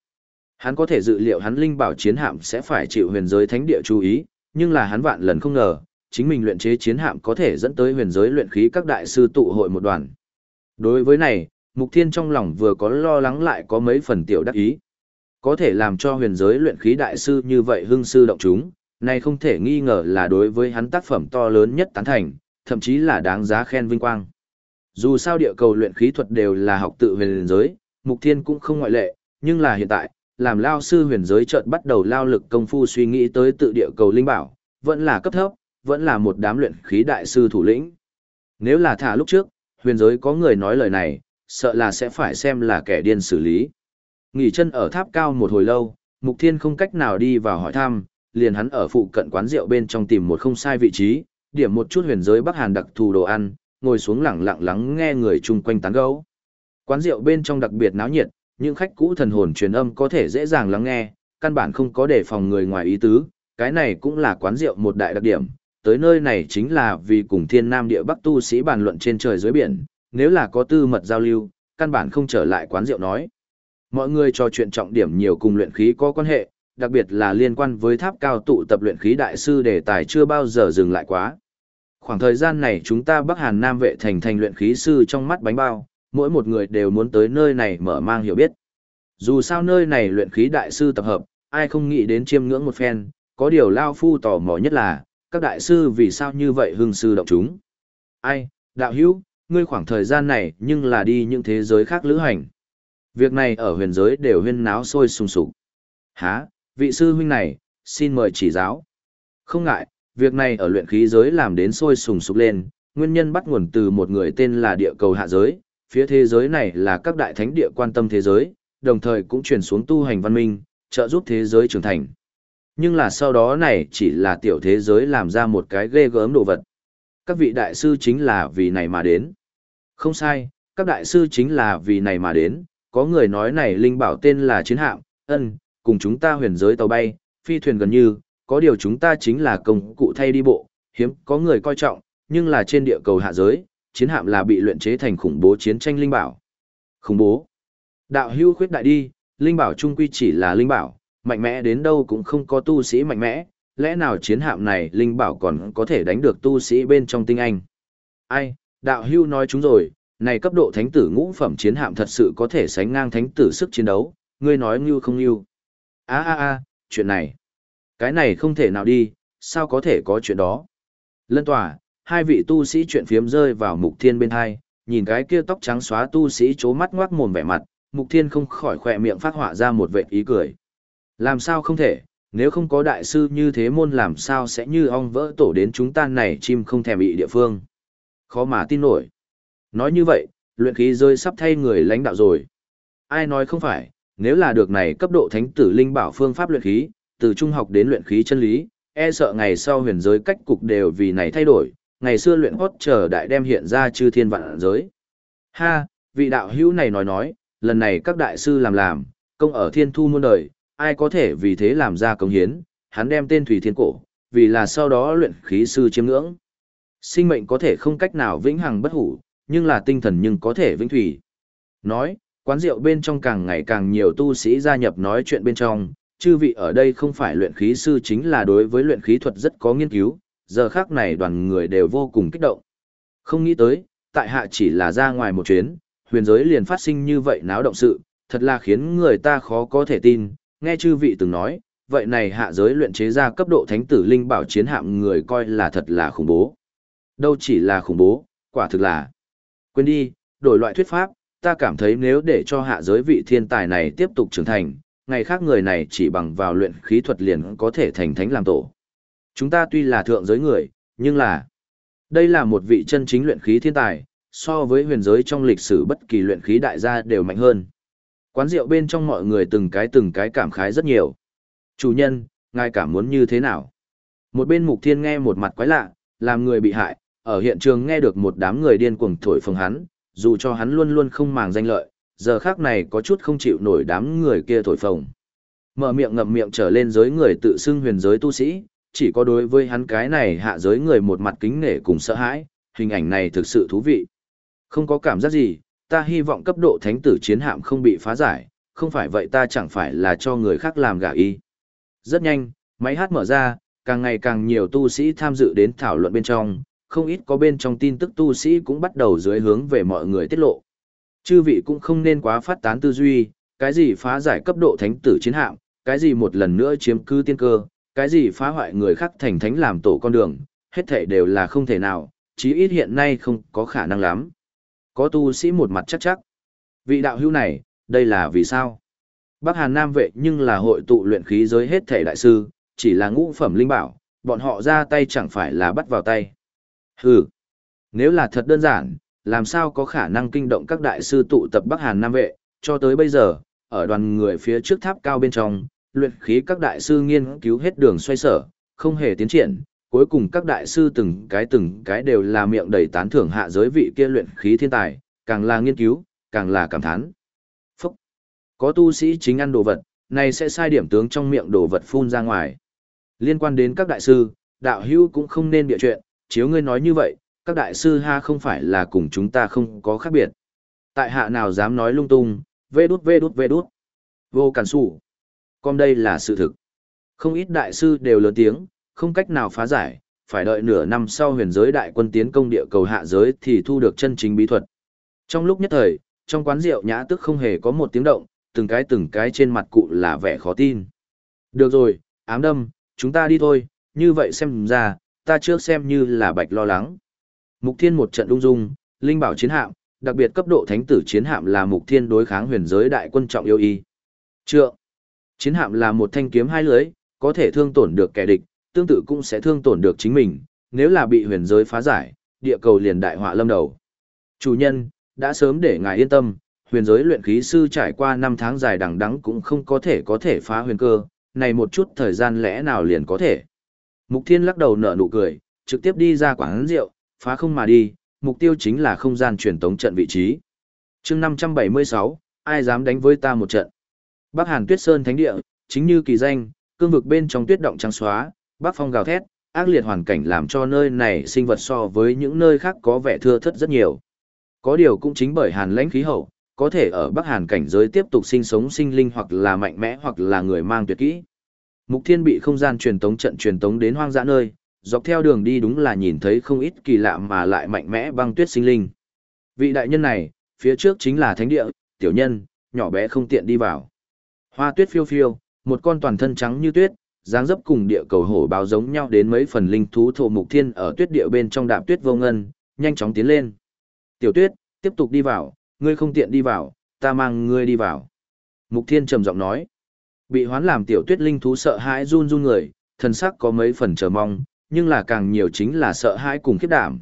Hắn có thể dự liệu hắn linh bảo chiến hạm sẽ phải chịu huyền giới thánh địa chú ý, nhưng là hắn vạn lần không ngờ, chính mình luyện chế chiến hạm có thể dẫn tới huyền giới luyện khí các đại sư tụ hội một đoàn. Đối với này, Mục Thiên trong lòng vừa có lo lắng lại có mấy phần tiểu đắc ý. Có thể làm cho huyền giới luyện khí đại sư như vậy hưng sư động chúng, này không thể nghi ngờ là đối với hắn tác phẩm to lớn nhất tán thành, thậm chí là đáng giá khen vinh quang. Dù sao địa cầu luyện khí thuật đều là học tự huyền giới, Mục Thiên cũng không ngoại lệ, nhưng là hiện tại, làm lao sư huyền giới chợt bắt đầu lao lực công phu suy nghĩ tới tự địa cầu linh bảo, vẫn là cấp thấp, vẫn là một đám luyện khí đại sư thủ lĩnh. Nếu là thả lúc trước, huyền giới có người nói lời này, sợ là sẽ phải xem là kẻ điên xử lý. Nghỉ chân ở tháp cao một hồi lâu, Mục Thiên không cách nào đi vào hỏi thăm, liền hắn ở phụ cận quán rượu bên trong tìm một không sai vị trí, điểm một chút huyền giới Bắc Hàn đặc thù đồ ăn, ngồi xuống lặng lặng lắng nghe người chung quanh tán gẫu. Quán rượu bên trong đặc biệt náo nhiệt, những khách cũ thần hồn truyền âm có thể dễ dàng lắng nghe, căn bản không có đề phòng người ngoài ý tứ, cái này cũng là quán rượu một đại đặc điểm. Tới nơi này chính là vì cùng thiên nam địa bắc tu sĩ bàn luận trên trời dưới biển, nếu là có tư mật giao lưu, căn bản không trở lại quán rượu nói. Mọi người trò chuyện trọng điểm nhiều cùng luyện khí có quan hệ, đặc biệt là liên quan với tháp cao tụ tập luyện khí đại sư đề tài chưa bao giờ dừng lại quá. Khoảng thời gian này chúng ta Bắc Hàn Nam vệ thành thành luyện khí sư trong mắt bánh bao, mỗi một người đều muốn tới nơi này mở mang hiểu biết. Dù sao nơi này luyện khí đại sư tập hợp, ai không nghĩ đến chiêm ngưỡng một phen, có điều Lao Phu tò mò nhất là, các đại sư vì sao như vậy hưng sư động chúng. Ai, đạo hữu, ngươi khoảng thời gian này nhưng là đi những thế giới khác lữ hành. Việc này ở huyền giới đều huyên náo sôi sùng sục. Hả, vị sư huynh này, xin mời chỉ giáo. Không ngại, việc này ở luyện khí giới làm đến sôi sùng sục lên, nguyên nhân bắt nguồn từ một người tên là địa cầu hạ giới, phía thế giới này là các đại thánh địa quan tâm thế giới, đồng thời cũng truyền xuống tu hành văn minh, trợ giúp thế giới trưởng thành. Nhưng là sau đó này chỉ là tiểu thế giới làm ra một cái ghê gớm đồ vật. Các vị đại sư chính là vì này mà đến. Không sai, các đại sư chính là vì này mà đến, có người nói này linh bảo tên là chiến hạm, ân, cùng chúng ta huyền giới tàu bay, phi thuyền gần như, có điều chúng ta chính là công cụ thay đi bộ, hiếm có người coi trọng, nhưng là trên địa cầu hạ giới, chiến hạm là bị luyện chế thành khủng bố chiến tranh linh bảo. Khủng bố. Đạo hưu khuyết đại đi, linh bảo trung quy chỉ là linh bảo, mạnh mẽ đến đâu cũng không có tu sĩ mạnh mẽ, lẽ nào chiến hạm này linh bảo còn có thể đánh được tu sĩ bên trong tinh anh. Ai, đạo hưu nói chúng rồi, này cấp độ thánh tử ngũ phẩm chiến hạm thật sự có thể sánh ngang thánh tử sức chiến đấu, ngươi nói như không như. a a a chuyện này. Cái này không thể nào đi, sao có thể có chuyện đó. Lân tòa, hai vị tu sĩ chuyện phiếm rơi vào mục thiên bên hai, nhìn cái kia tóc trắng xóa tu sĩ chố mắt ngoác mồm vẻ mặt, mục thiên không khỏi khỏe miệng phát họa ra một vệ ý cười. Làm sao không thể, nếu không có đại sư như thế môn làm sao sẽ như ong vỡ tổ đến chúng ta này chim không thèm bị địa phương. Khó mà tin nổi. Nói như vậy, luyện khí rơi sắp thay người lãnh đạo rồi. Ai nói không phải, nếu là được này cấp độ thánh tử linh bảo phương pháp luyện khí, từ trung học đến luyện khí chân lý, e sợ ngày sau huyền giới cách cục đều vì này thay đổi, ngày xưa luyện hốt chờ đại đem hiện ra chư thiên vạn giới. Ha, vị đạo hữu này nói nói, lần này các đại sư làm làm, công ở thiên thu muôn đời, ai có thể vì thế làm ra công hiến, hắn đem tên Thủy Thiên Cổ, vì là sau đó luyện khí sư chiếm ngưỡng. Sinh mệnh có thể không cách nào vĩnh hằng bất hủ, nhưng là tinh thần nhưng có thể vĩnh thủy. Nói, quán rượu bên trong càng ngày càng nhiều tu sĩ gia nhập nói chuyện bên trong, chư vị ở đây không phải luyện khí sư chính là đối với luyện khí thuật rất có nghiên cứu, giờ khác này đoàn người đều vô cùng kích động. Không nghĩ tới, tại hạ chỉ là ra ngoài một chuyến, huyền giới liền phát sinh như vậy náo động sự, thật là khiến người ta khó có thể tin, nghe chư vị từng nói, vậy này hạ giới luyện chế ra cấp độ thánh tử linh bảo chiến hạm người coi là thật là khủng bố. Đâu chỉ là khủng bố, quả thực là. Quên đi, đổi loại thuyết pháp, ta cảm thấy nếu để cho hạ giới vị thiên tài này tiếp tục trưởng thành, ngày khác người này chỉ bằng vào luyện khí thuật liền có thể thành thánh làm tổ. Chúng ta tuy là thượng giới người, nhưng là đây là một vị chân chính luyện khí thiên tài, so với huyền giới trong lịch sử bất kỳ luyện khí đại gia đều mạnh hơn. Quán rượu bên trong mọi người từng cái từng cái cảm khái rất nhiều. Chủ nhân, ngài cảm muốn như thế nào? Một bên mục thiên nghe một mặt quái lạ, làm người bị hại, ở hiện trường nghe được một đám người điên cuồng thổi phồng hắn, dù cho hắn luôn luôn không màng danh lợi, giờ khác này có chút không chịu nổi đám người kia thổi phồng. Mở miệng ngậm miệng trở lên giới người tự xưng huyền giới tu sĩ, chỉ có đối với hắn cái này hạ giới người một mặt kính nể cùng sợ hãi, hình ảnh này thực sự thú vị. Không có cảm giác gì, ta hy vọng cấp độ thánh tử chiến hạm không bị phá giải, không phải vậy ta chẳng phải là cho người khác làm gả y. Rất nhanh, máy hát mở ra, càng ngày càng nhiều tu sĩ tham dự đến thảo luận bên trong, không ít có bên trong tin tức tu sĩ cũng bắt đầu dưới hướng về mọi người tiết lộ. Chư vị cũng không nên quá phát tán tư duy, cái gì phá giải cấp độ thánh tử chiến hạm, cái gì một lần nữa chiếm cư tiên cơ, cái gì phá hoại người khác thành thánh làm tổ con đường, hết thảy đều là không thể nào, chí ít hiện nay không có khả năng lắm. Có tu sĩ một mặt chắc chắc. Vị đạo hữu này, đây là vì sao? Bắc Hàn Nam vệ nhưng là hội tụ luyện khí giới hết thể đại sư, chỉ là ngũ phẩm linh bảo, bọn họ ra tay chẳng phải là bắt vào tay. Hừ, nếu là thật đơn giản, làm sao có khả năng kinh động các đại sư tụ tập Bắc Hàn Nam vệ, cho tới bây giờ, ở đoàn người phía trước tháp cao bên trong, luyện khí các đại sư nghiên cứu hết đường xoay sở, không hề tiến triển, cuối cùng các đại sư từng cái từng cái đều là miệng đầy tán thưởng hạ giới vị kia luyện khí thiên tài, càng là nghiên cứu, càng là cảm thán. Phúc! Có tu sĩ chính ăn đồ vật, này sẽ sai điểm tướng trong miệng đồ vật phun ra ngoài. Liên quan đến các đại sư, đạo hữu cũng không nên bịa chuyện, chiếu ngươi nói như vậy, các đại sư ha không phải là cùng chúng ta không có khác biệt. Tại hạ nào dám nói lung tung, vê đút vê đút vê đút. Vô cản sủ. Còn đây là sự thực. Không ít đại sư đều lớn tiếng, không cách nào phá giải, phải đợi nửa năm sau huyền giới đại quân tiến công địa cầu hạ giới thì thu được chân chính bí thuật. Trong lúc nhất thời, trong quán rượu nhã tức không hề có một tiếng động, từng cái từng cái trên mặt cụ là vẻ khó tin. Được rồi, ám đâm, chúng ta đi thôi, như vậy xem ra, ta trước xem như là bạch lo lắng. Mục thiên một trận đung dung, linh bảo chiến hạm, đặc biệt cấp độ thánh tử chiến hạm là mục thiên đối kháng huyền giới đại quân trọng yêu y. Trượng. Chiến hạm là một thanh kiếm hai lưới, có thể thương tổn được kẻ địch, tương tự cũng sẽ thương tổn được chính mình, nếu là bị huyền giới phá giải, địa cầu liền đại họa lâm đầu. Chủ nhân, đã sớm để ngài yên tâm, huyền giới luyện khí sư trải qua 5 tháng dài đằng đẵng cũng không có thể có thể phá huyền cơ, này một chút thời gian lẽ nào liền có thể. Mục Thiên lắc đầu nở nụ cười, trực tiếp đi ra quán rượu, phá không mà đi, mục tiêu chính là không gian truyền tống trận vị trí. chương 576, ai dám đánh với ta một trận. Bắc Hàn Tuyết Sơn Thánh Địa, chính như kỳ danh, cương vực bên trong tuyết động trắng xóa, bắc phong gào thét, ác liệt hoàn cảnh làm cho nơi này sinh vật so với những nơi khác có vẻ thưa thất rất nhiều. Có điều cũng chính bởi hàn lãnh khí hậu, có thể ở Bắc Hàn cảnh giới tiếp tục sinh sống sinh linh hoặc là mạnh mẽ hoặc là người mang tuyệt kỹ. Mục Thiên bị không gian truyền tống trận truyền tống đến hoang dã nơi, dọc theo đường đi đúng là nhìn thấy không ít kỳ lạ mà lại mạnh mẽ băng tuyết sinh linh. Vị đại nhân này, phía trước chính là thánh địa, tiểu nhân, nhỏ bé không tiện đi vào. Hoa tuyết phiêu phiêu, một con toàn thân trắng như tuyết, dáng dấp cùng địa cầu hổ báo giống nhau đến mấy phần linh thú thổ mục thiên ở tuyết địa bên trong đạp tuyết vô ngân, nhanh chóng tiến lên. Tiểu tuyết, tiếp tục đi vào, ngươi không tiện đi vào, ta mang ngươi đi vào. Mục thiên trầm giọng nói. Bị hoán làm tiểu tuyết linh thú sợ hãi run run người, thần sắc có mấy phần chờ mong, nhưng là càng nhiều chính là sợ hãi cùng khiếp đảm.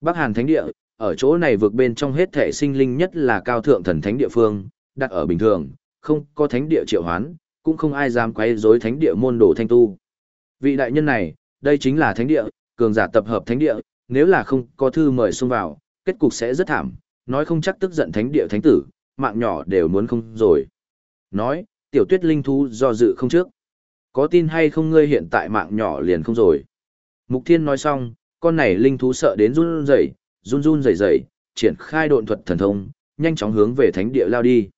Bắc Hàn Thánh Địa, ở chỗ này vượt bên trong hết thể sinh linh nhất là cao thượng thần thánh địa phương, đặt ở bình thường, không có thánh địa triệu hoán, cũng không ai dám quấy rối thánh địa môn đồ thanh tu. Vị đại nhân này, đây chính là thánh địa, cường giả tập hợp thánh địa, nếu là không có thư mời xông vào, kết cục sẽ rất thảm, nói không chắc tức giận thánh địa thánh tử, mạng nhỏ đều muốn không rồi. Nói, tiểu tuyết linh thú do dự không trước. Có tin hay không ngươi hiện tại mạng nhỏ liền không rồi. Mục thiên nói xong, con này linh thú sợ đến run rẩy, run run rẩy rẩy, triển khai độn thuật thần thông, nhanh chóng hướng về thánh địa lao đi.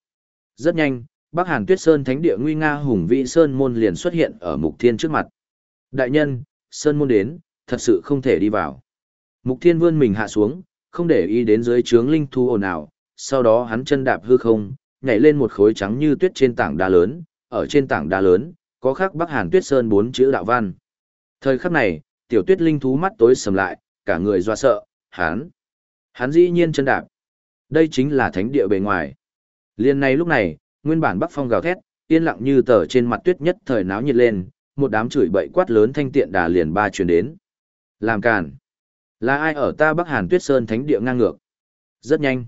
Rất nhanh, Bắc Hàn Tuyết Sơn Thánh địa nguy nga hùng vĩ sơn môn liền xuất hiện ở Mục Thiên trước mặt. Đại nhân, sơn môn đến, thật sự không thể đi vào. Mục Thiên vươn mình hạ xuống, không để ý đến dưới trướng linh thú ồn ào, sau đó hắn chân đạp hư không, nhảy lên một khối trắng như tuyết trên tảng đá lớn, ở trên tảng đá lớn, có khắc Bắc Hàn Tuyết Sơn bốn chữ đạo văn. Thời khắc này, tiểu tuyết linh thú mắt tối sầm lại, cả người doa sợ, hắn. Hắn dĩ nhiên chân đạp. Đây chính là thánh địa bề ngoài. Liên này lúc này, nguyên bản bắc phong gào thét, yên lặng như tờ trên mặt tuyết nhất thời náo nhiệt lên, một đám chửi bậy quát lớn thanh tiện đà liền ba truyền đến. Làm càn. Là ai ở ta Bắc Hàn Tuyết Sơn thánh địa ngang ngược? Rất nhanh.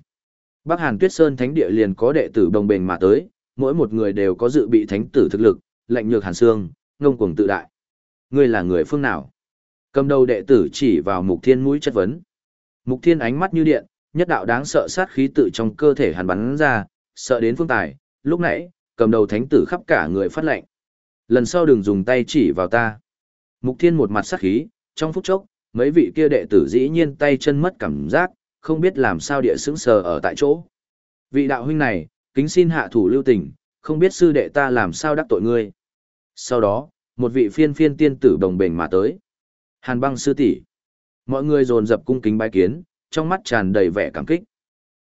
Bắc Hàn Tuyết Sơn Thánh địa liền có đệ tử đồng bền mà tới, mỗi một người đều có dự bị thánh tử thực lực, lạnh nhược hàn xương, ngông cuồng tự đại. Ngươi là người phương nào? Cầm đầu đệ tử chỉ vào Mục Thiên mũi chất vấn. Mục Thiên ánh mắt như điện, nhất đạo đáng sợ sát khí tự trong cơ thể hàn bắn ra, sợ đến phương tài, lúc nãy, cầm đầu thánh tử khắp cả người phát lệnh. Lần sau đừng dùng tay chỉ vào ta. Mục Thiên một mặt sắc khí, trong phút chốc, mấy vị kia đệ tử dĩ nhiên tay chân mất cảm giác, không biết làm sao địa sững sờ ở tại chỗ. Vị đạo huynh này, kính xin hạ thủ lưu tình, không biết sư đệ ta làm sao đắc tội ngươi. Sau đó, một vị phiên phiên tiên tử đồng bền mà tới. Hàn băng sư tỷ Mọi người dồn dập cung kính bái kiến, trong mắt tràn đầy vẻ cảm kích.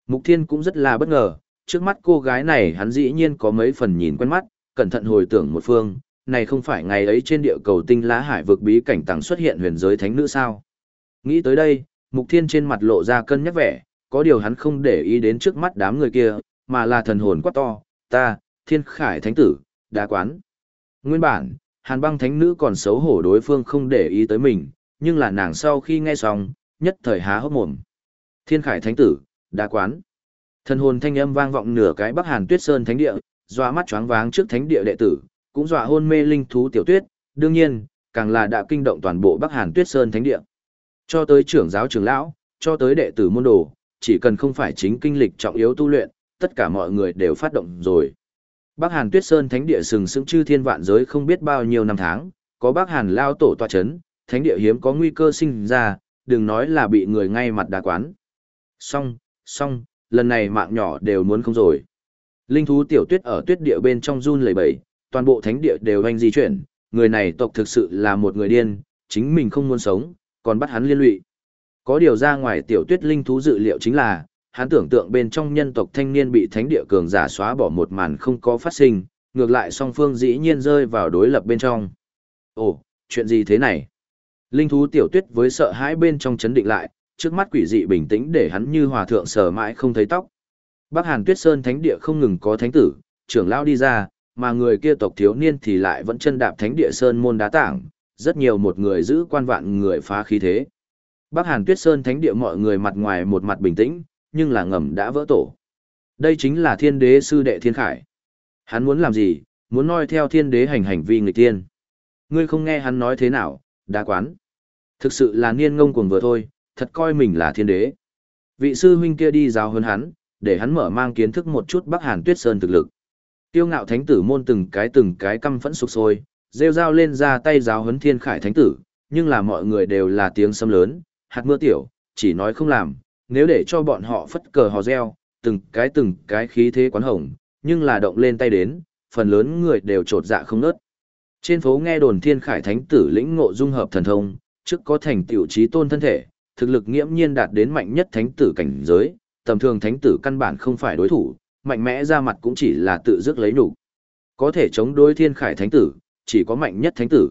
Mục Thiên cũng rất là bất ngờ, trước mắt cô gái này hắn dĩ nhiên có mấy phần nhìn quen mắt, cẩn thận hồi tưởng một phương, này không phải ngày ấy trên địa cầu tinh lá hải vực bí cảnh tàng xuất hiện huyền giới thánh nữ sao. Nghĩ tới đây, Mục Thiên trên mặt lộ ra cân nhắc vẻ, có điều hắn không để ý đến trước mắt đám người kia, mà là thần hồn quá to, ta, Thiên Khải Thánh Tử, đá quán. Nguyên bản, Hàn băng thánh nữ còn xấu hổ đối phương không để ý tới mình, nhưng là nàng sau khi nghe xong, nhất thời há hốc mồm. Thiên Khải Thánh Tử, đá quán. Thần hồn thanh âm vang vọng nửa cái Bắc Hàn Tuyết Sơn Thánh Địa, dọa mắt choáng váng trước Thánh Địa đệ tử, cũng dọa hôn mê linh thú tiểu tuyết, đương nhiên, càng là đã kinh động toàn bộ Bắc Hàn Tuyết Sơn Thánh Địa. Cho tới trưởng giáo trưởng lão, cho tới đệ tử môn đồ, chỉ cần không phải chính kinh lịch trọng yếu tu luyện, tất cả mọi người đều phát động rồi. Bắc Hàn Tuyết Sơn Thánh Địa sừng sững chư thiên vạn giới không biết bao nhiêu năm tháng, có Bắc Hàn lao tổ tọa chấn, Thánh Địa hiếm có nguy cơ sinh ra, đừng nói là bị người ngay mặt đá quán. Xong, xong, lần này mạng nhỏ đều muốn không rồi. Linh thú tiểu tuyết ở tuyết địa bên trong run lẩy bẩy, toàn bộ thánh địa đều anh di chuyển, người này tộc thực sự là một người điên, chính mình không muốn sống, còn bắt hắn liên lụy. Có điều ra ngoài tiểu tuyết linh thú dự liệu chính là, hắn tưởng tượng bên trong nhân tộc thanh niên bị thánh địa cường giả xóa bỏ một màn không có phát sinh, ngược lại song phương dĩ nhiên rơi vào đối lập bên trong. Ồ, chuyện gì thế này? Linh thú tiểu tuyết với sợ hãi bên trong chấn định lại, trước mắt quỷ dị bình tĩnh để hắn như hòa thượng sờ mãi không thấy tóc. Bắc Hàn Tuyết Sơn thánh địa không ngừng có thánh tử, trưởng lão đi ra, mà người kia tộc thiếu niên thì lại vẫn chân đạp thánh địa sơn môn đá tảng, rất nhiều một người giữ quan vạn người phá khí thế. Bắc Hàn Tuyết Sơn thánh địa mọi người mặt ngoài một mặt bình tĩnh, nhưng là ngầm đã vỡ tổ. Đây chính là thiên đế sư đệ thiên khải. Hắn muốn làm gì, muốn noi theo thiên đế hành hành vi người tiên. Ngươi không nghe hắn nói thế nào, đa quán. Thực sự là niên ngông cuồng vừa thôi, thật coi mình là thiên đế. Vị sư huynh kia đi giáo hơn hắn, để hắn mở mang kiến thức một chút Bắc Hàn Tuyết Sơn thực lực. Tiêu ngạo thánh tử môn từng cái từng cái căm phẫn sục sôi, rêu rao lên ra tay giáo huấn thiên khải thánh tử, nhưng là mọi người đều là tiếng sâm lớn, hạt mưa tiểu, chỉ nói không làm, nếu để cho bọn họ phất cờ hò reo, từng cái từng cái khí thế quán hồng, nhưng là động lên tay đến, phần lớn người đều trột dạ không nớt. Trên phố nghe đồn thiên khải thánh tử lĩnh ngộ dung hợp thần thông, trước có thành tiểu trí tôn thân thể, thực lực nghiễm nhiên đạt đến mạnh nhất thánh tử cảnh giới, tầm thường thánh tử căn bản không phải đối thủ, mạnh mẽ ra mặt cũng chỉ là tự dứt lấy đủ. Có thể chống đối thiên khải thánh tử, chỉ có mạnh nhất thánh tử.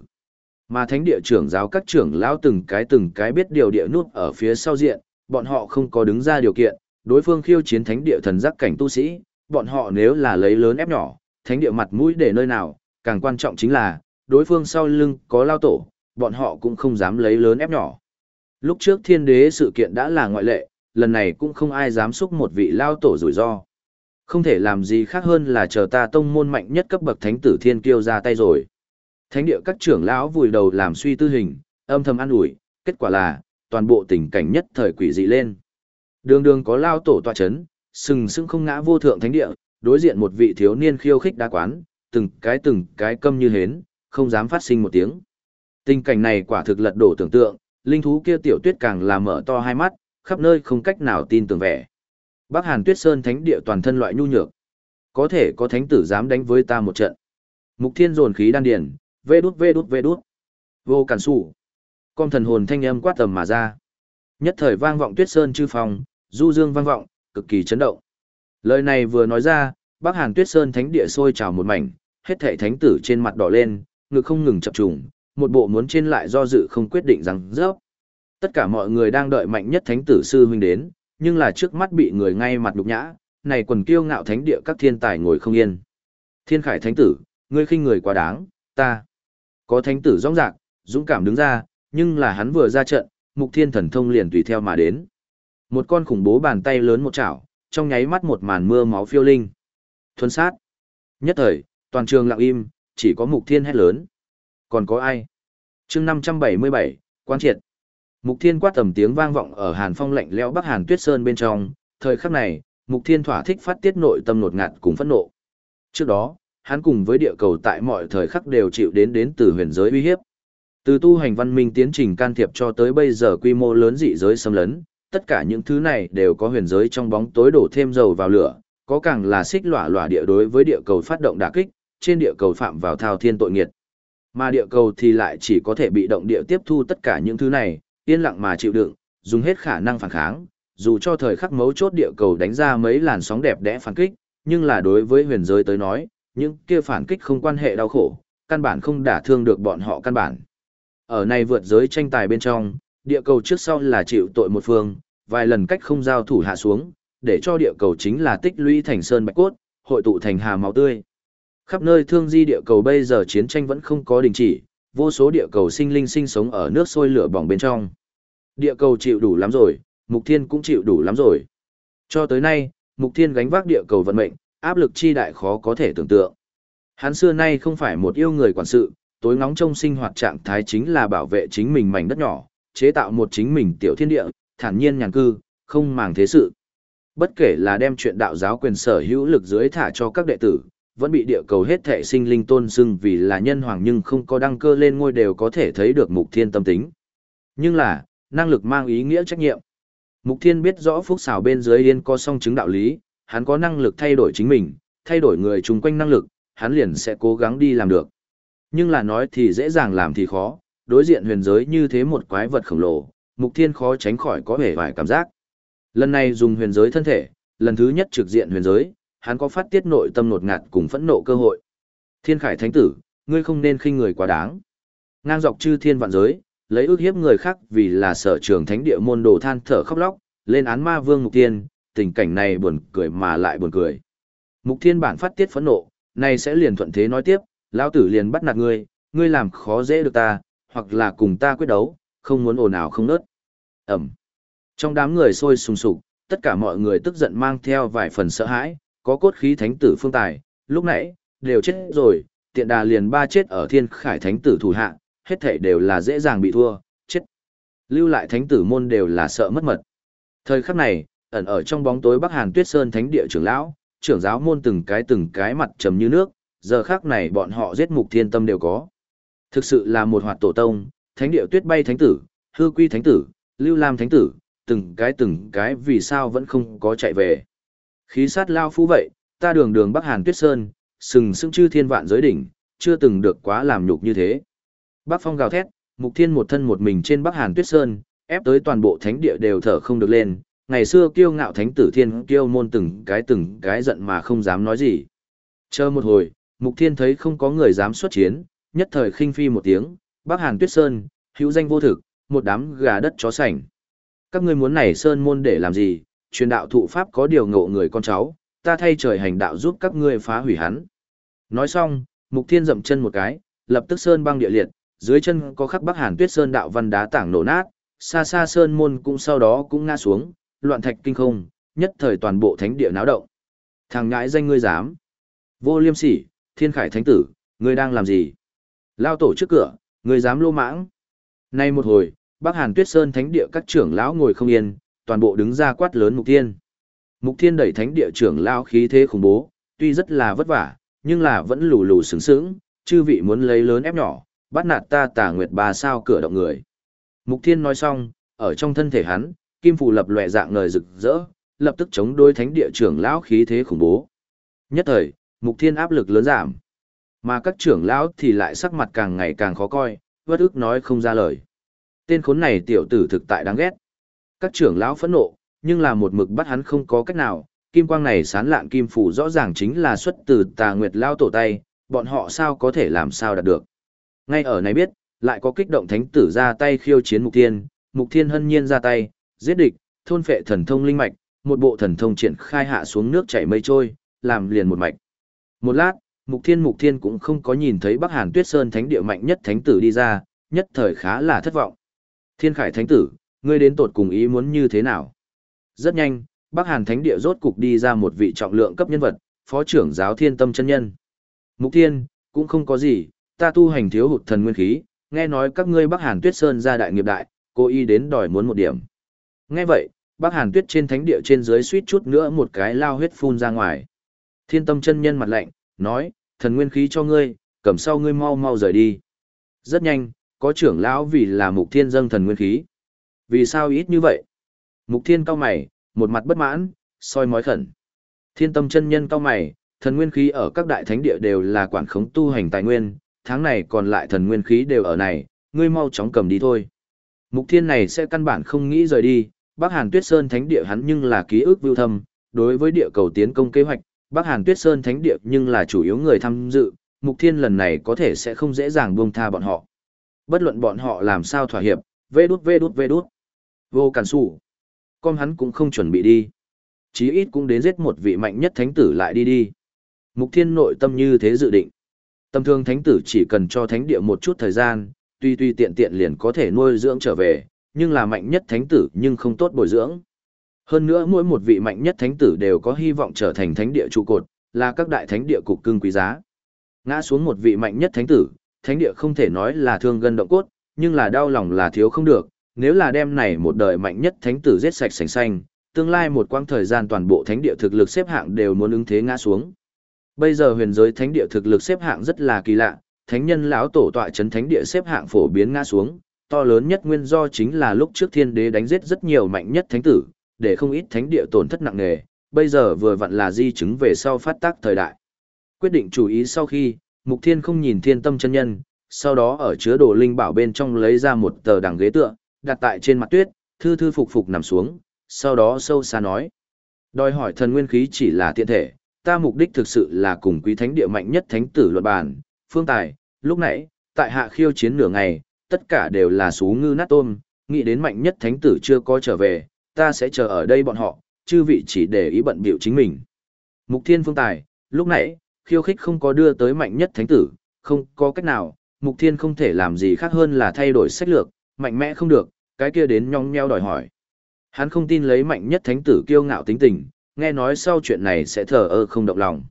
Mà thánh địa trưởng giáo các trưởng lão từng cái từng cái biết điều địa nút ở phía sau diện, bọn họ không có đứng ra điều kiện, đối phương khiêu chiến thánh địa thần giác cảnh tu sĩ, bọn họ nếu là lấy lớn ép nhỏ, thánh địa mặt mũi để nơi nào, càng quan trọng chính là, đối phương sau lưng có lao tổ, bọn họ cũng không dám lấy lớn ép nhỏ. Lúc trước thiên đế sự kiện đã là ngoại lệ, lần này cũng không ai dám xúc một vị lao tổ rủi ro. Không thể làm gì khác hơn là chờ ta tông môn mạnh nhất cấp bậc thánh tử thiên kiêu ra tay rồi. Thánh địa các trưởng lão vùi đầu làm suy tư hình, âm thầm an ủi, kết quả là, toàn bộ tình cảnh nhất thời quỷ dị lên. Đường đường có lao tổ tọa chấn, sừng sững không ngã vô thượng thánh địa, đối diện một vị thiếu niên khiêu khích đa quán, từng cái từng cái câm như hến, không dám phát sinh một tiếng. Tình cảnh này quả thực lật đổ tưởng tượng, linh thú kia tiểu tuyết càng là mở to hai mắt, khắp nơi không cách nào tin tưởng vẻ. Bắc Hàn Tuyết Sơn thánh địa toàn thân loại nhu nhược. Có thể có thánh tử dám đánh với ta một trận. Mục Thiên dồn khí đan điền, vê đút vê đút vê đút. Vô cản sủ. Con thần hồn thanh âm quát tầm mà ra. Nhất thời vang vọng Tuyết Sơn chư phòng, du dương vang vọng, cực kỳ chấn động. Lời này vừa nói ra, Bắc Hàn Tuyết Sơn thánh địa sôi trào một mảnh, hết thảy thánh tử trên mặt đỏ lên, ngực không ngừng chập trùng, một bộ muốn trên lại do dự không quyết định rằng rớp. Tất cả mọi người đang đợi mạnh nhất thánh tử sư huynh đến, nhưng là trước mắt bị người ngay mặt đục nhã, này quần kiêu ngạo thánh địa các thiên tài ngồi không yên. Thiên khải thánh tử, ngươi khinh người quá đáng, ta. Có thánh tử rõng rạc, dũng cảm đứng ra, nhưng là hắn vừa ra trận, mục thiên thần thông liền tùy theo mà đến. Một con khủng bố bàn tay lớn một chảo, trong nháy mắt một màn mưa máu phiêu linh. Thuần sát. Nhất thời, toàn trường lặng im, chỉ có Mục Thiên hét lớn. Còn có ai? chương 577, quan triệt. Mục Thiên quát tầm tiếng vang vọng ở Hàn Phong lạnh lẽo Bắc Hàn Tuyết Sơn bên trong, thời khắc này, Mục Thiên thỏa thích phát tiết nội tâm nột ngạt cùng phẫn nộ. Trước đó, hắn cùng với địa cầu tại mọi thời khắc đều chịu đến đến từ huyền giới uy hiếp. Từ tu hành văn minh tiến trình can thiệp cho tới bây giờ quy mô lớn dị giới xâm lấn, tất cả những thứ này đều có huyền giới trong bóng tối đổ thêm dầu vào lửa, có càng là xích lỏa lỏa địa đối với địa cầu phát động đả kích, trên địa cầu phạm vào thao thiên tội nghiệt. Mà địa cầu thì lại chỉ có thể bị động địa tiếp thu tất cả những thứ này, yên lặng mà chịu đựng, dùng hết khả năng phản kháng, dù cho thời khắc mấu chốt địa cầu đánh ra mấy làn sóng đẹp đẽ phản kích, nhưng là đối với huyền giới tới nói, những kia phản kích không quan hệ đau khổ, căn bản không đả thương được bọn họ căn bản. Ở này vượt giới tranh tài bên trong, địa cầu trước sau là chịu tội một phương, vài lần cách không giao thủ hạ xuống, để cho địa cầu chính là tích lũy thành sơn bạch cốt, hội tụ thành hà máu tươi. Khắp nơi thương di địa cầu bây giờ chiến tranh vẫn không có đình chỉ, vô số địa cầu sinh linh sinh sống ở nước sôi lửa bỏng bên trong. Địa cầu chịu đủ lắm rồi, Mục Thiên cũng chịu đủ lắm rồi. Cho tới nay, Mục Thiên gánh vác địa cầu vận mệnh, áp lực chi đại khó có thể tưởng tượng. Hắn xưa nay không phải một yêu người quản sự, tối ngóng trong sinh hoạt trạng thái chính là bảo vệ chính mình mảnh đất nhỏ, chế tạo một chính mình tiểu thiên địa, thản nhiên nhàn cư, không màng thế sự. Bất kể là đem chuyện đạo giáo quyền sở hữu lực dưới thả cho các đệ tử, vẫn bị địa cầu hết thệ sinh linh tôn xưng vì là nhân hoàng nhưng không có đăng cơ lên ngôi đều có thể thấy được mục thiên tâm tính. Nhưng là, năng lực mang ý nghĩa trách nhiệm. Mục thiên biết rõ phúc xảo bên dưới yên có song chứng đạo lý, hắn có năng lực thay đổi chính mình, thay đổi người chung quanh năng lực, hắn liền sẽ cố gắng đi làm được. Nhưng là nói thì dễ dàng làm thì khó, đối diện huyền giới như thế một quái vật khổng lồ, mục thiên khó tránh khỏi có vẻ vài cảm giác. Lần này dùng huyền giới thân thể, lần thứ nhất trực diện huyền giới, hắn có phát tiết nội tâm nột ngạt cùng phẫn nộ cơ hội. Thiên khải thánh tử, ngươi không nên khinh người quá đáng. Ngang dọc chư thiên vạn giới, lấy ước hiếp người khác vì là sở trường thánh địa môn đồ than thở khóc lóc, lên án ma vương mục tiên, tình cảnh này buồn cười mà lại buồn cười. Mục thiên bản phát tiết phẫn nộ, này sẽ liền thuận thế nói tiếp, lão tử liền bắt nạt ngươi, ngươi làm khó dễ được ta, hoặc là cùng ta quyết đấu, không muốn ồn ào không nớt. Ẩm. Trong đám người sôi sùng sục, tất cả mọi người tức giận mang theo vài phần sợ hãi, có cốt khí thánh tử phương tài, lúc nãy, đều chết rồi, tiện đà liền ba chết ở thiên khải thánh tử thủ hạ, hết thảy đều là dễ dàng bị thua, chết. Lưu lại thánh tử môn đều là sợ mất mật. Thời khắc này, ẩn ở trong bóng tối Bắc Hàn Tuyết Sơn thánh địa trưởng lão, trưởng giáo môn từng cái từng cái mặt trầm như nước, giờ khắc này bọn họ giết mục thiên tâm đều có. Thực sự là một hoạt tổ tông, thánh địa tuyết bay thánh tử, hư quy thánh tử, lưu lam thánh tử, từng cái từng cái vì sao vẫn không có chạy về. Khí sát lao phú vậy, ta đường đường Bắc Hàn Tuyết Sơn, sừng sững chư thiên vạn giới đỉnh, chưa từng được quá làm nhục như thế. Bắc Phong gào thét, Mục Thiên một thân một mình trên Bắc Hàn Tuyết Sơn, ép tới toàn bộ thánh địa đều thở không được lên. Ngày xưa kiêu ngạo thánh tử thiên kiêu môn từng cái từng cái giận mà không dám nói gì. Chờ một hồi, Mục Thiên thấy không có người dám xuất chiến, nhất thời khinh phi một tiếng, Bắc Hàn Tuyết Sơn, hữu danh vô thực, một đám gà đất chó sành. Các ngươi muốn này Sơn môn để làm gì, truyền đạo thụ pháp có điều ngộ người con cháu, ta thay trời hành đạo giúp các ngươi phá hủy hắn. Nói xong, Mục Thiên dậm chân một cái, lập tức sơn băng địa liệt, dưới chân có khắc Bắc Hàn Tuyết Sơn đạo văn đá tảng nổ nát, xa xa sơn môn cũng sau đó cũng ngã xuống, loạn thạch kinh không, nhất thời toàn bộ thánh địa náo động. Thằng ngãi danh ngươi dám? Vô Liêm Sỉ, Thiên Khải Thánh tử, ngươi đang làm gì? Lao tổ trước cửa, ngươi dám lô mãng? Nay một hồi, Bắc Hàn Tuyết Sơn thánh địa các trưởng lão ngồi không yên, toàn bộ đứng ra quát lớn Mục Thiên. Mục Thiên đẩy thánh địa trưởng lão khí thế khủng bố, tuy rất là vất vả, nhưng là vẫn lù lù sướng sướng, chư vị muốn lấy lớn ép nhỏ, bắt nạt ta tà nguyệt bà sao cửa động người. Mục Thiên nói xong, ở trong thân thể hắn, kim phù lập loẹ dạng ngời rực rỡ, lập tức chống đối thánh địa trưởng lão khí thế khủng bố. Nhất thời, Mục Thiên áp lực lớn giảm. Mà các trưởng lão thì lại sắc mặt càng ngày càng khó coi, vất ức nói không ra lời. Tên khốn này tiểu tử thực tại đáng ghét. Các trưởng lão phẫn nộ, nhưng là một mực bắt hắn không có cách nào, kim quang này sán lạn kim phủ rõ ràng chính là xuất từ tà nguyệt lao tổ tay, bọn họ sao có thể làm sao đạt được. Ngay ở này biết, lại có kích động thánh tử ra tay khiêu chiến mục thiên, mục thiên hân nhiên ra tay, giết địch, thôn phệ thần thông linh mạch, một bộ thần thông triển khai hạ xuống nước chảy mây trôi, làm liền một mạch. Một lát, mục thiên mục thiên cũng không có nhìn thấy Bắc Hàn Tuyết Sơn thánh địa mạnh nhất thánh tử đi ra, nhất thời khá là thất vọng. Thiên khải thánh tử, ngươi đến tột cùng ý muốn như thế nào? Rất nhanh, Bắc Hàn Thánh địa rốt cục đi ra một vị trọng lượng cấp nhân vật, phó trưởng giáo thiên tâm chân nhân. Mục Thiên, cũng không có gì, ta tu hành thiếu hụt thần nguyên khí, nghe nói các ngươi Bắc Hàn Tuyết Sơn ra đại nghiệp đại, cô y đến đòi muốn một điểm. Nghe vậy, Bắc Hàn Tuyết trên thánh địa trên dưới suýt chút nữa một cái lao huyết phun ra ngoài. Thiên tâm chân nhân mặt lạnh, nói, thần nguyên khí cho ngươi, cầm sau ngươi mau mau rời đi. Rất nhanh, có trưởng lão vì là mục thiên dâng thần nguyên khí. Vì sao ít như vậy? Mục thiên cao mày, một mặt bất mãn, soi mói khẩn. Thiên tâm chân nhân cao mày, thần nguyên khí ở các đại thánh địa đều là quản khống tu hành tài nguyên, tháng này còn lại thần nguyên khí đều ở này, ngươi mau chóng cầm đi thôi. Mục thiên này sẽ căn bản không nghĩ rời đi, Bắc Hàn Tuyết Sơn thánh địa hắn nhưng là ký ức vưu thâm, đối với địa cầu tiến công kế hoạch, Bắc Hàn Tuyết Sơn thánh địa nhưng là chủ yếu người tham dự, Mục Thiên lần này có thể sẽ không dễ dàng buông tha bọn họ. Bất luận bọn họ làm sao thỏa hiệp, vê đút vê đút vê đút. Vô cản sủ. Con hắn cũng không chuẩn bị đi. Chí ít cũng đến giết một vị mạnh nhất thánh tử lại đi đi. Mục Thiên nội tâm như thế dự định. Tâm thương thánh tử chỉ cần cho thánh địa một chút thời gian, tuy tuy tiện tiện liền có thể nuôi dưỡng trở về, nhưng là mạnh nhất thánh tử nhưng không tốt bồi dưỡng. Hơn nữa mỗi một vị mạnh nhất thánh tử đều có hy vọng trở thành thánh địa trụ cột, là các đại thánh địa cục cưng quý giá. Ngã xuống một vị mạnh nhất thánh tử, thánh địa không thể nói là thương gân động cốt, nhưng là đau lòng là thiếu không được, nếu là đem này một đời mạnh nhất thánh tử giết sạch sành xanh, tương lai một quãng thời gian toàn bộ thánh địa thực lực xếp hạng đều muốn ứng thế ngã xuống. Bây giờ huyền giới thánh địa thực lực xếp hạng rất là kỳ lạ, thánh nhân lão tổ tọa trấn thánh địa xếp hạng phổ biến ngã xuống, to lớn nhất nguyên do chính là lúc trước thiên đế đánh giết rất nhiều mạnh nhất thánh tử, để không ít thánh địa tổn thất nặng nề, bây giờ vừa vặn là di chứng về sau phát tác thời đại. Quyết định chủ ý sau khi, Mục Thiên không nhìn thiên tâm chân nhân, sau đó ở chứa đồ linh bảo bên trong lấy ra một tờ đằng ghế tựa, đặt tại trên mặt tuyết, thư thư phục phục nằm xuống, sau đó sâu xa nói. Đòi hỏi thần nguyên khí chỉ là tiện thể, ta mục đích thực sự là cùng quý thánh địa mạnh nhất thánh tử luận bàn, phương tài, lúc nãy, tại hạ khiêu chiến nửa ngày, tất cả đều là xú ngư nát tôm, nghĩ đến mạnh nhất thánh tử chưa có trở về, ta sẽ chờ ở đây bọn họ, chư vị chỉ để ý bận biểu chính mình. Mục thiên phương tài, lúc nãy, khiêu khích không có đưa tới mạnh nhất thánh tử, không có cách nào, mục thiên không thể làm gì khác hơn là thay đổi sách lược, mạnh mẽ không được, cái kia đến nhong nheo đòi hỏi. Hắn không tin lấy mạnh nhất thánh tử kiêu ngạo tính tình, nghe nói sau chuyện này sẽ thờ ơ không động lòng.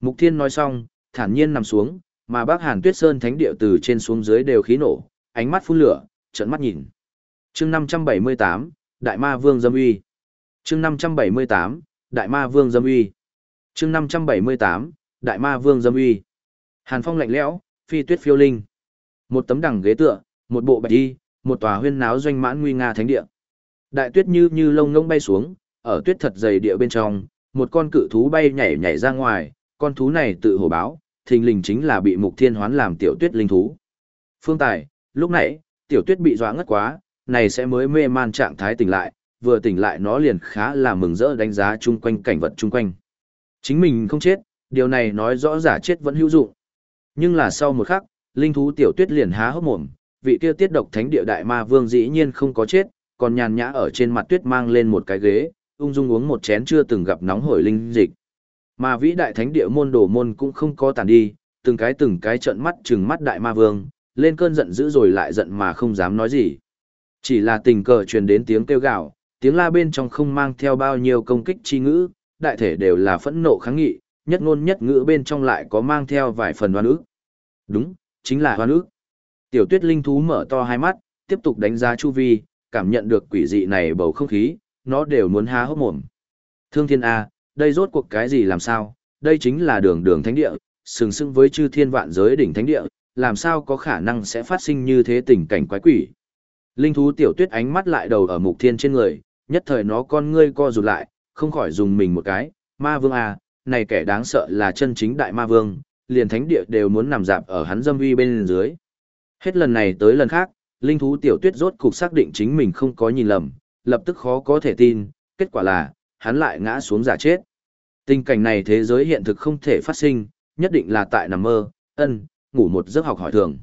Mục thiên nói xong, thản nhiên nằm xuống, mà bác Hàn Tuyết Sơn thánh địa từ trên xuống dưới đều khí nổ, ánh mắt phun lửa, trợn mắt nhìn. chương 578, Đại Ma Vương Dâm Uy. chương 578, Đại Ma Vương Dâm Uy. chương 578, Đại Ma Vương Dâm Uy. Hàn phong lạnh lẽo, phi tuyết phiêu linh. Một tấm đằng ghế tựa, một bộ bạch y, một tòa huyên náo doanh mãn nguy nga thánh địa. Đại tuyết như như lông ngông bay xuống, ở tuyết thật dày địa bên trong, một con cự thú bay nhảy nhảy ra ngoài, con thú này tự hổ báo, thình lình chính là bị Mục Thiên Hoán làm tiểu tuyết linh thú. Phương Tài, lúc nãy, tiểu tuyết bị dọa ngất quá, này sẽ mới mê man trạng thái tỉnh lại, vừa tỉnh lại nó liền khá là mừng rỡ đánh giá chung quanh cảnh vật chung quanh. Chính mình không chết, điều này nói rõ giả chết vẫn hữu dụng. Nhưng là sau một khắc, linh thú tiểu tuyết liền há hốc mồm, vị kia tiết độc thánh địa đại ma vương dĩ nhiên không có chết, còn nhàn nhã ở trên mặt tuyết mang lên một cái ghế, ung dung uống một chén chưa từng gặp nóng hổi linh dịch. Mà vĩ đại thánh địa môn đồ môn cũng không có tàn đi, từng cái từng cái trợn mắt trừng mắt đại ma vương, lên cơn giận dữ rồi lại giận mà không dám nói gì. Chỉ là tình cờ truyền đến tiếng kêu gào, tiếng la bên trong không mang theo bao nhiêu công kích chi ngữ, đại thể đều là phẫn nộ kháng nghị, nhất ngôn nhất ngữ bên trong lại có mang theo vài phần hoan ức. Đúng, chính là hoan ức. Tiểu tuyết linh thú mở to hai mắt, tiếp tục đánh giá chu vi, cảm nhận được quỷ dị này bầu không khí, nó đều muốn há hốc mồm. Thương thiên A, đây rốt cuộc cái gì làm sao, đây chính là đường đường thánh địa, sừng sững với chư thiên vạn giới đỉnh thánh địa, làm sao có khả năng sẽ phát sinh như thế tình cảnh quái quỷ. Linh thú tiểu tuyết ánh mắt lại đầu ở mục thiên trên người, nhất thời nó con ngươi co rụt lại, không khỏi dùng mình một cái, ma vương à, này kẻ đáng sợ là chân chính đại ma vương, liền thánh địa đều muốn nằm dạp ở hắn dâm uy bên dưới. Hết lần này tới lần khác, linh thú tiểu tuyết rốt cục xác định chính mình không có nhìn lầm, lập tức khó có thể tin, kết quả là, hắn lại ngã xuống giả chết. Tình cảnh này thế giới hiện thực không thể phát sinh, nhất định là tại nằm mơ, ân, ngủ một giấc học hỏi thường.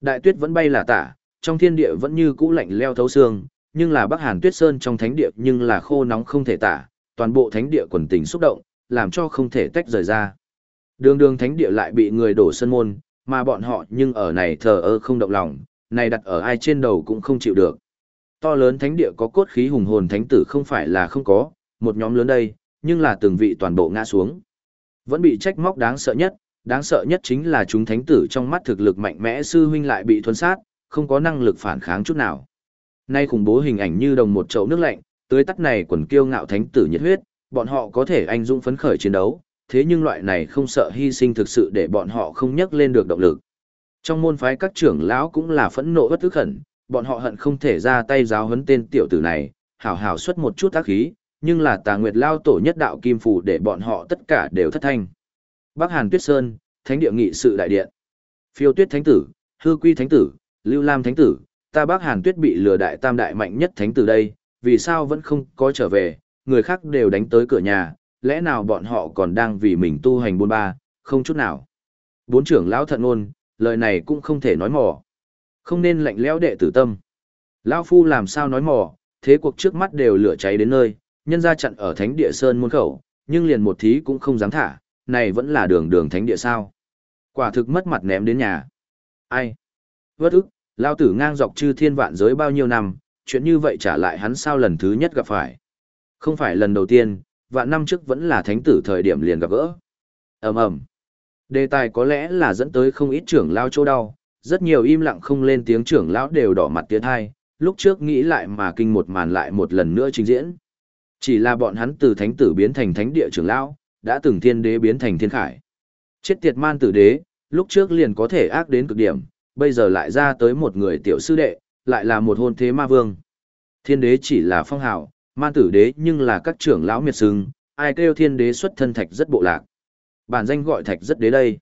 Đại tuyết vẫn bay là tả, trong thiên địa vẫn như cũ lạnh leo thấu xương, nhưng là Bắc Hàn Tuyết Sơn trong thánh địa nhưng là khô nóng không thể tả, toàn bộ thánh địa quần tình xúc động, làm cho không thể tách rời ra. Đường đường thánh địa lại bị người đổ sân môn, mà bọn họ nhưng ở này thờ ơ không động lòng, này đặt ở ai trên đầu cũng không chịu được. To lớn thánh địa có cốt khí hùng hồn thánh tử không phải là không có, một nhóm lớn đây, nhưng là từng vị toàn bộ ngã xuống. Vẫn bị trách móc đáng sợ nhất, đáng sợ nhất chính là chúng thánh tử trong mắt thực lực mạnh mẽ sư huynh lại bị thuần sát, không có năng lực phản kháng chút nào. Nay khủng bố hình ảnh như đồng một chậu nước lạnh, tưới tắt này quần kiêu ngạo thánh tử nhiệt huyết, bọn họ có thể anh dũng phấn khởi chiến đấu, thế nhưng loại này không sợ hy sinh thực sự để bọn họ không nhắc lên được động lực. Trong môn phái các trưởng lão cũng là phẫn nộ bất tức khẩn, bọn họ hận không thể ra tay giáo huấn tên tiểu tử này, hảo hảo xuất một chút tác khí, nhưng là tà nguyệt lao tổ nhất đạo kim phù để bọn họ tất cả đều thất thanh. Bắc Hàn Tuyết Sơn, Thánh địa nghị sự đại điện. Phiêu Tuyết Thánh tử, Hư Quy Thánh tử, Lưu Lam Thánh tử, ta Bắc Hàn Tuyết bị lừa đại tam đại mạnh nhất thánh tử đây, vì sao vẫn không có trở về, người khác đều đánh tới cửa nhà, lẽ nào bọn họ còn đang vì mình tu hành bôn ba, không chút nào. Bốn trưởng lão thận ngôn, lời này cũng không thể nói mỏ. Không nên lạnh lẽo đệ tử tâm. Lão phu làm sao nói mỏ, thế cuộc trước mắt đều lửa cháy đến nơi, nhân ra chặn ở thánh địa sơn môn khẩu, nhưng liền một thí cũng không dám thả, này vẫn là đường đường thánh địa sao. Quả thực mất mặt ném đến nhà. Ai? Vất ức, lão tử ngang dọc chư thiên vạn giới bao nhiêu năm, chuyện như vậy trả lại hắn sao lần thứ nhất gặp phải. Không phải lần đầu tiên, vạn năm trước vẫn là thánh tử thời điểm liền gặp gỡ. ầm ầm Đề tài có lẽ là dẫn tới không ít trưởng lao chỗ đau, rất nhiều im lặng không lên tiếng trưởng lão đều đỏ mặt tiến hai, lúc trước nghĩ lại mà kinh một màn lại một lần nữa trình diễn. Chỉ là bọn hắn từ thánh tử biến thành thánh địa trưởng lão, đã từng thiên đế biến thành thiên khải. Chết tiệt man tử đế, lúc trước liền có thể ác đến cực điểm, bây giờ lại ra tới một người tiểu sư đệ, lại là một hôn thế ma vương. Thiên đế chỉ là phong hào, man tử đế nhưng là các trưởng lão miệt sưng, ai kêu thiên đế xuất thân thạch rất bộ lạc. Bản danh gọi thạch rất đế đây.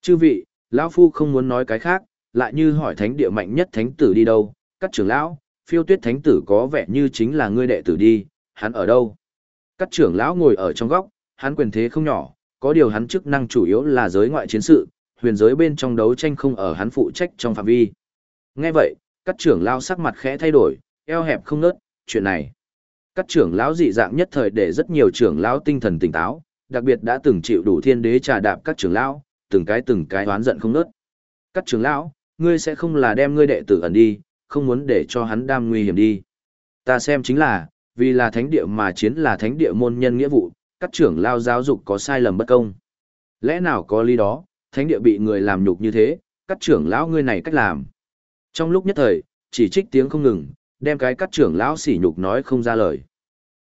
Chư vị, lão phu không muốn nói cái khác, lại như hỏi thánh địa mạnh nhất thánh tử đi đâu, các trưởng lão, phiêu tuyết thánh tử có vẻ như chính là ngươi đệ tử đi, hắn ở đâu? Các trưởng lão ngồi ở trong góc, hắn quyền thế không nhỏ, có điều hắn chức năng chủ yếu là giới ngoại chiến sự, huyền giới bên trong đấu tranh không ở hắn phụ trách trong phạm vi. Nghe vậy, các trưởng lão sắc mặt khẽ thay đổi, eo hẹp không nớt, chuyện này. Các trưởng lão dị dạng nhất thời để rất nhiều trưởng lão tinh thần tỉnh táo, đặc biệt đã từng chịu đủ thiên đế trà đạp các trưởng lão, từng cái từng cái oán giận không nớt. Các trưởng lão, ngươi sẽ không là đem ngươi đệ tử ẩn đi, không muốn để cho hắn đam nguy hiểm đi. Ta xem chính là, vì là thánh địa mà chiến là thánh địa môn nhân nghĩa vụ, các trưởng lao giáo dục có sai lầm bất công. Lẽ nào có lý đó, thánh địa bị người làm nhục như thế, các trưởng lão ngươi này cách làm. Trong lúc nhất thời, chỉ trích tiếng không ngừng, đem cái cắt trưởng lão sỉ nhục nói không ra lời.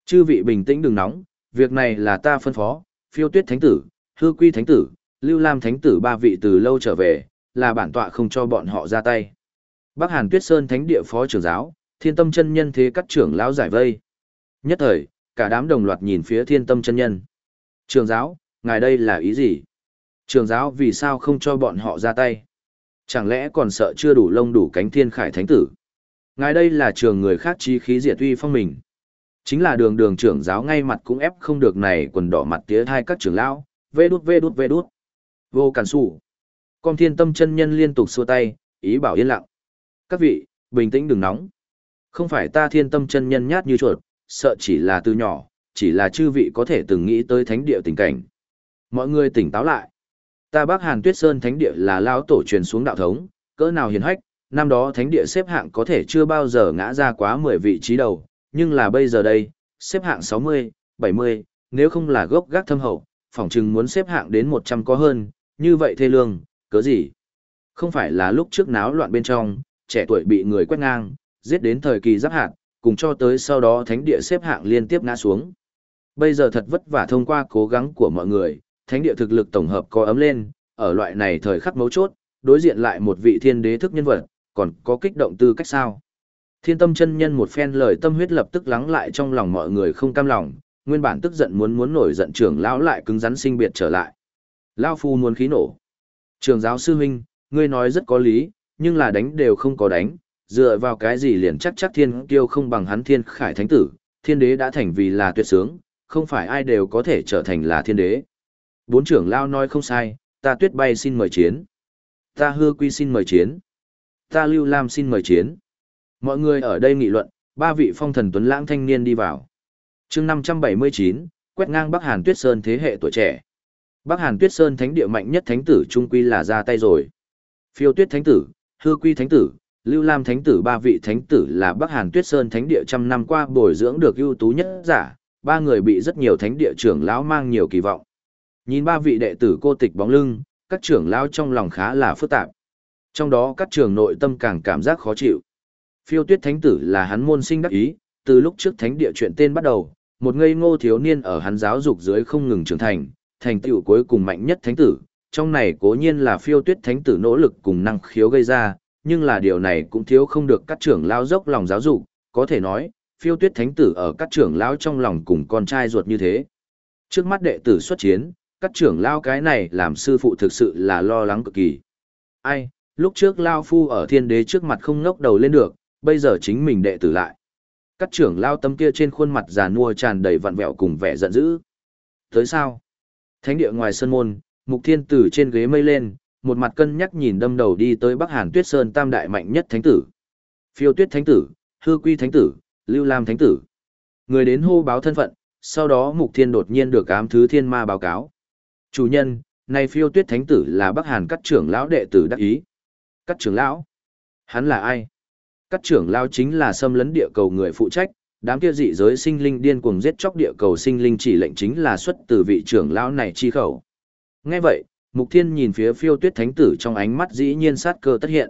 Chư vị bình tĩnh đừng nóng, việc này là ta phân phó, phiêu tuyết thánh tử, hư quy thánh tử, lưu lam thánh tử ba vị từ lâu trở về, là bản tọa không cho bọn họ ra tay. Bắc Hàn Tuyết Sơn thánh địa phó trưởng giáo, thiên tâm chân nhân thế cắt trưởng lão giải vây. Nhất thời, cả đám đồng loạt nhìn phía thiên tâm chân nhân. Trường giáo, ngài đây là ý gì? Trường giáo vì sao không cho bọn họ ra tay? Chẳng lẽ còn sợ chưa đủ lông đủ cánh thiên khải thánh tử? Ngài đây là trường người khác chi khí diệt uy phong mình. Chính là đường đường trưởng giáo ngay mặt cũng ép không được này quần đỏ mặt tía thai các trưởng lão, vê đút vê đút vê đút. Vô cản sủ. Con thiên tâm chân nhân liên tục xua tay, ý bảo yên lặng. Các vị, bình tĩnh đừng nóng. Không phải ta thiên tâm chân nhân nhát như chuột, sợ chỉ là từ nhỏ, chỉ là chư vị có thể từng nghĩ tới thánh địa tình cảnh. Mọi người tỉnh táo lại. Ta Bắc Hàn Tuyết Sơn thánh địa là lao tổ truyền xuống đạo thống, cỡ nào hiền hách, năm đó thánh địa xếp hạng có thể chưa bao giờ ngã ra quá 10 vị trí đầu, nhưng là bây giờ đây, xếp hạng 60, 70, nếu không là gốc gác thâm hậu, phỏng chừng muốn xếp hạng đến 100 có hơn, như vậy thê lương, cớ gì? Không phải là lúc trước náo loạn bên trong, trẻ tuổi bị người quét ngang, giết đến thời kỳ giáp hạt, cùng cho tới sau đó thánh địa xếp hạng liên tiếp ngã xuống. Bây giờ thật vất vả thông qua cố gắng của mọi người, thánh địa thực lực tổng hợp có ấm lên, ở loại này thời khắc mấu chốt, đối diện lại một vị thiên đế thức nhân vật, còn có kích động tư cách sao. Thiên tâm chân nhân một phen lời tâm huyết lập tức lắng lại trong lòng mọi người không cam lòng, nguyên bản tức giận muốn muốn nổi giận trưởng lão lại cứng rắn sinh biệt trở lại. Lão phu muốn khí nổ. Trường giáo sư huynh, ngươi nói rất có lý, nhưng là đánh đều không có đánh, dựa vào cái gì liền chắc chắc thiên kiêu không bằng hắn thiên khải thánh tử, thiên đế đã thành vì là tuyệt sướng, không phải ai đều có thể trở thành là thiên đế. Bốn trưởng lão nói không sai, ta tuyết bay xin mời chiến. Ta hư quy xin mời chiến. Ta lưu lam xin mời chiến. Mọi người ở đây nghị luận, ba vị phong thần tuấn lãng thanh niên đi vào. chương 579, quét ngang Bắc Hàn Tuyết Sơn thế hệ tuổi trẻ. Bắc Hàn Tuyết Sơn thánh địa mạnh nhất thánh tử trung quy là ra tay rồi. Phiêu Tuyết thánh tử, Hư Quy thánh tử, Lưu Lam thánh tử ba vị thánh tử là Bắc Hàn Tuyết Sơn thánh địa trăm năm qua bồi dưỡng được ưu tú nhất giả, ba người bị rất nhiều thánh địa trưởng lão mang nhiều kỳ vọng. Nhìn ba vị đệ tử cô tịch bóng lưng, các trưởng lão trong lòng khá là phức tạp. Trong đó các trường nội tâm càng cảm giác khó chịu. Phiêu tuyết thánh tử là hắn môn sinh đắc ý, từ lúc trước thánh địa chuyện tên bắt đầu, một ngây ngô thiếu niên ở hắn giáo dục dưới không ngừng trưởng thành, thành tựu cuối cùng mạnh nhất thánh tử. Trong này cố nhiên là phiêu tuyết thánh tử nỗ lực cùng năng khiếu gây ra, nhưng là điều này cũng thiếu không được các trưởng lao dốc lòng giáo dục, có thể nói, phiêu tuyết thánh tử ở các trưởng lao trong lòng cùng con trai ruột như thế. Trước mắt đệ tử xuất chiến, các trưởng lao cái này làm sư phụ thực sự là lo lắng cực kỳ. Ai, lúc trước lao phu ở thiên đế trước mặt không ngốc đầu lên được, bây giờ chính mình đệ tử lại. Các trưởng lao tâm kia trên khuôn mặt già nua tràn đầy vặn vẹo cùng vẻ giận dữ. Tới sao? Thánh địa ngoài sân môn, mục thiên tử trên ghế mây lên, một mặt cân nhắc nhìn đâm đầu đi tới Bắc Hàn Tuyết Sơn tam đại mạnh nhất thánh tử. Phiêu Tuyết thánh tử, Hư Quy thánh tử, Lưu Lam thánh tử. Người đến hô báo thân phận, sau đó Mục Thiên đột nhiên được ám thứ thiên ma báo cáo. Chủ nhân, nay Phiêu Tuyết thánh tử là Bắc Hàn cắt trưởng lão đệ tử đắc ý. Cắt trưởng lão? Hắn là ai? Cắt trưởng lão chính là xâm lấn địa cầu người phụ trách, đám kia dị giới sinh linh điên cuồng giết chóc địa cầu sinh linh chỉ lệnh chính là xuất từ vị trưởng lão này chi khẩu. Nghe vậy, Mục Thiên nhìn phía phiêu tuyết thánh tử trong ánh mắt dĩ nhiên sát cơ tất hiện.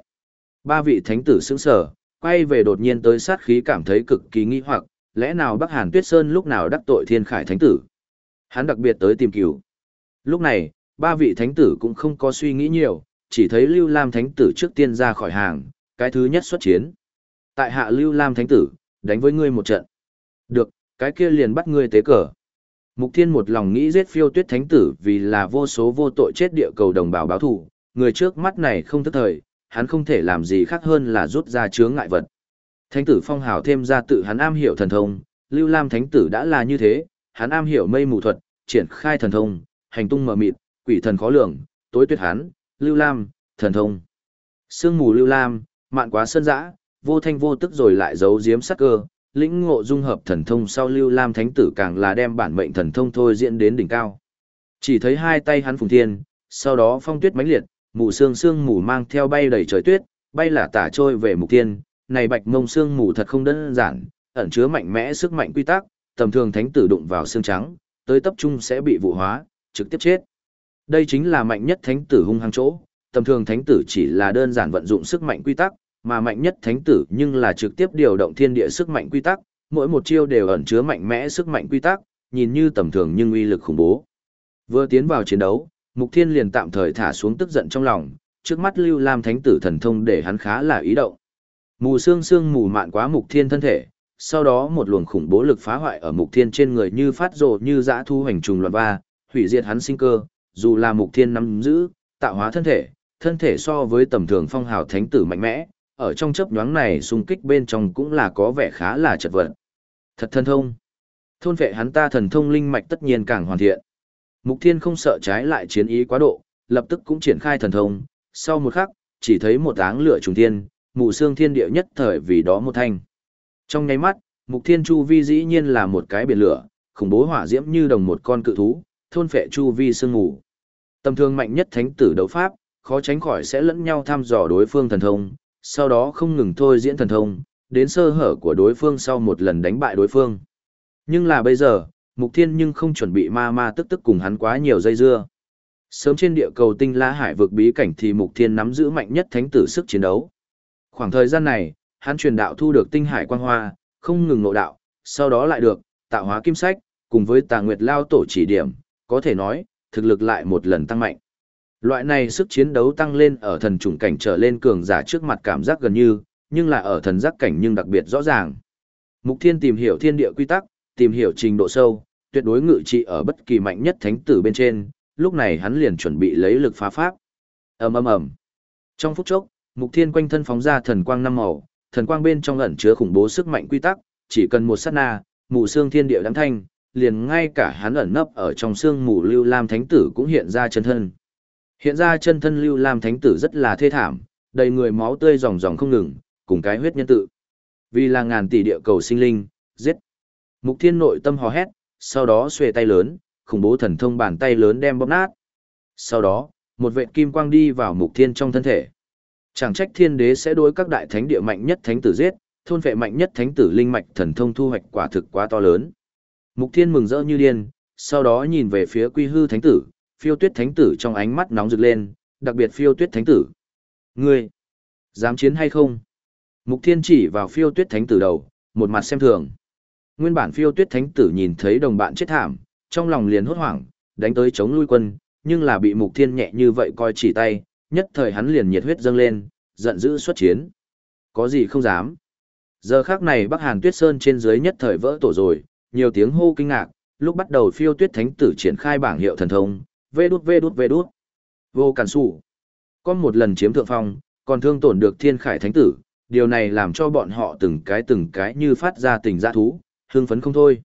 Ba vị thánh tử sững sờ, quay về đột nhiên tới sát khí cảm thấy cực kỳ nghi hoặc, lẽ nào Bắc Hàn Tuyết Sơn lúc nào đắc tội Thiên Khải thánh tử? Hắn đặc biệt tới tìm cứu. Lúc này, ba vị thánh tử cũng không có suy nghĩ nhiều, chỉ thấy Lưu Lam thánh tử trước tiên ra khỏi hàng, cái thứ nhất xuất chiến. Tại hạ Lưu Lam thánh tử, đánh với ngươi một trận. Được, cái kia liền bắt ngươi tế cờ. Mục Thiên một lòng nghĩ giết phiêu tuyết thánh tử vì là vô số vô tội chết địa cầu đồng bào báo thù, người trước mắt này không thức thời, hắn không thể làm gì khác hơn là rút ra chướng ngại vật. Thánh tử phong hào thêm ra tự hắn am hiểu thần thông, Lưu Lam thánh tử đã là như thế, hắn am hiểu mây mù thuật, triển khai thần thông, hành tung mờ mịt, quỷ thần khó lường, tối tuyệt hắn, Lưu Lam, thần thông. Sương mù Lưu Lam, mạn quá sơn dã, vô thanh vô tức rồi lại giấu giếm sắc cơ, lĩnh ngộ dung hợp thần thông sau Lưu Lam Thánh Tử càng là đem bản mệnh thần thông thôi diễn đến đỉnh cao. Chỉ thấy hai tay hắn phùng thiên, sau đó phong tuyết mãnh liệt, mù sương sương mù mang theo bay đầy trời tuyết, bay là tả trôi về mục tiên, này bạch mông sương mù thật không đơn giản, ẩn chứa mạnh mẽ sức mạnh quy tắc, tầm thường thánh tử đụng vào xương trắng, tới tập trung sẽ bị vụ hóa, trực tiếp chết. Đây chính là mạnh nhất thánh tử hung hăng chỗ, tầm thường thánh tử chỉ là đơn giản vận dụng sức mạnh quy tắc, mà mạnh nhất thánh tử nhưng là trực tiếp điều động thiên địa sức mạnh quy tắc, mỗi một chiêu đều ẩn chứa mạnh mẽ sức mạnh quy tắc, nhìn như tầm thường nhưng uy lực khủng bố. Vừa tiến vào chiến đấu, Mục Thiên liền tạm thời thả xuống tức giận trong lòng, trước mắt Lưu Lam thánh tử thần thông để hắn khá là ý động. Mù xương xương mù mạn quá Mục Thiên thân thể, sau đó một luồng khủng bố lực phá hoại ở Mục Thiên trên người như phát rồ như dã thu hành trùng loạn va, hủy diệt hắn sinh cơ, dù là Mục Thiên nắm giữ, tạo hóa thân thể, thân thể so với tầm thường phong hào thánh tử mạnh mẽ, ở trong chớp nhoáng này xung kích bên trong cũng là có vẻ khá là chật vật. Thật thần thông. Thôn vệ hắn ta thần thông linh mạch tất nhiên càng hoàn thiện. Mục Thiên không sợ trái lại chiến ý quá độ, lập tức cũng triển khai thần thông, sau một khắc, chỉ thấy một áng lửa trùng thiên, mù xương thiên địa nhất thời vì đó một thanh. Trong nháy mắt, Mục Thiên chu vi dĩ nhiên là một cái biển lửa, khủng bố hỏa diễm như đồng một con cự thú, thôn phệ chu vi sương mù. Tầm thương mạnh nhất thánh tử đấu pháp, khó tránh khỏi sẽ lẫn nhau thăm dò đối phương thần thông, sau đó không ngừng thôi diễn thần thông, đến sơ hở của đối phương sau một lần đánh bại đối phương. Nhưng là bây giờ, Mục Thiên nhưng không chuẩn bị ma ma tức tức cùng hắn quá nhiều dây dưa. Sớm trên địa cầu tinh la hải vực bí cảnh thì Mục Thiên nắm giữ mạnh nhất thánh tử sức chiến đấu. Khoảng thời gian này, hắn truyền đạo thu được tinh hải quang hoa, không ngừng nội đạo, sau đó lại được tạo hóa kim sách, cùng với Tà Nguyệt Lao tổ chỉ điểm, có thể nói, thực lực lại một lần tăng mạnh. Loại này sức chiến đấu tăng lên ở thần trùng cảnh trở lên cường giả trước mặt cảm giác gần như, nhưng là ở thần giác cảnh nhưng đặc biệt rõ ràng. Mục Thiên tìm hiểu thiên địa quy tắc, tìm hiểu trình độ sâu, tuyệt đối ngự trị ở bất kỳ mạnh nhất thánh tử bên trên, lúc này hắn liền chuẩn bị lấy lực phá pháp. Ầm ầm ầm. Trong phút chốc, Mục Thiên quanh thân phóng ra thần quang năm màu, thần quang bên trong ẩn chứa khủng bố sức mạnh quy tắc, chỉ cần một sát na, mù xương thiên địa đắng thanh, liền ngay cả hắn ẩn nấp ở trong xương mù lưu lam thánh tử cũng hiện ra chân thân. Hiện ra chân thân lưu lam thánh tử rất là thê thảm, đầy người máu tươi ròng ròng không ngừng, cùng cái huyết nhân tự. Vì là ngàn tỷ địa cầu sinh linh, giết. Mục thiên nội tâm hò hét, sau đó xuề tay lớn, khủng bố thần thông bàn tay lớn đem bóp nát. Sau đó, một vệ kim quang đi vào mục thiên trong thân thể. Chẳng trách thiên đế sẽ đối các đại thánh địa mạnh nhất thánh tử giết, thôn vệ mạnh nhất thánh tử linh mạch thần thông thu hoạch quả thực quá to lớn. Mục Thiên mừng rỡ như điên, sau đó nhìn về phía Quy Hư Thánh tử, Phiêu Tuyết Thánh tử trong ánh mắt nóng rực lên, đặc biệt Phiêu Tuyết Thánh tử. Ngươi, dám chiến hay không? Mục Thiên chỉ vào Phiêu Tuyết Thánh tử đầu, một mặt xem thường. Nguyên bản Phiêu Tuyết Thánh tử nhìn thấy đồng bạn chết thảm, trong lòng liền hốt hoảng, đánh tới chống lui quân, nhưng là bị Mục Thiên nhẹ như vậy coi chỉ tay, nhất thời hắn liền nhiệt huyết dâng lên, giận dữ xuất chiến. Có gì không dám. Giờ khác này Bắc Hàn Tuyết Sơn trên dưới nhất thời vỡ tổ rồi, nhiều tiếng hô kinh ngạc, lúc bắt đầu phiêu tuyết thánh tử triển khai bảng hiệu thần thông, vê đút vê đút vê đút. Vô cản sủ. Có một lần chiếm thượng phong, còn thương tổn được thiên khải thánh tử, điều này làm cho bọn họ từng cái từng cái như phát ra tình dã thú, hưng phấn không thôi.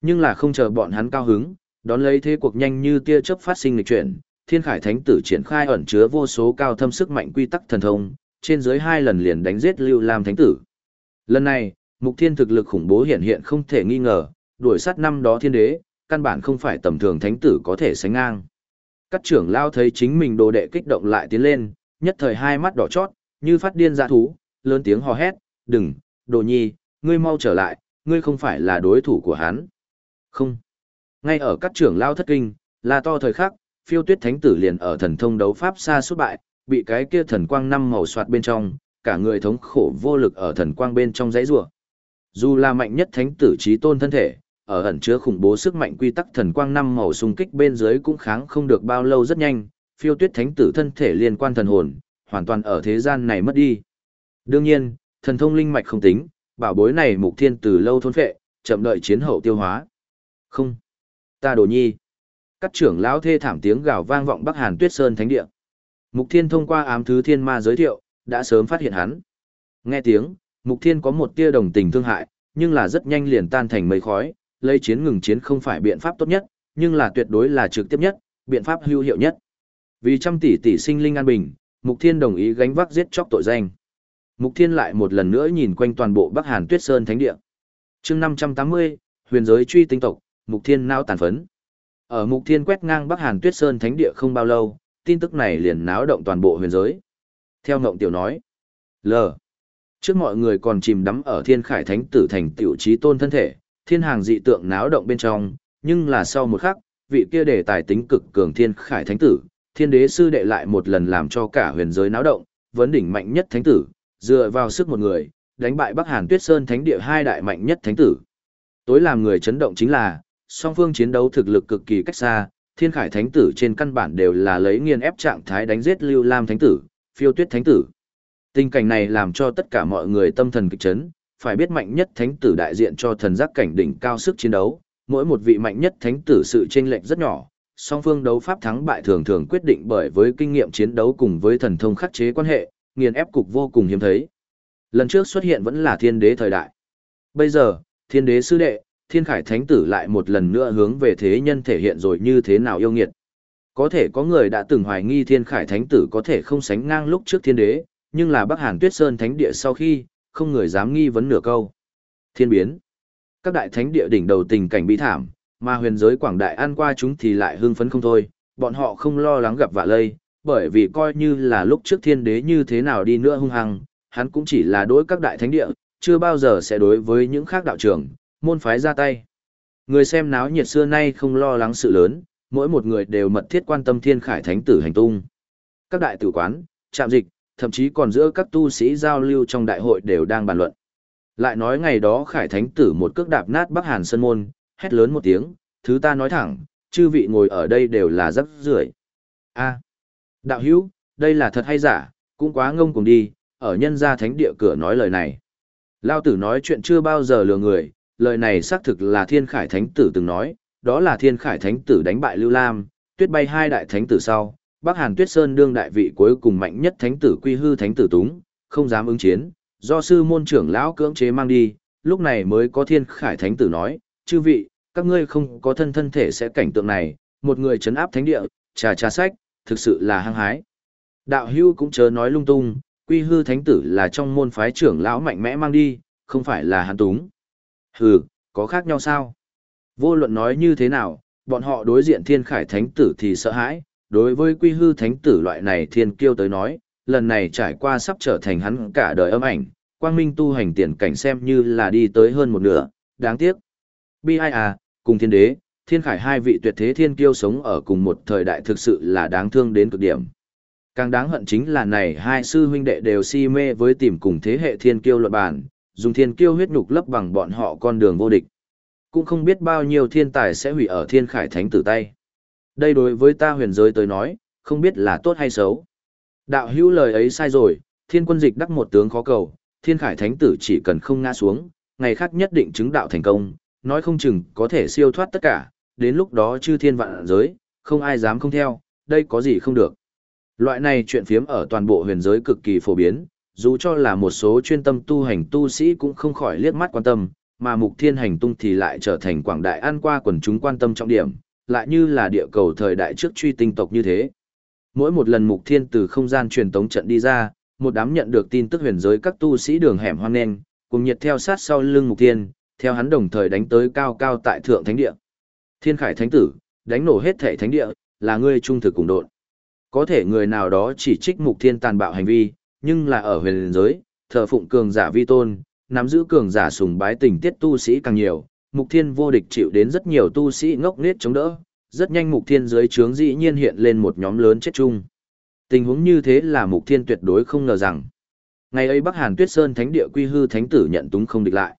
Nhưng là không chờ bọn hắn cao hứng, đón lấy thế cuộc nhanh như tia chớp phát sinh lịch chuyển, thiên khải thánh tử triển khai ẩn chứa vô số cao thâm sức mạnh quy tắc thần thông, trên dưới hai lần liền đánh giết lưu lam thánh tử. Lần này, mục thiên thực lực khủng bố hiện hiện không thể nghi ngờ, đuổi sát năm đó thiên đế, căn bản không phải tầm thường thánh tử có thể sánh ngang. Các trưởng lao thấy chính mình đồ đệ kích động lại tiến lên, nhất thời hai mắt đỏ chót, như phát điên dã thú, lớn tiếng hò hét, đừng, đồ nhi, ngươi mau trở lại, ngươi không phải là đối thủ của hắn. Không. Ngay ở các trưởng lao thất kinh, là to thời khắc, phiêu tuyết thánh tử liền ở thần thông đấu pháp xa suốt bại, bị cái kia thần quang năm màu soạt bên trong, cả người thống khổ vô lực ở thần quang bên trong giấy rủa. Dù là mạnh nhất thánh tử trí tôn thân thể, ở ẩn chứa khủng bố sức mạnh quy tắc thần quang năm màu xung kích bên dưới cũng kháng không được bao lâu rất nhanh, phiêu tuyết thánh tử thân thể liên quan thần hồn, hoàn toàn ở thế gian này mất đi. Đương nhiên, thần thông linh mạch không tính, bảo bối này mục thiên từ lâu thôn phệ, chậm đợi chiến hậu tiêu hóa. Không, ta đồ nhi. Các trưởng lão thê thảm tiếng gào vang vọng Bắc Hàn Tuyết Sơn thánh địa. Mục Thiên thông qua ám thứ thiên ma giới thiệu, đã sớm phát hiện hắn. Nghe tiếng, Mục Thiên có một tia đồng tình thương hại, nhưng là rất nhanh liền tan thành mây khói, lấy chiến ngừng chiến không phải biện pháp tốt nhất, nhưng là tuyệt đối là trực tiếp nhất, biện pháp hữu hiệu nhất. Vì trăm tỷ tỷ sinh linh an bình, Mục Thiên đồng ý gánh vác giết chóc tội danh. Mục Thiên lại một lần nữa nhìn quanh toàn bộ Bắc Hàn Tuyết Sơn thánh địa. Chương 580, Huyền giới truy tinh tộc, Mục Thiên nao tàn phấn. Ở Mục Thiên quét ngang Bắc Hàn Tuyết Sơn thánh địa không bao lâu, tin tức này liền náo động toàn bộ huyền giới. Theo Ngộng Tiểu nói, L. Trước mọi người còn chìm đắm ở thiên khải thánh tử thành tiểu trí tôn thân thể, thiên hàng dị tượng náo động bên trong, nhưng là sau một khắc, vị kia để tài tính cực cường thiên khải thánh tử, thiên đế sư đệ lại một lần làm cho cả huyền giới náo động, vấn đỉnh mạnh nhất thánh tử, dựa vào sức một người, đánh bại Bắc Hàn Tuyết Sơn thánh địa hai đại mạnh nhất thánh tử. Tối làm người chấn động chính là, song phương chiến đấu thực lực cực kỳ cách xa, thiên khải thánh tử trên căn bản đều là lấy nghiền ép trạng thái đánh giết lưu lam thánh tử, phiêu tuyết thánh tử. Tình cảnh này làm cho tất cả mọi người tâm thần kịch chấn, phải biết mạnh nhất thánh tử đại diện cho thần giác cảnh đỉnh cao sức chiến đấu, mỗi một vị mạnh nhất thánh tử sự chênh lệch rất nhỏ, song phương đấu pháp thắng bại thường thường quyết định bởi với kinh nghiệm chiến đấu cùng với thần thông khắc chế quan hệ, nghiền ép cục vô cùng hiếm thấy. Lần trước xuất hiện vẫn là thiên đế thời đại. Bây giờ, thiên đế sư đệ, thiên khải thánh tử lại một lần nữa hướng về thế nhân thể hiện rồi như thế nào yêu nghiệt. Có thể có người đã từng hoài nghi thiên khải thánh tử có thể không sánh ngang lúc trước thiên đế, nhưng là Bắc Hàn Tuyết Sơn thánh địa sau khi, không người dám nghi vấn nửa câu. Thiên biến. Các đại thánh địa đỉnh đầu tình cảnh bi thảm, mà huyền giới quảng đại ăn qua chúng thì lại hưng phấn không thôi, bọn họ không lo lắng gặp vạ lây, bởi vì coi như là lúc trước thiên đế như thế nào đi nữa hung hăng, hắn cũng chỉ là đối các đại thánh địa, chưa bao giờ sẽ đối với những khác đạo trưởng, môn phái ra tay. Người xem náo nhiệt xưa nay không lo lắng sự lớn, mỗi một người đều mật thiết quan tâm thiên khải thánh tử hành tung. Các đại tử quán, trạm dịch, thậm chí còn giữa các tu sĩ giao lưu trong đại hội đều đang bàn luận. Lại nói ngày đó khải thánh tử một cước đạp nát Bắc Hàn Sơn Môn, hét lớn một tiếng, thứ ta nói thẳng, chư vị ngồi ở đây đều là rắc rưởi. A, đạo hữu, đây là thật hay giả, cũng quá ngông cùng đi, ở nhân gia thánh địa cửa nói lời này. Lao tử nói chuyện chưa bao giờ lừa người, lời này xác thực là thiên khải thánh tử từng nói, đó là thiên khải thánh tử đánh bại Lưu Lam, tuyết bay hai đại thánh tử sau, Bắc Hàn Tuyết Sơn đương đại vị cuối cùng mạnh nhất thánh tử quy hư thánh tử túng, không dám ứng chiến, do sư môn trưởng lão cưỡng chế mang đi, lúc này mới có thiên khải thánh tử nói, chư vị, các ngươi không có thân thân thể sẽ cảnh tượng này, một người chấn áp thánh địa, trà trà sách, thực sự là hăng hái. Đạo hưu cũng chớ nói lung tung, quy hư thánh tử là trong môn phái trưởng lão mạnh mẽ mang đi, không phải là hắn túng. Hừ, có khác nhau sao? Vô luận nói như thế nào, bọn họ đối diện thiên khải thánh tử thì sợ hãi, đối với quy hư thánh tử loại này thiên kiêu tới nói, lần này trải qua sắp trở thành hắn cả đời âm ảnh, quang minh tu hành tiền cảnh xem như là đi tới hơn một nửa, đáng tiếc. Bi ai à, cùng thiên đế, thiên khải hai vị tuyệt thế thiên kiêu sống ở cùng một thời đại thực sự là đáng thương đến cực điểm. Càng đáng hận chính là này hai sư huynh đệ đều si mê với tìm cùng thế hệ thiên kiêu luận bản, dùng thiên kiêu huyết nhục lấp bằng bọn họ con đường vô địch. Cũng không biết bao nhiêu thiên tài sẽ hủy ở thiên khải thánh tử tay. Đây đối với ta huyền giới tới nói, không biết là tốt hay xấu. Đạo hữu lời ấy sai rồi, thiên quân dịch đắc một tướng khó cầu, thiên khải thánh tử chỉ cần không ngã xuống, ngày khác nhất định chứng đạo thành công, nói không chừng có thể siêu thoát tất cả, đến lúc đó chư thiên vạn giới, không ai dám không theo, đây có gì không được. Loại này chuyện phiếm ở toàn bộ huyền giới cực kỳ phổ biến, dù cho là một số chuyên tâm tu hành tu sĩ cũng không khỏi liếc mắt quan tâm, mà mục thiên hành tung thì lại trở thành quảng đại an qua quần chúng quan tâm trọng điểm, lại như là địa cầu thời đại trước truy tinh tộc như thế. Mỗi một lần mục thiên từ không gian truyền tống trận đi ra, một đám nhận được tin tức huyền giới các tu sĩ đường hẻm hoang nghênh, cùng nhiệt theo sát sau lưng mục thiên, theo hắn đồng thời đánh tới cao cao tại thượng thánh địa. Thiên khải thánh tử, đánh nổ hết thể thánh địa, là ngươi trung thực cùng độn. Có thể người nào đó chỉ trích mục thiên tàn bạo hành vi, nhưng là ở huyền giới, thờ phụng cường giả vi tôn, nắm giữ cường giả sùng bái tình tiết tu sĩ càng nhiều, mục thiên vô địch chịu đến rất nhiều tu sĩ ngốc nghếch chống đỡ, rất nhanh mục thiên dưới trướng dĩ nhiên hiện lên một nhóm lớn chết chung. Tình huống như thế là mục thiên tuyệt đối không ngờ rằng. Ngày ấy Bắc Hàn Tuyết Sơn Thánh địa quy hư thánh tử nhận túng không địch lại.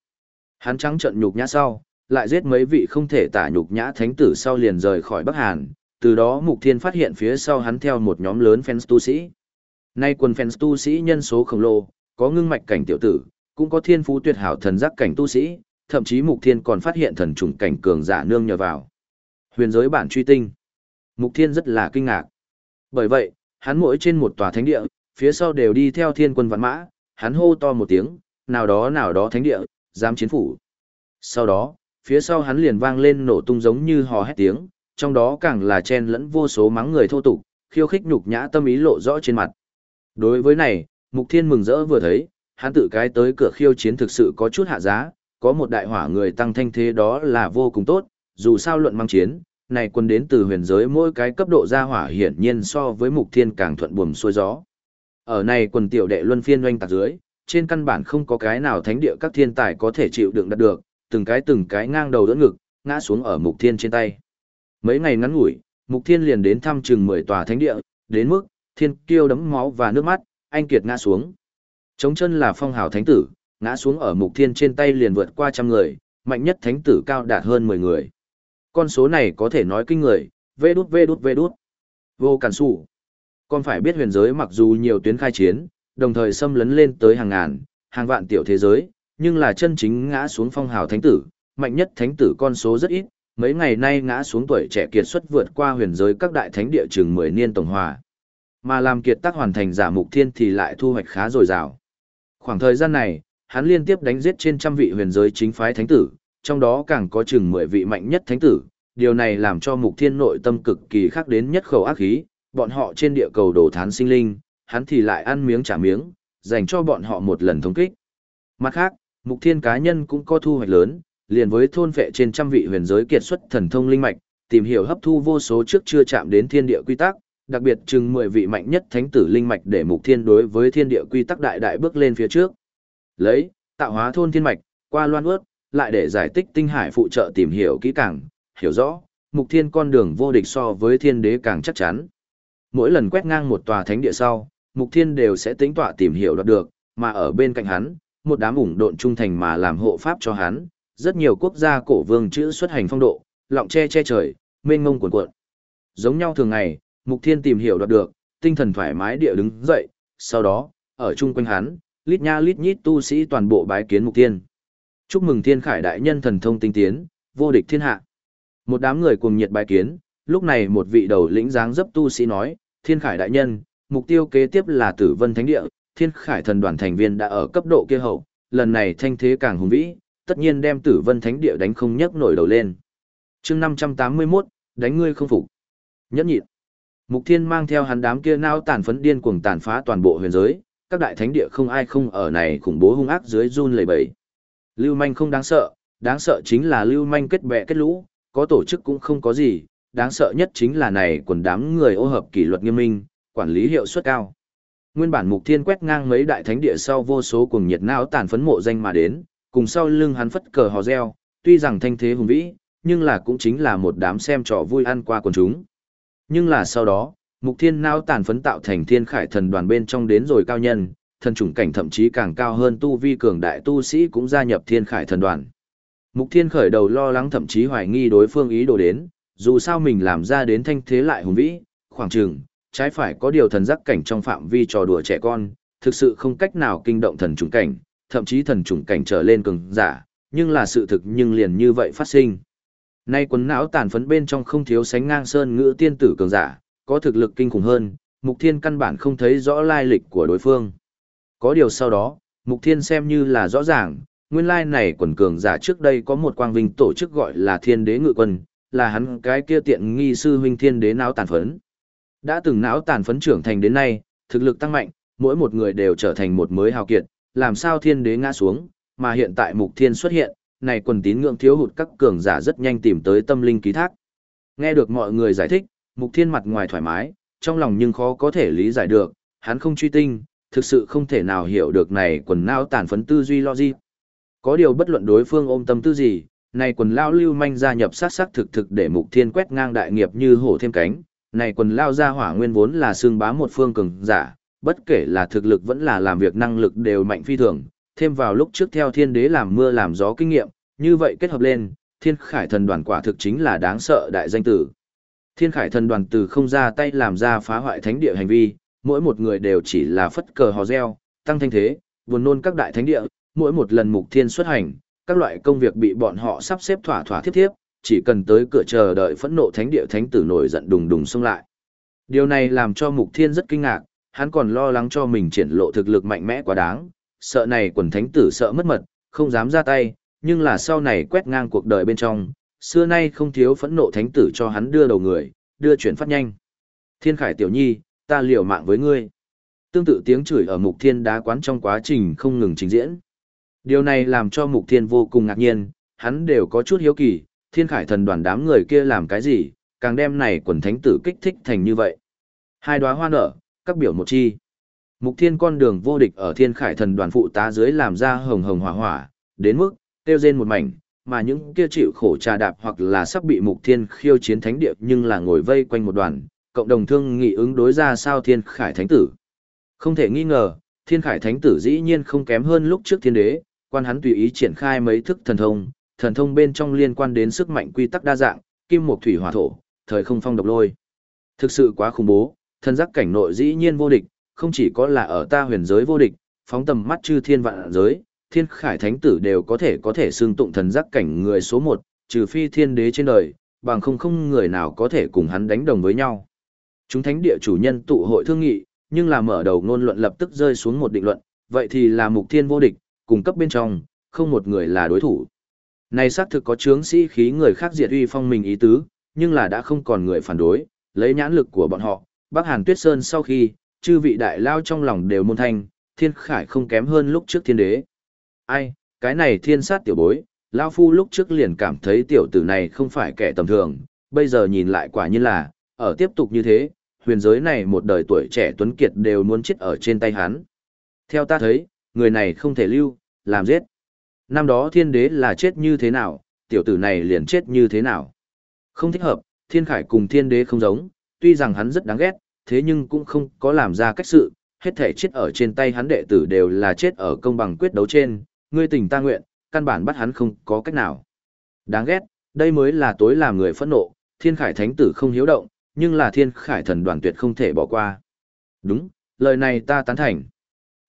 Hắn trắng trận nhục nhã sau, lại giết mấy vị không thể tả nhục nhã thánh tử sau liền rời khỏi Bắc Hàn, từ đó Mục Thiên phát hiện phía sau hắn theo một nhóm lớn fans tu sĩ. Nay quần fans tu sĩ nhân số khổng lồ, có ngưng mạch cảnh tiểu tử, cũng có thiên phú tuyệt hảo thần giác cảnh tu sĩ, thậm chí Mục Thiên còn phát hiện thần trùng cảnh cường giả nương nhờ vào. Huyền giới bản truy tinh. Mục Thiên rất là kinh ngạc. Bởi vậy, hắn mỗi trên một tòa thánh địa, phía sau đều đi theo thiên quân vạn mã, hắn hô to một tiếng, nào đó nào đó thánh địa, dám chiến phủ. Sau đó, phía sau hắn liền vang lên nổ tung giống như hò hét tiếng, trong đó càng là chen lẫn vô số mắng người thô tục, khiêu khích nhục nhã tâm ý lộ rõ trên mặt. Đối với này, Mục Thiên mừng rỡ vừa thấy, hắn tự cái tới cửa khiêu chiến thực sự có chút hạ giá, có một đại hỏa người tăng thanh thế đó là vô cùng tốt, dù sao luận mang chiến, này quân đến từ huyền giới mỗi cái cấp độ gia hỏa hiển nhiên so với Mục Thiên càng thuận buồm xuôi gió. Ở này quần tiểu đệ luân phiên doanh tạc dưới, trên căn bản không có cái nào thánh địa các thiên tài có thể chịu đựng đạt được, từng cái từng cái ngang đầu đỡ ngực, ngã xuống ở Mục Thiên trên tay. Mấy ngày ngắn ngủi, Mục Thiên liền đến thăm chừng 10 tòa thánh địa, đến mức thiên kiêu đấm máu và nước mắt, anh kiệt ngã xuống. Chống chân là phong hào thánh tử, ngã xuống ở Mục Thiên trên tay liền vượt qua trăm người, mạnh nhất thánh tử cao đạt hơn 10 người. Con số này có thể nói kinh người, vê đút vê đút vê đút. Vô cản sủ. Còn phải biết huyền giới mặc dù nhiều tuyến khai chiến, đồng thời xâm lấn lên tới hàng ngàn, hàng vạn tiểu thế giới, nhưng là chân chính ngã xuống phong hào thánh tử, mạnh nhất thánh tử con số rất ít, mấy ngày nay ngã xuống tuổi trẻ kiệt xuất vượt qua huyền giới các đại thánh địa chừng 10 niên tổng hòa. Mà làm kiệt tác hoàn thành giả mục thiên thì lại thu hoạch khá dồi dào. Khoảng thời gian này, hắn liên tiếp đánh giết trên trăm vị huyền giới chính phái thánh tử, trong đó càng có chừng 10 vị mạnh nhất thánh tử, điều này làm cho mục thiên nội tâm cực kỳ khác đến nhất khẩu ác khí, bọn họ trên địa cầu đổ thán sinh linh, hắn thì lại ăn miếng trả miếng, dành cho bọn họ một lần thống kích. Mặt khác, mục thiên cá nhân cũng có thu hoạch lớn, liền với thôn vệ trên trăm vị huyền giới kiệt xuất thần thông linh mạch, tìm hiểu hấp thu vô số trước chưa chạm đến thiên địa quy tắc, đặc biệt chừng 10 vị mạnh nhất thánh tử linh mạch để mục thiên đối với thiên địa quy tắc đại đại bước lên phía trước. Lấy, tạo hóa thôn thiên mạch, qua loan ướt, lại để giải tích tinh hải phụ trợ tìm hiểu kỹ càng, hiểu rõ, mục thiên con đường vô địch so với thiên đế càng chắc chắn. Mỗi lần quét ngang một tòa thánh địa sau, mục thiên đều sẽ tính tọa tìm hiểu đoạt được, mà ở bên cạnh hắn, một đám ủng độn trung thành mà làm hộ pháp cho hắn, rất nhiều quốc gia cổ vương chữ xuất hành phong độ, lọng che che trời, mênh ngông cuồn cuộn. Giống nhau thường ngày, Mục Thiên tìm hiểu đoạt được, tinh thần thoải mái địa đứng dậy, sau đó, ở chung quanh hắn, lít nha lít nhít tu sĩ toàn bộ bái kiến Mục tiên. Chúc mừng Thiên Khải đại nhân thần thông tinh tiến, vô địch thiên hạ. Một đám người cùng nhiệt bái kiến, lúc này một vị đầu lĩnh dáng dấp tu sĩ nói, Thiên Khải đại nhân, mục tiêu kế tiếp là Tử Vân Thánh Địa, Thiên Khải thần đoàn thành viên đã ở cấp độ kia hậu, lần này thanh thế càng hùng vĩ, tất nhiên đem Tử Vân Thánh Địa đánh không nhấc nổi đầu lên. Chương 581, đánh ngươi không phục. Nhẫn nhịn. Mục Thiên mang theo hắn đám kia nao tàn phấn điên cuồng tàn phá toàn bộ huyền giới, các đại thánh địa không ai không ở này khủng bố hung ác dưới run lẩy bẩy. Lưu manh không đáng sợ, đáng sợ chính là lưu manh kết bè kết lũ, có tổ chức cũng không có gì, đáng sợ nhất chính là này quần đám người ô hợp kỷ luật nghiêm minh, quản lý hiệu suất cao. Nguyên bản Mục Thiên quét ngang mấy đại thánh địa sau vô số cùng nhiệt não tàn phấn mộ danh mà đến, cùng sau lưng hắn phất cờ hò reo, tuy rằng thanh thế hùng vĩ, nhưng là cũng chính là một đám xem trò vui ăn qua quần chúng. Nhưng là sau đó, Mục Thiên não tàn phấn tạo thành Thiên Khải thần đoàn bên trong đến rồi cao nhân, thần chủng cảnh thậm chí càng cao hơn tu vi cường đại tu sĩ cũng gia nhập Thiên Khải thần đoàn. Mục Thiên khởi đầu lo lắng thậm chí hoài nghi đối phương ý đồ đến, dù sao mình làm ra đến thanh thế lại hùng vĩ, khoảng trường, trái phải có điều thần giác cảnh trong phạm vi trò đùa trẻ con, thực sự không cách nào kinh động thần chủng cảnh, thậm chí thần chủng cảnh trở lên cường giả, nhưng là sự thực nhưng liền như vậy phát sinh. Nay quần não tàn phấn bên trong không thiếu sánh ngang sơn ngữ tiên tử cường giả, có thực lực kinh khủng hơn, Mục Thiên căn bản không thấy rõ lai lịch của đối phương. Có điều sau đó, Mục Thiên xem như là rõ ràng, nguyên lai này quần cường giả trước đây có một quang vinh tổ chức gọi là Thiên Đế Ngự Quân, là hắn cái kia tiện nghi sư huynh Thiên Đế não tàn phấn. Đã từng não tàn phấn trưởng thành đến nay, thực lực tăng mạnh, mỗi một người đều trở thành một mới hào kiệt, làm sao Thiên Đế ngã xuống, mà hiện tại Mục Thiên xuất hiện, này quần tín ngưỡng thiếu hụt các cường giả rất nhanh tìm tới tâm linh ký thác. Nghe được mọi người giải thích, Mục Thiên mặt ngoài thoải mái, trong lòng nhưng khó có thể lý giải được, hắn không truy tinh, thực sự không thể nào hiểu được này quần não tàn phấn tư duy logic. Có điều bất luận đối phương ôm tâm tư gì, này quần lao lưu manh gia nhập sát sắc thực thực để Mục Thiên quét ngang đại nghiệp như hổ thêm cánh, này quần lao gia hỏa nguyên vốn là xương bá một phương cường giả, bất kể là thực lực vẫn là làm việc năng lực đều mạnh phi thường, thêm vào lúc trước theo thiên đế làm mưa làm gió kinh nghiệm, như vậy kết hợp lên, thiên khải thần đoàn quả thực chính là đáng sợ đại danh tử. Thiên khải thần đoàn từ không ra tay làm ra phá hoại thánh địa hành vi, mỗi một người đều chỉ là phất cờ hò reo, tăng thanh thế, buồn nôn các đại thánh địa, mỗi một lần mục thiên xuất hành, các loại công việc bị bọn họ sắp xếp thỏa thỏa thiết thiếp, chỉ cần tới cửa chờ đợi phẫn nộ thánh địa thánh tử nổi giận đùng đùng xông lại. Điều này làm cho mục thiên rất kinh ngạc, hắn còn lo lắng cho mình triển lộ thực lực mạnh mẽ quá đáng, sợ này quần thánh tử sợ mất mật, không dám ra tay, nhưng là sau này quét ngang cuộc đời bên trong, xưa nay không thiếu phẫn nộ thánh tử cho hắn đưa đầu người, đưa chuyển phát nhanh. Thiên Khải tiểu nhi, ta liều mạng với ngươi. Tương tự tiếng chửi ở mục thiên đá quán trong quá trình không ngừng trình diễn. Điều này làm cho mục thiên vô cùng ngạc nhiên, hắn đều có chút hiếu kỳ, thiên khải thần đoàn đám người kia làm cái gì, càng đem này quần thánh tử kích thích thành như vậy. Hai đóa hoa nở, các biểu một chi. Mục thiên con đường vô địch ở thiên khải thần đoàn phụ tá dưới làm ra hồng hồng hỏa hỏa, đến mức, tiêu rên một mảnh, mà những kia chịu khổ trà đạp hoặc là sắp bị mục thiên khiêu chiến thánh địa nhưng là ngồi vây quanh một đoàn, cộng đồng thương nghị ứng đối ra sao thiên khải thánh tử. Không thể nghi ngờ, thiên khải thánh tử dĩ nhiên không kém hơn lúc trước thiên đế, quan hắn tùy ý triển khai mấy thức thần thông, thần thông bên trong liên quan đến sức mạnh quy tắc đa dạng, kim mộc thủy hỏa thổ, thời không phong độc lôi. Thực sự quá khủng bố, thân giác cảnh nội dĩ nhiên vô địch, không chỉ có là ở ta huyền giới vô địch, phóng tầm mắt chư thiên vạn giới, thiên khải thánh tử đều có thể có thể xương tụng thần giác cảnh người số một, trừ phi thiên đế trên đời, bằng không không người nào có thể cùng hắn đánh đồng với nhau. Chúng thánh địa chủ nhân tụ hội thương nghị, nhưng là mở đầu ngôn luận lập tức rơi xuống một định luận, vậy thì là mục thiên vô địch, cùng cấp bên trong, không một người là đối thủ. Này xác thực có chướng sĩ khí người khác diệt uy phong mình ý tứ, nhưng là đã không còn người phản đối, lấy nhãn lực của bọn họ, Bắc Hàn Tuyết Sơn sau khi, chư vị đại lao trong lòng đều môn thanh, thiên khải không kém hơn lúc trước thiên đế. Ai, cái này thiên sát tiểu bối, lao phu lúc trước liền cảm thấy tiểu tử này không phải kẻ tầm thường, bây giờ nhìn lại quả nhiên là, ở tiếp tục như thế, huyền giới này một đời tuổi trẻ tuấn kiệt đều muốn chết ở trên tay hắn. Theo ta thấy, người này không thể lưu, làm giết. Năm đó thiên đế là chết như thế nào, tiểu tử này liền chết như thế nào. Không thích hợp, thiên khải cùng thiên đế không giống, tuy rằng hắn rất đáng ghét, thế nhưng cũng không có làm ra cách sự, hết thể chết ở trên tay hắn đệ tử đều là chết ở công bằng quyết đấu trên, ngươi tình ta nguyện, căn bản bắt hắn không có cách nào. Đáng ghét, đây mới là tối làm người phẫn nộ, thiên khải thánh tử không hiếu động, nhưng là thiên khải thần đoàn tuyệt không thể bỏ qua. Đúng, lời này ta tán thành.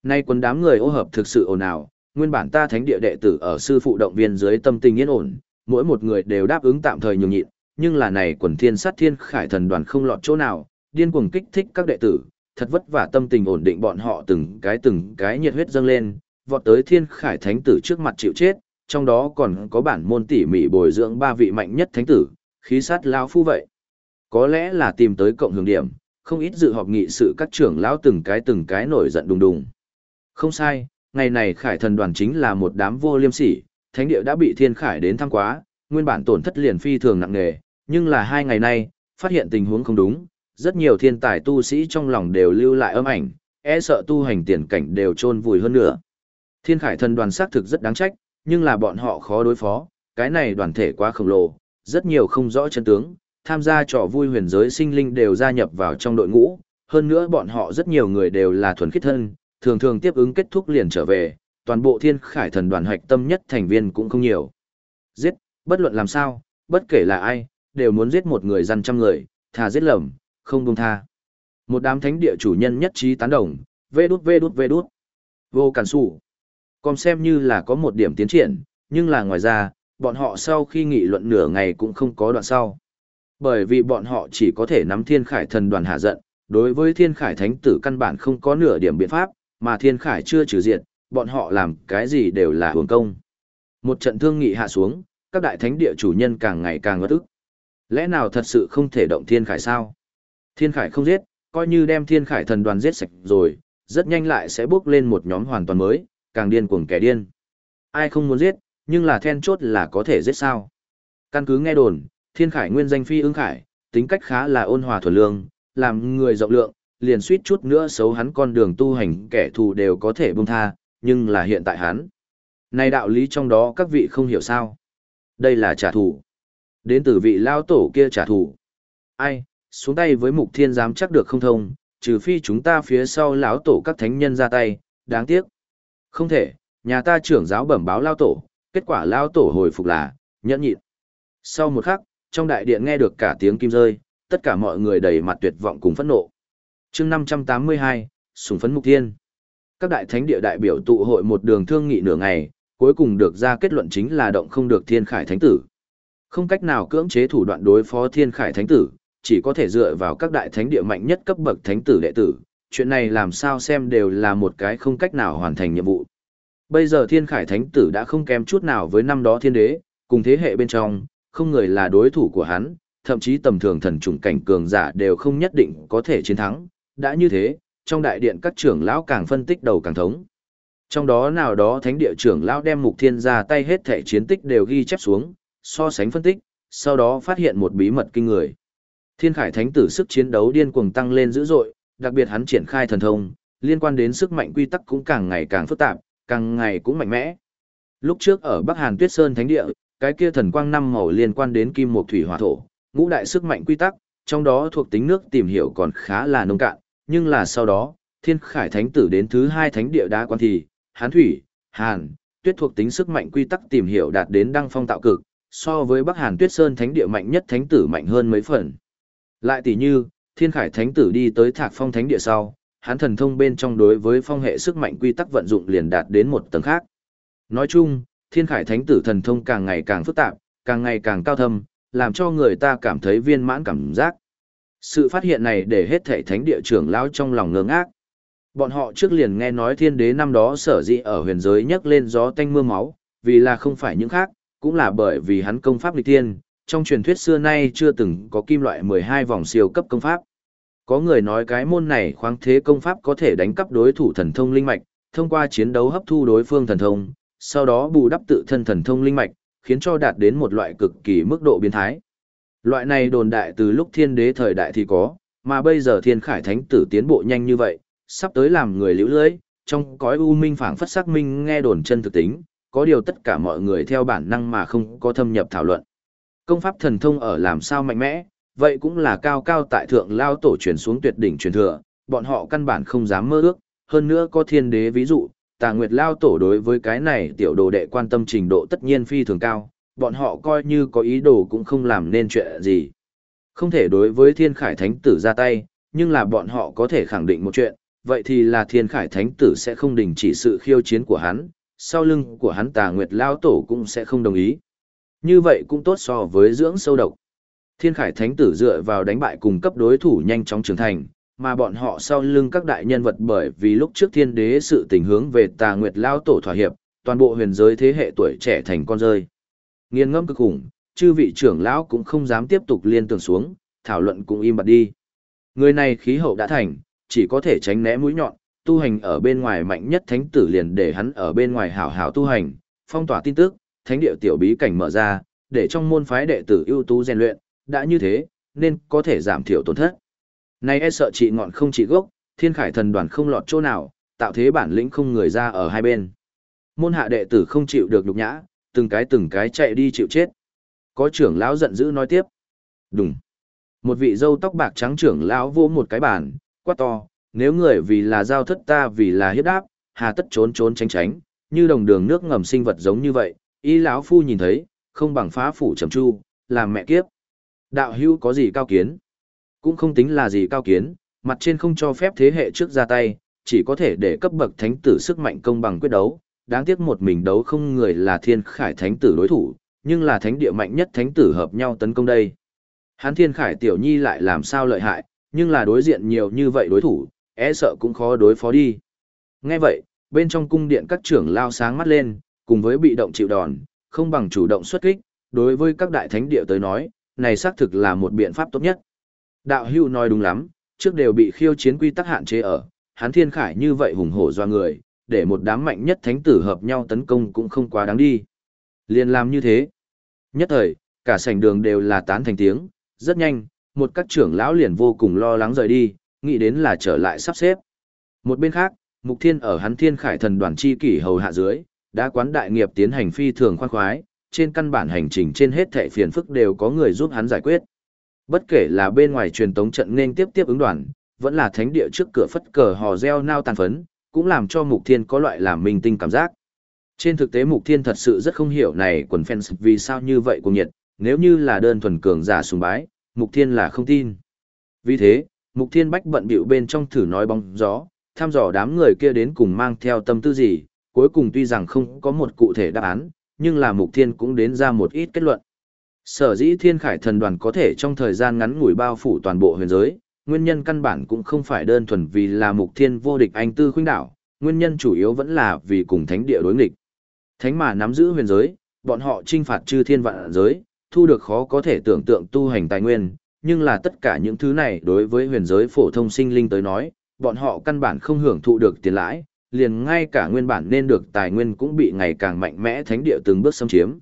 Nay quần đám người ô hợp thực sự ồn ào, nguyên bản ta thánh địa đệ tử ở sư phụ động viên dưới tâm tình yên ổn, mỗi một người đều đáp ứng tạm thời nhường nhịn, nhưng là này quần thiên sát thiên khải thần đoàn không lọt chỗ nào, điên cuồng kích thích các đệ tử, thật vất vả tâm tình ổn định bọn họ từng cái từng cái nhiệt huyết dâng lên, vọt tới thiên khải thánh tử trước mặt chịu chết, trong đó còn có bản môn tỉ mỉ bồi dưỡng ba vị mạnh nhất thánh tử, khí sát lão phu vậy. Có lẽ là tìm tới cộng hưởng điểm, không ít dự họp nghị sự các trưởng lão từng cái từng cái nổi giận đùng đùng. Không sai, ngày này khải thần đoàn chính là một đám vô liêm sỉ, thánh địa đã bị thiên khải đến thăm quá, nguyên bản tổn thất liền phi thường nặng nề, nhưng là hai ngày nay, phát hiện tình huống không đúng, rất nhiều thiên tài tu sĩ trong lòng đều lưu lại âm ảnh, e sợ tu hành tiền cảnh đều chôn vùi hơn nữa. Thiên khải thần đoàn xác thực rất đáng trách, nhưng là bọn họ khó đối phó, cái này đoàn thể quá khổng lồ, rất nhiều không rõ chân tướng, tham gia trò vui huyền giới sinh linh đều gia nhập vào trong đội ngũ, hơn nữa bọn họ rất nhiều người đều là thuần khiết thân, thường thường tiếp ứng kết thúc liền trở về, toàn bộ thiên khải thần đoàn hoạch tâm nhất thành viên cũng không nhiều. Giết, bất luận làm sao, bất kể là ai, đều muốn giết một người dân trăm người, thà giết lầm, không buông tha. Một đám thánh địa chủ nhân nhất trí tán đồng, vê đút vê đút vê đút. Vô cản sủ. Còn xem như là có một điểm tiến triển, nhưng là ngoài ra, bọn họ sau khi nghị luận nửa ngày cũng không có đoạn sau. Bởi vì bọn họ chỉ có thể nắm thiên khải thần đoàn hạ giận, đối với thiên khải thánh tử căn bản không có nửa điểm biện pháp, mà thiên khải chưa trừ diệt, bọn họ làm cái gì đều là hưởng công. Một trận thương nghị hạ xuống, các đại thánh địa chủ nhân càng ngày càng ngất ức. Lẽ nào thật sự không thể động thiên khải sao? Thiên khải không giết, coi như đem thiên khải thần đoàn giết sạch rồi, rất nhanh lại sẽ bước lên một nhóm hoàn toàn mới, càng điên cuồng kẻ điên. Ai không muốn giết, nhưng là then chốt là có thể giết sao. Căn cứ nghe đồn, thiên khải nguyên danh phi ưng khải, tính cách khá là ôn hòa thuần lương, làm người rộng lượng, liền suýt chút nữa xấu hắn con đường tu hành kẻ thù đều có thể buông tha, nhưng là hiện tại hắn. Này đạo lý trong đó các vị không hiểu sao. Đây là trả thù. Đến từ vị lao tổ kia trả thù. Ai, xuống tay với mục thiên giám chắc được không thông, trừ phi chúng ta phía sau lão tổ các thánh nhân ra tay, đáng tiếc. Không thể, nhà ta trưởng giáo bẩm báo lao tổ, kết quả lao tổ hồi phục là, nhẫn nhịn. Sau một khắc, trong đại điện nghe được cả tiếng kim rơi, tất cả mọi người đầy mặt tuyệt vọng cùng phẫn nộ. chương 582, sùng phấn mục thiên. Các đại thánh địa đại biểu tụ hội một đường thương nghị nửa ngày, cuối cùng được ra kết luận chính là động không được thiên khải thánh tử. Không cách nào cưỡng chế thủ đoạn đối phó thiên khải thánh tử, chỉ có thể dựa vào các đại thánh địa mạnh nhất cấp bậc thánh tử đệ tử. Chuyện này làm sao xem đều là một cái không cách nào hoàn thành nhiệm vụ. Bây giờ thiên khải thánh tử đã không kém chút nào với năm đó thiên đế, cùng thế hệ bên trong, không người là đối thủ của hắn, thậm chí tầm thường thần trùng cảnh cường giả đều không nhất định có thể chiến thắng. Đã như thế, trong đại điện các trưởng lão càng phân tích đầu càng thống. Trong đó nào đó thánh địa trưởng lão đem mục thiên ra tay hết thể chiến tích đều ghi chép xuống, so sánh phân tích, sau đó phát hiện một bí mật kinh người. Thiên Khải Thánh tử sức chiến đấu điên cuồng tăng lên dữ dội, đặc biệt hắn triển khai thần thông, liên quan đến sức mạnh quy tắc cũng càng ngày càng phức tạp, càng ngày cũng mạnh mẽ. Lúc trước ở Bắc Hàn Tuyết Sơn Thánh địa, cái kia thần quang năm màu liên quan đến kim mộc thủy hỏa thổ, ngũ đại sức mạnh quy tắc, trong đó thuộc tính nước tìm hiểu còn khá là nông cạn, nhưng là sau đó, Thiên Khải Thánh tử đến thứ hai thánh địa đá quan thì, Hán thủy, Hàn, Tuyết thuộc tính sức mạnh quy tắc tìm hiểu đạt đến đăng phong tạo cực, so với Bắc Hàn Tuyết Sơn thánh địa mạnh nhất thánh tử mạnh hơn mấy phần. Lại tỷ như, Thiên Khải thánh tử đi tới Thạc Phong thánh địa sau, hắn thần thông bên trong đối với phong hệ sức mạnh quy tắc vận dụng liền đạt đến một tầng khác. Nói chung, Thiên Khải thánh tử thần thông càng ngày càng phức tạp, càng ngày càng cao thâm, làm cho người ta cảm thấy viên mãn cảm giác. Sự phát hiện này để hết thể thánh địa trưởng lão trong lòng ngơ ngác. Bọn họ trước liền nghe nói thiên đế năm đó sở dĩ ở huyền giới nhấc lên gió tanh mưa máu, vì là không phải những khác, cũng là bởi vì hắn công pháp lịch tiên, trong truyền thuyết xưa nay chưa từng có kim loại 12 vòng siêu cấp công pháp. Có người nói cái môn này khoáng thế công pháp có thể đánh cắp đối thủ thần thông linh mạch, thông qua chiến đấu hấp thu đối phương thần thông, sau đó bù đắp tự thân thần thông linh mạch, khiến cho đạt đến một loại cực kỳ mức độ biến thái. Loại này đồn đại từ lúc thiên đế thời đại thì có, mà bây giờ thiên khải thánh tử tiến bộ nhanh như vậy, sắp tới làm người liễu lưới, trong cõi u minh phảng phất xác minh nghe đồn chân thực tính, có điều tất cả mọi người theo bản năng mà không có thâm nhập thảo luận. Công pháp thần thông ở làm sao mạnh mẽ, vậy cũng là cao cao tại thượng lao tổ truyền xuống tuyệt đỉnh truyền thừa, bọn họ căn bản không dám mơ ước, hơn nữa có thiên đế ví dụ, tà nguyệt lao tổ đối với cái này tiểu đồ đệ quan tâm trình độ tất nhiên phi thường cao, bọn họ coi như có ý đồ cũng không làm nên chuyện gì. Không thể đối với thiên khải thánh tử ra tay, nhưng là bọn họ có thể khẳng định một chuyện, vậy thì là thiên khải thánh tử sẽ không đình chỉ sự khiêu chiến của hắn, sau lưng của hắn tà nguyệt lao tổ cũng sẽ không đồng ý. Như vậy cũng tốt so với dưỡng sâu độc. Thiên khải thánh tử dựa vào đánh bại cùng cấp đối thủ nhanh chóng trưởng thành, mà bọn họ sau lưng các đại nhân vật bởi vì lúc trước thiên đế sự tình hướng về tà nguyệt lao tổ thỏa hiệp, toàn bộ huyền giới thế hệ tuổi trẻ thành con rơi. Nghiên ngẫm cực khủng, chư vị trưởng lão cũng không dám tiếp tục liên tưởng xuống, thảo luận cũng im bặt đi. Người này khí hậu đã thành, chỉ có thể tránh né mũi nhọn, tu hành ở bên ngoài mạnh nhất thánh tử liền để hắn ở bên ngoài hảo hảo tu hành, phong tỏa tin tức, thánh địa tiểu bí cảnh mở ra, để trong môn phái đệ tử ưu tú rèn luyện, đã như thế, nên có thể giảm thiểu tổn thất. Này e sợ trị ngọn không trị gốc, thiên khải thần đoàn không lọt chỗ nào, tạo thế bản lĩnh không người ra ở hai bên. Môn hạ đệ tử không chịu được nhục nhã, từng cái từng cái chạy đi chịu chết. Có trưởng lão giận dữ nói tiếp. Đúng. Một vị dâu tóc bạc trắng trưởng lão vô một cái bàn, quát to, nếu người vì là giao thất ta vì là hiếp đáp, hà tất trốn trốn tránh tránh, như đồng đường nước ngầm sinh vật giống như vậy, y lão phu nhìn thấy, không bằng phá phủ trầm chu, làm mẹ kiếp. Đạo hữu có gì cao kiến? Cũng không tính là gì cao kiến, mặt trên không cho phép thế hệ trước ra tay, chỉ có thể để cấp bậc thánh tử sức mạnh công bằng quyết đấu. Đáng tiếc một mình đấu không người là thiên khải thánh tử đối thủ, nhưng là thánh địa mạnh nhất thánh tử hợp nhau tấn công đây. Hán thiên khải tiểu nhi lại làm sao lợi hại, nhưng là đối diện nhiều như vậy đối thủ, e sợ cũng khó đối phó đi. Nghe vậy, bên trong cung điện các trưởng lao sáng mắt lên, cùng với bị động chịu đòn, không bằng chủ động xuất kích, đối với các đại thánh địa tới nói, này xác thực là một biện pháp tốt nhất. Đạo hưu nói đúng lắm, trước đều bị khiêu chiến quy tắc hạn chế ở, hắn thiên khải như vậy hùng hổ doa người, để một đám mạnh nhất thánh tử hợp nhau tấn công cũng không quá đáng đi. Liên làm như thế. Nhất thời, cả sảnh đường đều là tán thành tiếng, rất nhanh, một các trưởng lão liền vô cùng lo lắng rời đi, nghĩ đến là trở lại sắp xếp. Một bên khác, Mục Thiên ở hắn Thiên Khải Thần đoàn chi kỷ hầu hạ dưới, đã quán đại nghiệp tiến hành phi thường khoan khoái, trên căn bản hành trình trên hết thảy phiền phức đều có người giúp hắn giải quyết. Bất kể là bên ngoài truyền tống trận nên tiếp tiếp ứng đoàn, vẫn là thánh địa trước cửa phất cờ hò reo nao tàn phấn, cũng làm cho Mục Thiên có loại làm minh tinh cảm giác. Trên thực tế Mục Thiên thật sự rất không hiểu này quần fans vì sao như vậy cùng nhiệt, nếu như là đơn thuần cường giả sùng bái, Mục Thiên là không tin. Vì thế, Mục Thiên Bách bận bịu bên trong thử nói bóng gió, thăm dò đám người kia đến cùng mang theo tâm tư gì, cuối cùng tuy rằng không có một cụ thể đáp án, nhưng là Mục Thiên cũng đến ra một ít kết luận. Sở dĩ Thiên Khải Thần Đoàn có thể trong thời gian ngắn ngủi bao phủ toàn bộ huyền giới, nguyên nhân căn bản cũng không phải đơn thuần vì là Mục Thiên vô địch anh tư khuynh đảo, nguyên nhân chủ yếu vẫn là vì cùng thánh địa đối nghịch. Thánh mà nắm giữ huyền giới, bọn họ trinh phạt chư thiên vạn giới, thu được khó có thể tưởng tượng tu hành tài nguyên, nhưng là tất cả những thứ này đối với huyền giới phổ thông sinh linh tới nói, bọn họ căn bản không hưởng thụ được tiền lãi, liền ngay cả nguyên bản nên được tài nguyên cũng bị ngày càng mạnh mẽ thánh địa từng bước xâm chiếm.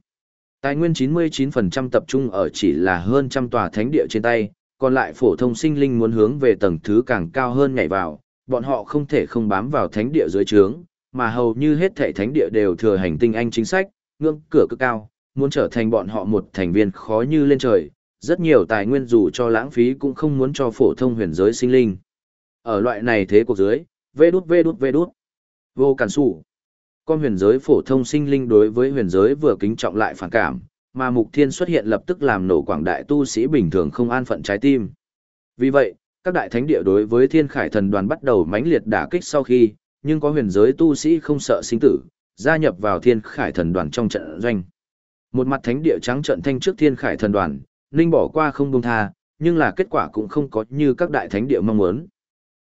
Tài nguyên 99% tập trung ở chỉ là hơn trăm tòa thánh địa trên tay, còn lại phổ thông sinh linh muốn hướng về tầng thứ càng cao hơn nhảy vào, bọn họ không thể không bám vào thánh địa dưới trướng, mà hầu như hết thảy thánh địa đều thừa hành tinh anh chính sách, ngưỡng cửa cực cao, muốn trở thành bọn họ một thành viên khó như lên trời, rất nhiều tài nguyên dù cho lãng phí cũng không muốn cho phổ thông huyền giới sinh linh. Ở loại này thế cuộc dưới, vê đút vê đút vê đút, vô cản sủ. Con huyền giới phổ thông sinh linh đối với huyền giới vừa kính trọng lại phản cảm, mà mục thiên xuất hiện lập tức làm nổ quảng đại tu sĩ bình thường không an phận trái tim. Vì vậy, các đại thánh địa đối với thiên khải thần đoàn bắt đầu mãnh liệt đả kích sau khi, nhưng có huyền giới tu sĩ không sợ sinh tử, gia nhập vào thiên khải thần đoàn trong trận doanh. Một mặt thánh địa trắng trận thanh trước thiên khải thần đoàn, ninh bỏ qua không buông tha, nhưng là kết quả cũng không có như các đại thánh địa mong muốn.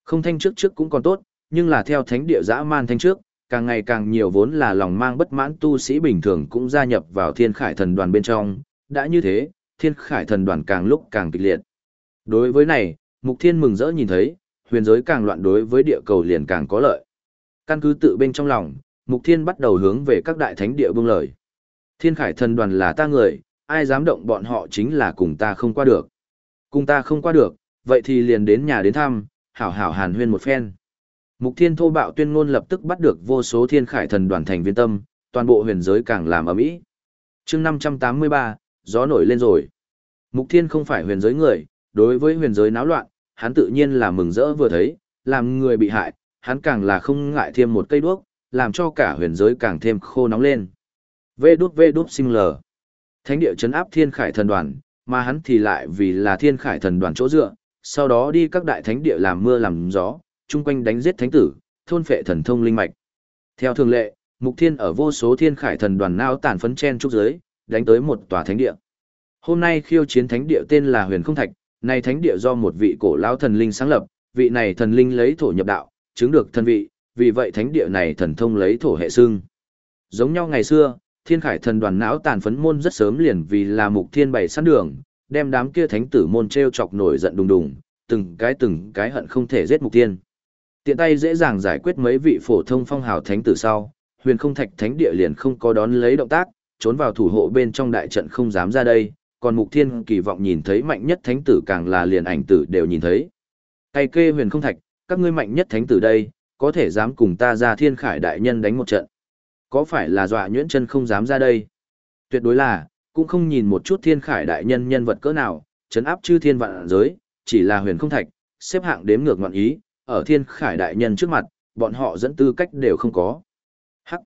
Không thanh trước trước cũng còn tốt, nhưng là theo thánh địa dã man thanh trước, càng ngày càng nhiều vốn là lòng mang bất mãn tu sĩ bình thường cũng gia nhập vào thiên khải thần đoàn bên trong, đã như thế, thiên khải thần đoàn càng lúc càng kịch liệt. Đối với này, Mục Thiên mừng rỡ nhìn thấy, huyền giới càng loạn đối với địa cầu liền càng có lợi. Căn cứ tự bên trong lòng, Mục Thiên bắt đầu hướng về các đại thánh địa bưng lời. Thiên khải thần đoàn là ta người, ai dám động bọn họ chính là cùng ta không qua được. Cùng ta không qua được, vậy thì liền đến nhà đến thăm, hảo hảo hàn huyên một phen. Mục Thiên thô bạo tuyên ngôn lập tức bắt được vô số thiên khải thần đoàn thành viên tâm, toàn bộ huyền giới càng làm ở mỹ. Chương 583, gió nổi lên rồi. Mục Thiên không phải huyền giới người, đối với huyền giới náo loạn, hắn tự nhiên là mừng rỡ vừa thấy, làm người bị hại, hắn càng là không ngại thêm một cây đuốc, làm cho cả huyền giới càng thêm khô nóng lên. Vê đút vê đút sinh lờ. Thánh địa chấn áp thiên khải thần đoàn, mà hắn thì lại vì là thiên khải thần đoàn chỗ dựa, sau đó đi các đại thánh địa làm mưa làm gió, chung quanh đánh giết thánh tử, thôn phệ thần thông linh mạch. Theo thường lệ, Mục Thiên ở vô số thiên khải thần đoàn nao tàn phấn chen trúc giới, đánh tới một tòa thánh địa. Hôm nay khiêu chiến thánh địa tên là Huyền Không Thạch, này thánh địa do một vị cổ lão thần linh sáng lập, vị này thần linh lấy thổ nhập đạo, chứng được thần vị, vì vậy thánh địa này thần thông lấy thổ hệ xương. Giống nhau ngày xưa, thiên khải thần đoàn não tàn phấn môn rất sớm liền vì là mục thiên bày sẵn đường, đem đám kia thánh tử môn treo chọc nổi giận đùng đùng, từng cái từng cái hận không thể giết mục thiên. Tiện tay dễ dàng giải quyết mấy vị phổ thông phong hào thánh tử sau, huyền không thạch thánh địa liền không có đón lấy động tác, trốn vào thủ hộ bên trong đại trận không dám ra đây, còn mục thiên kỳ vọng nhìn thấy mạnh nhất thánh tử càng là liền ảnh tử đều nhìn thấy. Tay kê huyền không thạch, các ngươi mạnh nhất thánh tử đây, có thể dám cùng ta ra thiên khải đại nhân đánh một trận. Có phải là dọa nhuyễn chân không dám ra đây? Tuyệt đối là, cũng không nhìn một chút thiên khải đại nhân nhân vật cỡ nào, chấn áp chư thiên vạn giới, chỉ là huyền không thạch, xếp hạng đếm ngược ngoạn ý, ở thiên khải đại nhân trước mặt, bọn họ dẫn tư cách đều không có. Hắc!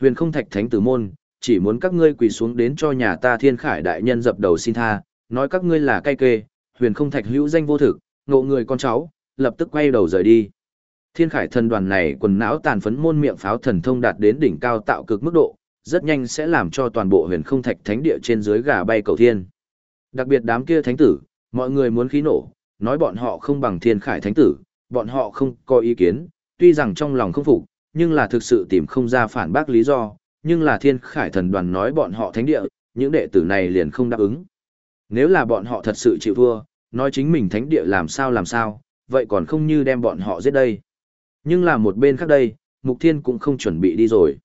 Huyền không thạch thánh tử môn, chỉ muốn các ngươi quỳ xuống đến cho nhà ta thiên khải đại nhân dập đầu xin tha, nói các ngươi là cay kê, huyền không thạch hữu danh vô thực, ngộ người con cháu, lập tức quay đầu rời đi. Thiên khải thần đoàn này quần não tàn phấn môn miệng pháo thần thông đạt đến đỉnh cao tạo cực mức độ, rất nhanh sẽ làm cho toàn bộ huyền không thạch thánh địa trên dưới gà bay cầu thiên. Đặc biệt đám kia thánh tử, mọi người muốn khí nổ, nói bọn họ không bằng thiên khải thánh tử, bọn họ không có ý kiến, tuy rằng trong lòng không phục, nhưng là thực sự tìm không ra phản bác lý do, nhưng là thiên khải thần đoàn nói bọn họ thánh địa, những đệ tử này liền không đáp ứng. Nếu là bọn họ thật sự chịu thua, nói chính mình thánh địa làm sao làm sao, vậy còn không như đem bọn họ giết đây. Nhưng là một bên khác đây, Mục Thiên cũng không chuẩn bị đi rồi.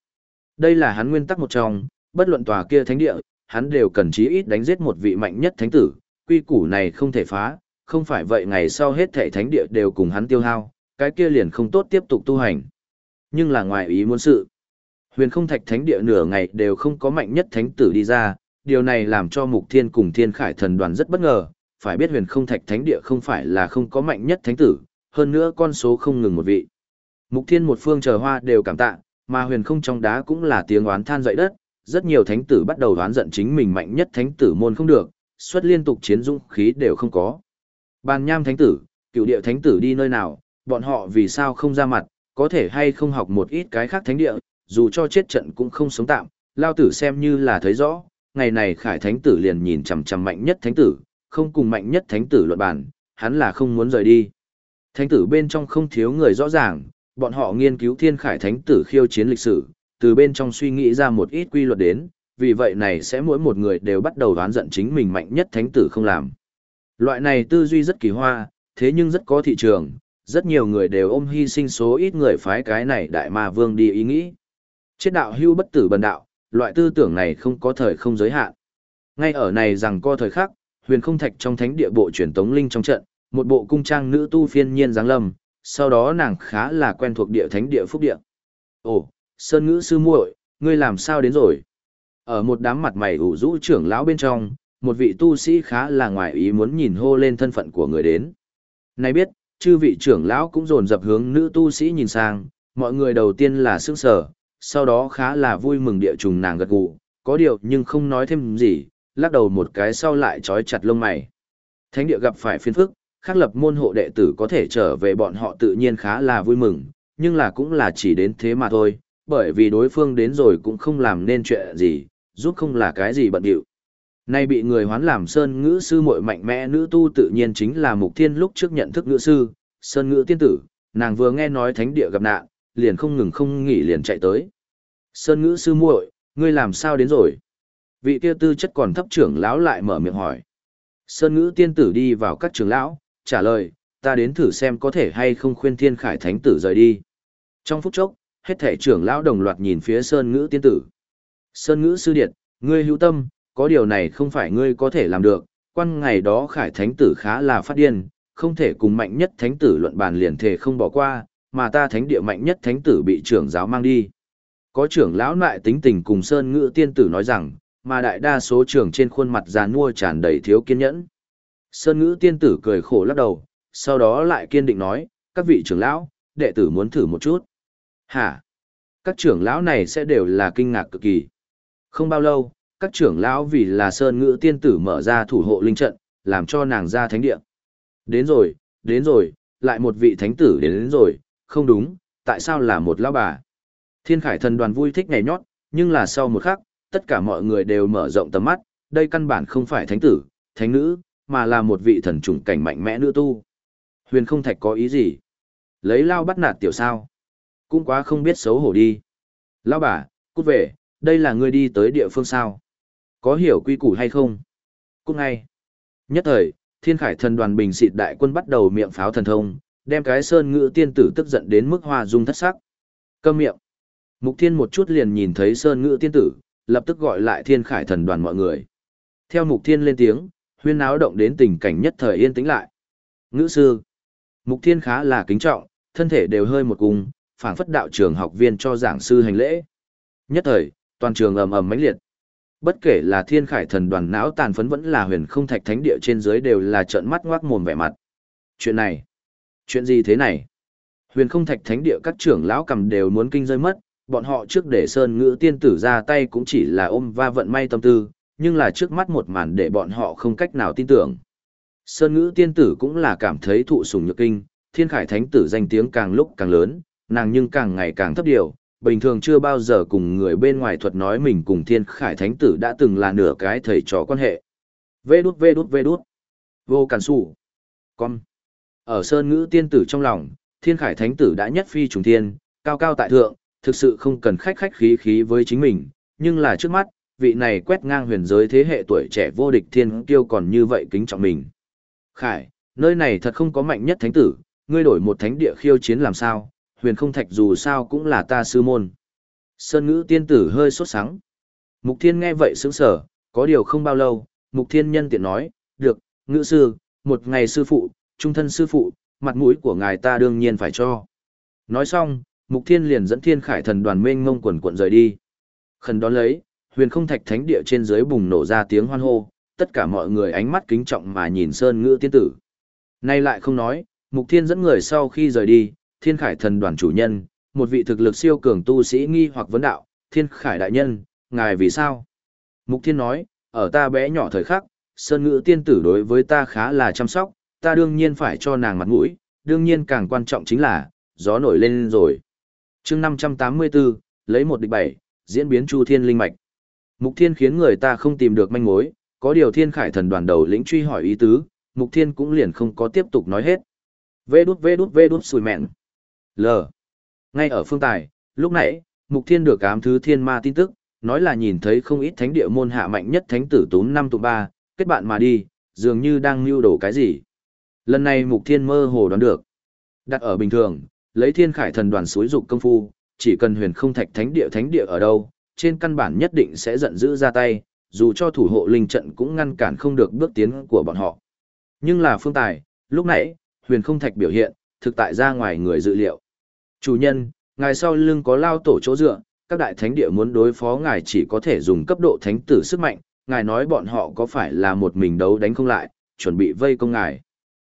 Đây là hắn nguyên tắc một trong, bất luận tòa kia thánh địa, hắn đều cần chí ít đánh giết một vị mạnh nhất thánh tử, quy củ này không thể phá, không phải vậy ngày sau hết thảy thánh địa đều cùng hắn tiêu hao, cái kia liền không tốt tiếp tục tu hành. Nhưng là ngoài ý muốn sự. Huyền không thạch thánh địa nửa ngày đều không có mạnh nhất thánh tử đi ra, điều này làm cho Mục Thiên cùng Thiên Khải thần đoàn rất bất ngờ, phải biết huyền không thạch thánh địa không phải là không có mạnh nhất thánh tử, hơn nữa con số không ngừng một vị. Mục Thiên một phương chờ hoa đều cảm tạ, mà huyền không trong đá cũng là tiếng oán than dậy đất, rất nhiều thánh tử bắt đầu oán giận chính mình mạnh nhất thánh tử môn không được, xuất liên tục chiến dũng khí đều không có. Bàn nham thánh tử, cựu địa thánh tử đi nơi nào, bọn họ vì sao không ra mặt, có thể hay không học một ít cái khác thánh địa, dù cho chết trận cũng không sống tạm, lao tử xem như là thấy rõ, ngày này khải thánh tử liền nhìn chằm chằm mạnh nhất thánh tử, không cùng mạnh nhất thánh tử luận bàn, hắn là không muốn rời đi. Thánh tử bên trong không thiếu người rõ ràng, bọn họ nghiên cứu thiên khải thánh tử khiêu chiến lịch sử, từ bên trong suy nghĩ ra một ít quy luật đến, vì vậy này sẽ mỗi một người đều bắt đầu đoán giận chính mình mạnh nhất thánh tử không làm. Loại này tư duy rất kỳ hoa, thế nhưng rất có thị trường, rất nhiều người đều ôm hy sinh số ít người phái cái này đại ma vương đi ý nghĩ. Chết đạo hưu bất tử bần đạo, loại tư tưởng này không có thời không giới hạn. Ngay ở này rằng co thời khắc, huyền không thạch trong thánh địa bộ truyền tống linh trong trận, một bộ cung trang nữ tu phiên nhiên giáng lâm, sau đó nàng khá là quen thuộc địa thánh địa phúc địa. Ồ, Sơn Ngữ sư muội, ngươi làm sao đến rồi? Ở một đám mặt mày ủ rũ trưởng lão bên trong, một vị tu sĩ khá là ngoài ý muốn nhìn hô lên thân phận của người đến. nay biết, chư vị trưởng lão cũng dồn dập hướng nữ tu sĩ nhìn sang, mọi người đầu tiên là sững sờ, sau đó khá là vui mừng địa trùng nàng gật gù, có điều nhưng không nói thêm gì, lắc đầu một cái sau lại trói chặt lông mày. Thánh địa gặp phải phiền phức, khắc lập môn hộ đệ tử có thể trở về bọn họ tự nhiên khá là vui mừng, nhưng là cũng là chỉ đến thế mà thôi, bởi vì đối phương đến rồi cũng không làm nên chuyện gì, giúp không là cái gì bận điệu. Nay bị người hoán làm sơn ngữ sư muội mạnh mẽ nữ tu tự nhiên chính là mục thiên lúc trước nhận thức ngữ sư, sơn ngữ tiên tử, nàng vừa nghe nói thánh địa gặp nạn, liền không ngừng không nghỉ liền chạy tới. Sơn ngữ sư muội, ngươi làm sao đến rồi? Vị kia tư chất còn thấp trưởng lão lại mở miệng hỏi. Sơn ngữ tiên tử đi vào các trưởng lão, trả lời, ta đến thử xem có thể hay không khuyên thiên khải thánh tử rời đi. Trong phút chốc, hết thể trưởng lão đồng loạt nhìn phía Sơn ngữ tiên tử. Sơn ngữ sư điệt, ngươi hữu tâm, có điều này không phải ngươi có thể làm được, quan ngày đó khải thánh tử khá là phát điên, không thể cùng mạnh nhất thánh tử luận bàn liền thể không bỏ qua, mà ta thánh địa mạnh nhất thánh tử bị trưởng giáo mang đi. Có trưởng lão lại tính tình cùng Sơn ngữ tiên tử nói rằng, mà đại đa số trưởng trên khuôn mặt già nua tràn đầy thiếu kiên nhẫn. Sơn ngữ tiên tử cười khổ lắc đầu, sau đó lại kiên định nói, các vị trưởng lão, đệ tử muốn thử một chút. Hả? Các trưởng lão này sẽ đều là kinh ngạc cực kỳ. Không bao lâu, các trưởng lão vì là Sơn ngữ tiên tử mở ra thủ hộ linh trận, làm cho nàng ra thánh địa. Đến rồi, đến rồi, lại một vị thánh tử đến, đến rồi, không đúng, tại sao là một lão bà? Thiên khải thần đoàn vui thích ngày nhót, nhưng là sau một khắc, tất cả mọi người đều mở rộng tầm mắt, đây căn bản không phải thánh tử, thánh nữ, mà là một vị thần trùng cảnh mạnh mẽ nữ tu. Huyền không thạch có ý gì? Lấy lao bắt nạt tiểu sao? Cũng quá không biết xấu hổ đi. Lao bà, cút về, đây là người đi tới địa phương sao? Có hiểu quy củ hay không? Cũng ngay. Nhất thời, thiên khải thần đoàn bình xịt đại quân bắt đầu miệng pháo thần thông, đem cái sơn ngữ tiên tử tức giận đến mức hoa dung thất sắc. Câm miệng. Mục thiên một chút liền nhìn thấy sơn ngữ tiên tử, lập tức gọi lại thiên khải thần đoàn mọi người. Theo mục thiên lên tiếng, huyên náo động đến tình cảnh nhất thời yên tĩnh lại. Ngữ sư. Mục thiên khá là kính trọng, thân thể đều hơi một cung, phảng phất đạo trường học viên cho giảng sư hành lễ. Nhất thời, toàn trường ầm ầm mãnh liệt. Bất kể là thiên khải thần đoàn não tàn phấn vẫn là huyền không thạch thánh địa trên dưới đều là trợn mắt ngoác mồm vẻ mặt. Chuyện này, chuyện gì thế này? Huyền không thạch thánh địa các trưởng lão cầm đều muốn kinh rơi mất, bọn họ trước để sơn ngữ tiên tử ra tay cũng chỉ là ôm va vận may tâm tư, nhưng là trước mắt một màn để bọn họ không cách nào tin tưởng. Sơn ngữ tiên tử cũng là cảm thấy thụ sủng nhược kinh, thiên khải thánh tử danh tiếng càng lúc càng lớn, nàng nhưng càng ngày càng thấp điều, bình thường chưa bao giờ cùng người bên ngoài thuật nói mình cùng thiên khải thánh tử đã từng là nửa cái thầy trò quan hệ. Vê đút vê đút vê đút. Vô cản sủ. Con. Ở sơn ngữ tiên tử trong lòng, thiên khải thánh tử đã nhất phi trùng thiên, cao cao tại thượng, thực sự không cần khách khách khí khí với chính mình, nhưng là trước mắt, vị này quét ngang huyền giới thế hệ tuổi trẻ vô địch thiên kiêu còn như vậy kính trọng mình. Khải, nơi này thật không có mạnh nhất thánh tử, ngươi đổi một thánh địa khiêu chiến làm sao, huyền không thạch dù sao cũng là ta sư môn. Sơn ngữ tiên tử hơi sốt sắng. Mục thiên nghe vậy sững sở, có điều không bao lâu, mục thiên nhân tiện nói, được, ngữ sư, một ngày sư phụ, trung thân sư phụ, mặt mũi của ngài ta đương nhiên phải cho. Nói xong, mục thiên liền dẫn thiên khải thần đoàn mênh ngông quần quận rời đi. Khẩn đón lấy, huyền không thạch thánh địa trên dưới bùng nổ ra tiếng hoan hô, tất cả mọi người ánh mắt kính trọng mà nhìn sơn ngữ tiên tử. Nay lại không nói, mục thiên dẫn người sau khi rời đi, thiên khải thần đoàn chủ nhân, một vị thực lực siêu cường tu sĩ nghi hoặc vấn đạo, thiên khải đại nhân, ngài vì sao? Mục thiên nói, ở ta bé nhỏ thời khắc, sơn ngữ tiên tử đối với ta khá là chăm sóc, ta đương nhiên phải cho nàng mặt mũi, đương nhiên càng quan trọng chính là, gió nổi lên rồi. chương 584, lấy một địch bảy, diễn biến chu thiên linh mạch. Mục thiên khiến người ta không tìm được manh mối, có điều thiên khải thần đoàn đầu lĩnh truy hỏi ý tứ, mục thiên cũng liền không có tiếp tục nói hết. Vê đút vê đút vê đút sùi mẹn. L. Ngay ở phương tài, lúc nãy, Mục Thiên được ám thứ thiên ma tin tức, nói là nhìn thấy không ít thánh địa môn hạ mạnh nhất thánh tử tốn năm tụ ba, kết bạn mà đi, dường như đang mưu đồ cái gì. Lần này Mục Thiên mơ hồ đoán được. Đặt ở bình thường, lấy thiên khải thần đoàn suối dục công phu, chỉ cần huyền không thạch thánh địa thánh địa ở đâu, trên căn bản nhất định sẽ giận dữ ra tay, dù cho thủ hộ linh trận cũng ngăn cản không được bước tiến của bọn họ. Nhưng là phương tài, lúc nãy, huyền không thạch biểu hiện, thực tại ra ngoài người dự liệu. Chủ nhân, ngài sau lưng có lao tổ chỗ dựa, các đại thánh địa muốn đối phó ngài chỉ có thể dùng cấp độ thánh tử sức mạnh, ngài nói bọn họ có phải là một mình đấu đánh không lại, chuẩn bị vây công ngài.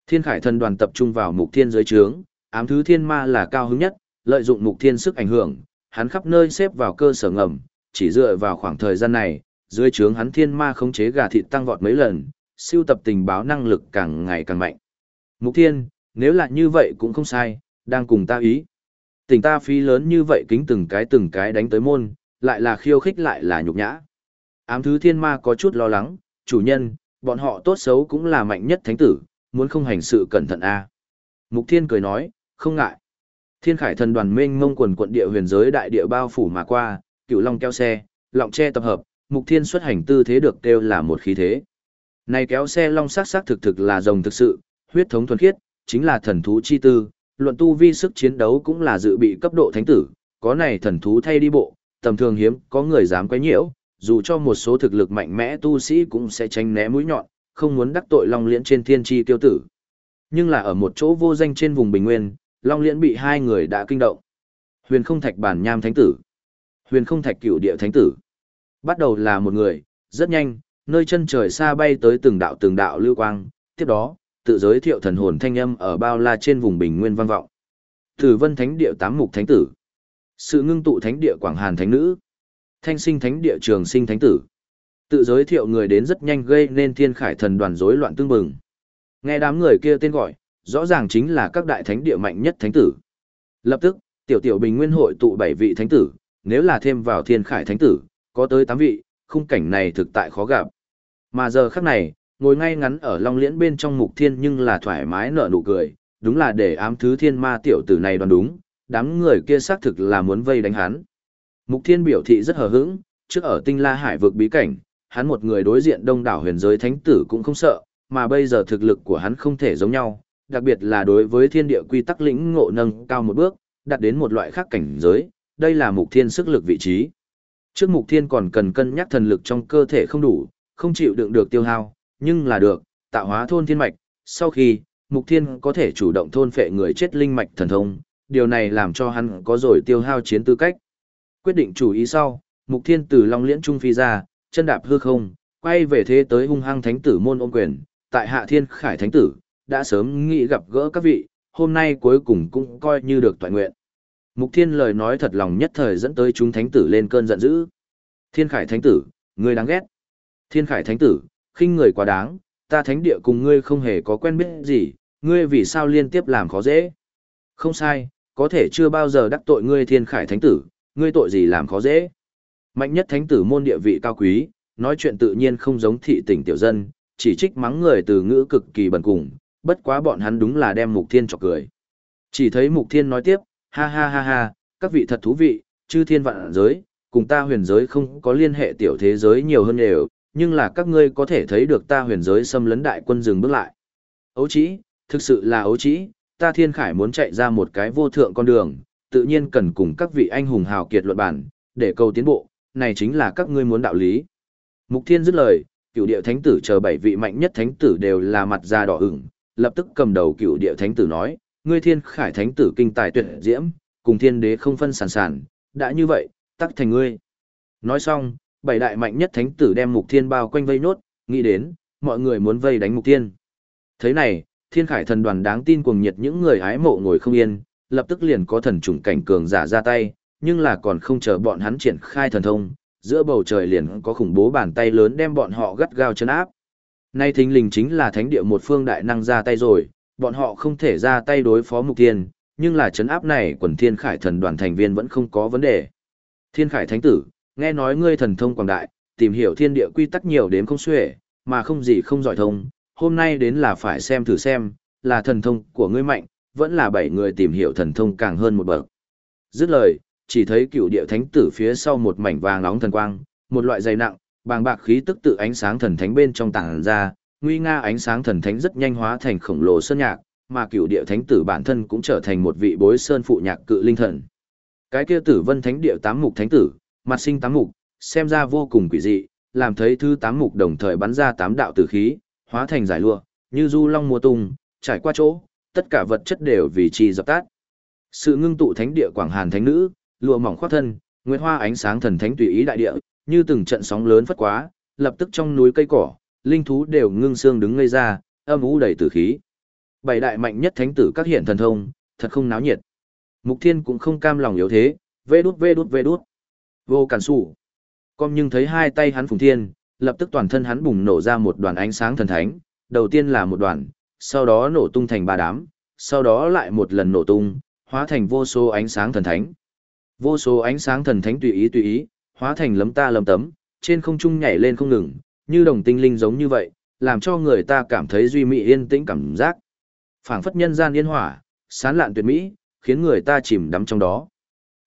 Thiên Khải thần đoàn tập trung vào mục thiên giới trướng, ám thứ thiên ma là cao hứng nhất, lợi dụng mục thiên sức ảnh hưởng, hắn khắp nơi xếp vào cơ sở ngầm, chỉ dựa vào khoảng thời gian này, dưới trướng hắn thiên ma khống chế gà thịt tăng vọt mấy lần, siêu tập tình báo năng lực càng ngày càng mạnh. Mục thiên, nếu là như vậy cũng không sai, đang cùng ta ý. Tình ta phí lớn như vậy kính từng cái từng cái đánh tới môn, lại là khiêu khích lại là nhục nhã. Ám thứ thiên ma có chút lo lắng, chủ nhân, bọn họ tốt xấu cũng là mạnh nhất thánh tử, muốn không hành sự cẩn thận a. À. Mục thiên cười nói, không ngại. Thiên khải thần đoàn mênh mông quần quận địa huyền giới đại địa bao phủ mà qua, cựu long kéo xe, lọng tre tập hợp, mục thiên xuất hành tư thế được kêu là một khí thế. Này kéo xe long sắc sắc thực thực là rồng thực sự, huyết thống thuần khiết, chính là thần thú chi tư, luận tu vi sức chiến đấu cũng là dự bị cấp độ thánh tử, có này thần thú thay đi bộ, tầm thường hiếm có người dám quấy nhiễu, dù cho một số thực lực mạnh mẽ tu sĩ cũng sẽ tránh né mũi nhọn, không muốn đắc tội Long Liễn trên thiên chi tiêu tử. Nhưng là ở một chỗ vô danh trên vùng Bình Nguyên, Long Liễn bị hai người đã kinh động. Huyền không thạch bản nham thánh tử, huyền không thạch cửu địa thánh tử. Bắt đầu là một người, rất nhanh, nơi chân trời xa bay tới từng đạo từng đạo lưu quang, tiếp đó, tự giới thiệu thần hồn thanh âm ở bao la trên vùng bình nguyên vang vọng. Tử Vân Thánh địa tám mục thánh tử, sự ngưng tụ thánh địa Quảng Hàn thánh nữ, thanh sinh thánh địa Trường Sinh thánh tử. Tự giới thiệu người đến rất nhanh gây nên thiên khải thần đoàn rối loạn tương bừng. Nghe đám người kia tên gọi, rõ ràng chính là các đại thánh địa mạnh nhất thánh tử. Lập tức, tiểu tiểu bình nguyên hội tụ bảy vị thánh tử, nếu là thêm vào thiên khải thánh tử, có tới tám vị, khung cảnh này thực tại khó gặp. Mà giờ khắc này, ngồi ngay ngắn ở long liễn bên trong mục thiên nhưng là thoải mái nở nụ cười, đúng là để ám thứ thiên ma tiểu tử này đoán đúng, đám người kia xác thực là muốn vây đánh hắn. Mục thiên biểu thị rất hờ hững, trước ở tinh la hải vực bí cảnh, hắn một người đối diện đông đảo huyền giới thánh tử cũng không sợ, mà bây giờ thực lực của hắn không thể giống nhau, đặc biệt là đối với thiên địa quy tắc lĩnh ngộ nâng cao một bước, đạt đến một loại khác cảnh giới, đây là mục thiên sức lực vị trí. Trước mục thiên còn cần cân nhắc thần lực trong cơ thể không đủ, không chịu đựng được tiêu hao, nhưng là được, tạo hóa thôn thiên mạch, sau khi, mục thiên có thể chủ động thôn phệ người chết linh mạch thần thông, điều này làm cho hắn có rồi tiêu hao chiến tư cách. Quyết định chủ ý sau, mục thiên từ Long Liễn Trung phi ra, chân đạp hư không, quay về thế tới hung hăng thánh tử môn ôm quyền, tại hạ thiên khải thánh tử, đã sớm nghĩ gặp gỡ các vị, hôm nay cuối cùng cũng coi như được toàn nguyện. Mục thiên lời nói thật lòng nhất thời dẫn tới chúng thánh tử lên cơn giận dữ. Thiên khải thánh tử, ngươi đáng ghét. Thiên khải thánh tử, khinh người quá đáng, ta thánh địa cùng ngươi không hề có quen biết gì, ngươi vì sao liên tiếp làm khó dễ. Không sai, có thể chưa bao giờ đắc tội ngươi thiên khải thánh tử, ngươi tội gì làm khó dễ. Mạnh nhất thánh tử môn địa vị cao quý, nói chuyện tự nhiên không giống thị tỉnh tiểu dân, chỉ trích mắng người từ ngữ cực kỳ bần cùng, bất quá bọn hắn đúng là đem mục thiên chọc cười. Chỉ thấy mục thiên nói tiếp, ha ha ha ha, các vị thật thú vị, chư thiên vạn giới, cùng ta huyền giới không có liên hệ tiểu thế giới nhiều hơn đều, nhưng là các ngươi có thể thấy được ta huyền giới xâm lấn đại quân dừng bước lại. Ấu chí thực sự là ấu chí ta thiên khải muốn chạy ra một cái vô thượng con đường, tự nhiên cần cùng các vị anh hùng hào kiệt luận bản, để cầu tiến bộ, này chính là các ngươi muốn đạo lý. Mục thiên dứt lời, cựu địa thánh tử chờ bảy vị mạnh nhất thánh tử đều là mặt da đỏ ửng, lập tức cầm đầu cựu địa thánh tử nói, ngươi thiên khải thánh tử kinh tài tuyệt diễm, cùng thiên đế không phân sản sản, đã như vậy, tắc thành ngươi. Nói xong, bảy đại mạnh nhất thánh tử đem mục thiên bao quanh vây nốt, nghĩ đến, mọi người muốn vây đánh mục thiên. Thế này, thiên khải thần đoàn đáng tin cuồng nhiệt những người ái mộ ngồi không yên, lập tức liền có thần trùng cảnh cường giả ra tay, nhưng là còn không chờ bọn hắn triển khai thần thông, giữa bầu trời liền có khủng bố bàn tay lớn đem bọn họ gắt gao chấn áp. Nay thính lình chính là thánh địa một phương đại năng ra tay rồi, bọn họ không thể ra tay đối phó mục thiên, nhưng là chấn áp này quần thiên khải thần đoàn thành viên vẫn không có vấn đề. Thiên khải thánh tử, nghe nói ngươi thần thông quảng đại, tìm hiểu thiên địa quy tắc nhiều đến không xuể, mà không gì không giỏi thông, hôm nay đến là phải xem thử xem, là thần thông của ngươi mạnh, vẫn là bảy người tìm hiểu thần thông càng hơn một bậc. Dứt lời, chỉ thấy cựu địa thánh tử phía sau một mảnh vàng nóng thần quang, một loại dày nặng, bàng bạc khí tức tự ánh sáng thần thánh bên trong tảng ra, nguy nga ánh sáng thần thánh rất nhanh hóa thành khổng lồ sơn nhạc, mà cựu địa thánh tử bản thân cũng trở thành một vị bối sơn phụ nhạc cự linh thần. Cái kia tử vân thánh địa tám mục thánh tử, mặt sinh tám mục, xem ra vô cùng quỷ dị, làm thấy thứ tám mục đồng thời bắn ra tám đạo tử khí, hóa thành giải lụa, như du long mùa tung, trải qua chỗ, tất cả vật chất đều vì chi dập tắt. Sự ngưng tụ thánh địa quảng hàn thánh nữ, lụa mỏng khoác thân, nguyệt hoa ánh sáng thần thánh tùy ý đại địa, như từng trận sóng lớn phất quá, lập tức trong núi cây cỏ, linh thú đều ngưng xương đứng ngây ra, âm u đầy tử khí. Bảy đại mạnh nhất thánh tử các hiện thần thông, thật không náo nhiệt. Mục Thiên cũng không cam lòng yếu thế, vê đút vê đút vê đút. Vô cản sủ. Con nhưng thấy hai tay hắn phùng thiên, lập tức toàn thân hắn bùng nổ ra một đoàn ánh sáng thần thánh, đầu tiên là một đoàn, sau đó nổ tung thành ba đám, sau đó lại một lần nổ tung, hóa thành vô số ánh sáng thần thánh. Vô số ánh sáng thần thánh tùy ý tùy ý, hóa thành lấm ta lấm tấm, trên không trung nhảy lên không ngừng, như đồng tinh linh giống như vậy, làm cho người ta cảm thấy duy mỹ yên tĩnh cảm giác. Phảng phất nhân gian yên hỏa, sán lạn tuyệt mỹ, khiến người ta chìm đắm trong đó.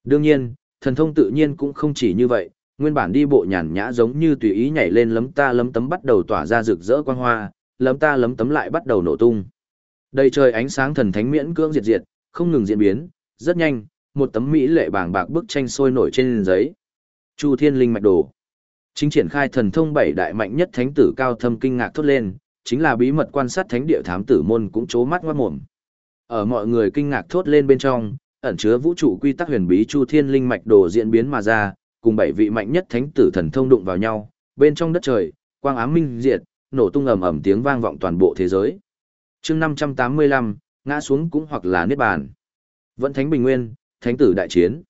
Đương nhiên, thần thông tự nhiên cũng không chỉ như vậy, nguyên bản đi bộ nhàn nhã giống như tùy ý nhảy lên lấm ta lấm tấm bắt đầu tỏa ra rực rỡ quang hoa, lấm ta lấm tấm lại bắt đầu nổ tung. Đầy trời ánh sáng thần thánh miễn cưỡng diệt diệt, không ngừng diễn biến, rất nhanh, một tấm mỹ lệ bảng bạc bức tranh sôi nổi trên giấy. Chu Thiên Linh mạch đồ. Chính triển khai thần thông bảy đại mạnh nhất thánh tử cao thâm kinh ngạc thốt lên, chính là bí mật quan sát thánh địa thám tử môn cũng chố mắt ngoát mồm. Ở mọi người kinh ngạc thốt lên bên trong, ẩn chứa vũ trụ quy tắc huyền bí Chu Thiên Linh mạch đồ diễn biến mà ra, cùng bảy vị mạnh nhất thánh tử thần thông đụng vào nhau, bên trong đất trời, quang ám minh diệt, nổ tung ầm ầm tiếng vang vọng toàn bộ thế giới. Chương 585, ngã xuống cũng hoặc là niết bàn. Vẫn thánh bình nguyên, thánh tử đại chiến.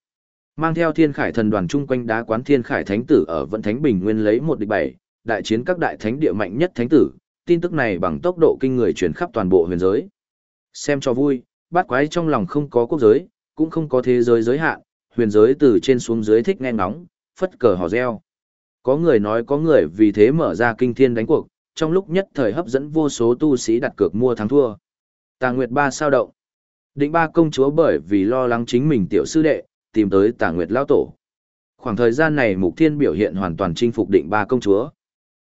Mang theo Thiên Khải thần đoàn chung quanh đá quán Thiên Khải thánh tử ở Vẫn thánh bình nguyên lấy một địch bảy, đại chiến các đại thánh địa mạnh nhất thánh tử, tin tức này bằng tốc độ kinh người truyền khắp toàn bộ huyền giới. Xem cho vui, bát quái trong lòng không có quốc giới, cũng không có thế giới giới hạn, huyền giới từ trên xuống dưới thích nghe ngóng, phất cờ hò reo. Có người nói có người vì thế mở ra kinh thiên đánh cuộc, trong lúc nhất thời hấp dẫn vô số tu sĩ đặt cược mua thắng thua. Tà Nguyệt Ba sao động. Định ba công chúa bởi vì lo lắng chính mình tiểu sư đệ, tìm tới Tà Nguyệt lão Tổ. Khoảng thời gian này Mục Thiên biểu hiện hoàn toàn chinh phục định ba công chúa.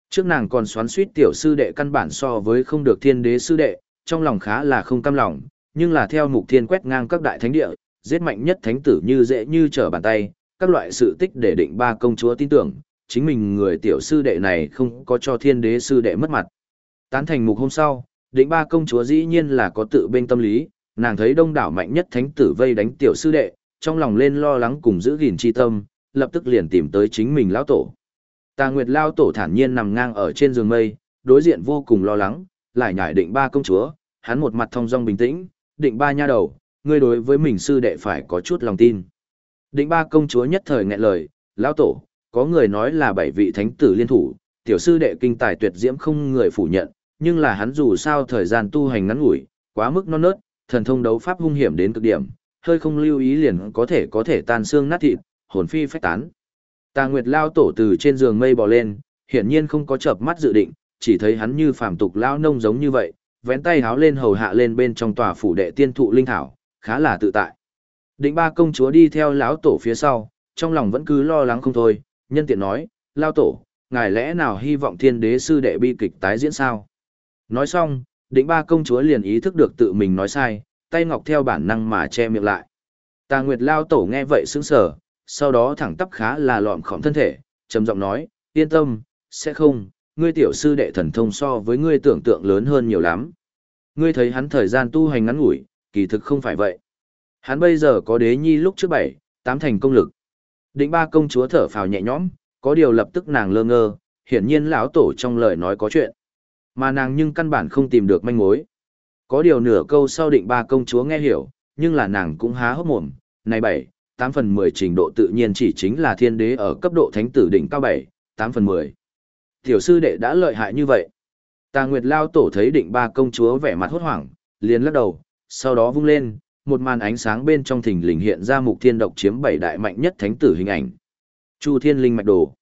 Trước nàng còn xoắn suýt tiểu sư đệ căn bản so với không được thiên đế sư đệ, trong lòng khá là không cam lòng, nhưng là theo Mục Thiên quét ngang các đại thánh địa, giết mạnh nhất thánh tử như dễ như trở bàn tay, các loại sự tích để định ba công chúa tin tưởng, chính mình người tiểu sư đệ này không có cho thiên đế sư đệ mất mặt. Tán thành mục hôm sau, định ba công chúa dĩ nhiên là có tự bên tâm lý, nàng thấy đông đảo mạnh nhất thánh tử vây đánh tiểu sư đệ, trong lòng lên lo lắng cùng giữ gìn chi tâm, lập tức liền tìm tới chính mình lão tổ. Tà Nguyệt Lão Tổ thản nhiên nằm ngang ở trên giường mây, đối diện vô cùng lo lắng, lại nhảy định ba công chúa, hắn một mặt thông dong bình tĩnh, định ba nha đầu, ngươi đối với mình sư đệ phải có chút lòng tin. Định ba công chúa nhất thời nghẹn lời, lão Tổ, có người nói là bảy vị thánh tử liên thủ, tiểu sư đệ kinh tài tuyệt diễm không người phủ nhận, nhưng là hắn dù sao thời gian tu hành ngắn ngủi, quá mức non nớt, thần thông đấu pháp hung hiểm đến cực điểm, hơi không lưu ý liền có thể có thể tan xương nát thịt, hồn phi phách tán. Tà Nguyệt lao tổ từ trên giường mây bò lên, hiển nhiên không có chợp mắt dự định, chỉ thấy hắn như phàm tục lao nông giống như vậy, vén tay háo lên hầu hạ lên bên trong tòa phủ đệ tiên thụ linh thảo, khá là tự tại. Định ba công chúa đi theo lão tổ phía sau, trong lòng vẫn cứ lo lắng không thôi, nhân tiện nói, lao tổ, ngài lẽ nào hy vọng thiên đế sư đệ bi kịch tái diễn sao? Nói xong, định ba công chúa liền ý thức được tự mình nói sai, tay ngọc theo bản năng mà che miệng lại. Tà Nguyệt lao tổ nghe vậy sững sờ, sau đó thẳng tắp khá là lọm khỏm thân thể, trầm giọng nói, yên tâm, sẽ không, ngươi tiểu sư đệ thần thông so với ngươi tưởng tượng lớn hơn nhiều lắm. Ngươi thấy hắn thời gian tu hành ngắn ngủi, kỳ thực không phải vậy. Hắn bây giờ có đế nhi lúc trước bảy, tám thành công lực. Định ba công chúa thở phào nhẹ nhõm, có điều lập tức nàng lơ ngơ, hiển nhiên lão tổ trong lời nói có chuyện. Mà nàng nhưng căn bản không tìm được manh mối. Có điều nửa câu sau định ba công chúa nghe hiểu, nhưng là nàng cũng há hốc mồm, này bảy, tám phần mười trình độ tự nhiên chỉ chính là thiên đế ở cấp độ thánh tử đỉnh cao bảy, tám phần mười. Tiểu sư đệ đã lợi hại như vậy. Tà Nguyệt Lao tổ thấy định ba công chúa vẻ mặt hốt hoảng, liền lắc đầu, sau đó vung lên, một màn ánh sáng bên trong thình lình hiện ra mục thiên độc chiếm bảy đại mạnh nhất thánh tử hình ảnh. Chu Thiên Linh mạch đồ.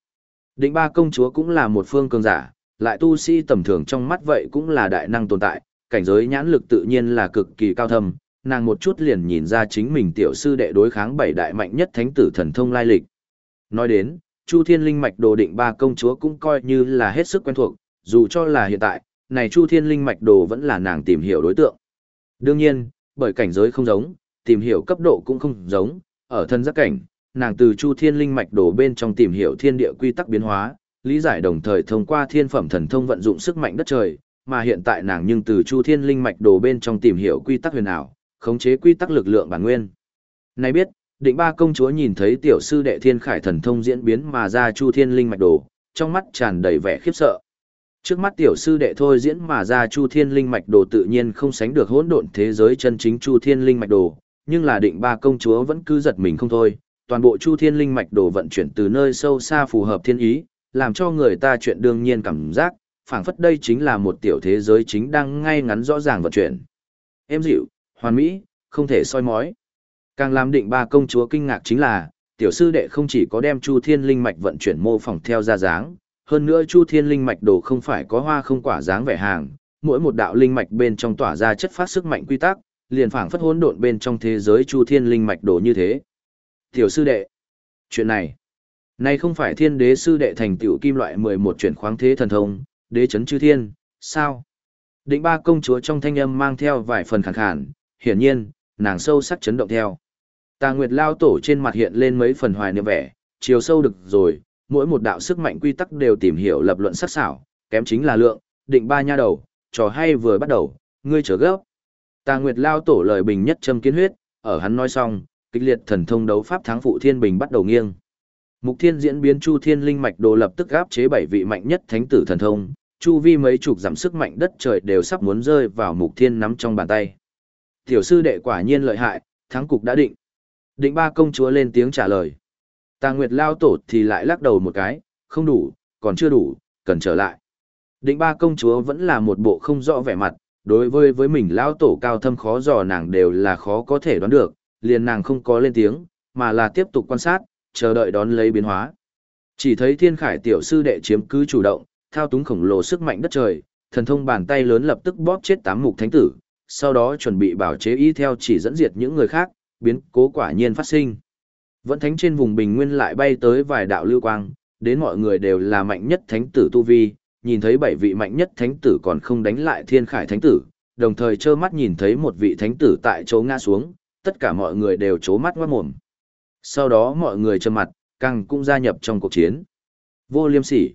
Định ba công chúa cũng là một phương cường giả, lại tu sĩ tầm thường trong mắt vậy cũng là đại năng tồn tại, cảnh giới nhãn lực tự nhiên là cực kỳ cao thâm, nàng một chút liền nhìn ra chính mình tiểu sư đệ đối kháng bảy đại mạnh nhất thánh tử thần thông lai lịch. Nói đến, Chu Thiên Linh mạch đồ định ba công chúa cũng coi như là hết sức quen thuộc, dù cho là hiện tại, này Chu Thiên Linh mạch đồ vẫn là nàng tìm hiểu đối tượng. Đương nhiên, bởi cảnh giới không giống, tìm hiểu cấp độ cũng không giống, ở thân giác cảnh, nàng từ Chu Thiên Linh mạch đồ bên trong tìm hiểu thiên địa quy tắc biến hóa, lý giải đồng thời thông qua thiên phẩm thần thông vận dụng sức mạnh đất trời, mà hiện tại nàng nhưng từ Chu Thiên Linh mạch đồ bên trong tìm hiểu quy tắc huyền ảo, khống chế quy tắc lực lượng bản nguyên. Này biết, định ba công chúa nhìn thấy tiểu sư đệ thiên khải thần thông diễn biến mà ra Chu Thiên Linh mạch đồ, trong mắt tràn đầy vẻ khiếp sợ. Trước mắt tiểu sư đệ thôi diễn mà ra Chu Thiên Linh mạch đồ tự nhiên không sánh được hỗn độn thế giới chân chính Chu Thiên Linh mạch đồ, nhưng là định ba công chúa vẫn cứ giật mình không thôi, toàn bộ Chu Thiên Linh mạch đồ vận chuyển từ nơi sâu xa phù hợp thiên ý, làm cho người ta chuyện đương nhiên cảm giác, phảng phất đây chính là một tiểu thế giới chính đang ngay ngắn rõ ràng vận chuyển. Em dịu, hoàn mỹ, không thể soi mói. Càng làm định ba công chúa kinh ngạc chính là, tiểu sư đệ không chỉ có đem Chu Thiên Linh mạch vận chuyển mô phỏng theo ra dáng, hơn nữa Chu Thiên Linh mạch đồ không phải có hoa không quả dáng vẻ hàng, mỗi một đạo linh mạch bên trong tỏa ra chất phát sức mạnh quy tắc, liền phảng phất hỗn độn bên trong thế giới Chu Thiên Linh mạch đồ như thế. Tiểu sư đệ, chuyện này, này không phải thiên đế sư đệ thành tiểu kim loại 11 chuyển khoáng thế thần thông, đế chấn chư thiên, sao? Định ba công chúa trong thanh âm mang theo vài phần khàn khàn, hiển nhiên, nàng sâu sắc chấn động theo. Tà Nguyệt lao tổ trên mặt hiện lên mấy phần hoài niệm vẻ, chiều sâu được rồi, mỗi một đạo sức mạnh quy tắc đều tìm hiểu lập luận sắc sảo, kém chính là lượng, định ba nha đầu, trò hay vừa bắt đầu, ngươi trở gấp. Tà Nguyệt lao tổ lời bình nhất châm kiến huyết, ở hắn nói xong, kịch liệt thần thông đấu pháp thắng phụ thiên bình bắt đầu nghiêng. Mục Thiên diễn biến Chu Thiên linh mạch đồ lập tức áp chế bảy vị mạnh nhất thánh tử thần thông, chu vi mấy chục giảm sức mạnh đất trời đều sắp muốn rơi vào Mục Thiên nắm trong bàn tay. Tiểu sư đệ quả nhiên lợi hại, thắng cục đã định. Định ba công chúa lên tiếng trả lời. Tà Nguyệt lao tổ thì lại lắc đầu một cái, không đủ, còn chưa đủ, cần trở lại. Định ba công chúa vẫn là một bộ không rõ vẻ mặt, đối với với mình lao tổ cao thâm khó dò nàng đều là khó có thể đoán được, liền nàng không có lên tiếng, mà là tiếp tục quan sát, chờ đợi đón lấy biến hóa. Chỉ thấy thiên khải tiểu sư đệ chiếm cứ chủ động, thao túng khổng lồ sức mạnh đất trời, thần thông bàn tay lớn lập tức bóp chết tám mục thánh tử, sau đó chuẩn bị bảo chế y theo chỉ dẫn diệt những người khác, biến cố quả nhiên phát sinh. Vẫn thánh trên vùng bình nguyên lại bay tới vài đạo lưu quang, đến mọi người đều là mạnh nhất thánh tử tu vi, nhìn thấy bảy vị mạnh nhất thánh tử còn không đánh lại thiên khải thánh tử, đồng thời trơ mắt nhìn thấy một vị thánh tử tại chỗ ngã xuống, tất cả mọi người đều chố mắt ngoát mồm. Sau đó mọi người trơ mặt, càng cũng gia nhập trong cuộc chiến. Vô liêm sỉ.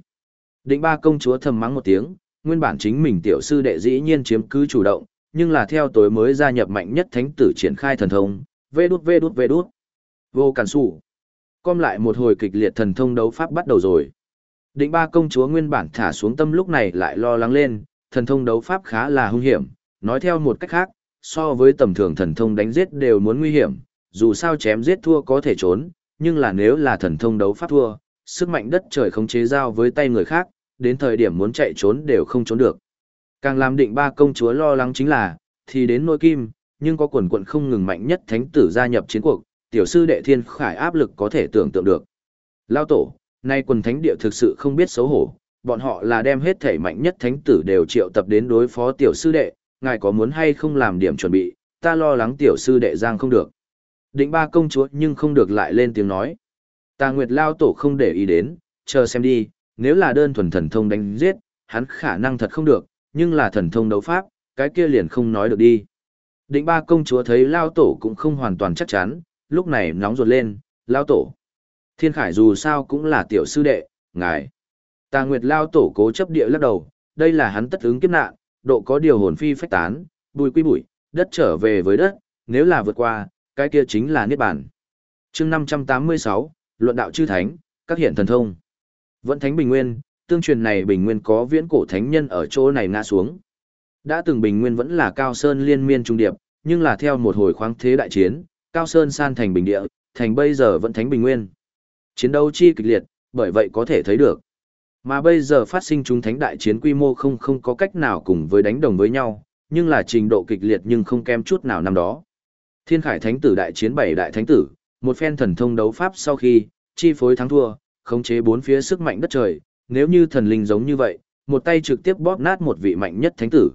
Định ba công chúa thầm mắng một tiếng, nguyên bản chính mình tiểu sư đệ dĩ nhiên chiếm cứ chủ động, nhưng là theo tối mới gia nhập mạnh nhất thánh tử triển khai thần thông, vê đút vê đút vê đút. Vô cản sủ. Com lại một hồi kịch liệt thần thông đấu pháp bắt đầu rồi. Định ba công chúa nguyên bản thả xuống tâm lúc này lại lo lắng lên, thần thông đấu pháp khá là hung hiểm, nói theo một cách khác, so với tầm thường thần thông đánh giết đều muốn nguy hiểm, dù sao chém giết thua có thể trốn, nhưng là nếu là thần thông đấu pháp thua, sức mạnh đất trời không chế giao với tay người khác, đến thời điểm muốn chạy trốn đều không trốn được. Càng làm định ba công chúa lo lắng chính là, thì đến nỗi kim, nhưng có quần quận không ngừng mạnh nhất thánh tử gia nhập chiến cuộc, tiểu sư đệ thiên khải áp lực có thể tưởng tượng được. Lao tổ, nay quần thánh địa thực sự không biết xấu hổ, bọn họ là đem hết thể mạnh nhất thánh tử đều triệu tập đến đối phó tiểu sư đệ, ngài có muốn hay không làm điểm chuẩn bị, ta lo lắng tiểu sư đệ giang không được. Định ba công chúa nhưng không được lại lên tiếng nói. Ta Nguyệt Lao tổ không để ý đến, chờ xem đi, nếu là đơn thuần thần thông đánh giết, hắn khả năng thật không được, nhưng là thần thông đấu pháp, cái kia liền không nói được đi. Định ba công chúa thấy Lao tổ cũng không hoàn toàn chắc chắn, lúc này nóng ruột lên, Lao tổ. Thiên Khải dù sao cũng là tiểu sư đệ, ngài. Tà Nguyệt Lao tổ cố chấp địa lắc đầu, đây là hắn tất ứng kiếp nạn, độ có điều hồn phi phách tán, bùi quy bụi, đất trở về với đất, nếu là vượt qua, cái kia chính là niết bàn. Chương 586, luận đạo chư thánh, các hiện thần thông. Vẫn thánh bình nguyên, tương truyền này bình nguyên có viễn cổ thánh nhân ở chỗ này ngã xuống. Đã từng bình nguyên vẫn là cao sơn liên miên trung điệp, nhưng là theo một hồi khoáng thế đại chiến, cao sơn san thành bình địa, thành bây giờ vẫn thánh bình nguyên. Chiến đấu chi kịch liệt, bởi vậy có thể thấy được. Mà bây giờ phát sinh chúng thánh đại chiến quy mô không không có cách nào cùng với đánh đồng với nhau, nhưng là trình độ kịch liệt nhưng không kém chút nào năm đó. Thiên Khải Thánh tử đại chiến bảy đại thánh tử, một phen thần thông đấu pháp sau khi chi phối thắng thua, khống chế bốn phía sức mạnh đất trời, nếu như thần linh giống như vậy, một tay trực tiếp bóp nát một vị mạnh nhất thánh tử.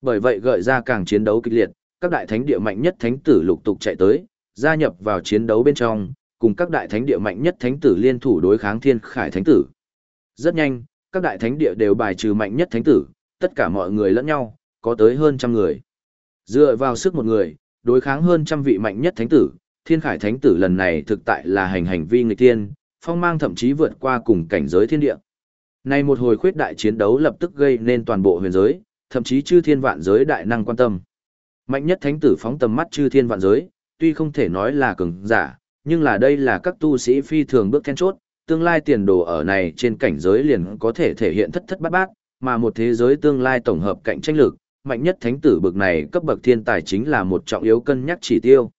Bởi vậy gợi ra càng chiến đấu kịch liệt, các đại thánh địa mạnh nhất thánh tử lục tục chạy tới, gia nhập vào chiến đấu bên trong, cùng các đại thánh địa mạnh nhất thánh tử liên thủ đối kháng Thiên Khải thánh tử. Rất nhanh, các đại thánh địa đều bài trừ mạnh nhất thánh tử, tất cả mọi người lẫn nhau, có tới hơn trăm người. Dựa vào sức một người, đối kháng hơn trăm vị mạnh nhất thánh tử, thiên khải thánh tử lần này thực tại là hành hành vi người tiên, phong mang thậm chí vượt qua cùng cảnh giới thiên địa. nay một hồi khuyết đại chiến đấu lập tức gây nên toàn bộ huyền giới, thậm chí chư thiên vạn giới đại năng quan tâm. Mạnh nhất thánh tử phóng tầm mắt chư thiên vạn giới, tuy không thể nói là cường giả, nhưng là đây là các tu sĩ phi thường bước then chốt, tương lai tiền đồ ở này trên cảnh giới liền có thể thể hiện thất thất bát bát, mà một thế giới tương lai tổng hợp cạnh tranh lực, mạnh nhất thánh tử bậc này cấp bậc thiên tài chính là một trọng yếu cân nhắc chỉ tiêu.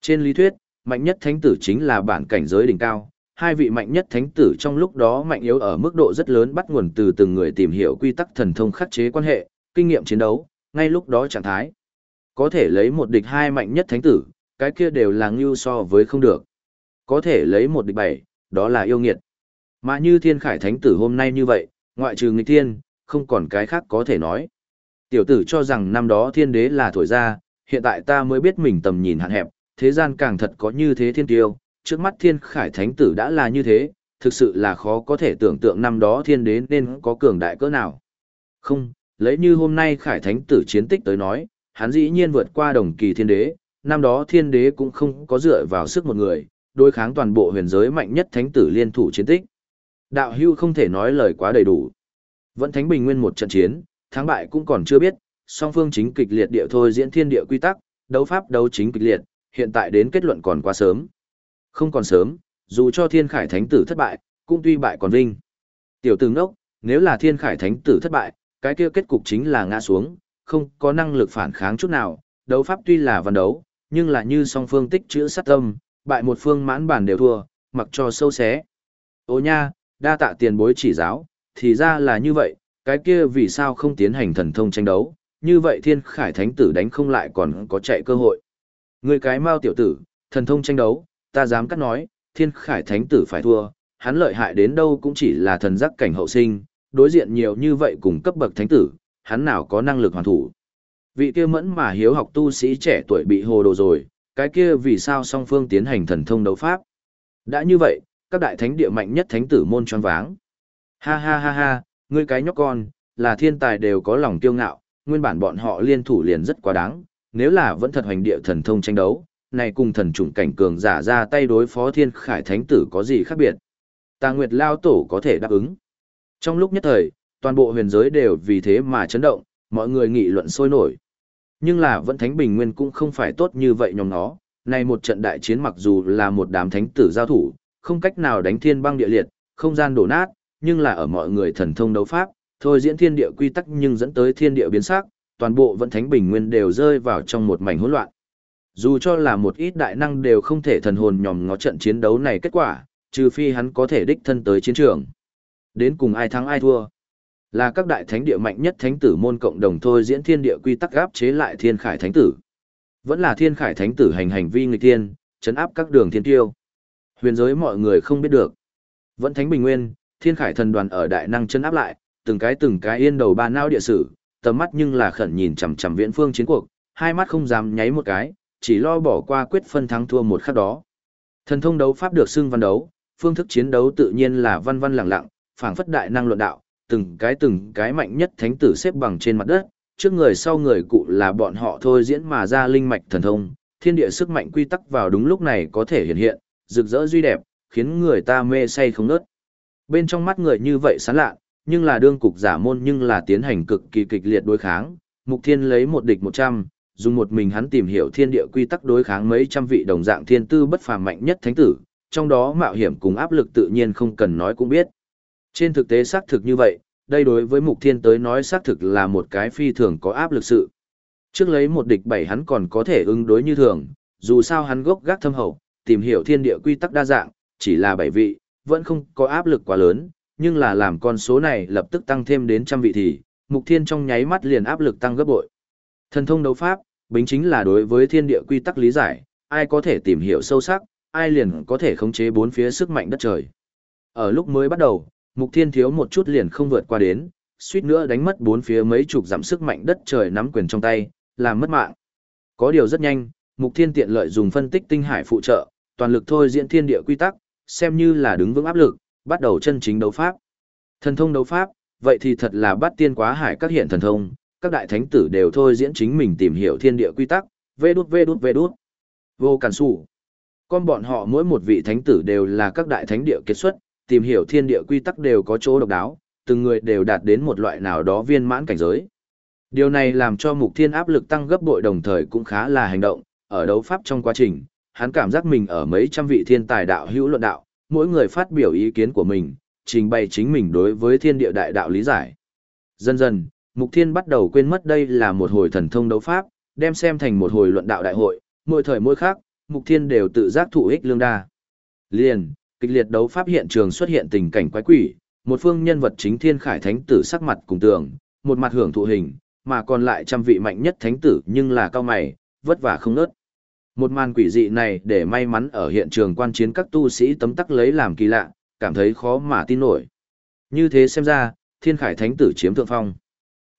Trên lý thuyết, mạnh nhất thánh tử chính là bản cảnh giới đỉnh cao, hai vị mạnh nhất thánh tử trong lúc đó mạnh yếu ở mức độ rất lớn bắt nguồn từ từng người tìm hiểu quy tắc thần thông khắc chế quan hệ, kinh nghiệm chiến đấu, ngay lúc đó trạng thái. Có thể lấy một địch hai mạnh nhất thánh tử, cái kia đều là ngưu so với không được. Có thể lấy một địch bảy, đó là yêu nghiệt. Mà như thiên khải thánh tử hôm nay như vậy, ngoại trừ nghịch thiên, không còn cái khác có thể nói. Tiểu tử cho rằng năm đó thiên đế là thổi ra, hiện tại ta mới biết mình tầm nhìn hạn hẹp, thế gian càng thật có như thế thiên tiêu, trước mắt thiên khải thánh tử đã là như thế, thực sự là khó có thể tưởng tượng năm đó thiên đế nên có cường đại cỡ nào. Không, lấy như hôm nay khải thánh tử chiến tích tới nói, hắn dĩ nhiên vượt qua đồng kỳ thiên đế, năm đó thiên đế cũng không có dựa vào sức một người, đối kháng toàn bộ huyền giới mạnh nhất thánh tử liên thủ chiến tích. Đạo hưu không thể nói lời quá đầy đủ. Vẫn thánh bình nguyên một trận chiến, thắng bại cũng còn chưa biết, song phương chính kịch liệt địa thôi diễn thiên địa quy tắc, đấu pháp đấu chính kịch liệt, hiện tại đến kết luận còn quá sớm. Không còn sớm, dù cho thiên khải thánh tử thất bại, cũng tuy bại còn vinh. Tiểu tử ngốc, nếu là thiên khải thánh tử thất bại, cái kia kết cục chính là ngã xuống, không có năng lực phản kháng chút nào, đấu pháp tuy là văn đấu, nhưng là như song phương tích chữ sát tâm, bại một phương mãn bản đều thua, mặc cho sâu xé. Ô nha, đa tạ tiền bối chỉ giáo, thì ra là như vậy, cái kia vì sao không tiến hành thần thông tranh đấu, như vậy thiên khải thánh tử đánh không lại còn có chạy cơ hội. Người cái mau tiểu tử, thần thông tranh đấu, ta dám cắt nói, thiên khải thánh tử phải thua, hắn lợi hại đến đâu cũng chỉ là thần giác cảnh hậu sinh, đối diện nhiều như vậy cùng cấp bậc thánh tử, hắn nào có năng lực hoàn thủ. Vị kia mẫn mà hiếu học tu sĩ trẻ tuổi bị hồ đồ rồi, cái kia vì sao song phương tiến hành thần thông đấu pháp. Đã như vậy, các đại thánh địa mạnh nhất thánh tử môn tròn váng. Ha ha ha ha, ngươi cái nhóc con, là thiên tài đều có lòng kiêu ngạo, nguyên bản bọn họ liên thủ liền rất quá đáng, nếu là vẫn thật hoành địa thần thông tranh đấu, này cùng thần trùng cảnh cường giả ra tay đối phó thiên khải thánh tử có gì khác biệt. Tà Nguyệt Lao Tổ có thể đáp ứng. Trong lúc nhất thời, toàn bộ huyền giới đều vì thế mà chấn động, mọi người nghị luận sôi nổi. Nhưng là vẫn thánh bình nguyên cũng không phải tốt như vậy nhóm nó, này một trận đại chiến mặc dù là một đám thánh tử giao thủ, không cách nào đánh thiên băng địa liệt, không gian đổ nát, nhưng là ở mọi người thần thông đấu pháp, thôi diễn thiên địa quy tắc nhưng dẫn tới thiên địa biến sắc, toàn bộ vận thánh bình nguyên đều rơi vào trong một mảnh hỗn loạn. Dù cho là một ít đại năng đều không thể thần hồn nhòm ngó trận chiến đấu này kết quả, trừ phi hắn có thể đích thân tới chiến trường. Đến cùng ai thắng ai thua. Là các đại thánh địa mạnh nhất thánh tử môn cộng đồng thôi diễn thiên địa quy tắc áp chế lại thiên khải thánh tử. Vẫn là thiên khải thánh tử hành hành vi người tiên chấn áp các đường thiên tiêu. Huyền giới mọi người không biết được. Vẫn thánh bình nguyên, thiên khải thần đoàn ở đại năng chấn áp lại, từng cái từng cái yên đầu ba nao địa sử, tầm mắt nhưng là khẩn nhìn chằm chằm viễn phương chiến cuộc, hai mắt không dám nháy một cái, chỉ lo bỏ qua quyết phân thắng thua một khắc đó. Thần thông đấu pháp được xưng văn đấu, phương thức chiến đấu tự nhiên là văn văn lặng lặng, phảng phất đại năng luận đạo, từng cái từng cái mạnh nhất thánh tử xếp bằng trên mặt đất, trước người sau người cụ là bọn họ thôi diễn mà ra linh mạch thần thông, thiên địa sức mạnh quy tắc vào đúng lúc này có thể hiện hiện, rực rỡ duy đẹp, khiến người ta mê say không nớt. Bên trong mắt người như vậy sáng lạ, nhưng là đương cục giả môn nhưng là tiến hành cực kỳ kịch liệt đối kháng, Mục Thiên lấy một địch một trăm, dùng một mình hắn tìm hiểu thiên địa quy tắc đối kháng mấy trăm vị đồng dạng thiên tư bất phàm mạnh nhất thánh tử, trong đó mạo hiểm cùng áp lực tự nhiên không cần nói cũng biết. Trên thực tế xác thực như vậy, đây đối với Mục Thiên tới nói xác thực là một cái phi thường có áp lực sự. Trước lấy một địch bảy hắn còn có thể ứng đối như thường, dù sao hắn gốc gác thâm hậu, tìm hiểu thiên địa quy tắc đa dạng, chỉ là bảy vị, vẫn không có áp lực quá lớn, nhưng là làm con số này lập tức tăng thêm đến trăm vị thì, Mục Thiên trong nháy mắt liền áp lực tăng gấp bội. Thần thông đấu pháp, bính chính là đối với thiên địa quy tắc lý giải, ai có thể tìm hiểu sâu sắc, ai liền có thể khống chế bốn phía sức mạnh đất trời. Ở lúc mới bắt đầu, Mục Thiên thiếu một chút liền không vượt qua đến, suýt nữa đánh mất bốn phía mấy chục giảm sức mạnh đất trời nắm quyền trong tay, làm mất mạng. Có điều rất nhanh, Mục Thiên tiện lợi dùng phân tích tinh hải phụ trợ, toàn lực thôi diễn thiên địa quy tắc, xem như là đứng vững áp lực, bắt đầu chân chính đấu pháp. Thần thông đấu pháp, vậy thì thật là bắt tiên quá hải các hiện thần thông, các đại thánh tử đều thôi diễn chính mình tìm hiểu thiên địa quy tắc, vê đút vê đút vê đút. Vô cản sủ. Con bọn họ mỗi một vị thánh tử đều là các đại thánh địa kết xuất, tìm hiểu thiên địa quy tắc đều có chỗ độc đáo, từng người đều đạt đến một loại nào đó viên mãn cảnh giới. Điều này làm cho mục thiên áp lực tăng gấp bội đồng thời cũng khá là hành động, ở đấu pháp trong quá trình, hắn cảm giác mình ở mấy trăm vị thiên tài đạo hữu luận đạo, mỗi người phát biểu ý kiến của mình, trình bày chính mình đối với thiên địa đại đạo lý giải. Dần dần, Mục Thiên bắt đầu quên mất đây là một hồi thần thông đấu pháp, đem xem thành một hồi luận đạo đại hội, mỗi thời mỗi khác, Mục Thiên đều tự giác thụ ích lương đa. Liền, kịch liệt đấu pháp hiện trường xuất hiện tình cảnh quái quỷ, một phương nhân vật chính thiên khải thánh tử sắc mặt cùng tường, một mặt hưởng thụ hình, mà còn lại trăm vị mạnh nhất thánh tử nhưng là cao mày, vất vả không nớt. Một màn quỷ dị này để may mắn ở hiện trường quan chiến các tu sĩ tấm tắc lấy làm kỳ lạ, cảm thấy khó mà tin nổi. Như thế xem ra, thiên khải thánh tử chiếm thượng phong.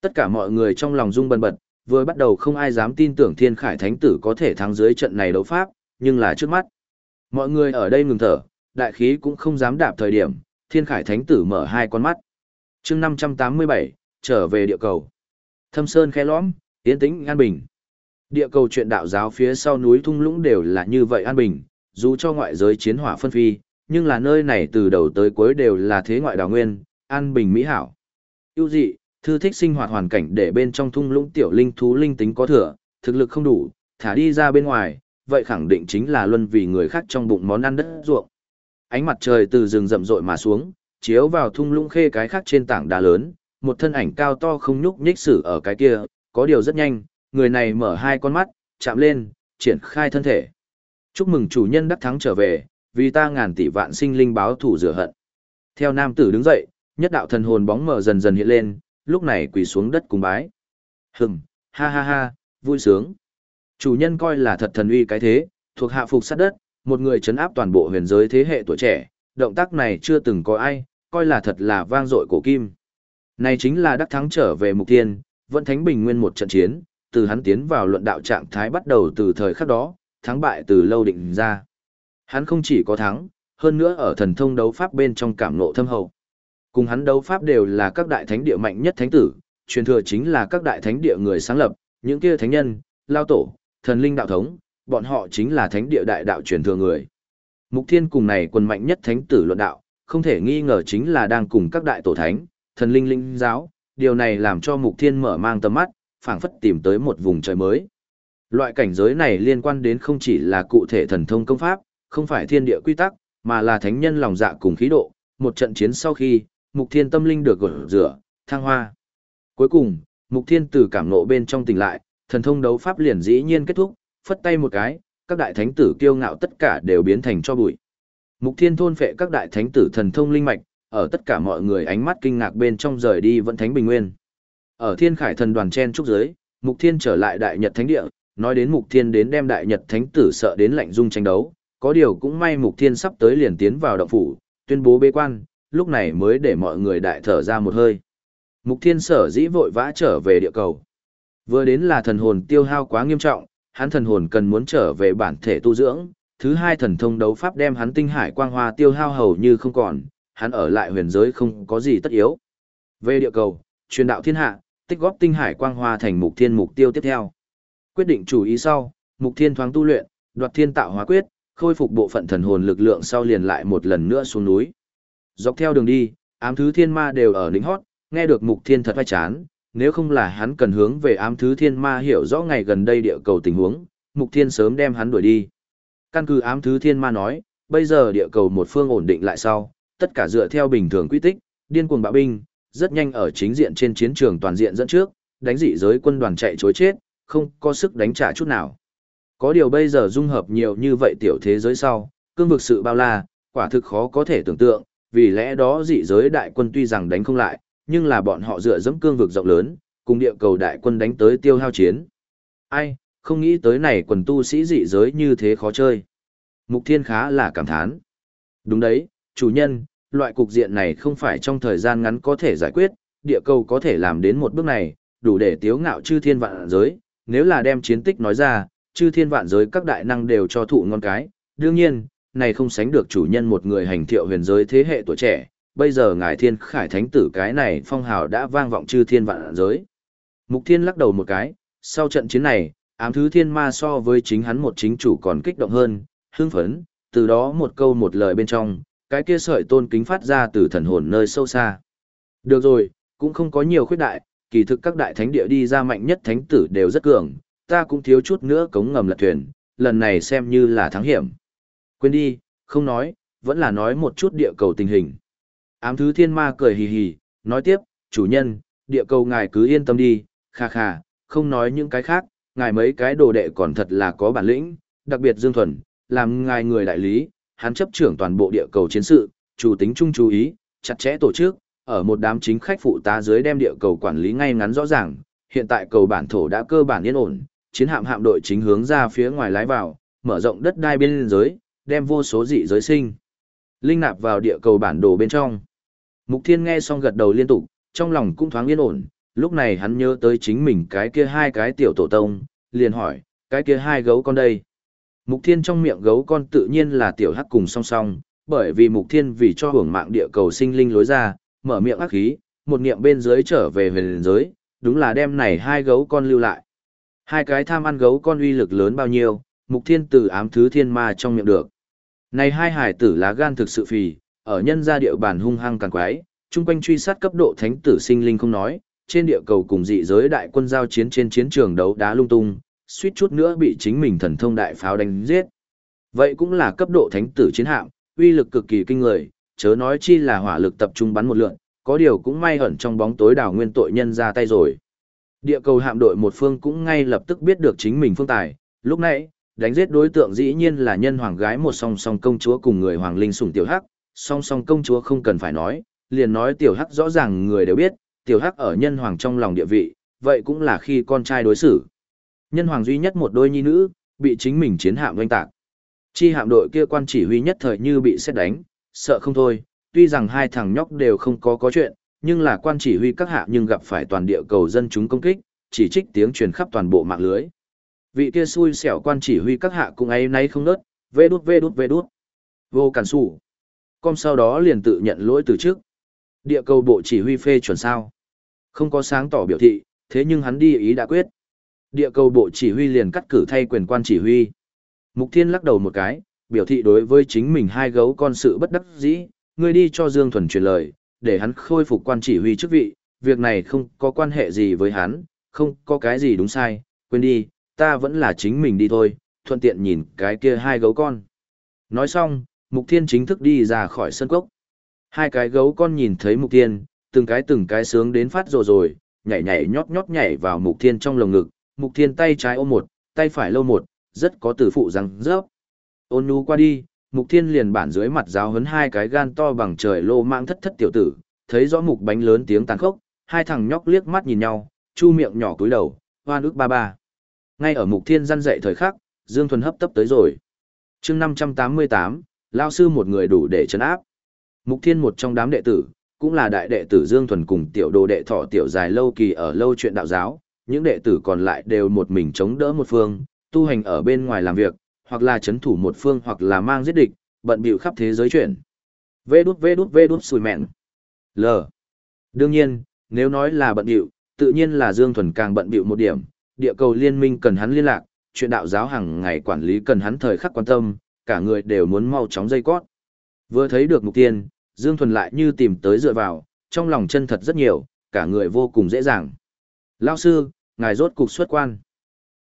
Tất cả mọi người trong lòng rung bần bật, vừa bắt đầu không ai dám tin tưởng thiên khải thánh tử có thể thắng dưới trận này đấu pháp, nhưng là trước mắt. Mọi người ở đây ngừng thở, đại khí cũng không dám đạp thời điểm, thiên khải thánh tử mở hai con mắt. chương 587, trở về địa cầu. Thâm sơn khe lõm, tiến tĩnh an bình. Địa cầu chuyện đạo giáo phía sau núi thung lũng đều là như vậy an bình, dù cho ngoại giới chiến hỏa phân phi, nhưng là nơi này từ đầu tới cuối đều là thế ngoại đào nguyên, an bình mỹ hảo. Yêu dị, thư thích sinh hoạt hoàn cảnh để bên trong thung lũng tiểu linh thú linh tính có thừa, thực lực không đủ, thả đi ra bên ngoài, vậy khẳng định chính là luân vì người khác trong bụng món ăn đất ruộng. Ánh mặt trời từ rừng rậm rội mà xuống, chiếu vào thung lũng khê cái khác trên tảng đá lớn, một thân ảnh cao to không nhúc nhích sử ở cái kia, có điều rất nhanh, người này mở hai con mắt, chạm lên, triển khai thân thể. Chúc mừng chủ nhân đắc thắng trở về, vì ta ngàn tỷ vạn sinh linh báo thủ rửa hận. Theo nam tử đứng dậy, nhất đạo thần hồn bóng mở dần dần hiện lên, lúc này quỳ xuống đất cùng bái. Hừm, ha ha ha, vui sướng. Chủ nhân coi là thật thần uy cái thế, thuộc hạ phục sát đất, một người chấn áp toàn bộ huyền giới thế hệ tuổi trẻ, động tác này chưa từng có ai, coi là thật là vang dội cổ kim. Này chính là đắc thắng trở về mục tiên, vẫn thánh bình nguyên một trận chiến, từ hắn tiến vào luận đạo trạng thái bắt đầu từ thời khắc đó, thắng bại từ lâu định ra. Hắn không chỉ có thắng, hơn nữa ở thần thông đấu pháp bên trong cảm ngộ thâm hậu. Cùng hắn đấu pháp đều là các đại thánh địa mạnh nhất thánh tử, truyền thừa chính là các đại thánh địa người sáng lập, những kia thánh nhân, lao tổ, thần linh đạo thống, bọn họ chính là thánh địa đại đạo truyền thừa người. Mục Thiên cùng này quân mạnh nhất thánh tử luận đạo, không thể nghi ngờ chính là đang cùng các đại tổ thánh, thần linh linh giáo, điều này làm cho Mục Thiên mở mang tầm mắt, phảng phất tìm tới một vùng trời mới. Loại cảnh giới này liên quan đến không chỉ là cụ thể thần thông công pháp, không phải thiên địa quy tắc, mà là thánh nhân lòng dạ cùng khí độ. Một trận chiến sau khi, Mục Thiên tâm linh được gột rửa, thăng hoa. Cuối cùng, Mục Thiên từ cảm nộ bên trong tỉnh lại, thần thông đấu pháp liền dĩ nhiên kết thúc, phất tay một cái, các đại thánh tử kiêu ngạo tất cả đều biến thành cho bụi. Mục Thiên thôn phệ các đại thánh tử thần thông linh mạch, ở tất cả mọi người ánh mắt kinh ngạc bên trong rời đi vẫn thánh bình nguyên. Ở Thiên Khải thần đoàn chen trúc dưới, Mục Thiên trở lại Đại Nhật Thánh Địa, nói đến Mục Thiên đến đem Đại Nhật Thánh tử sợ đến lạnh dung tranh đấu, có điều cũng may Mục Thiên sắp tới liền tiến vào động phủ, tuyên bố bế quan, lúc này mới để mọi người đại thở ra một hơi. Mục Thiên sở dĩ vội vã trở về địa cầu. Vừa đến là thần hồn tiêu hao quá nghiêm trọng, hắn thần hồn cần muốn trở về bản thể tu dưỡng, thứ hai thần thông đấu pháp đem hắn tinh hải quang hoa tiêu hao hầu như không còn, hắn ở lại huyền giới không có gì tất yếu. Về địa cầu, truyền đạo thiên hạ, tích góp tinh hải quang hoa thành mục thiên mục tiêu tiếp theo. Quyết định chủ ý sau, mục thiên thoáng tu luyện, đoạt thiên tạo hóa quyết, khôi phục bộ phận thần hồn lực lượng sau liền lại một lần nữa xuống núi. Dọc theo đường đi, ám thứ thiên ma đều ở đỉnh hót, nghe được mục thiên thật vai chán, nếu không là hắn cần hướng về ám thứ thiên ma hiểu rõ ngày gần đây địa cầu tình huống, mục thiên sớm đem hắn đuổi đi. Căn cứ ám thứ thiên ma nói, bây giờ địa cầu một phương ổn định lại sau, tất cả dựa theo bình thường quy tích, điên cuồng bạo binh, rất nhanh ở chính diện trên chiến trường toàn diện dẫn trước, đánh dị giới quân đoàn chạy chối chết, không có sức đánh trả chút nào. Có điều bây giờ dung hợp nhiều như vậy tiểu thế giới sau, cương vực sự bao la, quả thực khó có thể tưởng tượng, vì lẽ đó dị giới đại quân tuy rằng đánh không lại, nhưng là bọn họ dựa dẫm cương vực rộng lớn, cùng địa cầu đại quân đánh tới tiêu hao chiến. Ai, không nghĩ tới này quần tu sĩ dị giới như thế khó chơi. Mục Thiên khá là cảm thán. Đúng đấy, chủ nhân, loại cục diện này không phải trong thời gian ngắn có thể giải quyết, địa cầu có thể làm đến một bước này, đủ để tiếu ngạo chư thiên vạn giới, nếu là đem chiến tích nói ra, chư thiên vạn giới các đại năng đều cho thụ ngon cái. Đương nhiên, này không sánh được chủ nhân một người hành thiệu huyền giới thế hệ tuổi trẻ, bây giờ ngài thiên khải thánh tử cái này phong hào đã vang vọng chư thiên vạn giới. Mục thiên lắc đầu một cái, sau trận chiến này, ám thứ thiên ma so với chính hắn một chính chủ còn kích động hơn, hưng phấn, từ đó một câu một lời bên trong, cái kia sợi tôn kính phát ra từ thần hồn nơi sâu xa. Được rồi, cũng không có nhiều khuyết đại, kỳ thực các đại thánh địa đi ra mạnh nhất thánh tử đều rất cường, ta cũng thiếu chút nữa cống ngầm lật thuyền, lần này xem như là thắng hiểm. Quên đi, không nói, vẫn là nói một chút địa cầu tình hình. Ám thứ thiên ma cười hì hì, nói tiếp, chủ nhân, địa cầu ngài cứ yên tâm đi, kha kha, không nói những cái khác, ngài mấy cái đồ đệ còn thật là có bản lĩnh, đặc biệt Dương Thuần, làm ngài người đại lý, hắn chấp trưởng toàn bộ địa cầu chiến sự, chủ tính chung chú ý, chặt chẽ tổ chức, ở một đám chính khách phụ tá dưới đem địa cầu quản lý ngay ngắn rõ ràng, hiện tại cầu bản thổ đã cơ bản yên ổn, chiến hạm hạm đội chính hướng ra phía ngoài lái vào, mở rộng đất đai biên giới, đem vô số dị giới sinh. Linh nạp vào địa cầu bản đồ bên trong. Mục Thiên nghe xong gật đầu liên tục, trong lòng cũng thoáng yên ổn, lúc này hắn nhớ tới chính mình cái kia hai cái tiểu tổ tông, liền hỏi, cái kia hai gấu con đây. Mục Thiên trong miệng gấu con tự nhiên là tiểu hắc cùng song song, bởi vì Mục Thiên vì cho hưởng mạng địa cầu sinh linh lối ra, mở miệng ác khí, một niệm bên dưới trở về huyền giới, đúng là đem này hai gấu con lưu lại. Hai cái tham ăn gấu con uy lực lớn bao nhiêu, Mục Thiên từ ám thứ thiên ma trong miệng được. Này hai hải tử lá gan thực sự phì, ở nhân gia địa bàn hung hăng càng quái, chung quanh truy sát cấp độ thánh tử sinh linh không nói, trên địa cầu cùng dị giới đại quân giao chiến trên chiến trường đấu đá lung tung, suýt chút nữa bị chính mình thần thông đại pháo đánh giết. Vậy cũng là cấp độ thánh tử chiến hạm, uy lực cực kỳ kinh người, chớ nói chi là hỏa lực tập trung bắn một lượn, có điều cũng may ẩn trong bóng tối đảo nguyên tội nhân ra tay rồi. Địa cầu hạm đội một phương cũng ngay lập tức biết được chính mình phương tài, lúc nãy, đánh giết đối tượng dĩ nhiên là nhân hoàng gái một song song công chúa cùng người hoàng linh sủng tiểu hắc, song song công chúa không cần phải nói, liền nói tiểu hắc rõ ràng người đều biết, tiểu hắc ở nhân hoàng trong lòng địa vị, vậy cũng là khi con trai đối xử. Nhân hoàng duy nhất một đôi nhi nữ, bị chính mình chiến hạm doanh tạc. Chi hạm đội kia quan chỉ huy nhất thời như bị xét đánh, sợ không thôi, tuy rằng hai thằng nhóc đều không có có chuyện, nhưng là quan chỉ huy các hạ nhưng gặp phải toàn địa cầu dân chúng công kích, chỉ trích tiếng truyền khắp toàn bộ mạng lưới. Vị kia xui xẻo quan chỉ huy các hạ cũng ấy nay không nớt, vê đút vê đút vê đút. Vô cản sủ. Com sau đó liền tự nhận lỗi từ trước. Địa cầu bộ chỉ huy phê chuẩn sao. Không có sáng tỏ biểu thị, thế nhưng hắn đi ý đã quyết. Địa cầu bộ chỉ huy liền cắt cử thay quyền quan chỉ huy. Mục Thiên lắc đầu một cái, biểu thị đối với chính mình hai gấu con sự bất đắc dĩ, ngươi đi cho Dương Thuần truyền lời, để hắn khôi phục quan chỉ huy chức vị, việc này không có quan hệ gì với hắn, không có cái gì đúng sai, quên đi, ta vẫn là chính mình đi thôi, thuận tiện nhìn cái kia hai gấu con. Nói xong, Mục Thiên chính thức đi ra khỏi sân cốc. Hai cái gấu con nhìn thấy mục thiên, từng cái từng cái sướng đến phát rồi rồi, nhảy nhảy nhót nhót nhảy vào mục thiên trong lồng ngực, mục thiên tay trái ôm một, tay phải lâu một, rất có tử phụ răng rớp. Ôn nhu qua đi, mục thiên liền bản dưới mặt giáo hấn hai cái gan to bằng trời lô mạng thất thất tiểu tử, thấy rõ mục bánh lớn tiếng tàn khốc, hai thằng nhóc liếc mắt nhìn nhau, chu miệng nhỏ cúi đầu, hoa nước ba ba. Ngay ở mục thiên răn dậy thời khắc, Dương Thuần hấp tấp tới rồi. chương 588, lao sư một người đủ để chấn áp. Mục thiên một trong đám đệ tử, cũng là đại đệ tử Dương Thuần cùng tiểu đồ đệ thọ tiểu dài lâu kỳ ở lâu chuyện đạo giáo, những đệ tử còn lại đều một mình chống đỡ một phương, tu hành ở bên ngoài làm việc, hoặc là chấn thủ một phương hoặc là mang giết địch, bận bịu khắp thế giới chuyển. Vê đút vê đút vê đút sùi mẹn. L. Đương nhiên, nếu nói là bận bịu, tự nhiên là Dương Thuần càng bận bịu một điểm, địa cầu liên minh cần hắn liên lạc, chuyện đạo giáo hàng ngày quản lý cần hắn thời khắc quan tâm, cả người đều muốn mau chóng dây cót. Vừa thấy được mục tiên, Dương Thuần lại như tìm tới dựa vào, trong lòng chân thật rất nhiều, cả người vô cùng dễ dàng. Lao sư, ngài rốt cục xuất quan.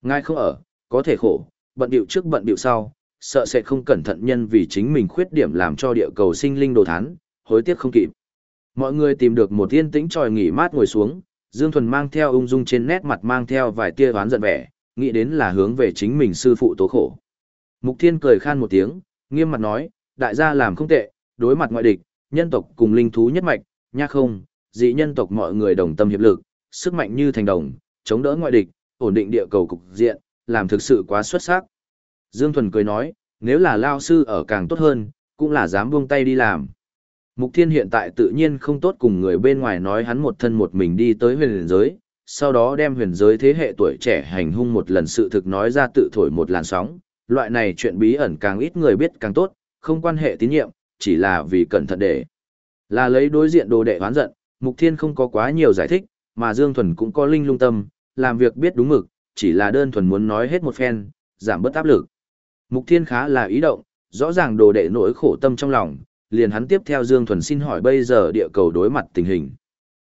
Ngài không ở, có thể khổ, bận điệu trước bận điệu sau, sợ sẽ không cẩn thận nhân vì chính mình khuyết điểm làm cho địa cầu sinh linh đồ thán, hối tiếc không kịp. Mọi người tìm được một yên tĩnh tròi nghỉ mát ngồi xuống, Dương Thuần mang theo ung dung trên nét mặt mang theo vài tia oán giận vẻ, nghĩ đến là hướng về chính mình sư phụ tố khổ. Mục Thiên cười khan một tiếng, nghiêm mặt nói, đại gia làm không tệ, đối mặt ngoại địch, nhân tộc cùng linh thú nhất mạch, nha không, dị nhân tộc mọi người đồng tâm hiệp lực, sức mạnh như thành đồng, chống đỡ ngoại địch, ổn định địa cầu cục diện, làm thực sự quá xuất sắc. Dương Thuần cười nói, nếu là lao sư ở càng tốt hơn, cũng là dám buông tay đi làm. Mục Thiên hiện tại tự nhiên không tốt cùng người bên ngoài nói hắn một thân một mình đi tới huyền giới, sau đó đem huyền giới thế hệ tuổi trẻ hành hung một lần sự thực nói ra tự thổi một làn sóng, loại này chuyện bí ẩn càng ít người biết càng tốt, không quan hệ tín nhiệm, chỉ là vì cẩn thận để. Là lấy đối diện đồ đệ hoán giận, Mục Thiên không có quá nhiều giải thích, mà Dương Thuần cũng có linh lung tâm, làm việc biết đúng mực, chỉ là đơn thuần muốn nói hết một phen, giảm bớt áp lực. Mục Thiên khá là ý động, rõ ràng đồ đệ nỗi khổ tâm trong lòng, liền hắn tiếp theo Dương Thuần xin hỏi bây giờ địa cầu đối mặt tình hình.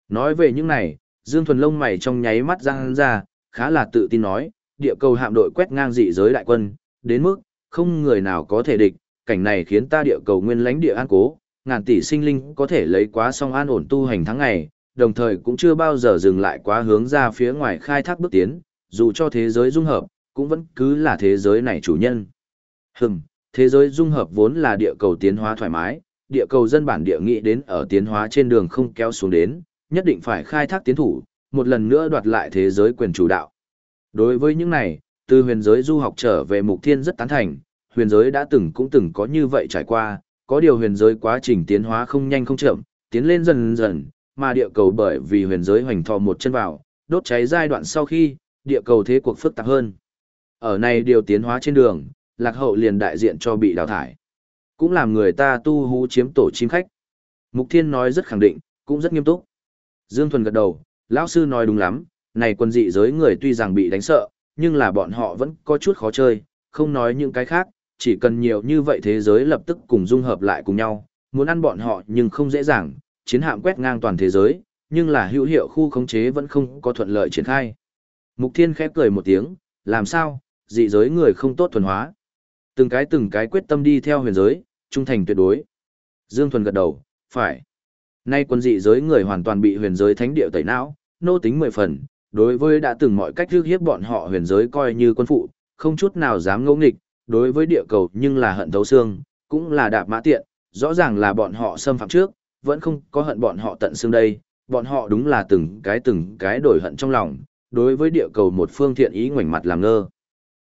Nói về những này, Dương Thuần lông mày trong nháy mắt răng ra, khá là tự tin nói, địa cầu hạm đội quét ngang dị giới đại quân, đến mức, không người nào có thể địch, cảnh này khiến ta địa cầu nguyên lãnh địa an cố, ngàn tỷ sinh linh có thể lấy quá song an ổn tu hành tháng ngày, đồng thời cũng chưa bao giờ dừng lại quá hướng ra phía ngoài khai thác bước tiến, dù cho thế giới dung hợp, cũng vẫn cứ là thế giới này chủ nhân. Hừm, thế giới dung hợp vốn là địa cầu tiến hóa thoải mái, địa cầu dân bản địa nghĩ đến ở tiến hóa trên đường không kéo xuống đến, nhất định phải khai thác tiến thủ, một lần nữa đoạt lại thế giới quyền chủ đạo. Đối với những này, từ huyền giới du học trở về mục thiên rất tán thành, huyền giới đã từng cũng từng có như vậy trải qua, có điều huyền giới quá trình tiến hóa không nhanh không chậm, tiến lên dần dần, mà địa cầu bởi vì huyền giới hoành thò một chân vào, đốt cháy giai đoạn sau khi, địa cầu thế cuộc phức tạp hơn. Ở này điều tiến hóa trên đường, lạc hậu liền đại diện cho bị đào thải. Cũng làm người ta tu hú chiếm tổ chim khách. Mục Thiên nói rất khẳng định, cũng rất nghiêm túc. Dương Thuần gật đầu, lão sư nói đúng lắm, này quân dị giới người tuy rằng bị đánh sợ, nhưng là bọn họ vẫn có chút khó chơi, không nói những cái khác, chỉ cần nhiều như vậy thế giới lập tức cùng dung hợp lại cùng nhau, muốn ăn bọn họ nhưng không dễ dàng, chiến hạm quét ngang toàn thế giới, nhưng là hữu hiệu khu khống chế vẫn không có thuận lợi triển khai. Mục Thiên khép cười một tiếng, làm sao, dị giới người không tốt thuần hóa. Từng cái từng cái quyết tâm đi theo huyền giới, trung thành tuyệt đối. Dương Thuần gật đầu, phải. Nay quân dị giới người hoàn toàn bị huyền giới thánh địa tẩy não, nô tính mười phần, đối với đã từng mọi cách rước hiếp bọn họ huyền giới coi như quân phụ, không chút nào dám ngẫu nghịch, đối với địa cầu nhưng là hận thấu xương, cũng là đạp mã tiện, rõ ràng là bọn họ xâm phạm trước, vẫn không có hận bọn họ tận xương đây, bọn họ đúng là từng cái từng cái đổi hận trong lòng, đối với địa cầu một phương thiện ý ngoảnh mặt làm ngơ.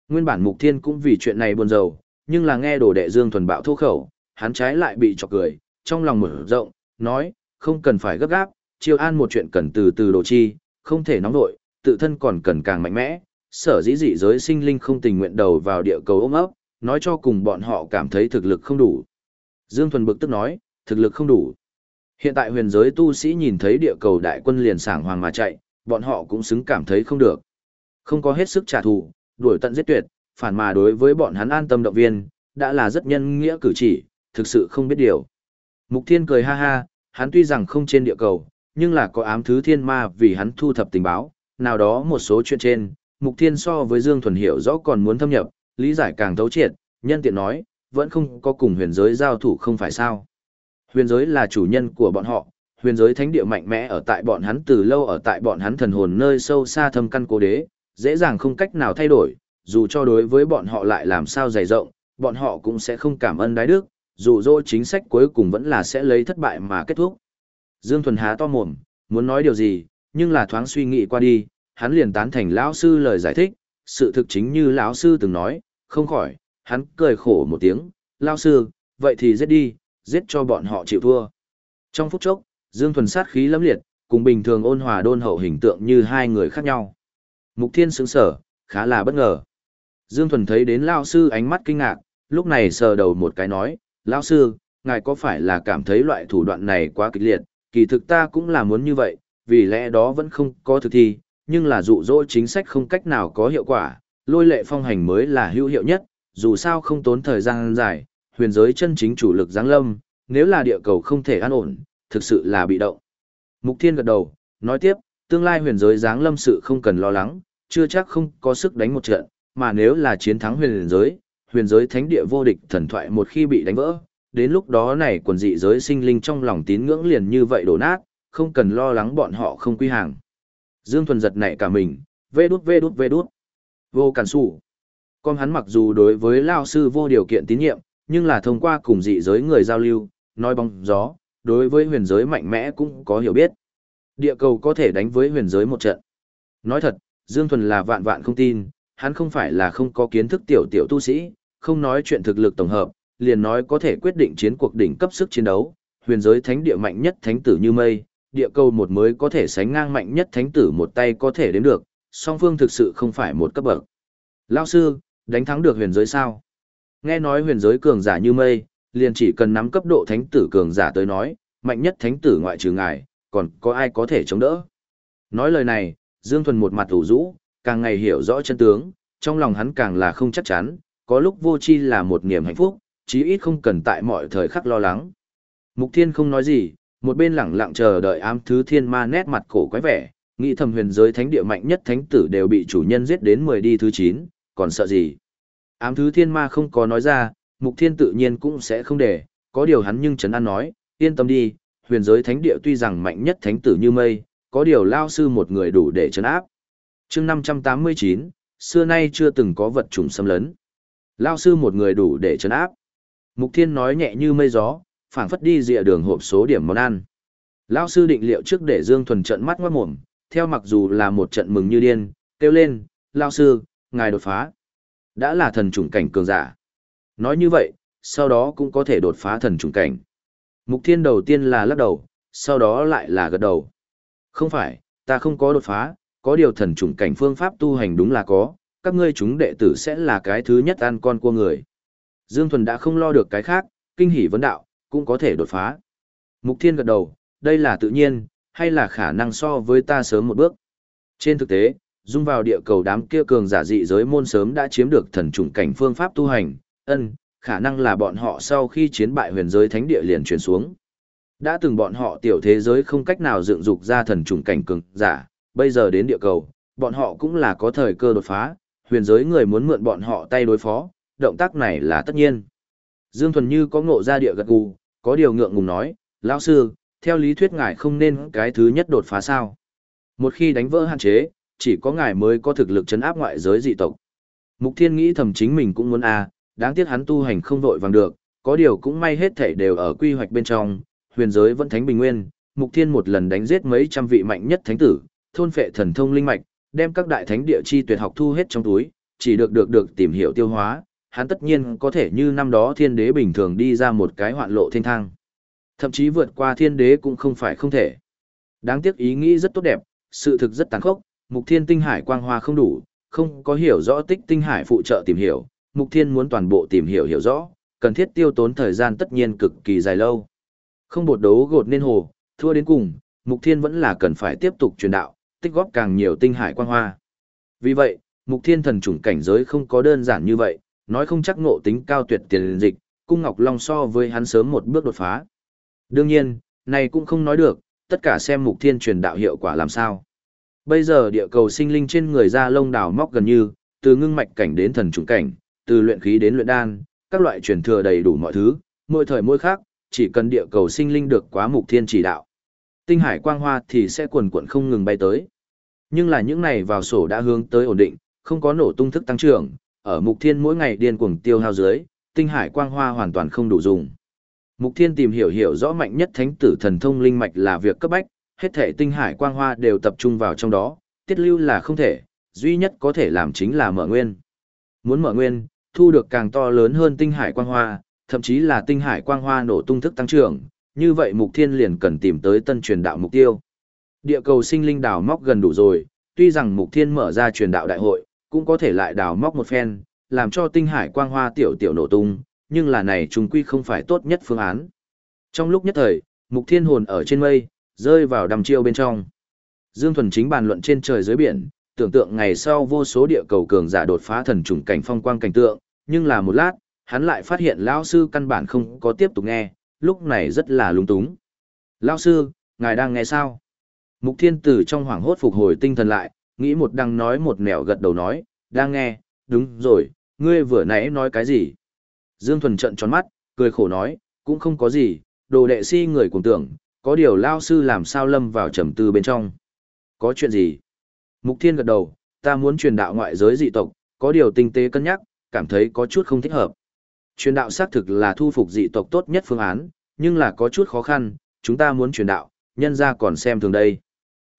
Nguyên bản Mục Thiên cũng vì chuyện này buồn rầu, nhưng là nghe đồ đệ Dương thuần bạo thô khẩu, hắn trái lại bị chọc cười, trong lòng mở rộng, nói, không cần phải gấp gáp, chiêu an một chuyện cần từ từ đồ chi, không thể nóng nội, tự thân còn cần càng mạnh mẽ, sở dĩ dị giới sinh linh không tình nguyện đầu vào địa cầu ôm ấp, nói cho cùng bọn họ cảm thấy thực lực không đủ. Dương Thuần bực tức nói, thực lực không đủ. Hiện tại huyền giới tu sĩ nhìn thấy địa cầu đại quân liền sảng hoàng mà chạy, bọn họ cũng xứng cảm thấy không được. Không có hết sức trả thù, đuổi tận giết tuyệt, phản mà đối với bọn hắn an tâm động viên, đã là rất nhân nghĩa cử chỉ, thực sự không biết điều. Mục Thiên cười ha ha, hắn tuy rằng không trên địa cầu, nhưng là có ám thứ thiên ma vì hắn thu thập tình báo, nào đó một số chuyện trên, Mục Thiên so với Dương Thuần hiểu rõ còn muốn thâm nhập, lý giải càng thấu triệt, nhân tiện nói, vẫn không có cùng huyền giới giao thủ không phải sao. Huyền giới là chủ nhân của bọn họ, huyền giới thánh địa mạnh mẽ ở tại bọn hắn từ lâu ở tại bọn hắn thần hồn nơi sâu xa thâm căn cố đế, dễ dàng không cách nào thay đổi, dù cho đối với bọn họ lại làm sao dày rộng, bọn họ cũng sẽ không cảm ơn đái đức, dù dỗ chính sách cuối cùng vẫn là sẽ lấy thất bại mà kết thúc. Dương Thuần há to mồm, muốn nói điều gì, nhưng là thoáng suy nghĩ qua đi, hắn liền tán thành lão sư lời giải thích, sự thực chính như lão sư từng nói, không khỏi, hắn cười khổ một tiếng, lão sư, vậy thì giết đi, giết cho bọn họ chịu thua. Trong phút chốc, Dương Thuần sát khí lẫm liệt, cùng bình thường ôn hòa đôn hậu hình tượng như hai người khác nhau. Mục Thiên sững sở, khá là bất ngờ. Dương Thuần thấy đến lão sư ánh mắt kinh ngạc, lúc này sờ đầu một cái nói, lão sư, ngài có phải là cảm thấy loại thủ đoạn này quá kịch liệt, kỳ thực ta cũng là muốn như vậy, vì lẽ đó vẫn không có thực thi, nhưng là dụ dỗ chính sách không cách nào có hiệu quả, lôi lệ phong hành mới là hữu hiệu nhất, dù sao không tốn thời gian dài, huyền giới chân chính chủ lực giáng lâm, nếu là địa cầu không thể an ổn, thực sự là bị động. Mục Thiên gật đầu, nói tiếp, tương lai huyền giới giáng lâm sự không cần lo lắng, chưa chắc không có sức đánh một trận, mà nếu là chiến thắng huyền giới, huyền giới thánh địa vô địch thần thoại một khi bị đánh vỡ, đến lúc đó này quần dị giới sinh linh trong lòng tín ngưỡng liền như vậy đổ nát, không cần lo lắng bọn họ không quy hàng. Dương Thuần giật nảy cả mình, vê đút vê đút vê đút. Vô cản sủ. Con hắn mặc dù đối với Lao sư vô điều kiện tín nhiệm, nhưng là thông qua cùng dị giới người giao lưu, nói bóng gió, đối với huyền giới mạnh mẽ cũng có hiểu biết. Địa cầu có thể đánh với huyền giới một trận. Nói thật, Dương Thuần là vạn vạn không tin, hắn không phải là không có kiến thức tiểu tiểu tu sĩ, không nói chuyện thực lực tổng hợp, liền nói có thể quyết định chiến cuộc đỉnh cấp sức chiến đấu, huyền giới thánh địa mạnh nhất thánh tử như mây, địa cầu một mới có thể sánh ngang mạnh nhất thánh tử một tay có thể đến được, song phương thực sự không phải một cấp bậc. Lao sư, đánh thắng được huyền giới sao? Nghe nói huyền giới cường giả như mây, liền chỉ cần nắm cấp độ thánh tử cường giả tới nói, mạnh nhất thánh tử ngoại trừ ngài, còn có ai có thể chống đỡ? Nói lời này, Dương Thuần một mặt ủ rũ, càng ngày hiểu rõ chân tướng, trong lòng hắn càng là không chắc chắn, có lúc vô chi là một niềm hạnh phúc, chí ít không cần tại mọi thời khắc lo lắng. Mục Thiên không nói gì, một bên lẳng lặng chờ đợi ám thứ thiên ma nét mặt cổ quái vẻ, nghĩ thầm huyền giới thánh địa mạnh nhất thánh tử đều bị chủ nhân giết đến 10 đi thứ 9, còn sợ gì? Ám thứ thiên ma không có nói ra, mục thiên tự nhiên cũng sẽ không để, có điều hắn nhưng chấn an nói, yên tâm đi, huyền giới thánh địa tuy rằng mạnh nhất thánh tử như mây, có điều lao sư một người đủ để chấn áp. chương 589, xưa nay chưa từng có vật trùng xâm lấn. Lao sư một người đủ để chấn áp. Mục thiên nói nhẹ như mây gió, phảng phất đi dịa đường hộp số điểm món ăn. Lão sư định liệu trước để Dương Thuần trận mắt ngoát mồm, theo mặc dù là một trận mừng như điên, kêu lên, Lão sư, ngài đột phá. Đã là thần trùng cảnh cường giả. Nói như vậy, sau đó cũng có thể đột phá thần trùng cảnh. Mục thiên đầu tiên là lắc đầu, sau đó lại là gật đầu. Không phải, ta không có đột phá, có điều thần trùng cảnh phương pháp tu hành đúng là có, các ngươi chúng đệ tử sẽ là cái thứ nhất ăn con của người. Dương Thuần đã không lo được cái khác, kinh hỉ vấn đạo, cũng có thể đột phá. Mục Thiên gật đầu, đây là tự nhiên, hay là khả năng so với ta sớm một bước. Trên thực tế, dung vào địa cầu đám kia cường giả dị giới môn sớm đã chiếm được thần trùng cảnh phương pháp tu hành, ân, khả năng là bọn họ sau khi chiến bại huyền giới thánh địa liền truyền xuống. Đã từng bọn họ tiểu thế giới không cách nào dựng dục ra thần trùng cảnh cường giả, bây giờ đến địa cầu, bọn họ cũng là có thời cơ đột phá, huyền giới người muốn mượn bọn họ tay đối phó, động tác này là tất nhiên. Dương Thuần Như có ngộ ra địa gật gù, có điều ngượng ngùng nói, lão sư, theo lý thuyết ngài không nên cái thứ nhất đột phá sao. Một khi đánh vỡ hạn chế, chỉ có ngài mới có thực lực chấn áp ngoại giới dị tộc. Mục Thiên nghĩ thầm chính mình cũng muốn a, à, đáng tiếc hắn tu hành không vội vàng được, có điều cũng may hết thảy đều ở quy hoạch bên trong, huyền giới vẫn thánh bình nguyên, Mục Thiên một lần đánh giết mấy trăm vị mạnh nhất thánh tử, thôn phệ thần thông linh mạch, đem các đại thánh địa chi tuyệt học thu hết trong túi, chỉ được được được tìm hiểu tiêu hóa, hắn tất nhiên có thể như năm đó thiên đế bình thường đi ra một cái hoạn lộ thiên thang. Thậm chí vượt qua thiên đế cũng không phải không thể. Đáng tiếc ý nghĩ rất tốt đẹp, sự thực rất tàn khốc, mục thiên tinh hải quang hoa không đủ, không có hiểu rõ tích tinh hải phụ trợ tìm hiểu, mục thiên muốn toàn bộ tìm hiểu hiểu rõ, cần thiết tiêu tốn thời gian tất nhiên cực kỳ dài lâu. Không bột đấu gột nên hồ, thua đến cùng, mục thiên vẫn là cần phải tiếp tục truyền đạo, tích góp càng nhiều tinh hải quang hoa. Vì vậy, mục thiên thần chủng cảnh giới không có đơn giản như vậy, nói không chắc ngộ tính cao tuyệt tiền dịch, cung Ngọc Long so với hắn sớm một bước đột phá. Đương nhiên, này cũng không nói được, tất cả xem mục thiên truyền đạo hiệu quả làm sao. Bây giờ địa cầu sinh linh trên người ra lông đào móc gần như, từ ngưng mạch cảnh đến thần trùng cảnh, từ luyện khí đến luyện đan, các loại truyền thừa đầy đủ mọi thứ, mỗi thời mỗi khác, chỉ cần địa cầu sinh linh được quá mục thiên chỉ đạo. Tinh hải quang hoa thì sẽ cuồn cuộn không ngừng bay tới. Nhưng là những này vào sổ đã hướng tới ổn định, không có nổ tung thức tăng trưởng, ở mục thiên mỗi ngày điên cuồng tiêu hao dưới, tinh hải quang hoa hoàn toàn không đủ dùng. Mục thiên tìm hiểu hiểu rõ mạnh nhất thánh tử thần thông linh mạch là việc cấp bách, hết thể tinh hải quang hoa đều tập trung vào trong đó, tiết lưu là không thể, duy nhất có thể làm chính là mở nguyên. Muốn mở nguyên, thu được càng to lớn hơn tinh hải quang hoa, thậm chí là tinh hải quang hoa nổ tung thức tăng trưởng, như vậy mục thiên liền cần tìm tới tân truyền đạo mục tiêu. Địa cầu sinh linh đào móc gần đủ rồi, tuy rằng mục thiên mở ra truyền đạo đại hội, cũng có thể lại đào móc một phen, làm cho tinh hải quang hoa tiểu tiểu nổ tung, nhưng là này trùng quy không phải tốt nhất phương án. Trong lúc nhất thời, mục thiên hồn ở trên mây, rơi vào đầm chiêu bên trong. Dương Thuần chính bàn luận trên trời dưới biển, tưởng tượng ngày sau vô số địa cầu cường giả đột phá thần trùng cảnh phong quang cảnh tượng, nhưng là một lát, hắn lại phát hiện lão sư căn bản không có tiếp tục nghe, lúc này rất là lung túng. Lão sư, ngài đang nghe sao? Mục thiên tử trong hoảng hốt phục hồi tinh thần lại, nghĩ một đằng nói một nẻo gật đầu nói, đang nghe, đúng rồi, ngươi vừa nãy nói cái gì? Dương Thuần trận tròn mắt, cười khổ nói, cũng không có gì, đồ đệ si người cùng tưởng, có điều lao sư làm sao lâm vào trầm tư bên trong. Có chuyện gì? Mục Thiên gật đầu, ta muốn truyền đạo ngoại giới dị tộc, có điều tinh tế cân nhắc, cảm thấy có chút không thích hợp. Truyền đạo xác thực là thu phục dị tộc tốt nhất phương án, nhưng là có chút khó khăn, chúng ta muốn truyền đạo, nhân ra còn xem thường đây.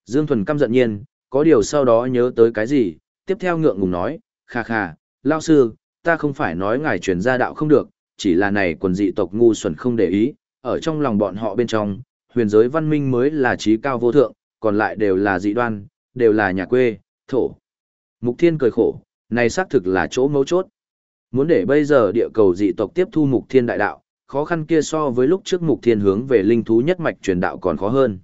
Dương Thuần căm giận nhiên, có điều sau đó nhớ tới cái gì, tiếp theo ngượng ngùng nói, kha kha, lao sư, ta không phải nói ngài truyền gia đạo không được, chỉ là này quần dị tộc ngu xuẩn không để ý, ở trong lòng bọn họ bên trong, huyền giới văn minh mới là trí cao vô thượng, còn lại đều là dị đoan, đều là nhà quê, thổ. Mục Thiên cười khổ, này xác thực là chỗ mấu chốt. Muốn để bây giờ địa cầu dị tộc tiếp thu Mục Thiên đại đạo, khó khăn kia so với lúc trước Mục Thiên hướng về linh thú nhất mạch truyền đạo còn khó hơn.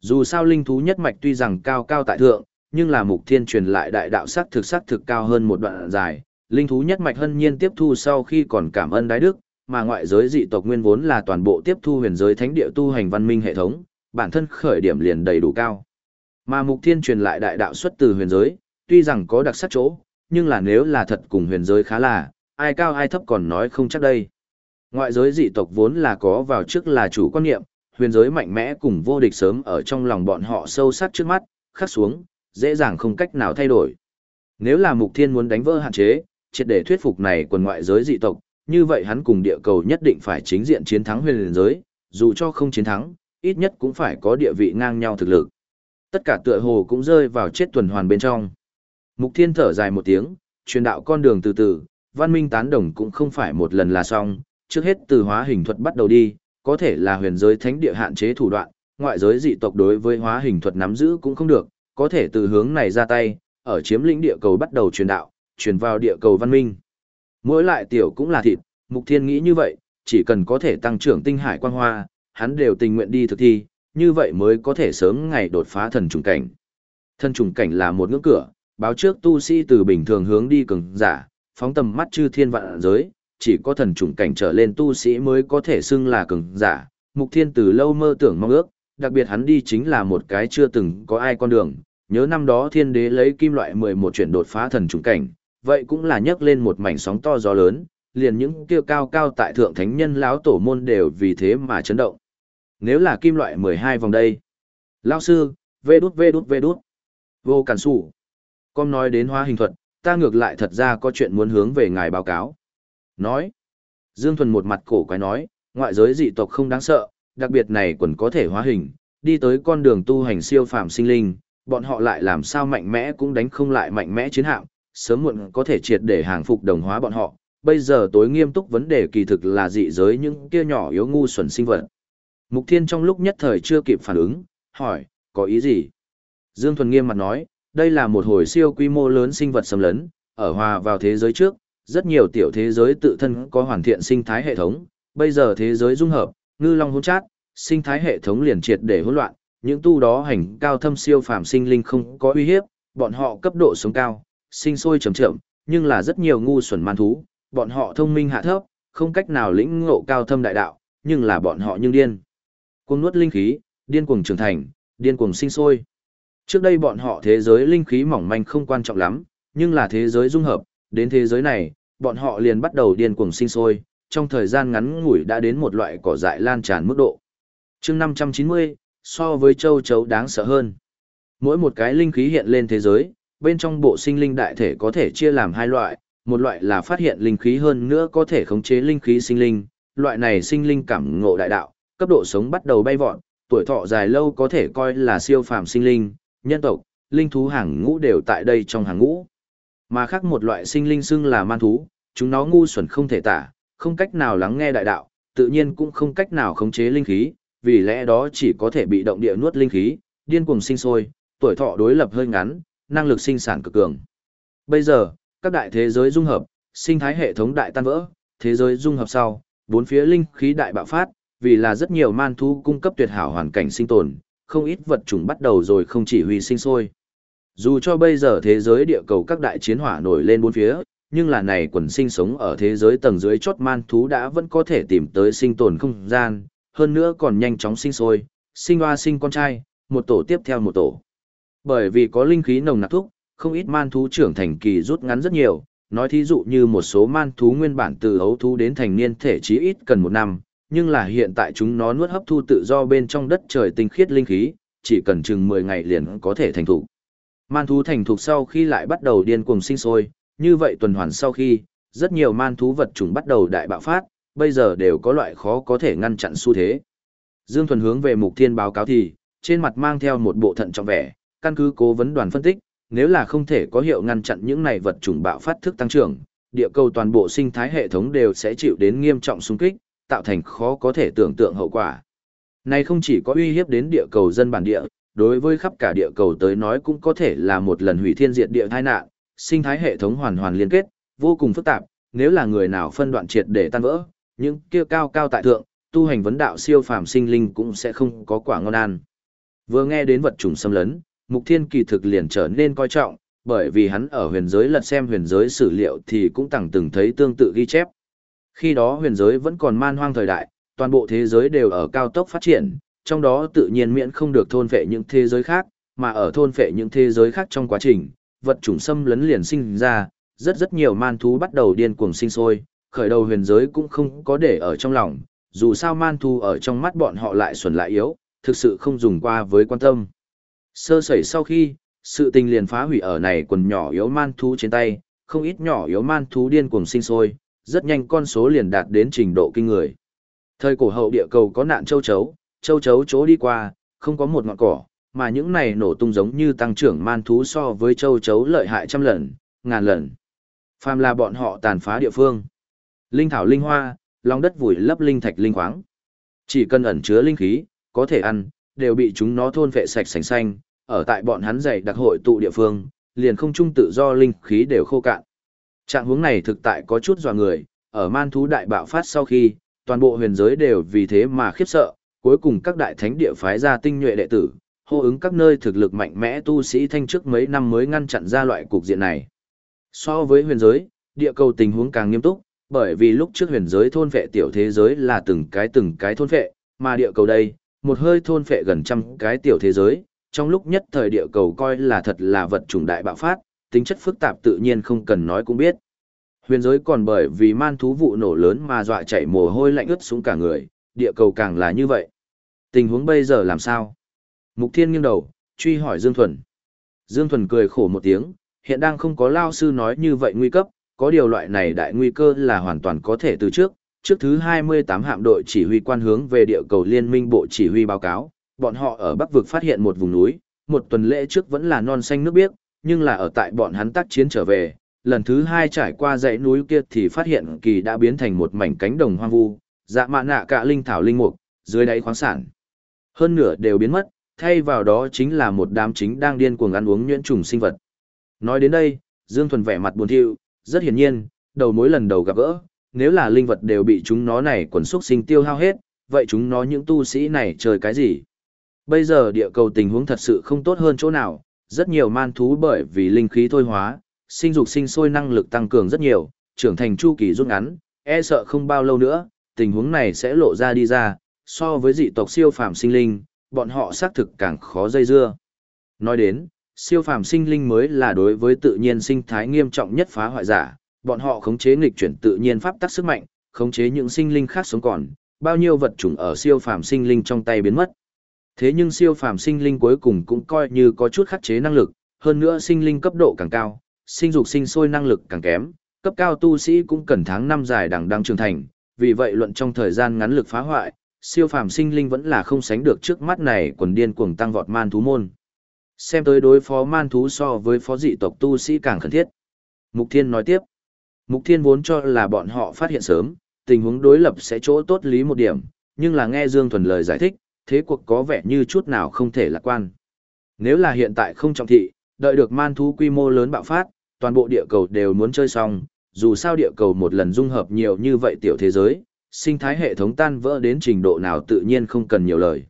Dù sao linh thú nhất mạch tuy rằng cao cao tại thượng, nhưng là Mục Thiên truyền lại đại đạo sắc thực sắc thực cao hơn một đoạn dài, linh thú nhất mạch hân nhiên tiếp thu sau khi còn cảm ơn đái đức, mà ngoại giới dị tộc nguyên vốn là toàn bộ tiếp thu huyền giới thánh địa tu hành văn minh hệ thống, bản thân khởi điểm liền đầy đủ cao. Mà mục thiên truyền lại đại đạo xuất từ huyền giới, tuy rằng có đặc sắc chỗ, nhưng là nếu là thật cùng huyền giới khá là, ai cao ai thấp còn nói không chắc đây. Ngoại giới dị tộc vốn là có vào trước là chủ quan niệm, huyền giới mạnh mẽ cùng vô địch sớm ở trong lòng bọn họ sâu sắc trước mắt, khắc xuống, dễ dàng không cách nào thay đổi. Nếu là mục thiên muốn đánh vỡ hạn chế, triệt để thuyết phục này quần ngoại giới dị tộc, như vậy hắn cùng địa cầu nhất định phải chính diện chiến thắng huyền giới, dù cho không chiến thắng, ít nhất cũng phải có địa vị ngang nhau thực lực. Tất cả tựa hồ cũng rơi vào chết tuần hoàn bên trong. Mục Thiên thở dài một tiếng, truyền đạo con đường từ từ, văn minh tán đồng cũng không phải một lần là xong, trước hết từ hóa hình thuật bắt đầu đi, có thể là huyền giới thánh địa hạn chế thủ đoạn, ngoại giới dị tộc đối với hóa hình thuật nắm giữ cũng không được, có thể từ hướng này ra tay, ở chiếm lĩnh địa cầu bắt đầu truyền đạo, truyền vào địa cầu văn minh. Mỗi lại tiểu cũng là thịt, Mục Thiên nghĩ như vậy, chỉ cần có thể tăng trưởng tinh hải quang hoa, hắn đều tình nguyện đi thực thi, như vậy mới có thể sớm ngày đột phá thần trùng cảnh. Thần trùng cảnh là một ngưỡng cửa, báo trước tu sĩ từ bình thường hướng đi cường giả, phóng tầm mắt chư thiên vạn giới, chỉ có thần trùng cảnh trở lên tu sĩ mới có thể xưng là cường giả. Mục Thiên từ lâu mơ tưởng mong ước, đặc biệt hắn đi chính là một cái chưa từng có ai con đường, nhớ năm đó thiên đế lấy kim loại 11 chuyển đột phá thần trùng cảnh, vậy cũng là nhấc lên một mảnh sóng to gió lớn, liền những kia cao cao tại thượng thánh nhân lão tổ môn đều vì thế mà chấn động. Nếu là kim loại 12 vòng đây. Lão sư, vê đút vê đút vê đút. Vô cản sủ. Con nói đến hóa hình thuật, ta ngược lại thật ra có chuyện muốn hướng về ngài báo cáo. Nói. Dương Thuần một mặt cổ quái nói, ngoại giới dị tộc không đáng sợ, đặc biệt này quần có thể hóa hình, đi tới con đường tu hành siêu phàm sinh linh, bọn họ lại làm sao mạnh mẽ cũng đánh không lại mạnh mẽ chiến hạm, sớm muộn có thể triệt để hàng phục đồng hóa bọn họ. Bây giờ tối nghiêm túc vấn đề kỳ thực là dị giới những kia nhỏ yếu ngu xuẩn sinh vật. Mục Thiên trong lúc nhất thời chưa kịp phản ứng, hỏi, có ý gì? Dương Thuần nghiêm mặt nói, đây là một hồi siêu quy mô lớn sinh vật xâm lấn, ở hòa vào thế giới trước, rất nhiều tiểu thế giới tự thân có hoàn thiện sinh thái hệ thống, bây giờ thế giới dung hợp, ngư long hỗn chát, sinh thái hệ thống liền triệt để hỗn loạn, những tu đó hành cao thâm siêu phàm sinh linh không có uy hiếp, bọn họ cấp độ sống cao, sinh sôi chậm chậm, nhưng là rất nhiều ngu xuẩn man thú, bọn họ thông minh hạ thấp, không cách nào lĩnh ngộ cao thâm đại đạo, nhưng là bọn họ nhưng điên. Cuồng nuốt linh khí, điên cuồng trưởng thành, điên cuồng sinh sôi. Trước đây bọn họ thế giới linh khí mỏng manh không quan trọng lắm, nhưng là thế giới dung hợp, đến thế giới này, bọn họ liền bắt đầu điên cuồng sinh sôi, trong thời gian ngắn ngủi đã đến một loại cỏ dại lan tràn mức độ. chương 590, so với châu chấu đáng sợ hơn. Mỗi một cái linh khí hiện lên thế giới, bên trong bộ sinh linh đại thể có thể chia làm hai loại, một loại là phát hiện linh khí hơn nữa có thể khống chế linh khí sinh linh, loại này sinh linh cảm ngộ đại đạo, cấp độ sống bắt đầu bay vọt, tuổi thọ dài lâu có thể coi là siêu phàm sinh linh, nhân tộc, linh thú hàng ngũ đều tại đây trong hàng ngũ. Mà khác một loại sinh linh xưng là man thú, chúng nó ngu xuẩn không thể tả, không cách nào lắng nghe đại đạo, tự nhiên cũng không cách nào khống chế linh khí, vì lẽ đó chỉ có thể bị động địa nuốt linh khí, điên cuồng sinh sôi, tuổi thọ đối lập hơi ngắn, năng lực sinh sản cực cường. Bây giờ, các đại thế giới dung hợp, sinh thái hệ thống đại tan vỡ, thế giới dung hợp sau, bốn phía linh khí đại bạo phát, vì là rất nhiều man thú cung cấp tuyệt hảo hoàn cảnh sinh tồn, không ít vật chủng bắt đầu rồi không chỉ huy sinh sôi. Dù cho bây giờ thế giới địa cầu các đại chiến hỏa nổi lên bốn phía, nhưng là này quần sinh sống ở thế giới tầng dưới chốt man thú đã vẫn có thể tìm tới sinh tồn không gian, hơn nữa còn nhanh chóng sinh sôi, sinh hoa sinh con trai, một tổ tiếp theo một tổ. Bởi vì có linh khí nồng nặc thúc, không ít man thú trưởng thành kỳ rút ngắn rất nhiều, nói thí dụ như một số man thú nguyên bản từ ấu thú đến thành niên thể chí ít cần một năm, nhưng là hiện tại chúng nó nuốt hấp thu tự do bên trong đất trời tinh khiết linh khí, chỉ cần chừng 10 ngày liền có thể thành thục. Man thú thành thục sau khi lại bắt đầu điên cuồng sinh sôi, như vậy tuần hoàn sau khi, rất nhiều man thú vật chủng bắt đầu đại bạo phát, bây giờ đều có loại khó có thể ngăn chặn xu thế. Dương Thuần hướng về Mục Thiên báo cáo thì, trên mặt mang theo một bộ thận trọng vẻ, căn cứ cố vấn đoàn phân tích, nếu là không thể có hiệu ngăn chặn những này vật chủng bạo phát thức tăng trưởng, địa cầu toàn bộ sinh thái hệ thống đều sẽ chịu đến nghiêm trọng xung kích, tạo thành khó có thể tưởng tượng hậu quả. Này không chỉ có uy hiếp đến địa cầu dân bản địa, đối với khắp cả địa cầu tới nói cũng có thể là một lần hủy thiên diệt địa tai nạn, sinh thái hệ thống hoàn hoàn liên kết, vô cùng phức tạp, nếu là người nào phân đoạn triệt để tan vỡ, những kia cao cao tại thượng, tu hành vấn đạo siêu phàm sinh linh cũng sẽ không có quả ngon ăn. Vừa nghe đến vật trùng xâm lấn, Mục Thiên kỳ thực liền trở nên coi trọng, bởi vì hắn ở huyền giới lật xem huyền giới sử liệu thì cũng từng từng thấy tương tự ghi chép. Khi đó huyền giới vẫn còn man hoang thời đại, toàn bộ thế giới đều ở cao tốc phát triển, trong đó tự nhiên miễn không được thôn phệ những thế giới khác, mà ở thôn phệ những thế giới khác trong quá trình, vật chủng xâm lấn liền sinh ra, rất rất nhiều man thú bắt đầu điên cuồng sinh sôi, khởi đầu huyền giới cũng không có để ở trong lòng, dù sao man thú ở trong mắt bọn họ lại xuẩn lại yếu, thực sự không dùng qua với quan tâm. Sơ sẩy sau khi, sự tình liền phá hủy ở này quần nhỏ yếu man thú trên tay, không ít nhỏ yếu man thú điên cuồng sinh sôi, rất nhanh con số liền đạt đến trình độ kinh người. Thời cổ hậu địa cầu có nạn châu chấu, châu chấu chỗ đi qua, không có một ngọn cỏ, mà những này nổ tung giống như tăng trưởng man thú so với châu chấu lợi hại trăm lần, ngàn lần. Phàm là bọn họ tàn phá địa phương. Linh thảo linh hoa, lòng đất vùi lấp linh thạch linh khoáng. Chỉ cần ẩn chứa linh khí, có thể ăn, đều bị chúng nó thôn vệ sạch sành xanh, ở tại bọn hắn dày đặc hội tụ địa phương, liền không trung tự do linh khí đều khô cạn. Trạng huống này thực tại có chút dò người, ở man thú đại bạo phát sau khi, toàn bộ huyền giới đều vì thế mà khiếp sợ, cuối cùng các đại thánh địa phái ra tinh nhuệ đệ tử, hô ứng các nơi thực lực mạnh mẽ tu sĩ thanh trước mấy năm mới ngăn chặn ra loại cục diện này. So với huyền giới, địa cầu tình huống càng nghiêm túc, bởi vì lúc trước huyền giới thôn vệ tiểu thế giới là từng cái từng cái thôn vệ, mà địa cầu đây, một hơi thôn vệ gần trăm cái tiểu thế giới, trong lúc nhất thời địa cầu coi là thật là vật chủng đại bạo phát, tính chất phức tạp tự nhiên không cần nói cũng biết. Huyền giới còn bởi vì man thú vụ nổ lớn mà dọa chảy mồ hôi lạnh ướt xuống cả người, địa cầu càng là như vậy. Tình huống bây giờ làm sao? Mục Thiên nghiêng đầu, truy hỏi Dương Thuần. Dương Thuần cười khổ một tiếng, hiện đang không có lao sư nói như vậy nguy cấp, có điều loại này đại nguy cơ là hoàn toàn có thể từ trước. Trước thứ 28 hạm đội chỉ huy quan hướng về địa cầu liên minh bộ chỉ huy báo cáo, bọn họ ở Bắc vực phát hiện một vùng núi, một tuần lễ trước vẫn là non xanh nước biếc, nhưng là ở tại bọn hắn tác chiến trở về, lần thứ hai trải qua dãy núi kia thì phát hiện kỳ đã biến thành một mảnh cánh đồng hoang vu, dạ mạ nạ cả linh thảo linh mục, dưới đáy khoáng sản. Hơn nửa đều biến mất, thay vào đó chính là một đám chính đang điên cuồng ăn uống nhuyễn trùng sinh vật. Nói đến đây, Dương Thuần vẻ mặt buồn thiu, rất hiển nhiên, đầu mối lần đầu gặp gỡ, nếu là linh vật đều bị chúng nó này quần xúc sinh tiêu hao hết, vậy chúng nó những tu sĩ này chơi cái gì? Bây giờ địa cầu tình huống thật sự không tốt hơn chỗ nào, rất nhiều man thú bởi vì linh khí thôi hóa, sinh dục sinh sôi năng lực tăng cường rất nhiều, trưởng thành chu kỳ rút ngắn, e sợ không bao lâu nữa, tình huống này sẽ lộ ra đi ra, so với dị tộc siêu phàm sinh linh, bọn họ xác thực càng khó dây dưa. Nói đến, siêu phàm sinh linh mới là đối với tự nhiên sinh thái nghiêm trọng nhất phá hoại giả, bọn họ khống chế nghịch chuyển tự nhiên pháp tắc sức mạnh, khống chế những sinh linh khác sống còn, bao nhiêu vật chủng ở siêu phàm sinh linh trong tay biến mất. Thế nhưng siêu phàm sinh linh cuối cùng cũng coi như có chút khắc chế năng lực, hơn nữa sinh linh cấp độ càng cao, sinh dục sinh sôi năng lực càng kém, cấp cao tu sĩ cũng cần tháng năm dài đằng đằng trưởng thành, vì vậy luận trong thời gian ngắn lực phá hoại, siêu phàm sinh linh vẫn là không sánh được trước mắt này quần điên cuồng tăng vọt man thú môn. Xem tới đối phó man thú so với phó dị tộc tu sĩ càng khẩn thiết. Mục Thiên nói tiếp. Mục Thiên vốn cho là bọn họ phát hiện sớm, tình huống đối lập sẽ chỗ tốt lý một điểm, nhưng là nghe Dương Thuần lời giải thích, thế cuộc có vẻ như chút nào không thể lạc quan. Nếu là hiện tại không trọng thị, đợi được man thú quy mô lớn bạo phát, toàn bộ địa cầu đều muốn chơi xong, dù sao địa cầu một lần dung hợp nhiều như vậy tiểu thế giới, sinh thái hệ thống tan vỡ đến trình độ nào tự nhiên không cần nhiều lời.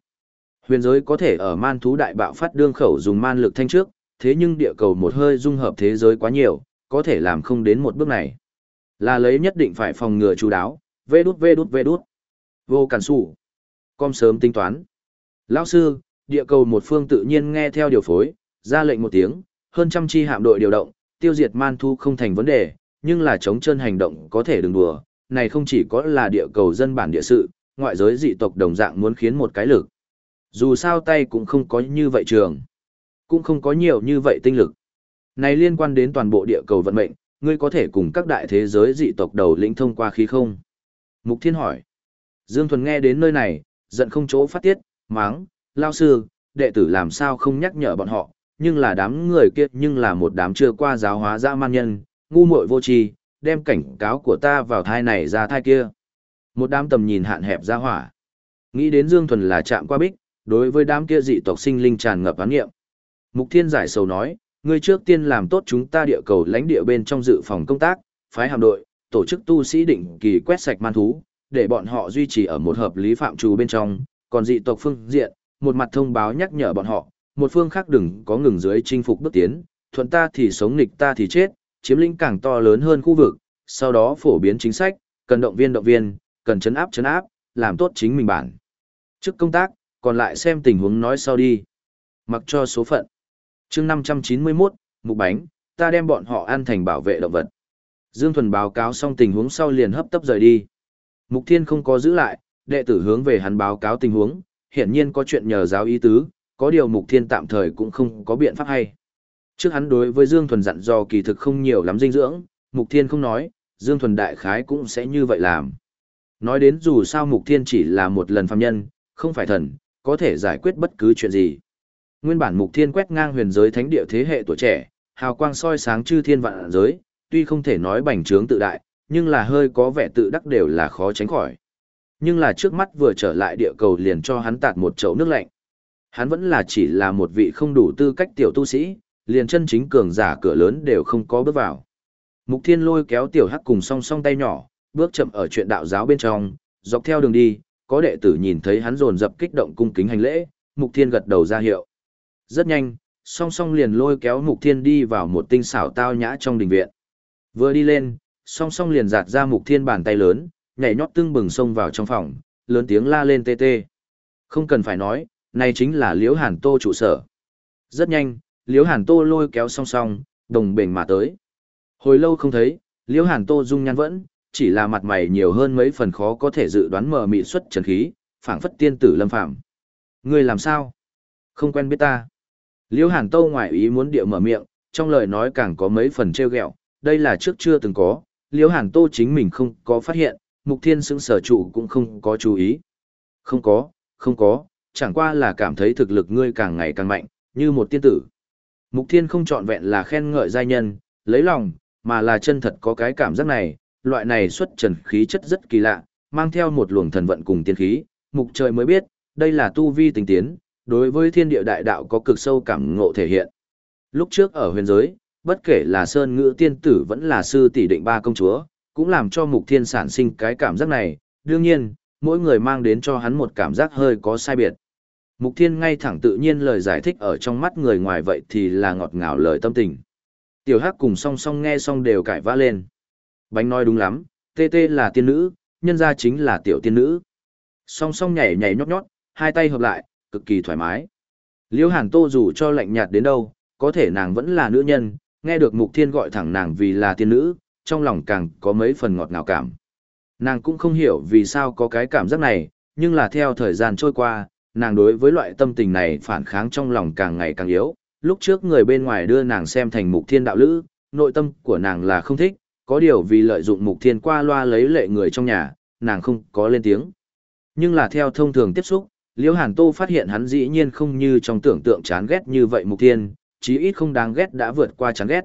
Huyền giới có thể ở man thú đại bạo phát đương khẩu dùng man lực thanh trước, thế nhưng địa cầu một hơi dung hợp thế giới quá nhiều, có thể làm không đến một bước này. Là lấy nhất định phải phòng ngừa chú đáo, vê đút vê đút vê đút. Vô cản sủ. Com sớm tính toán. Lão sư, địa cầu một phương tự nhiên nghe theo điều phối, ra lệnh một tiếng, hơn trăm chi hạm đội điều động, tiêu diệt man thu không thành vấn đề, nhưng là chống chân hành động có thể đừng đùa, này không chỉ có là địa cầu dân bản địa sự, ngoại giới dị tộc đồng dạng muốn khiến một cái lực. Dù sao tay cũng không có như vậy trường, cũng không có nhiều như vậy tinh lực. Này liên quan đến toàn bộ địa cầu vận mệnh, ngươi có thể cùng các đại thế giới dị tộc đầu lĩnh thông qua khí không? Mục Thiên hỏi. Dương Thuần nghe đến nơi này, giận không chỗ phát tiết, máng, lao sư, đệ tử làm sao không nhắc nhở bọn họ, nhưng là đám người kia nhưng là một đám chưa qua giáo hóa dã man nhân, ngu muội vô tri, đem cảnh cáo của ta vào thai này ra thai kia. Một đám tầm nhìn hạn hẹp ra hỏa. Nghĩ đến Dương Thuần là chạm qua bích, đối với đám kia dị tộc sinh linh tràn ngập án nghiệm. Mục Thiên giải sầu nói, ngươi trước tiên làm tốt chúng ta địa cầu lãnh địa bên trong dự phòng công tác, phái hạm đội, tổ chức tu sĩ định kỳ quét sạch man thú, để bọn họ duy trì ở một hợp lý phạm trù bên trong, còn dị tộc phương diện, một mặt thông báo nhắc nhở bọn họ, một phương khác đừng có ngừng dưới chinh phục bước tiến, thuận ta thì sống nghịch ta thì chết, chiếm lĩnh càng to lớn hơn khu vực, sau đó phổ biến chính sách, cần động viên động viên, cần chấn áp chấn áp, làm tốt chính mình bản. Trước công tác, còn lại xem tình huống nói sau đi. Mặc cho số phận. chương 591, mục bánh, ta đem bọn họ ăn thành bảo vệ động vật. Dương Thuần báo cáo xong tình huống sau liền hấp tấp rời đi. Mục Thiên không có giữ lại, đệ tử hướng về hắn báo cáo tình huống, hiển nhiên có chuyện nhờ giáo ý tứ, có điều Mục Thiên tạm thời cũng không có biện pháp hay. Trước hắn đối với Dương Thuần dặn dò kỳ thực không nhiều lắm dinh dưỡng, Mục Thiên không nói, Dương Thuần đại khái cũng sẽ như vậy làm. Nói đến dù sao Mục Thiên chỉ là một lần phàm nhân, không phải thần, có thể giải quyết bất cứ chuyện gì. Nguyên bản Mục Thiên quét ngang huyền giới thánh địa thế hệ tuổi trẻ, hào quang soi sáng chư thiên vạn giới, tuy không thể nói bành trướng tự đại, nhưng là hơi có vẻ tự đắc đều là khó tránh khỏi. Nhưng là trước mắt vừa trở lại địa cầu liền cho hắn tạt một chậu nước lạnh. Hắn vẫn là chỉ là một vị không đủ tư cách tiểu tu sĩ, liền chân chính cường giả cửa lớn đều không có bước vào. Mục Thiên lôi kéo tiểu hắc cùng song song tay nhỏ, bước chậm ở chuyện đạo giáo bên trong, dọc theo đường đi, có đệ tử nhìn thấy hắn dồn dập kích động cung kính hành lễ, Mục Thiên gật đầu ra hiệu. Rất nhanh, song song liền lôi kéo Mục Thiên đi vào một tinh xảo tao nhã trong đình viện. Vừa đi lên, song song liền giạt ra Mục Thiên bàn tay lớn, nhảy nhót tưng bừng xông vào trong phòng, lớn tiếng la lên tê tê. Không cần phải nói, này chính là Liễu Hàn Tô trụ sở. Rất nhanh, Liễu Hàn Tô lôi kéo song song, đồng bền mà tới. Hồi lâu không thấy, Liễu Hàn Tô dung nhan vẫn, chỉ là mặt mày nhiều hơn mấy phần khó có thể dự đoán mờ mị xuất trần khí, phảng phất tiên tử lâm phạm. Ngươi làm sao? Không quen biết ta. Liễu Hàn Tô ngoại ý muốn địa mở miệng, trong lời nói càng có mấy phần trêu ghẹo, đây là trước chưa từng có, Liễu Hàn Tô chính mình không có phát hiện, Mục Thiên xưng sở trụ cũng không có chú ý. Không có, không có, chẳng qua là cảm thấy thực lực ngươi càng ngày càng mạnh, như một tiên tử. Mục Thiên không chọn vẹn là khen ngợi giai nhân, lấy lòng, mà là chân thật có cái cảm giác này, loại này xuất trần khí chất rất kỳ lạ, mang theo một luồng thần vận cùng tiên khí, mục trời mới biết, đây là tu vi tình tiến, đối với thiên địa đại đạo có cực sâu cảm ngộ thể hiện. Lúc trước ở huyền giới, bất kể là sơn ngữ tiên tử vẫn là sư tỷ định ba công chúa, cũng làm cho mục thiên sản sinh cái cảm giác này, đương nhiên, mỗi người mang đến cho hắn một cảm giác hơi có sai biệt. Mục thiên ngay thẳng tự nhiên lời giải thích ở trong mắt người ngoài vậy thì là ngọt ngào lời tâm tình. Tiểu hắc cùng song song nghe xong đều cãi vã lên. Bánh nói đúng lắm, tê tê là tiên nữ, nhân ra chính là tiểu tiên nữ. Song song nhảy nhảy nhót nhót, hai tay hợp lại, cực kỳ thoải mái. Liêu hàn tô dù cho lạnh nhạt đến đâu, có thể nàng vẫn là nữ nhân, nghe được mục thiên gọi thẳng nàng vì là tiên nữ, trong lòng càng có mấy phần ngọt ngào cảm. Nàng cũng không hiểu vì sao có cái cảm giác này, nhưng là theo thời gian trôi qua, nàng đối với loại tâm tình này phản kháng trong lòng càng ngày càng yếu. Lúc trước người bên ngoài đưa nàng xem thành mục thiên đạo lữ, nội tâm của nàng là không thích, có điều vì lợi dụng mục thiên qua loa lấy lệ người trong nhà, nàng không có lên tiếng. Nhưng là theo thông thường tiếp xúc, Liễu Hàn Tô phát hiện hắn dĩ nhiên không như trong tưởng tượng chán ghét như vậy mục thiên, chí ít không đáng ghét đã vượt qua chán ghét.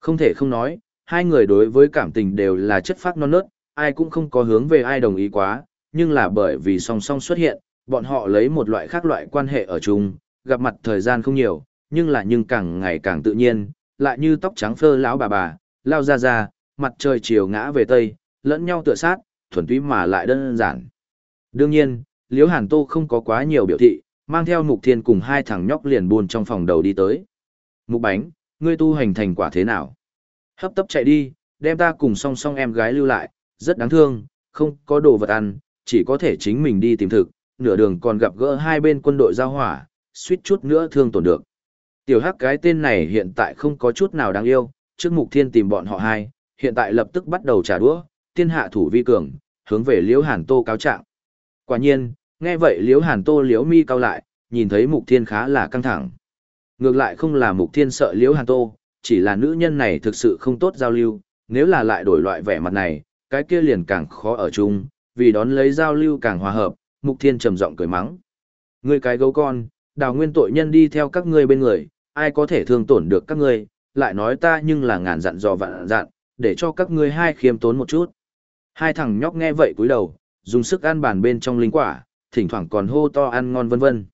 Không thể không nói, hai người đối với cảm tình đều là chất phác non nớt, ai cũng không có hướng về ai đồng ý quá, nhưng là bởi vì song song xuất hiện, bọn họ lấy một loại khác loại quan hệ ở chung, gặp mặt thời gian không nhiều, nhưng là nhưng càng ngày càng tự nhiên, lại như tóc trắng phơ lão bà bà, lao ra ra, mặt trời chiều ngã về tây, lẫn nhau tựa sát, thuần túy mà lại đơn giản. Đương nhiên, Liễu Hàn Tô không có quá nhiều biểu thị, mang theo Mục Thiên cùng hai thằng nhóc liền buồn trong phòng đầu đi tới. Mục Bánh, ngươi tu hành thành quả thế nào? Hấp tấp chạy đi, đem ta cùng song song em gái lưu lại, rất đáng thương, không có đồ vật ăn, chỉ có thể chính mình đi tìm thực, nửa đường còn gặp gỡ hai bên quân đội giao hỏa, suýt chút nữa thương tổn được. Tiểu hắc cái tên này hiện tại không có chút nào đáng yêu, trước mục thiên tìm bọn họ hai, hiện tại lập tức bắt đầu trả đũa, tiên hạ thủ vi cường, hướng về liễu hàn tô cáo trạng. Quả nhiên, nghe vậy liễu hàn tô liễu mi cao lại, nhìn thấy mục thiên khá là căng thẳng. Ngược lại không là mục thiên sợ liễu hàn tô, chỉ là nữ nhân này thực sự không tốt giao lưu, nếu là lại đổi loại vẻ mặt này, cái kia liền càng khó ở chung, vì đón lấy giao lưu càng hòa hợp, mục thiên trầm giọng cười mắng. Ngươi cái gấu con, đào nguyên tội nhân đi theo các ngươi bên người, ai có thể thương tổn được các ngươi, lại nói ta nhưng là ngàn dặn dò vạn dặn, để cho các ngươi hai khiêm tốn một chút. Hai thằng nhóc nghe vậy cúi đầu, dùng sức ăn bàn bên trong linh quả, thỉnh thoảng còn hô to ăn ngon vân vân.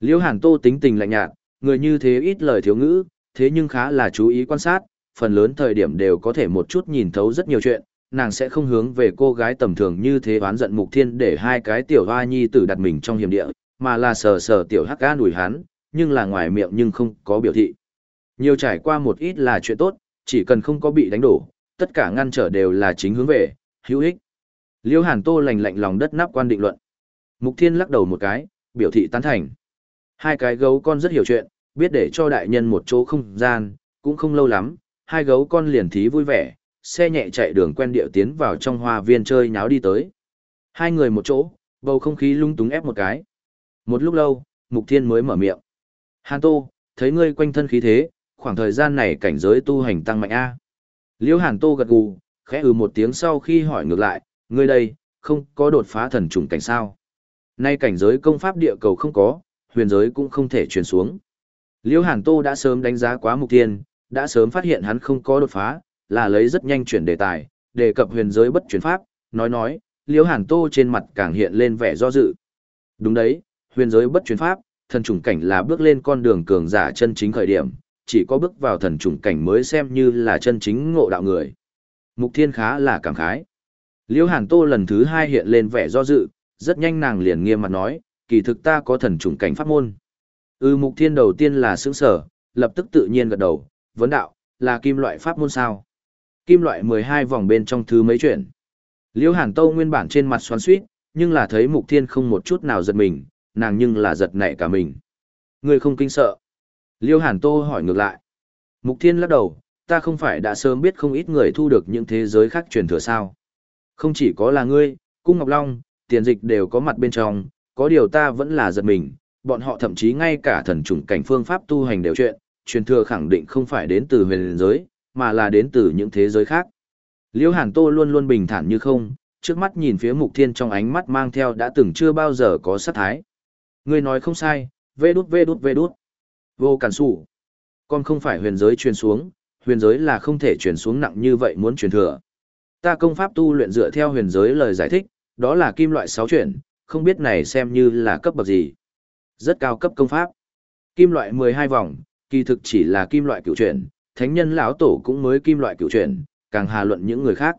Liễu Hàn Tô tính tình lạnh nhạt, người như thế ít lời thiếu ngữ, thế nhưng khá là chú ý quan sát, phần lớn thời điểm đều có thể một chút nhìn thấu rất nhiều chuyện, nàng sẽ không hướng về cô gái tầm thường như thế oán giận mục thiên để hai cái tiểu hoa nhi tử đặt mình trong hiểm địa, mà là sờ sờ tiểu hắc ga đùi hắn, nhưng là ngoài miệng nhưng không có biểu thị. Nhiều trải qua một ít là chuyện tốt, chỉ cần không có bị đánh đổ, tất cả ngăn trở đều là chính hướng về, hữu ích. Liêu Hàn Tô lành lạnh lòng đất nắp quan định luận. Mục Thiên lắc đầu một cái, biểu thị tán thành. Hai cái gấu con rất hiểu chuyện, biết để cho đại nhân một chỗ không gian, cũng không lâu lắm, hai gấu con liền thí vui vẻ, xe nhẹ chạy đường quen điệu tiến vào trong hoa viên chơi nháo đi tới. Hai người một chỗ, bầu không khí lung túng ép một cái. Một lúc lâu, Mục Thiên mới mở miệng. Hàn Tô, thấy ngươi quanh thân khí thế, khoảng thời gian này cảnh giới tu hành tăng mạnh A. Liêu Hàn Tô gật gù, khẽ ừ một tiếng sau khi hỏi ngược lại, ngươi đây, không có đột phá thần trùng cảnh sao. Nay cảnh giới công pháp địa cầu không có, huyền giới cũng không thể truyền xuống. Liêu Hàn Tô đã sớm đánh giá quá mục Thiên, đã sớm phát hiện hắn không có đột phá, là lấy rất nhanh chuyển đề tài, đề cập huyền giới bất chuyển pháp, nói nói, Liễu Hàn Tô trên mặt càng hiện lên vẻ do dự. Đúng đấy, huyền giới bất chuyển pháp, thần trùng cảnh là bước lên con đường cường giả chân chính khởi điểm, chỉ có bước vào thần trùng cảnh mới xem như là chân chính ngộ đạo người. Mục Thiên khá là cảm khái. Liễu Hàn Tô lần thứ hai hiện lên vẻ do dự, rất nhanh nàng liền nghiêm mặt nói, kỳ thực ta có thần trùng cảnh pháp môn. Ừ Mục Thiên đầu tiên là sững sở, lập tức tự nhiên gật đầu, vấn đạo, là kim loại pháp môn sao? Kim loại 12 vòng bên trong thứ mấy chuyện. Liêu Hàn Tô nguyên bản trên mặt xoắn xuýt, nhưng là thấy Mục Thiên không một chút nào giật mình, nàng nhưng là giật nảy cả mình. Người không kinh sợ. Liêu Hàn Tô hỏi ngược lại. Mục Thiên lắc đầu, ta không phải đã sớm biết không ít người thu được những thế giới khác truyền thừa sao. Không chỉ có là ngươi, Cung Ngọc Long, tiền dịch đều có mặt bên trong, có điều ta vẫn là giật mình, bọn họ thậm chí ngay cả thần chủng cảnh phương pháp tu hành đều chuyện, truyền thừa khẳng định không phải đến từ huyền giới, mà là đến từ những thế giới khác. Liêu Hàn Tô luôn luôn bình thản như không, trước mắt nhìn phía Mục Thiên trong ánh mắt mang theo đã từng chưa bao giờ có sát thái. Ngươi nói không sai, vê đút vê đút vê đút. Vô cản sủ. Con không phải huyền giới truyền xuống, huyền giới là không thể truyền xuống nặng như vậy muốn truyền thừa. Ta công pháp tu luyện dựa theo huyền giới lời giải thích, đó là kim loại sáu chuyển, không biết này xem như là cấp bậc gì. Rất cao cấp công pháp. Kim loại 12 vòng, kỳ thực chỉ là kim loại cựu chuyển, thánh nhân lão tổ cũng mới kim loại cựu chuyển, càng hà luận những người khác.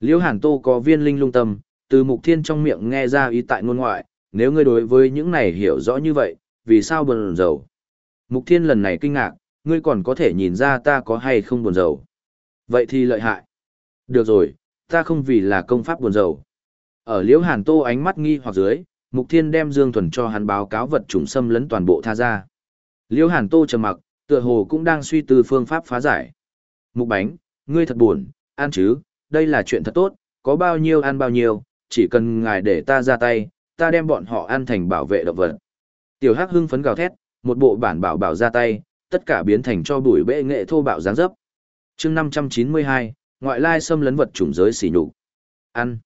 Liễu Hàn Tô có viên linh lung tâm, từ mục thiên trong miệng nghe ra ý tại ngôn ngoại, nếu ngươi đối với những này hiểu rõ như vậy, vì sao buồn rầu? Mục thiên lần này kinh ngạc, ngươi còn có thể nhìn ra ta có hay không buồn rầu. Vậy thì lợi hại. Được rồi, ta không vì là công pháp buồn rầu. Ở liễu hàn tô ánh mắt nghi hoặc dưới, mục thiên đem dương thuần cho hắn báo cáo vật chủng xâm lấn toàn bộ tha ra. Liễu hàn tô trầm mặc, tựa hồ cũng đang suy tư phương pháp phá giải. Mục bánh, ngươi thật buồn, ăn chứ, đây là chuyện thật tốt, có bao nhiêu ăn bao nhiêu, chỉ cần ngài để ta ra tay, ta đem bọn họ ăn thành bảo vệ động vật. Tiểu Hắc hưng phấn gào thét, một bộ bản bảo bảo ra tay, tất cả biến thành cho bụi bệ nghệ thô bạo dáng dấp. chương 592, ngoại lai xâm lấn vật chủng giới xỉ nhục Ăn.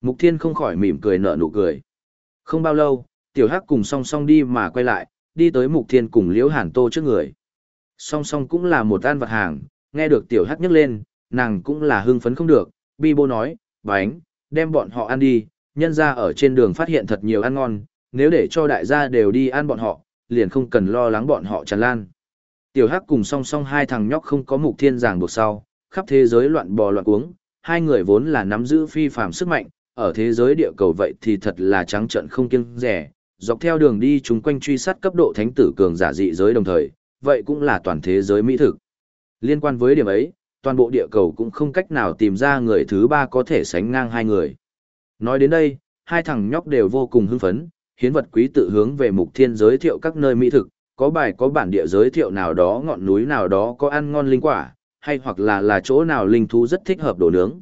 Mục Thiên không khỏi mỉm cười nở nụ cười. Không bao lâu, Tiểu Hắc cùng song song đi mà quay lại, đi tới Mục Thiên cùng Liễu Hàn Tô trước người. Song song cũng là một ăn vật hàng, nghe được Tiểu Hắc nhắc lên, nàng cũng là hưng phấn không được, Bi Bô nói, bánh, đem bọn họ ăn đi, nhân ra ở trên đường phát hiện thật nhiều ăn ngon, nếu để cho đại gia đều đi ăn bọn họ, liền không cần lo lắng bọn họ tràn lan. Tiểu Hắc cùng song song hai thằng nhóc không có mục thiên giảng buộc sau, khắp thế giới loạn bò loạn uống. hai người vốn là nắm giữ phi phàm sức mạnh, ở thế giới địa cầu vậy thì thật là trắng trợn không kiêng rẻ, dọc theo đường đi chúng quanh truy sát cấp độ thánh tử cường giả dị giới đồng thời, vậy cũng là toàn thế giới mỹ thực. Liên quan với điểm ấy, toàn bộ địa cầu cũng không cách nào tìm ra người thứ ba có thể sánh ngang hai người. Nói đến đây, hai thằng nhóc đều vô cùng hưng phấn, hiến vật quý tự hướng về mục thiên giới thiệu các nơi mỹ thực, có bài có bản địa giới thiệu nào đó ngọn núi nào đó có ăn ngon linh quả, hay hoặc là là chỗ nào linh thú rất thích hợp đồ nướng.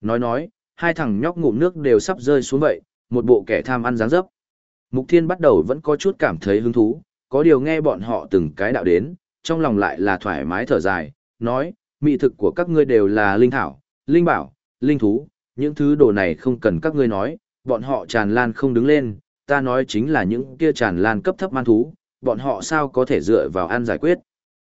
Nói nói, hai thằng nhóc ngụm nước đều sắp rơi xuống vậy, một bộ kẻ tham ăn dáng dấp. Mục thiên bắt đầu vẫn có chút cảm thấy hứng thú, có điều nghe bọn họ từng cái đạo đến, trong lòng lại là thoải mái thở dài, nói, mỹ thực của các ngươi đều là linh thảo, linh bảo, linh thú, những thứ đồ này không cần các ngươi nói, bọn họ tràn lan không đứng lên, ta nói chính là những kia tràn lan cấp thấp man thú, bọn họ sao có thể dựa vào ăn giải quyết.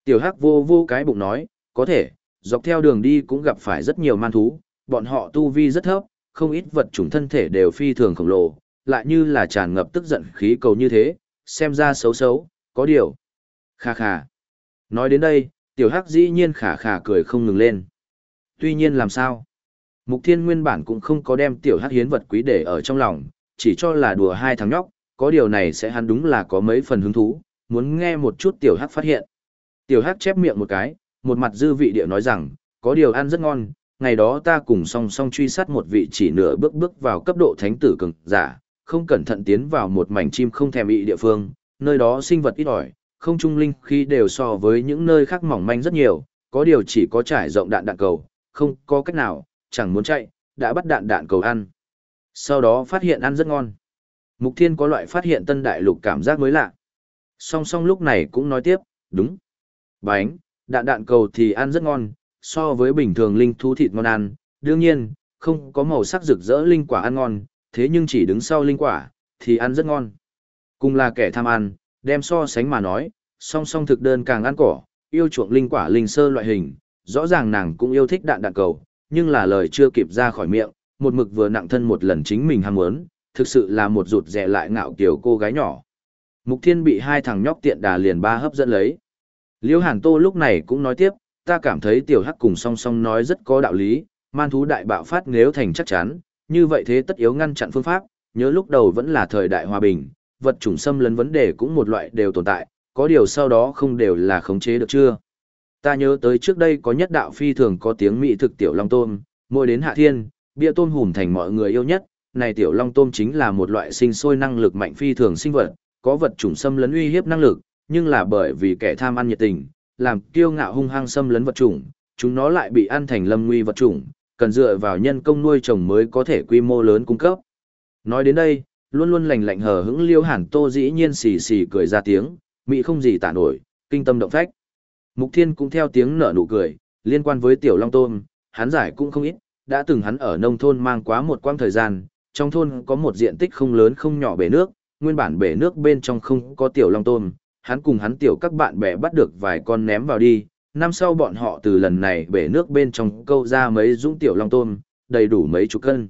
Tiểu Hắc vô vô cái bụng nói, có thể, dọc theo đường đi cũng gặp phải rất nhiều man thú, bọn họ tu vi rất thấp, không ít vật chủng thân thể đều phi thường khổng lồ, lại như là tràn ngập tức giận khí cầu như thế, xem ra xấu xấu, có điều. Kha kha. Nói đến đây, tiểu hắc dĩ nhiên khả khả cười không ngừng lên. Tuy nhiên làm sao? Mục thiên nguyên bản cũng không có đem tiểu hắc hiến vật quý để ở trong lòng, chỉ cho là đùa hai thằng nhóc, có điều này sẽ hắn đúng là có mấy phần hứng thú, muốn nghe một chút tiểu hắc phát hiện. Tiểu hắc chép miệng một cái, một mặt dư vị địa nói rằng, có điều ăn rất ngon, ngày đó ta cùng song song truy sát một vị chỉ nửa bước bước vào cấp độ thánh tử cường giả, không cẩn thận tiến vào một mảnh chim không thèm ị địa phương, nơi đó sinh vật ít ỏi, không trung linh khí đều so với những nơi khác mỏng manh rất nhiều, có điều chỉ có trải rộng đạn đạn cầu, không có cách nào, chẳng muốn chạy, đã bắt đạn đạn cầu ăn. Sau đó phát hiện ăn rất ngon. Mục Thiên có loại phát hiện tân đại lục cảm giác mới lạ. Song song lúc này cũng nói tiếp, đúng. Bánh, đạn đạn cầu thì ăn rất ngon, so với bình thường linh thú thịt ngon ăn, đương nhiên, không có màu sắc rực rỡ linh quả ăn ngon, thế nhưng chỉ đứng sau linh quả, thì ăn rất ngon. Cùng là kẻ tham ăn, đem so sánh mà nói, song song thực đơn càng ăn cỏ, yêu chuộng linh quả linh sơ loại hình, rõ ràng nàng cũng yêu thích đạn đạn cầu, nhưng là lời chưa kịp ra khỏi miệng, một mực vừa nặng thân một lần chính mình ham muốn, thực sự là một rụt rẻ lại ngạo kiểu cô gái nhỏ. Mục Thiên bị hai thằng nhóc tiện đà liền ba hấp dẫn lấy. Liêu Hàn Tô lúc này cũng nói tiếp, ta cảm thấy tiểu hắc cùng song song nói rất có đạo lý, man thú đại bạo phát nếu thành chắc chắn, như vậy thế tất yếu ngăn chặn phương pháp, nhớ lúc đầu vẫn là thời đại hòa bình, vật chủng xâm lấn vấn đề cũng một loại đều tồn tại, có điều sau đó không đều là khống chế được chưa. Ta nhớ tới trước đây có nhất đạo phi thường có tiếng mỹ thực tiểu long tôm, mỗi đến hạ thiên, bia tôm hùm thành mọi người yêu nhất, này tiểu long tôm chính là một loại sinh sôi năng lực mạnh phi thường sinh vật, có vật chủng xâm lấn uy hiếp năng lực, nhưng là bởi vì kẻ tham ăn nhiệt tình, làm kiêu ngạo hung hăng xâm lấn vật chủng, chúng nó lại bị ăn thành lâm nguy vật chủng, cần dựa vào nhân công nuôi trồng mới có thể quy mô lớn cung cấp. Nói đến đây, luôn luôn lành lạnh hờ hững liêu hàn tô dĩ nhiên xì xì cười ra tiếng, mỹ không gì tả nổi, kinh tâm động phách. Mục Thiên cũng theo tiếng nở nụ cười, liên quan với tiểu long tôm, hắn giải cũng không ít, đã từng hắn ở nông thôn mang quá một quãng thời gian, trong thôn có một diện tích không lớn không nhỏ bể nước, nguyên bản bể nước bên trong không có tiểu long tôm, hắn cùng hắn tiểu các bạn bè bắt được vài con ném vào đi, năm sau bọn họ từ lần này bể nước bên trong câu ra mấy dũng tiểu long tôm, đầy đủ mấy chục cân.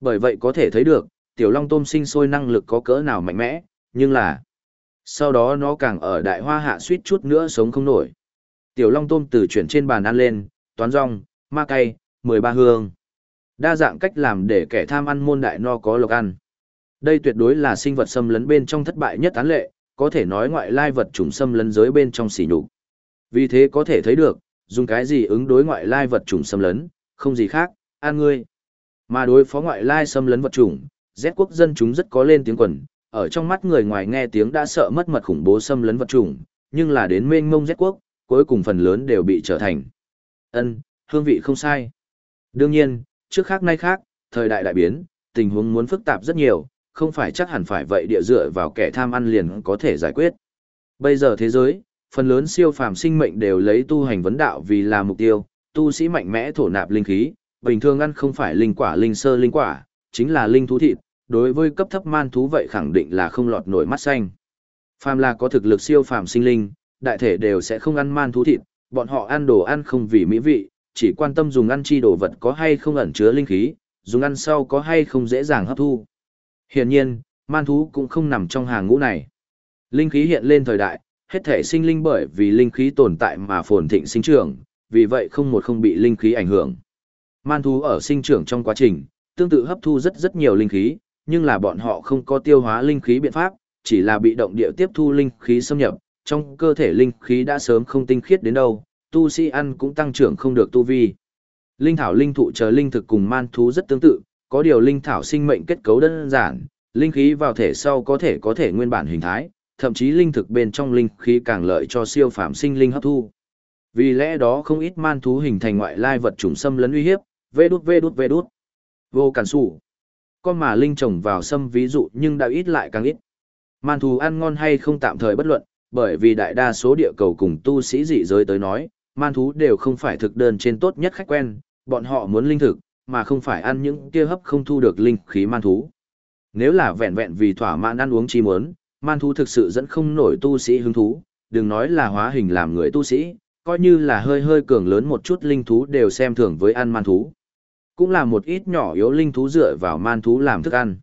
Bởi vậy có thể thấy được, tiểu long tôm sinh sôi năng lực có cỡ nào mạnh mẽ, nhưng là sau đó nó càng ở đại hoa hạ suýt chút nữa sống không nổi. Tiểu long tôm từ chuyển trên bàn ăn lên, toán rong, ma cay, mười ba hương. Đa dạng cách làm để kẻ tham ăn môn đại no có lộc ăn. Đây tuyệt đối là sinh vật xâm lấn bên trong thất bại nhất án lệ, có thể nói ngoại lai vật chủng xâm lấn giới bên trong xỉ nhục. Vì thế có thể thấy được, dùng cái gì ứng đối ngoại lai vật chủng xâm lấn, không gì khác, an ngươi. Mà đối phó ngoại lai xâm lấn vật chủng, Z quốc dân chúng rất có lên tiếng quần, ở trong mắt người ngoài nghe tiếng đã sợ mất mật khủng bố xâm lấn vật chủng, nhưng là đến mênh mông Z quốc, cuối cùng phần lớn đều bị trở thành. Ân, hương vị không sai. Đương nhiên, trước khác nay khác, thời đại đại biến, tình huống muốn phức tạp rất nhiều, không phải chắc hẳn phải vậy địa dựa vào kẻ tham ăn liền có thể giải quyết. Bây giờ thế giới, phần lớn siêu phàm sinh mệnh đều lấy tu hành vấn đạo vì là mục tiêu, tu sĩ mạnh mẽ thổ nạp linh khí, bình thường ăn không phải linh quả linh sơ linh quả, chính là linh thú thịt, đối với cấp thấp man thú vậy khẳng định là không lọt nổi mắt xanh. Phàm là có thực lực siêu phàm sinh linh, đại thể đều sẽ không ăn man thú thịt, bọn họ ăn đồ ăn không vì mỹ vị, chỉ quan tâm dùng ăn chi đồ vật có hay không ẩn chứa linh khí, dùng ăn sau có hay không dễ dàng hấp thu. Hiển nhiên, man thú cũng không nằm trong hàng ngũ này. Linh khí hiện lên thời đại, hết thể sinh linh bởi vì linh khí tồn tại mà phồn thịnh sinh trưởng, vì vậy không một không bị linh khí ảnh hưởng. Man thú ở sinh trưởng trong quá trình, tương tự hấp thu rất rất nhiều linh khí, nhưng là bọn họ không có tiêu hóa linh khí biện pháp, chỉ là bị động địa tiếp thu linh khí xâm nhập, trong cơ thể linh khí đã sớm không tinh khiết đến đâu, tu sĩ ăn cũng tăng trưởng không được tu vi. Linh thảo linh thụ chờ linh thực cùng man thú rất tương tự, có điều linh thảo sinh mệnh kết cấu đơn giản, linh khí vào thể sau có thể có thể nguyên bản hình thái, thậm chí linh thực bên trong linh khí càng lợi cho siêu phàm sinh linh hấp thu. Vì lẽ đó không ít man thú hình thành ngoại lai vật chủng xâm lấn uy hiếp, vê đút vê đút vê đút. Vô cản sủ. Con mà linh trồng vào xâm ví dụ nhưng đã ít lại càng ít. Man thú ăn ngon hay không tạm thời bất luận, bởi vì đại đa số địa cầu cùng tu sĩ dị giới tới nói, man thú đều không phải thực đơn trên tốt nhất khách quen, bọn họ muốn linh thực, mà không phải ăn những kia hấp không thu được linh khí man thú. Nếu là vẹn vẹn vì thỏa mãn ăn uống chi muốn, man thú thực sự dẫn không nổi tu sĩ hứng thú, đừng nói là hóa hình làm người tu sĩ, coi như là hơi hơi cường lớn một chút linh thú đều xem thường với ăn man thú. Cũng là một ít nhỏ yếu linh thú dựa vào man thú làm thức ăn.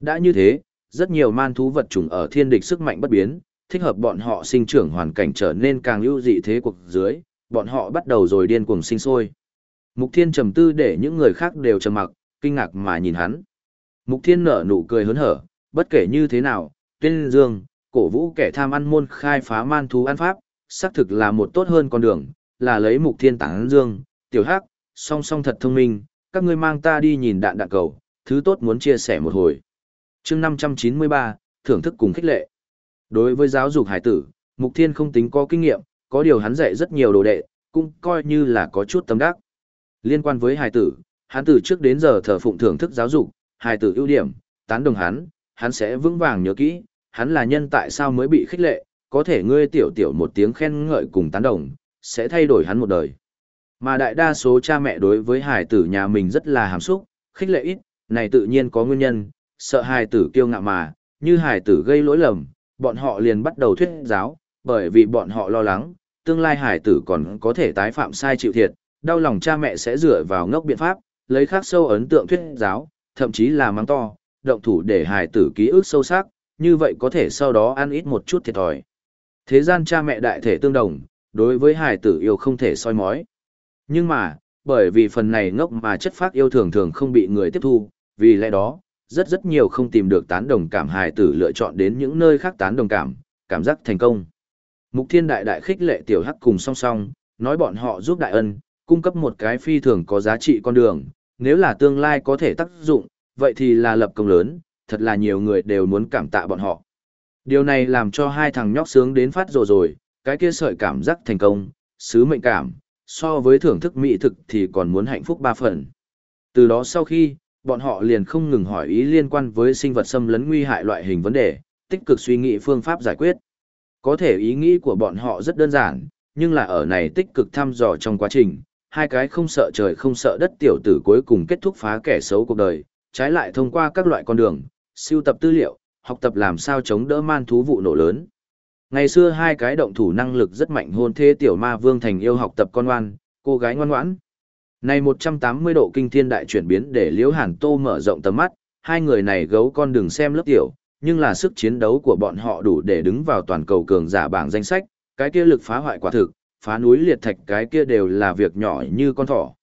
Đã như thế, rất nhiều man thú vật chủng ở thiên địch sức mạnh bất biến, thích hợp bọn họ sinh trưởng hoàn cảnh trở nên càng ưu dị thế cuộc dưới, bọn họ bắt đầu rồi điên cuồng sinh sôi. Mục Thiên trầm tư để những người khác đều trầm mặc, kinh ngạc mà nhìn hắn. Mục Thiên nở nụ cười hớn hở, bất kể như thế nào, tuyên dương, cổ vũ kẻ tham ăn môn khai phá man thú ăn pháp, xác thực là một tốt hơn con đường, là lấy Mục Thiên tảng dương, tiểu hắc, song song thật thông minh, các ngươi mang ta đi nhìn đạn đạn cầu, thứ tốt muốn chia sẻ một hồi. chương 593, thưởng thức cùng khích lệ. Đối với giáo dục hải tử, Mục Thiên không tính có kinh nghiệm, có điều hắn dạy rất nhiều đồ đệ, cũng coi như là có chút tâm đắc. Liên quan với hải tử, hắn từ trước đến giờ thờ phụng thưởng thức giáo dục, hải tử ưu điểm, tán đồng hắn, hắn sẽ vững vàng nhớ kỹ, hắn là nhân tại sao mới bị khích lệ, có thể ngươi tiểu tiểu một tiếng khen ngợi cùng tán đồng, sẽ thay đổi hắn một đời. Mà đại đa số cha mẹ đối với hải tử nhà mình rất là hàm xúc, khích lệ ít, này tự nhiên có nguyên nhân, sợ hải tử kiêu ngạo mà, như hải tử gây lỗi lầm, bọn họ liền bắt đầu thuyết giáo, bởi vì bọn họ lo lắng, tương lai hải tử còn có thể tái phạm sai chịu thiệt, đau lòng cha mẹ sẽ dựa vào ngốc biện pháp, lấy khắc sâu ấn tượng thuyết giáo, thậm chí là mắng to, động thủ để hải tử ký ức sâu sắc, như vậy có thể sau đó ăn ít một chút thiệt thòi. Thế gian cha mẹ đại thể tương đồng, đối với hải tử yêu không thể soi mói. Nhưng mà, bởi vì phần này ngốc mà chất phác yêu thường thường không bị người tiếp thu, vì lẽ đó, rất rất nhiều không tìm được tán đồng cảm hài tử lựa chọn đến những nơi khác tán đồng cảm, cảm giác thành công. Mục Thiên Đại đại khích lệ tiểu hắc cùng song song, nói bọn họ giúp đại ân, cung cấp một cái phi thường có giá trị con đường, nếu là tương lai có thể tác dụng, vậy thì là lập công lớn, thật là nhiều người đều muốn cảm tạ bọn họ. Điều này làm cho hai thằng nhóc sướng đến phát rồi rồi, cái kia sợi cảm giác thành công, sứ mệnh cảm, so với thưởng thức mỹ thực thì còn muốn hạnh phúc ba phần. Từ đó sau khi, bọn họ liền không ngừng hỏi ý liên quan với sinh vật xâm lấn nguy hại loại hình vấn đề, tích cực suy nghĩ phương pháp giải quyết. Có thể ý nghĩ của bọn họ rất đơn giản, nhưng là ở này tích cực thăm dò trong quá trình, hai cái không sợ trời không sợ đất tiểu tử cuối cùng kết thúc phá kẻ xấu cuộc đời, trái lại thông qua các loại con đường, siêu tập tư liệu, học tập làm sao chống đỡ man thú vụ nổ lớn. Ngày xưa hai cái động thủ năng lực rất mạnh hôn thế tiểu ma vương thành yêu học tập con ngoan, cô gái ngoan ngoãn. Này 180 độ kinh thiên đại chuyển biến để Liễu Hàn Tô mở rộng tầm mắt, hai người này gấu con đừng xem lớp tiểu, nhưng là sức chiến đấu của bọn họ đủ để đứng vào toàn cầu cường giả bảng danh sách, cái kia lực phá hoại quả thực, phá núi liệt thạch cái kia đều là việc nhỏ như con thỏ.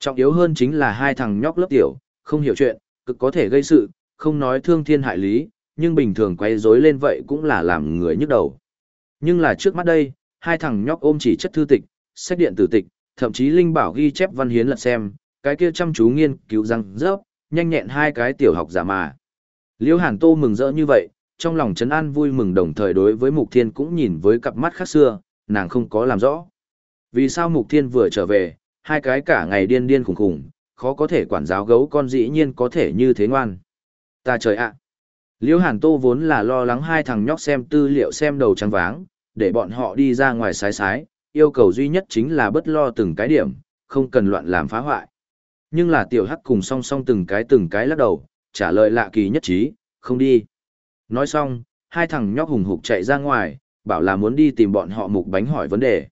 Trọng yếu hơn chính là hai thằng nhóc lớp tiểu, không hiểu chuyện, cực có thể gây sự, không nói thương thiên hại lý, nhưng bình thường quay rối lên vậy cũng là làm người nhức đầu. Nhưng là trước mắt đây, hai thằng nhóc ôm chỉ chất thư tịch, sách điện tử tịch, thậm chí Linh Bảo ghi chép văn hiến lật xem, cái kia chăm chú nghiên cứu răng rớp, nhanh nhẹn hai cái tiểu học giả mà. Liễu Hàn Tô mừng rỡ như vậy, trong lòng trấn an vui mừng đồng thời đối với Mục Thiên cũng nhìn với cặp mắt khác xưa, nàng không có làm rõ. Vì sao Mục Thiên vừa trở về, hai cái cả ngày điên điên khủng khủng, khó có thể quản giáo gấu con dĩ nhiên có thể như thế ngoan. Ta trời ạ! Liễu Hàn Tô vốn là lo lắng hai thằng nhóc xem tư liệu xem đầu trắng váng, để bọn họ đi ra ngoài sái sái, yêu cầu duy nhất chính là bất lo từng cái điểm, không cần loạn làm phá hoại. Nhưng là tiểu hắc cùng song song từng cái từng cái lắc đầu, trả lời lạ kỳ nhất trí, không đi. Nói xong, hai thằng nhóc hùng hục chạy ra ngoài, bảo là muốn đi tìm bọn họ mục bánh hỏi vấn đề.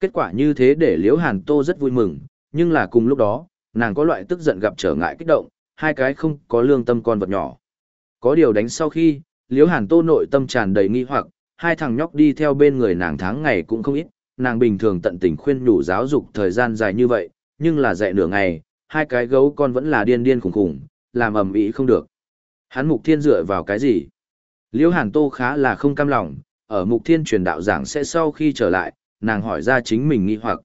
Kết quả như thế để Liễu Hàn Tô rất vui mừng, nhưng là cùng lúc đó, nàng có loại tức giận gặp trở ngại kích động, hai cái không có lương tâm con vật nhỏ. Có điều đánh sau khi, Liễu Hàn Tô nội tâm tràn đầy nghi hoặc, hai thằng nhóc đi theo bên người nàng tháng ngày cũng không ít, nàng bình thường tận tình khuyên nhủ giáo dục thời gian dài như vậy, nhưng là dạy nửa ngày, hai cái gấu con vẫn là điên điên khủng khủng, làm ầm ĩ không được. Hắn Mục Thiên dựa vào cái gì? Liễu Hàn Tô khá là không cam lòng, ở Mục Thiên truyền đạo giảng sẽ sau khi trở lại, nàng hỏi ra chính mình nghi hoặc.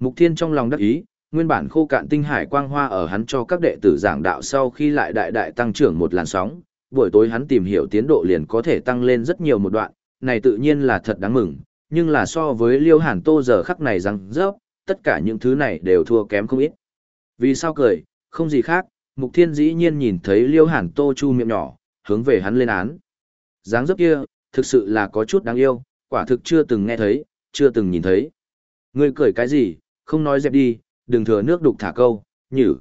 Mục Thiên trong lòng đắc ý, nguyên bản khô cạn tinh hải quang hoa ở hắn cho các đệ tử giảng đạo sau khi lại đại đại tăng trưởng một làn sóng, buổi tối hắn tìm hiểu tiến độ liền có thể tăng lên rất nhiều một đoạn, này tự nhiên là thật đáng mừng, nhưng là so với Liêu Hàn Tô giờ khắc này rằng rớp, tất cả những thứ này đều thua kém không ít. Vì sao cười, không gì khác, Mục Thiên dĩ nhiên nhìn thấy Liêu Hàn Tô chu miệng nhỏ, hướng về hắn lên án. dáng dấp kia, thực sự là có chút đáng yêu, quả thực chưa từng nghe thấy, chưa từng nhìn thấy. Ngươi cười cái gì, không nói dẹp đi, đừng thừa nước đục thả câu, nhử.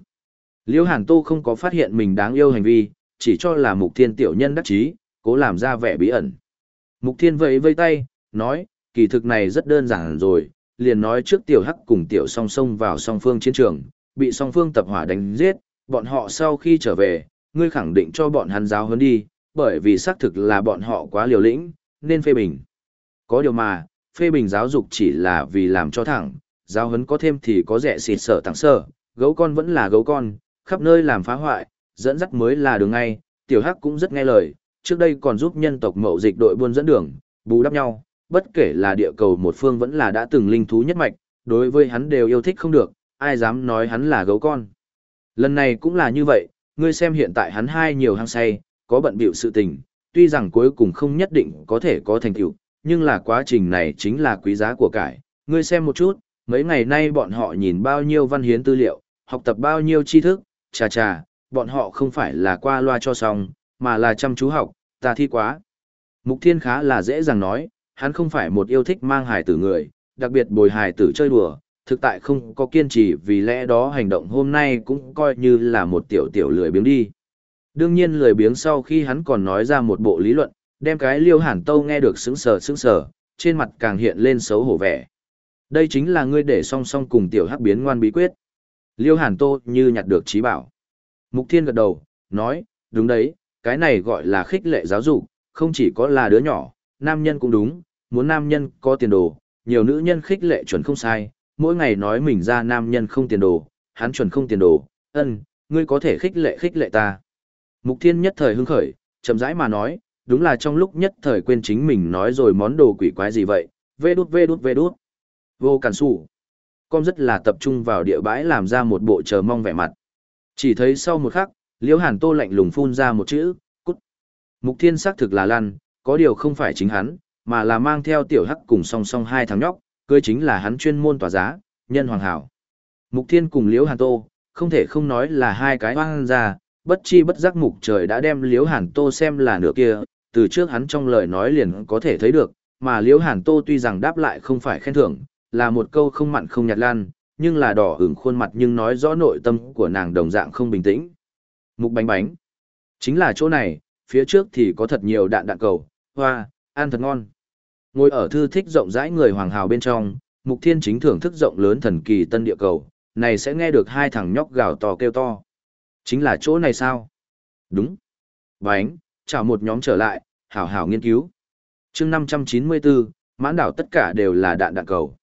Liễu Hàn Tô không có phát hiện mình đáng yêu hành vi, chỉ cho là Mục Thiên tiểu nhân đắc chí, cố làm ra vẻ bí ẩn. Mục Thiên vẫy vây tay, nói, kỳ thực này rất đơn giản rồi, liền nói trước tiểu hắc cùng tiểu song song vào song phương chiến trường, bị song phương tập hỏa đánh giết, bọn họ sau khi trở về, ngươi khẳng định cho bọn hắn giáo huấn đi, bởi vì xác thực là bọn họ quá liều lĩnh, nên phê bình. Có điều mà, phê bình giáo dục chỉ là vì làm cho thẳng, giáo hấn có thêm thì có rẻ xịt sở tặng sở, gấu con vẫn là gấu con, khắp nơi làm phá hoại, dẫn dắt mới là đường ngay, tiểu hắc cũng rất nghe lời, trước đây còn giúp nhân tộc mậu dịch đội buôn dẫn đường, bù đắp nhau, bất kể là địa cầu một phương vẫn là đã từng linh thú nhất mạch, đối với hắn đều yêu thích không được, ai dám nói hắn là gấu con. Lần này cũng là như vậy, ngươi xem hiện tại hắn hai nhiều hăng say, có bận bịu sự tình, tuy rằng cuối cùng không nhất định có thể có thành tựu, nhưng là quá trình này chính là quý giá của cải. Ngươi xem một chút, mấy ngày nay bọn họ nhìn bao nhiêu văn hiến tư liệu, học tập bao nhiêu tri thức, chà chà, bọn họ không phải là qua loa cho xong, mà là chăm chú học, ta thi quá. Mục Thiên khá là dễ dàng nói, hắn không phải một yêu thích mang hài tử người, đặc biệt bồi hài tử chơi đùa, thực tại không có kiên trì vì lẽ đó hành động hôm nay cũng coi như là một tiểu tiểu lười biếng đi. Đương nhiên lười biếng sau khi hắn còn nói ra một bộ lý luận, đem cái liêu hàn tâu nghe được sững sờ sững sờ, trên mặt càng hiện lên xấu hổ vẻ. Đây chính là ngươi để song song cùng tiểu hắc biến ngoan bí quyết. Liêu hàn tô như nhặt được trí bảo. Mục thiên gật đầu, nói, đúng đấy, cái này gọi là khích lệ giáo dục, không chỉ có là đứa nhỏ, nam nhân cũng đúng, muốn nam nhân có tiền đồ, nhiều nữ nhân khích lệ chuẩn không sai, mỗi ngày nói mình ra nam nhân không tiền đồ, hắn chuẩn không tiền đồ, ân, ngươi có thể khích lệ khích lệ ta. Mục thiên nhất thời hưng khởi, chậm rãi mà nói, đúng là trong lúc nhất thời quên chính mình nói rồi món đồ quỷ quái gì vậy, vê đút vê đút vê đút. Vô cản sủ. Con rất là tập trung vào địa bãi làm ra một bộ chờ mong vẻ mặt. Chỉ thấy sau một khắc, liễu hàn tô lạnh lùng phun ra một chữ, cút. Mục thiên xác thực là lăn, có điều không phải chính hắn, mà là mang theo tiểu hắc cùng song song hai thằng nhóc, cưới chính là hắn chuyên môn tỏa giá, nhân hoàng hảo. Mục Thiên cùng Liễu Hàn Tô, không thể không nói là hai cái hoang ra, bất chi bất giác mục trời đã đem Liễu Hàn Tô xem là nửa kia, từ trước hắn trong lời nói liền có thể thấy được, mà Liễu Hàn Tô tuy rằng đáp lại không phải khen thưởng, là một câu không mặn không nhạt lan, nhưng là đỏ ửng khuôn mặt nhưng nói rõ nội tâm của nàng đồng dạng không bình tĩnh. Mục bánh bánh. Chính là chỗ này, phía trước thì có thật nhiều đạn đạn cầu, hoa, ăn thật ngon. Ngồi ở thư thích rộng rãi người hoàng hào bên trong, Mục Thiên chính thưởng thức rộng lớn thần kỳ tân địa cầu, này sẽ nghe được hai thằng nhóc gào to kêu to. Chính là chỗ này sao? Đúng. Bánh, chào một nhóm trở lại, hảo hảo nghiên cứu. chương 594, mãn đảo tất cả đều là đạn đạn cầu.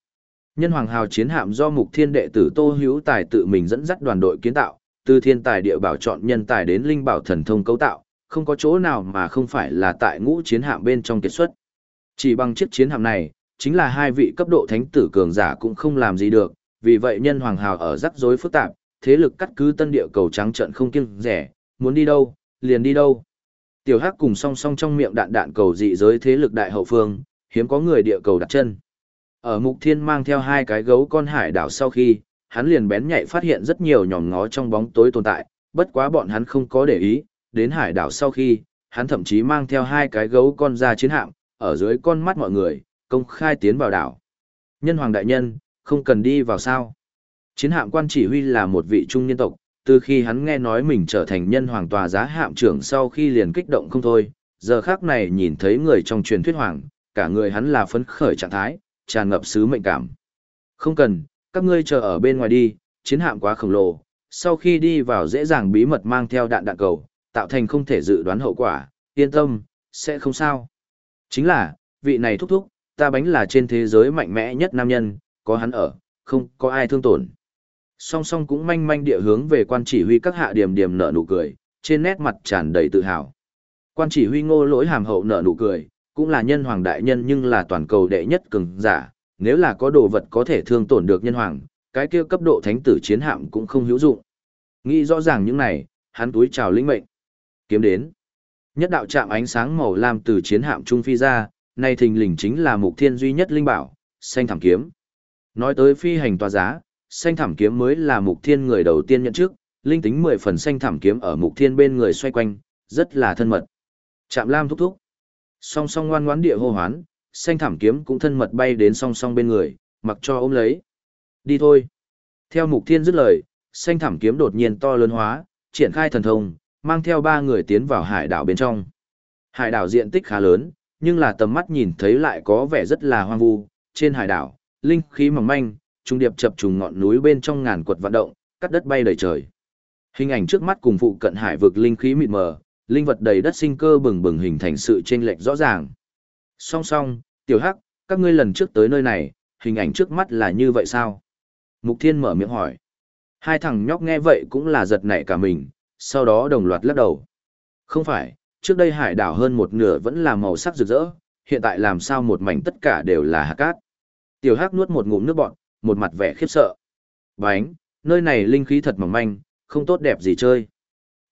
Nhân hoàng hào chiến hạm do Mục Thiên đệ tử Tô Hữu Tài tự mình dẫn dắt đoàn đội kiến tạo, từ thiên tài địa bảo chọn nhân tài đến linh bảo thần thông cấu tạo, không có chỗ nào mà không phải là tại ngũ chiến hạm bên trong kết xuất. Chỉ bằng chiếc chiến hạm này, chính là hai vị cấp độ thánh tử cường giả cũng không làm gì được, vì vậy nhân hoàng hào ở rắc rối phức tạp, thế lực cắt cứ tân địa cầu trắng trận không kiêng rẻ, muốn đi đâu, liền đi đâu. Tiểu Hắc cùng song song trong miệng đạn đạn cầu dị giới thế lực đại hậu phương, hiếm có người địa cầu đặt chân. Ở Mục Thiên mang theo hai cái gấu con hải đảo sau khi, hắn liền bén nhạy phát hiện rất nhiều nhòm ngó trong bóng tối tồn tại, bất quá bọn hắn không có để ý, đến hải đảo sau khi, hắn thậm chí mang theo hai cái gấu con ra chiến hạm, ở dưới con mắt mọi người, công khai tiến vào đảo. Nhân hoàng đại nhân, không cần đi vào sao. Chiến hạm quan chỉ huy là một vị trung nhân tộc, từ khi hắn nghe nói mình trở thành nhân hoàng tòa giá hạm trưởng sau khi liền kích động không thôi, giờ khác này nhìn thấy người trong truyền thuyết hoàng, cả người hắn là phấn khởi trạng thái, tràn ngập sứ mệnh cảm. Không cần, các ngươi chờ ở bên ngoài đi, chiến hạm quá khổng lồ, sau khi đi vào dễ dàng bí mật mang theo đạn đạn cầu, tạo thành không thể dự đoán hậu quả, yên tâm, sẽ không sao. Chính là, vị này thúc thúc, ta bánh là trên thế giới mạnh mẽ nhất nam nhân, có hắn ở, không có ai thương tổn. Song song cũng manh manh địa hướng về quan chỉ huy các hạ điểm điểm nở nụ cười, trên nét mặt tràn đầy tự hào. Quan chỉ huy ngô lỗi hàm hậu nở nụ cười, cũng là nhân hoàng đại nhân nhưng là toàn cầu đệ nhất cường giả, nếu là có đồ vật có thể thương tổn được nhân hoàng, cái kia cấp độ thánh tử chiến hạm cũng không hữu dụng. Nghĩ rõ ràng những này, hắn túi chào linh mệnh. Kiếm đến. Nhất đạo chạm ánh sáng màu lam từ chiến hạm trung phi ra, nay thình lình chính là mục thiên duy nhất linh bảo, xanh thảm kiếm. Nói tới phi hành tòa giá, xanh thảm kiếm mới là mục thiên người đầu tiên nhận trước, linh tính mười phần xanh thảm kiếm ở mục thiên bên người xoay quanh, rất là thân mật. Chạm lam thúc thúc. Song song ngoan ngoãn địa hô hoán, xanh thảm kiếm cũng thân mật bay đến song song bên người, mặc cho ôm lấy. Đi thôi. Theo mục thiên dứt lời, xanh thảm kiếm đột nhiên to lớn hóa, triển khai thần thông, mang theo ba người tiến vào hải đảo bên trong. Hải đảo diện tích khá lớn, nhưng là tầm mắt nhìn thấy lại có vẻ rất là hoang vu. Trên hải đảo, linh khí mỏng manh, trung điệp chập trùng ngọn núi bên trong ngàn quật vận động, cắt đất bay đầy trời. Hình ảnh trước mắt cùng phụ cận hải vực linh khí mịt mờ, linh vật đầy đất sinh cơ bừng bừng hình thành sự chênh lệch rõ ràng. Song song, tiểu hắc, các ngươi lần trước tới nơi này, hình ảnh trước mắt là như vậy sao? Mục Thiên mở miệng hỏi. Hai thằng nhóc nghe vậy cũng là giật nảy cả mình, sau đó đồng loạt lắc đầu. Không phải, trước đây hải đảo hơn một nửa vẫn là màu sắc rực rỡ, hiện tại làm sao một mảnh tất cả đều là hạt cát. Tiểu Hắc nuốt một ngụm nước bọt, một mặt vẻ khiếp sợ. Bánh, nơi này linh khí thật mỏng manh, không tốt đẹp gì chơi.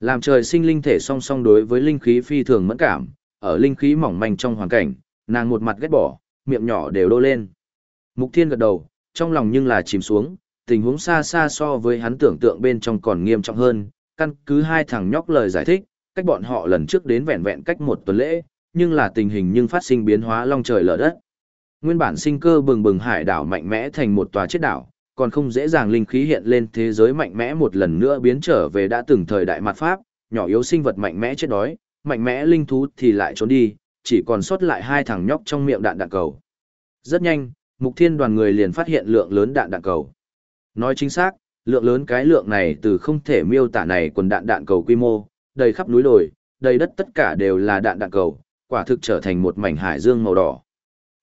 Làm trời sinh linh thể song song đối với linh khí phi thường mẫn cảm, ở linh khí mỏng manh trong hoàn cảnh, nàng một mặt ghét bỏ, miệng nhỏ đều đô lên. Mục Thiên gật đầu, trong lòng nhưng là chìm xuống, tình huống xa xa so với hắn tưởng tượng bên trong còn nghiêm trọng hơn, căn cứ hai thằng nhóc lời giải thích, cách bọn họ lần trước đến vẹn vẹn cách một tuần lễ, nhưng là tình hình nhưng phát sinh biến hóa long trời lở đất. Nguyên bản sinh cơ bừng bừng hải đảo mạnh mẽ thành một tòa chết đảo, còn không dễ dàng linh khí hiện lên thế giới mạnh mẽ một lần nữa biến trở về đã từng thời đại mặt pháp, nhỏ yếu sinh vật mạnh mẽ chết đói, mạnh mẽ linh thú thì lại trốn đi, chỉ còn sót lại hai thằng nhóc trong miệng đạn đạn cầu. Rất nhanh, Mục Thiên đoàn người liền phát hiện lượng lớn đạn đạn cầu. Nói chính xác, lượng lớn cái lượng này từ không thể miêu tả này quần đạn đạn cầu quy mô, đầy khắp núi đồi, đầy đất tất cả đều là đạn đạn cầu, quả thực trở thành một mảnh hải dương màu đỏ.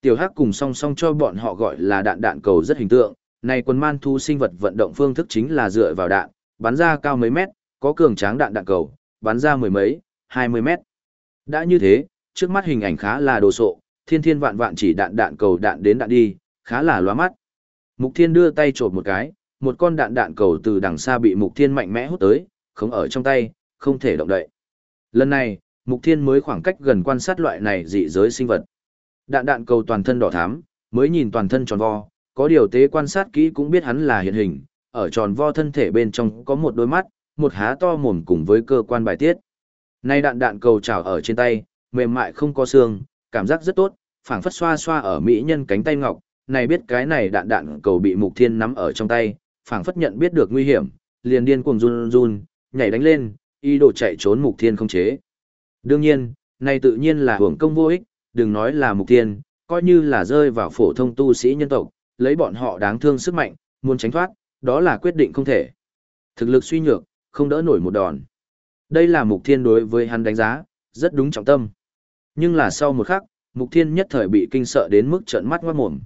Tiểu Hắc cùng song song cho bọn họ gọi là đạn đạn cầu rất hình tượng, này quần man thu sinh vật vận động phương thức chính là dựa vào đạn, bắn ra cao mấy mét, có cường tráng đạn đạn cầu, bắn ra mười mấy, hai mươi mét. Đã như thế, trước mắt hình ảnh khá là đồ sộ, thiên thiên vạn vạn chỉ đạn đạn cầu đạn đến đạn đi, khá là loa mắt. Mục Thiên đưa tay trộm một cái, một con đạn đạn cầu từ đằng xa bị Mục Thiên mạnh mẽ hút tới, không ở trong tay, không thể động đậy. Lần này, Mục Thiên mới khoảng cách gần quan sát loại này dị giới sinh vật. Đạn đạn cầu toàn thân đỏ thắm, mới nhìn toàn thân tròn vo, có điều tế quan sát kỹ cũng biết hắn là hiện hình, ở tròn vo thân thể bên trong có một đôi mắt, một há to mồm cùng với cơ quan bài tiết. Nay đạn đạn cầu trảo ở trên tay, mềm mại không có xương, cảm giác rất tốt, phảng phất xoa xoa ở mỹ nhân cánh tay ngọc, này biết cái này đạn đạn cầu bị Mục Thiên nắm ở trong tay, phảng phất nhận biết được nguy hiểm, liền điên cuồng run run, nhảy đánh lên, ý đồ chạy trốn Mục Thiên không chế. Đương nhiên, này tự nhiên là hưởng công vô ích, đừng nói là Mục Thiên, coi như là rơi vào phổ thông tu sĩ nhân tộc, lấy bọn họ đáng thương sức mạnh, muốn tránh thoát, đó là quyết định không thể. Thực lực suy nhược, không đỡ nổi một đòn. Đây là Mục Thiên đối với hắn đánh giá, rất đúng trọng tâm. Nhưng là sau một khắc, Mục Thiên nhất thời bị kinh sợ đến mức trợn mắt ngoát mồm.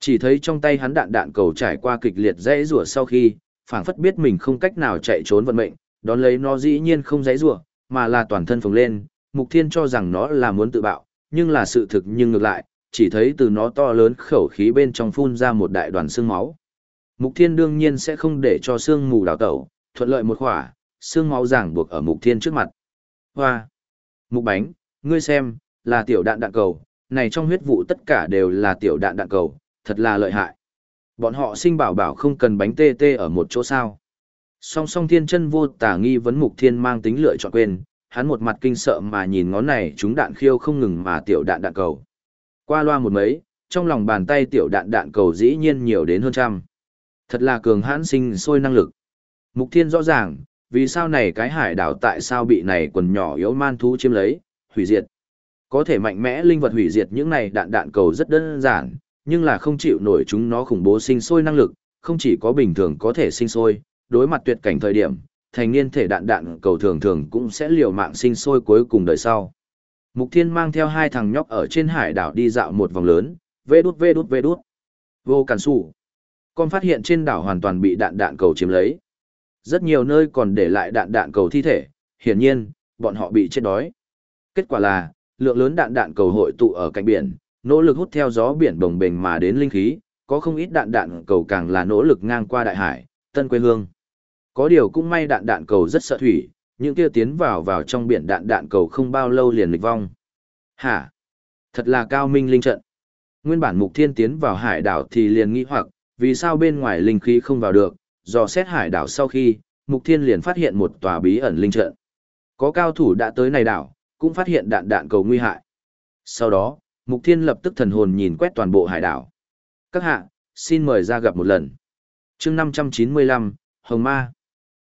Chỉ thấy trong tay hắn đạn đạn cầu trải qua kịch liệt dãy rủa sau khi, phảng phất biết mình không cách nào chạy trốn vận mệnh, đón lấy nó dĩ nhiên không dãy rủa, mà là toàn thân phồng lên, Mục Thiên cho rằng nó là muốn tự bạo, nhưng là sự thực nhưng ngược lại, chỉ thấy từ nó to lớn khẩu khí bên trong phun ra một đại đoàn xương máu. Mục Thiên đương nhiên sẽ không để cho xương mù đào tẩu, thuận lợi một khỏa, xương máu giảng buộc ở Mục Thiên trước mặt. Hoa! Mục bánh, ngươi xem, là tiểu đạn đạn cầu, này trong huyết vụ tất cả đều là tiểu đạn đạn cầu, thật là lợi hại. Bọn họ sinh bảo bảo không cần bánh tê tê ở một chỗ sao. Song song thiên chân vô tả nghi vấn mục thiên mang tính lựa chọn quên, hắn một mặt kinh sợ mà nhìn ngón này chúng đạn khiêu không ngừng mà tiểu đạn đạn cầu. Qua loa một mấy, trong lòng bàn tay tiểu đạn đạn cầu dĩ nhiên nhiều đến hơn trăm. Thật là cường hãn sinh sôi năng lực. Mục thiên rõ ràng, vì sao này cái hải đảo tại sao bị này quần nhỏ yếu man thú chiếm lấy, hủy diệt. Có thể mạnh mẽ linh vật hủy diệt những này đạn đạn cầu rất đơn giản, nhưng là không chịu nổi chúng nó khủng bố sinh sôi năng lực, không chỉ có bình thường có thể sinh sôi, đối mặt tuyệt cảnh thời điểm, thành niên thể đạn đạn cầu thường thường cũng sẽ liều mạng sinh sôi cuối cùng đời sau. Mục Thiên mang theo hai thằng nhóc ở trên hải đảo đi dạo một vòng lớn, vê đút vê đút vê đút. Vô cản sủ. Con phát hiện trên đảo hoàn toàn bị đạn đạn cầu chiếm lấy. Rất nhiều nơi còn để lại đạn đạn cầu thi thể, hiển nhiên, bọn họ bị chết đói. Kết quả là, lượng lớn đạn đạn cầu hội tụ ở cạnh biển, nỗ lực hút theo gió biển đồng bềnh mà đến linh khí, có không ít đạn đạn cầu càng là nỗ lực ngang qua đại hải, tân quê hương. Có điều cũng may đạn đạn cầu rất sợ thủy, những kia tiến vào vào trong biển đạn đạn cầu không bao lâu liền lịch vong. Hả? Thật là cao minh linh trận. Nguyên bản mục thiên tiến vào hải đảo thì liền nghĩ hoặc, vì sao bên ngoài linh khí không vào được, do xét hải đảo sau khi, mục thiên liền phát hiện một tòa bí ẩn linh trận. Có cao thủ đã tới này đảo, cũng phát hiện đạn đạn cầu nguy hại. Sau đó, mục thiên lập tức thần hồn nhìn quét toàn bộ hải đảo. Các hạ, xin mời ra gặp một lần. chương 595, Hồng Ma.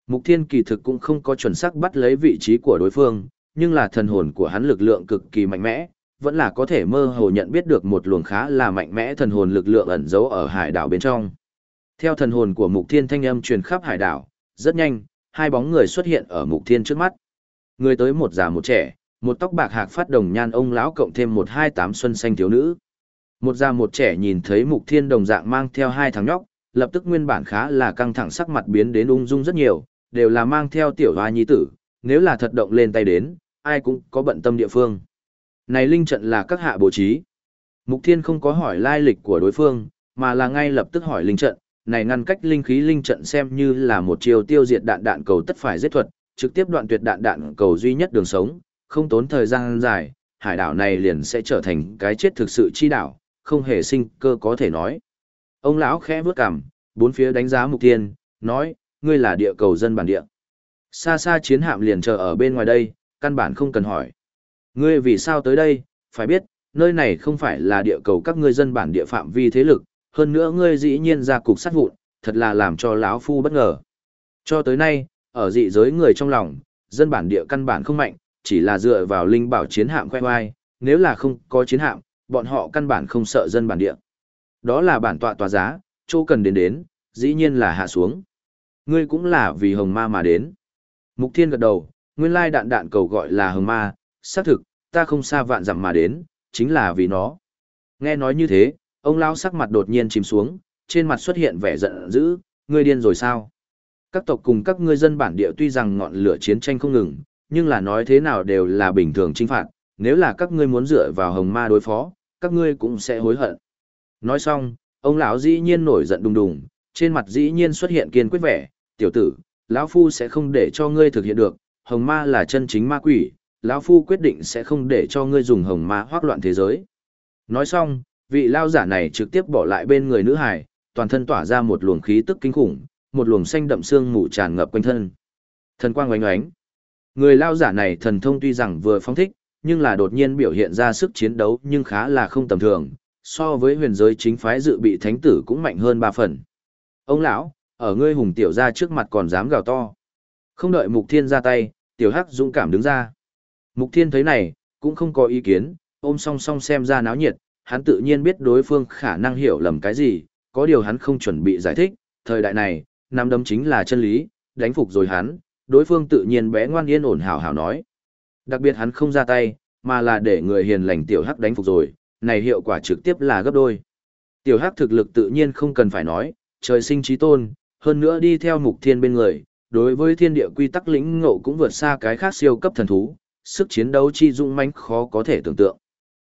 Mục Thiên kỳ thực cũng không có chuẩn xác bắt lấy vị trí của đối phương, nhưng là thần hồn của hắn lực lượng cực kỳ mạnh mẽ, vẫn là có thể mơ hồ nhận biết được một luồng khá là mạnh mẽ thần hồn lực lượng ẩn giấu ở hải đảo bên trong. Theo thần hồn của Mục Thiên thanh âm truyền khắp hải đảo, rất nhanh, hai bóng người xuất hiện ở Mục Thiên trước mắt. Người tới một già một trẻ, một tóc bạc hạc phát đồng nhan ông lão cộng thêm một hai tám xuân xanh thiếu nữ. Một già một trẻ nhìn thấy Mục Thiên đồng dạng mang theo hai thằng nhóc, lập tức nguyên bản khá là căng thẳng sắc mặt biến đến ung dung rất nhiều, đều là mang theo tiểu hoa nhi tử, nếu là thật động lên tay đến, ai cũng có bận tâm địa phương. Này linh trận là các hạ bố trí. Mục Thiên không có hỏi lai lịch của đối phương, mà là ngay lập tức hỏi linh trận, này ngăn cách linh khí linh trận xem như là một chiều tiêu diệt đạn đạn cầu tất phải giết thuật, trực tiếp đoạn tuyệt đạn đạn cầu duy nhất đường sống, không tốn thời gian dài, hải đảo này liền sẽ trở thành cái chết thực sự chi đảo, không hề sinh cơ có thể nói. Ông lão khẽ bước cằm, bốn phía đánh giá Mục Thiên, nói, ngươi là địa cầu dân bản địa. Xa xa chiến hạm liền chờ ở bên ngoài đây, căn bản không cần hỏi. Ngươi vì sao tới đây, phải biết, nơi này không phải là địa cầu các ngươi dân bản địa phạm vi thế lực, hơn nữa ngươi dĩ nhiên ra cục sát vụn, thật là làm cho lão phu bất ngờ. Cho tới nay, ở dị giới người trong lòng, dân bản địa căn bản không mạnh, chỉ là dựa vào linh bảo chiến hạm khoe oai, nếu là không có chiến hạm, bọn họ căn bản không sợ dân bản địa. Đó là bản tọa tòa giá, chỗ cần đến đến, dĩ nhiên là hạ xuống. Ngươi cũng là vì hồng ma mà đến. Mục thiên gật đầu, nguyên lai đạn đạn cầu gọi là hồng ma, xác thực, ta không xa vạn dặm mà đến, chính là vì nó. Nghe nói như thế, ông lão sắc mặt đột nhiên chìm xuống, trên mặt xuất hiện vẻ giận dữ, ngươi điên rồi sao? Các tộc cùng các ngươi dân bản địa tuy rằng ngọn lửa chiến tranh không ngừng, nhưng là nói thế nào đều là bình thường trinh phạt, nếu là các ngươi muốn dựa vào hồng ma đối phó, các ngươi cũng sẽ hối hận. Nói xong, ông lão dĩ nhiên nổi giận đùng đùng, trên mặt dĩ nhiên xuất hiện kiên quyết vẻ, tiểu tử, lão phu sẽ không để cho ngươi thực hiện được, hồng ma là chân chính ma quỷ, lão phu quyết định sẽ không để cho ngươi dùng hồng ma hoác loạn thế giới. Nói xong, vị lao giả này trực tiếp bỏ lại bên người nữ hải, toàn thân tỏa ra một luồng khí tức kinh khủng, một luồng xanh đậm xương mù tràn ngập quanh thân. Thần quang oánh oánh. Người lao giả này thần thông tuy rằng vừa phóng thích, nhưng là đột nhiên biểu hiện ra sức chiến đấu nhưng khá là không tầm thường, so với huyền giới chính phái dự bị thánh tử cũng mạnh hơn ba phần. Ông lão, ở ngươi hùng tiểu ra trước mặt còn dám gào to. Không đợi Mục Thiên ra tay, tiểu hắc dũng cảm đứng ra. Mục Thiên thấy này, cũng không có ý kiến, ôm song song xem ra náo nhiệt, hắn tự nhiên biết đối phương khả năng hiểu lầm cái gì, có điều hắn không chuẩn bị giải thích, thời đại này, nam đấm chính là chân lý, đánh phục rồi hắn, đối phương tự nhiên bé ngoan yên ổn hào hào nói. Đặc biệt hắn không ra tay, mà là để người hiền lành tiểu hắc đánh phục rồi, này hiệu quả trực tiếp là gấp đôi. Tiểu hắc thực lực tự nhiên không cần phải nói, trời sinh trí tôn, hơn nữa đi theo mục thiên bên người, đối với thiên địa quy tắc lĩnh ngộ cũng vượt xa cái khác siêu cấp thần thú, sức chiến đấu chi dũng mãnh khó có thể tưởng tượng.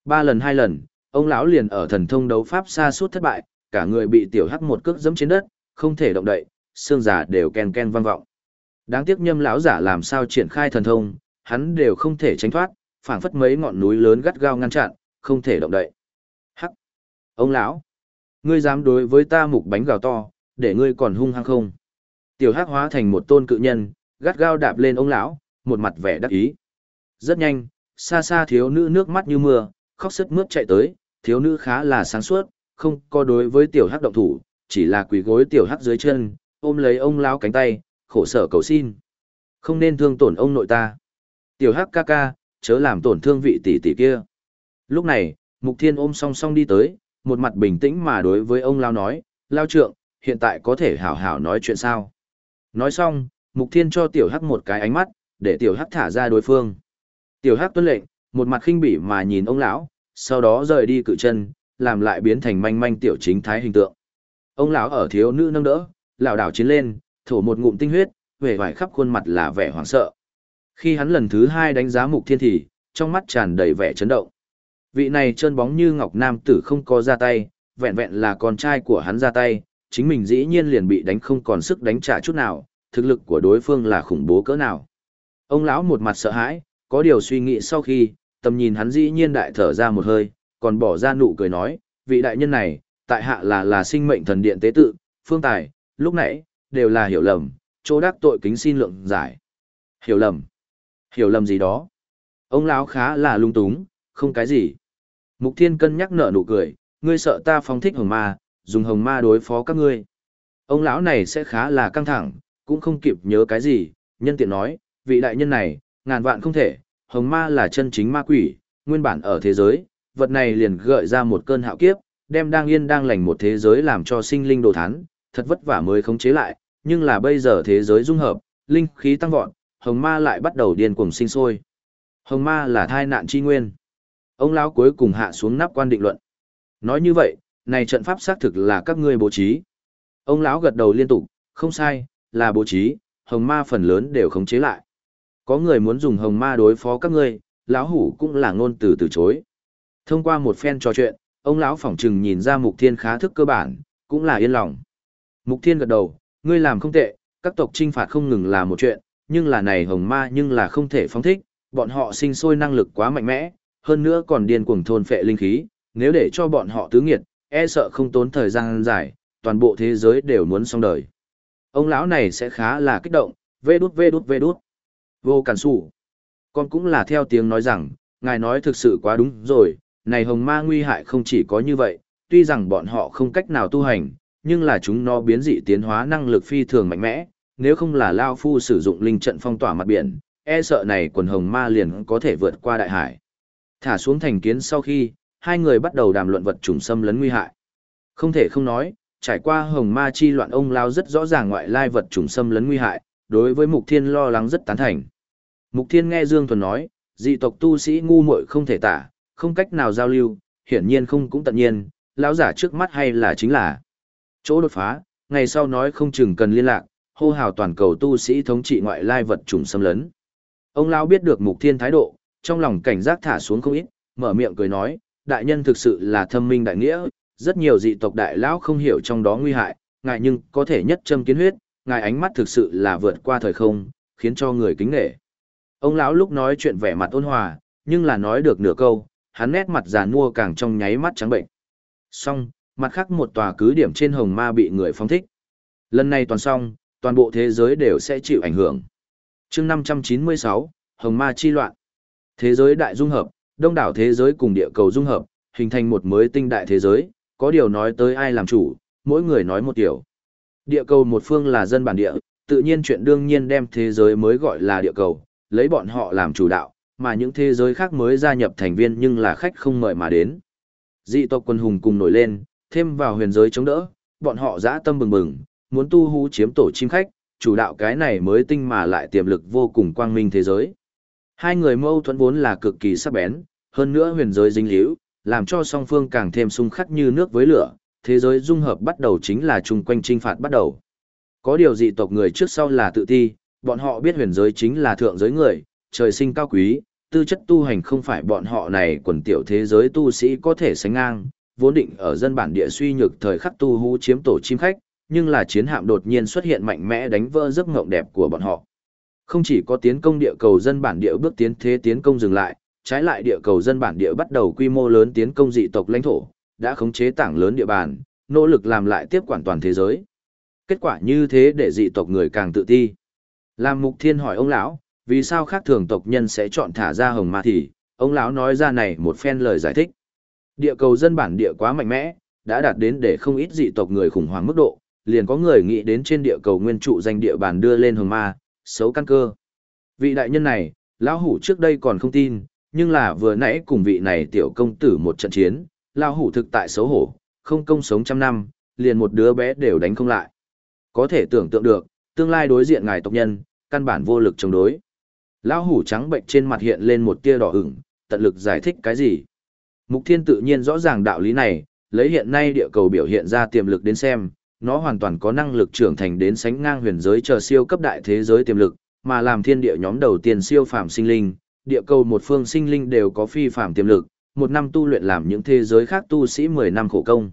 Ba lần hai lần, ông lão liền ở thần thông đấu pháp xa suốt thất bại, cả người bị tiểu hắc một cước giẫm trên đất, không thể động đậy, xương giả đều ken ken vang vọng. Đáng tiếc nhâm lão giả làm sao triển khai thần thông, hắn đều không thể tránh thoát, phảng phất mấy ngọn núi lớn gắt gao ngăn chặn, không thể động đậy. Hắc! Ông lão! Ngươi dám đối với ta mục bánh gào to, để ngươi còn hung hăng không? Tiểu Hắc hóa thành một tôn cự nhân, gắt gao đạp lên ông lão, một mặt vẻ đắc ý. Rất nhanh, xa xa thiếu nữ nước mắt như mưa, khóc sức mướt chạy tới, thiếu nữ khá là sáng suốt, không có đối với tiểu hắc động thủ, chỉ là quỳ gối tiểu hắc dưới chân, ôm lấy ông lão cánh tay, khổ sở cầu xin. Không nên thương tổn ông nội ta. Tiểu hắc ca ca, chớ làm tổn thương vị tỷ tỷ kia. Lúc này, Mục Thiên ôm song song đi tới, một mặt bình tĩnh mà đối với ông lão nói, lao trượng, hiện tại có thể hảo hảo nói chuyện sao. Nói xong, Mục Thiên cho tiểu hắc một cái ánh mắt, để tiểu hắc thả ra đối phương. Tiểu hắc tuân lệnh, một mặt khinh bỉ mà nhìn ông lão, sau đó rời đi cự chân, làm lại biến thành manh manh tiểu chính thái hình tượng. Ông lão ở thiếu nữ nâng đỡ, lão đảo chiến lên, thổ một ngụm tinh huyết, vẻ vải khắp khuôn mặt là vẻ hoảng sợ. Khi hắn lần thứ hai đánh giá mục thiên thì, trong mắt tràn đầy vẻ chấn động. Vị này trơn bóng như ngọc nam tử không có ra tay, vẹn vẹn là con trai của hắn ra tay, chính mình dĩ nhiên liền bị đánh không còn sức đánh trả chút nào, thực lực của đối phương là khủng bố cỡ nào. Ông lão một mặt sợ hãi, có điều suy nghĩ sau khi, tầm nhìn hắn dĩ nhiên đại thở ra một hơi, còn bỏ ra nụ cười nói, vị đại nhân này, tại hạ là là sinh mệnh thần điện tế tự, phương tài, lúc nãy, đều là hiểu lầm, chỗ đắc tội kính xin lượng giải. Hiểu lầm? Hiểu lầm gì đó? Ông lão khá là lung túng, không cái gì. Mục thiên cân nhắc nở nụ cười, ngươi sợ ta phong thích hồng ma, dùng hồng ma đối phó các ngươi. Ông lão này sẽ khá là căng thẳng, cũng không kịp nhớ cái gì, nhân tiện nói, vị đại nhân này, ngàn vạn không thể, hồng ma là chân chính ma quỷ, nguyên bản ở thế giới, vật này liền gợi ra một cơn hạo kiếp, đem đang yên đang lành một thế giới làm cho sinh linh đồ thán, thật vất vả mới khống chế lại, nhưng là bây giờ thế giới dung hợp, linh khí tăng vọt, hồng ma lại bắt đầu điên cuồng sinh sôi. Hồng ma là thai nạn chi nguyên. Ông lão cuối cùng hạ xuống nắp quan định luận. Nói như vậy, này trận pháp xác thực là các ngươi bố trí. Ông lão gật đầu liên tục, không sai, là bố trí, hồng ma phần lớn đều khống chế lại. Có người muốn dùng hồng ma đối phó các ngươi, lão hủ cũng là ngôn từ từ chối. Thông qua một phen trò chuyện, ông lão phỏng chừng nhìn ra Mục Thiên khá thức cơ bản, cũng là yên lòng. Mục Thiên gật đầu, ngươi làm không tệ, các tộc trinh phạt không ngừng là một chuyện, nhưng là này hồng ma nhưng là không thể phóng thích, bọn họ sinh sôi năng lực quá mạnh mẽ, hơn nữa còn điên cuồng thôn phệ linh khí, nếu để cho bọn họ tứ nghiệt, e sợ không tốn thời gian dài, toàn bộ thế giới đều muốn xong đời. Ông lão này sẽ khá là kích động, vê đút vê đút vê đút. Vô cản sủ. Con cũng là theo tiếng nói rằng, ngài nói thực sự quá đúng rồi, này hồng ma nguy hại không chỉ có như vậy, tuy rằng bọn họ không cách nào tu hành, nhưng là chúng nó biến dị tiến hóa năng lực phi thường mạnh mẽ, nếu không là Lao Phu sử dụng linh trận phong tỏa mặt biển, e sợ này quần hồng ma liền có thể vượt qua đại hải. Thả xuống thành kiến sau khi, hai người bắt đầu đàm luận vật trùng xâm lấn nguy hại. Không thể không nói, trải qua hồng ma chi loạn ông Lao rất rõ ràng ngoại lai vật trùng xâm lấn nguy hại, đối với Mục Thiên lo lắng rất tán thành. Mục Thiên nghe Dương Thuần nói, dị tộc tu sĩ ngu muội không thể tả, không cách nào giao lưu, hiển nhiên không cũng tận nhiên, lão giả trước mắt hay là chính là chỗ đột phá, ngày sau nói không chừng cần liên lạc, hô hào toàn cầu tu sĩ thống trị ngoại lai vật trùng xâm lấn. Ông lão biết được Mục Thiên thái độ, trong lòng cảnh giác thả xuống không ít, mở miệng cười nói, đại nhân thực sự là thâm minh đại nghĩa, rất nhiều dị tộc đại lão không hiểu trong đó nguy hại, ngài nhưng có thể nhất châm kiến huyết, ngài ánh mắt thực sự là vượt qua thời không, khiến cho người kính nể. Ông lão lúc nói chuyện vẻ mặt ôn hòa, nhưng là nói được nửa câu, hắn nét mặt già nua càng trong nháy mắt trắng bệnh. Xong, mặt khác một tòa cứ điểm trên hồng ma bị người phong thích. Lần này toàn xong, toàn bộ thế giới đều sẽ chịu ảnh hưởng. chương 596, Hồng Ma chi loạn. Thế giới đại dung hợp, đông đảo thế giới cùng địa cầu dung hợp, hình thành một mới tinh đại thế giới, có điều nói tới ai làm chủ, mỗi người nói một điều. Địa cầu một phương là dân bản địa, tự nhiên chuyện đương nhiên đem thế giới mới gọi là địa cầu, lấy bọn họ làm chủ đạo, mà những thế giới khác mới gia nhập thành viên nhưng là khách không mời mà đến. Dị tộc quân hùng cùng nổi lên, thêm vào huyền giới chống đỡ, bọn họ dã tâm bừng bừng, muốn tu hú chiếm tổ chim khách, chủ đạo cái này mới tinh mà lại tiềm lực vô cùng quang minh thế giới. Hai người mâu thuẫn vốn là cực kỳ sắc bén, hơn nữa huyền giới dính líu, làm cho song phương càng thêm xung khắc như nước với lửa, thế giới dung hợp bắt đầu chính là chung quanh trinh phạt bắt đầu. Có điều dị tộc người trước sau là tự ti, bọn họ biết huyền giới chính là thượng giới người, trời sinh cao quý, tư chất tu hành không phải bọn họ này quần tiểu thế giới tu sĩ có thể sánh ngang, vốn định ở dân bản địa suy nhược thời khắc tu hú chiếm tổ chim khách, nhưng là chiến hạm đột nhiên xuất hiện mạnh mẽ đánh vỡ giấc mộng đẹp của bọn họ. Không chỉ có tiến công địa cầu dân bản địa bước tiến thế tiến công dừng lại, trái lại địa cầu dân bản địa bắt đầu quy mô lớn tiến công dị tộc lãnh thổ, đã khống chế tảng lớn địa bàn, nỗ lực làm lại tiếp quản toàn thế giới. Kết quả như thế để dị tộc người càng tự ti. Làm mục thiên hỏi ông lão, vì sao khác thường tộc nhân sẽ chọn thả ra hồng ma thì, ông lão nói ra này một phen lời giải thích. Địa cầu dân bản địa quá mạnh mẽ, đã đạt đến để không ít dị tộc người khủng hoảng mức độ, liền có người nghĩ đến trên địa cầu nguyên trụ danh địa bàn đưa lên hồng ma, xấu căn cơ. Vị đại nhân này, lão hủ trước đây còn không tin, nhưng là vừa nãy cùng vị này tiểu công tử một trận chiến, lão hủ thực tại xấu hổ, không công sống trăm năm, liền một đứa bé đều đánh không lại. Có thể tưởng tượng được, tương lai đối diện ngài tộc nhân, căn bản vô lực chống đối. Lão hủ trắng bệnh trên mặt hiện lên một tia đỏ ửng, tận lực giải thích cái gì. Mục Thiên tự nhiên rõ ràng đạo lý này, lấy hiện nay địa cầu biểu hiện ra tiềm lực đến xem, nó hoàn toàn có năng lực trưởng thành đến sánh ngang huyền giới chờ siêu cấp đại thế giới tiềm lực, mà làm thiên địa nhóm đầu tiên siêu phàm sinh linh, địa cầu một phương sinh linh đều có phi phàm tiềm lực, một năm tu luyện làm những thế giới khác tu sĩ 10 năm khổ công.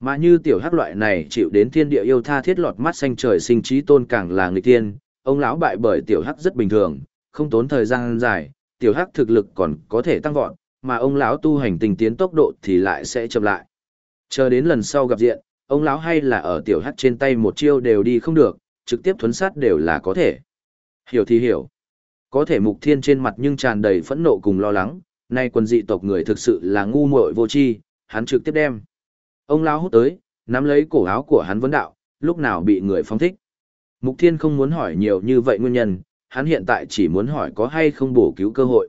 Mà như tiểu hắc loại này chịu đến thiên địa yêu tha thiết lọt mắt xanh trời sinh trí tôn càng là người tiên, ông lão bại bởi tiểu hắc rất bình thường, không tốn thời gian dài, tiểu hắc thực lực còn có thể tăng vọt, mà ông lão tu hành tình tiến tốc độ thì lại sẽ chậm lại. Chờ đến lần sau gặp diện, ông lão hay là ở tiểu hắt trên tay một chiêu đều đi không được, trực tiếp thuấn sát đều là có thể. Hiểu thì hiểu. Có thể mục thiên trên mặt nhưng tràn đầy phẫn nộ cùng lo lắng, nay quân dị tộc người thực sự là ngu muội vô tri, hắn trực tiếp đem. Ông lão hút tới, nắm lấy cổ áo của hắn vấn đạo, lúc nào bị người phong thích. Mục thiên không muốn hỏi nhiều như vậy nguyên nhân, hắn hiện tại chỉ muốn hỏi có hay không bổ cứu cơ hội.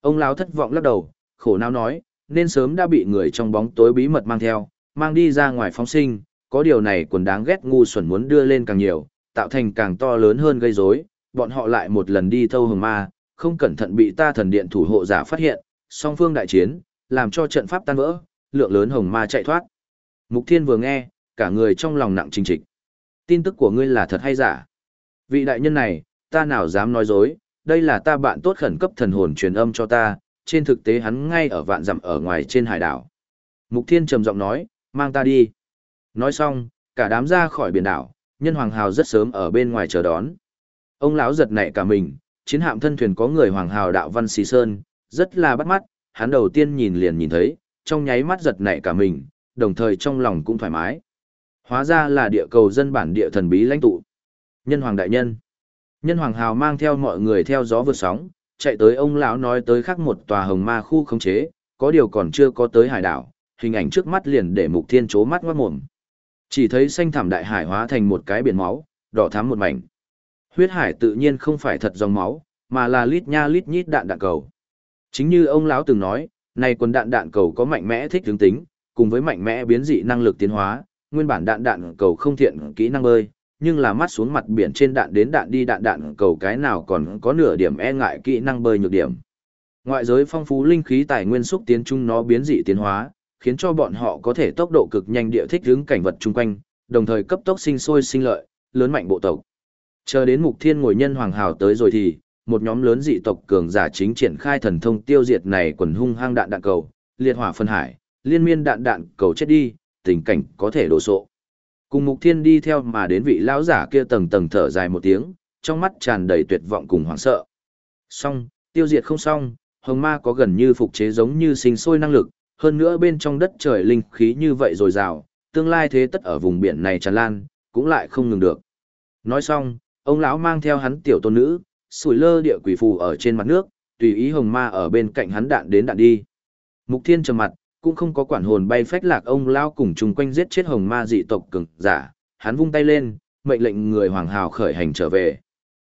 Ông lão thất vọng lắc đầu, khổ não nói, nên sớm đã bị người trong bóng tối bí mật mang theo, mang đi ra ngoài phóng sinh, có điều này quần đáng ghét ngu xuẩn muốn đưa lên càng nhiều, tạo thành càng to lớn hơn gây rối, bọn họ lại một lần đi thâu hồng ma, không cẩn thận bị ta thần điện thủ hộ giả phát hiện, song phương đại chiến, làm cho trận pháp tan vỡ, lượng lớn hồng ma chạy thoát. Mục Thiên vừa nghe, cả người trong lòng nặng trình trịch. Tin tức của ngươi là thật hay giả? Vị đại nhân này, ta nào dám nói dối, đây là ta bạn tốt khẩn cấp thần hồn truyền âm cho ta, trên thực tế hắn ngay ở vạn dặm ở ngoài trên hải đảo. Mục Thiên trầm giọng nói, mang ta đi. Nói xong, cả đám ra khỏi biển đảo, nhân hoàng hào rất sớm ở bên ngoài chờ đón. Ông lão giật nảy cả mình, chiến hạm thân thuyền có người hoàng hào đạo văn xì sơn, rất là bắt mắt, hắn đầu tiên nhìn liền nhìn thấy, trong nháy mắt giật nảy cả mình, đồng thời trong lòng cũng thoải mái. Hóa ra là địa cầu dân bản địa thần bí lãnh tụ. Nhân hoàng đại nhân. Nhân hoàng hào mang theo mọi người theo gió vượt sóng, chạy tới ông lão nói tới khắc một tòa hồng ma khu khống chế, có điều còn chưa có tới hải đảo, hình ảnh trước mắt liền để mục thiên chố mắt ngoắt mồm. Chỉ thấy xanh thảm đại hải hóa thành một cái biển máu, đỏ thắm một mảnh. Huyết hải tự nhiên không phải thật dòng máu, mà là lít nha lít nhít đạn đạn cầu. Chính như ông lão từng nói, nay quần đạn đạn cầu có mạnh mẽ thích tướng tính, cùng với mạnh mẽ biến dị năng lực tiến hóa, nguyên bản đạn đạn cầu không thiện kỹ năng bơi, nhưng là mắt xuống mặt biển trên đạn đến đạn đi đạn đạn cầu cái nào còn có nửa điểm e ngại kỹ năng bơi nhược điểm. Ngoại giới phong phú linh khí tài nguyên xúc tiến chung nó biến dị tiến hóa, khiến cho bọn họ có thể tốc độ cực nhanh địa thích ứng cảnh vật chung quanh, đồng thời cấp tốc sinh sôi sinh lợi, lớn mạnh bộ tộc. Chờ đến mục thiên ngồi nhân hoàng hào tới rồi thì, một nhóm lớn dị tộc cường giả chính triển khai thần thông tiêu diệt này quần hung hang đạn đạn cầu, liệt hỏa phân hải, liên miên đạn đạn cầu chết đi, tình cảnh có thể đổ sộ. Cùng mục thiên đi theo mà đến vị lão giả kia tầng tầng thở dài một tiếng, trong mắt tràn đầy tuyệt vọng cùng hoảng sợ. Xong, tiêu diệt không xong, hồng ma có gần như phục chế giống như sinh sôi năng lực, hơn nữa bên trong đất trời linh khí như vậy dồi rào, tương lai thế tất ở vùng biển này tràn lan, cũng lại không ngừng được. Nói xong, ông lão mang theo hắn tiểu tôn nữ, sủi lơ địa quỷ phù ở trên mặt nước, tùy ý hồng ma ở bên cạnh hắn đạn đến đạn đi. Mục Thiên trầm mặt, cũng không có quản hồn bay phách lạc ông lão cùng chung quanh giết chết hồng ma dị tộc cường giả, hắn vung tay lên, mệnh lệnh người hoàng hào khởi hành trở về.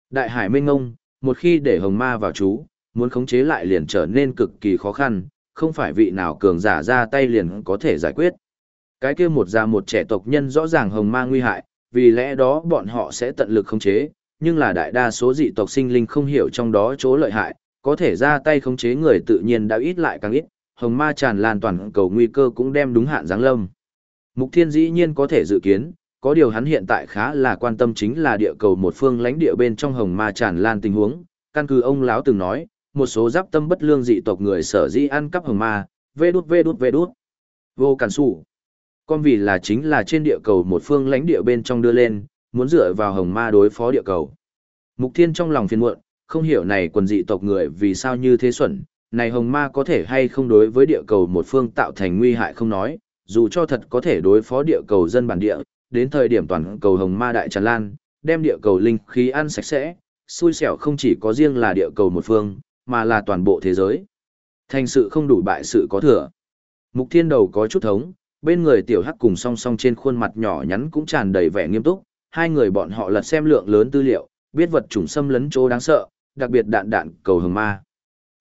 Đại hải mênh ngông, một khi để hồng ma vào chú, muốn khống chế lại liền trở nên cực kỳ khó khăn, không phải vị nào cường giả ra tay liền có thể giải quyết. Cái kia một già một trẻ tộc nhân rõ ràng hồng ma nguy hại, vì lẽ đó bọn họ sẽ tận lực khống chế, nhưng là đại đa số dị tộc sinh linh không hiểu trong đó chỗ lợi hại, có thể ra tay khống chế người tự nhiên đã ít lại càng ít, hồng ma tràn lan toàn cầu nguy cơ cũng đem đúng hạn giáng lâm. Mục Thiên dĩ nhiên có thể dự kiến, có điều hắn hiện tại khá là quan tâm chính là địa cầu một phương lãnh địa bên trong hồng ma tràn lan tình huống, căn cứ ông lão từng nói, một số giáp tâm bất lương dị tộc người sở dĩ ăn cắp hồng ma, vê đút vê đút vê đút. Vô cản sủ. Con vì là chính là trên địa cầu một phương lãnh địa bên trong đưa lên, muốn dựa vào hồng ma đối phó địa cầu. Mục Thiên trong lòng phiền muộn, không hiểu này quần dị tộc người vì sao như thế xuẩn, này hồng ma có thể hay không đối với địa cầu một phương tạo thành nguy hại không nói, dù cho thật có thể đối phó địa cầu dân bản địa, đến thời điểm toàn cầu hồng ma đại tràn lan, đem địa cầu linh khí ăn sạch sẽ, xui xẻo không chỉ có riêng là địa cầu một phương, mà là toàn bộ thế giới. Thành sự không đủ bại sự có thừa. Mục thiên đầu có chút thống, bên người tiểu hắc cùng song song trên khuôn mặt nhỏ nhắn cũng tràn đầy vẻ nghiêm túc, hai người bọn họ lật xem lượng lớn tư liệu, biết vật chủng xâm lấn chỗ đáng sợ, đặc biệt đạn đạn cầu hồng ma.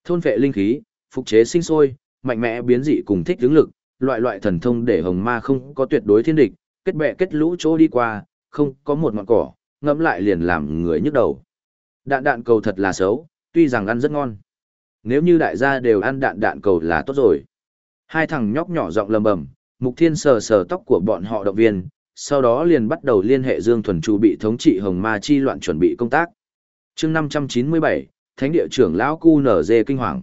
Thôn vệ linh khí, phục chế sinh sôi, mạnh mẽ biến dị cùng thích ứng lực, loại loại thần thông để hồng ma không có tuyệt đối thiên địch, kết bè kết lũ chỗ đi qua, không có một ngọn cỏ, ngẫm lại liền làm người nhức đầu. Đạn đạn cầu thật là xấu, tuy rằng ăn rất ngon. Nếu như đại gia đều ăn đạn đạn cầu là tốt rồi. Hai thằng nhóc nhỏ giọng lầm bầm, Mục Thiên sờ sờ tóc của bọn họ động viên, sau đó liền bắt đầu liên hệ Dương Thuần Chu bị thống trị Hồng Ma chi loạn chuẩn bị công tác. Chương 597, Thánh địa trưởng lão cu nở dê kinh hoàng.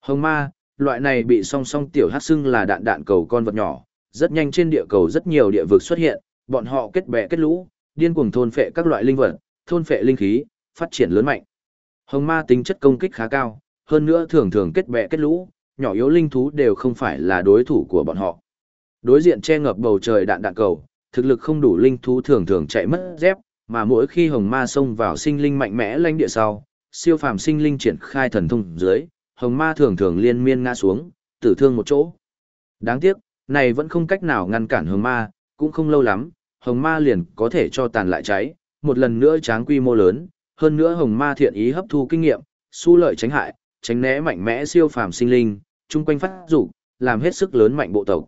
Hồng Ma, loại này bị song song tiểu hắc xưng là đạn đạn cầu con vật nhỏ, rất nhanh trên địa cầu rất nhiều địa vực xuất hiện, bọn họ kết bè kết lũ, điên cuồng thôn phệ các loại linh vật, thôn phệ linh khí, phát triển lớn mạnh. Hồng Ma tính chất công kích khá cao, hơn nữa thường thường kết bè kết lũ, nhỏ yếu linh thú đều không phải là đối thủ của bọn họ. Đối diện che ngập bầu trời đạn đạn cầu, thực lực không đủ linh thú thường thường chạy mất dép, mà mỗi khi hồng ma xông vào sinh linh mạnh mẽ lãnh địa sau, siêu phàm sinh linh triển khai thần thông dưới, hồng ma thường thường liên miên ngã xuống, tử thương một chỗ. Đáng tiếc, này vẫn không cách nào ngăn cản hồng ma, cũng không lâu lắm, hồng ma liền có thể cho tàn lại cháy, một lần nữa tráng quy mô lớn, hơn nữa hồng ma thiện ý hấp thu kinh nghiệm, su lợi tránh hại, tránh né mạnh mẽ siêu phàm sinh linh, chung quanh phát dục, làm hết sức lớn mạnh bộ tộc.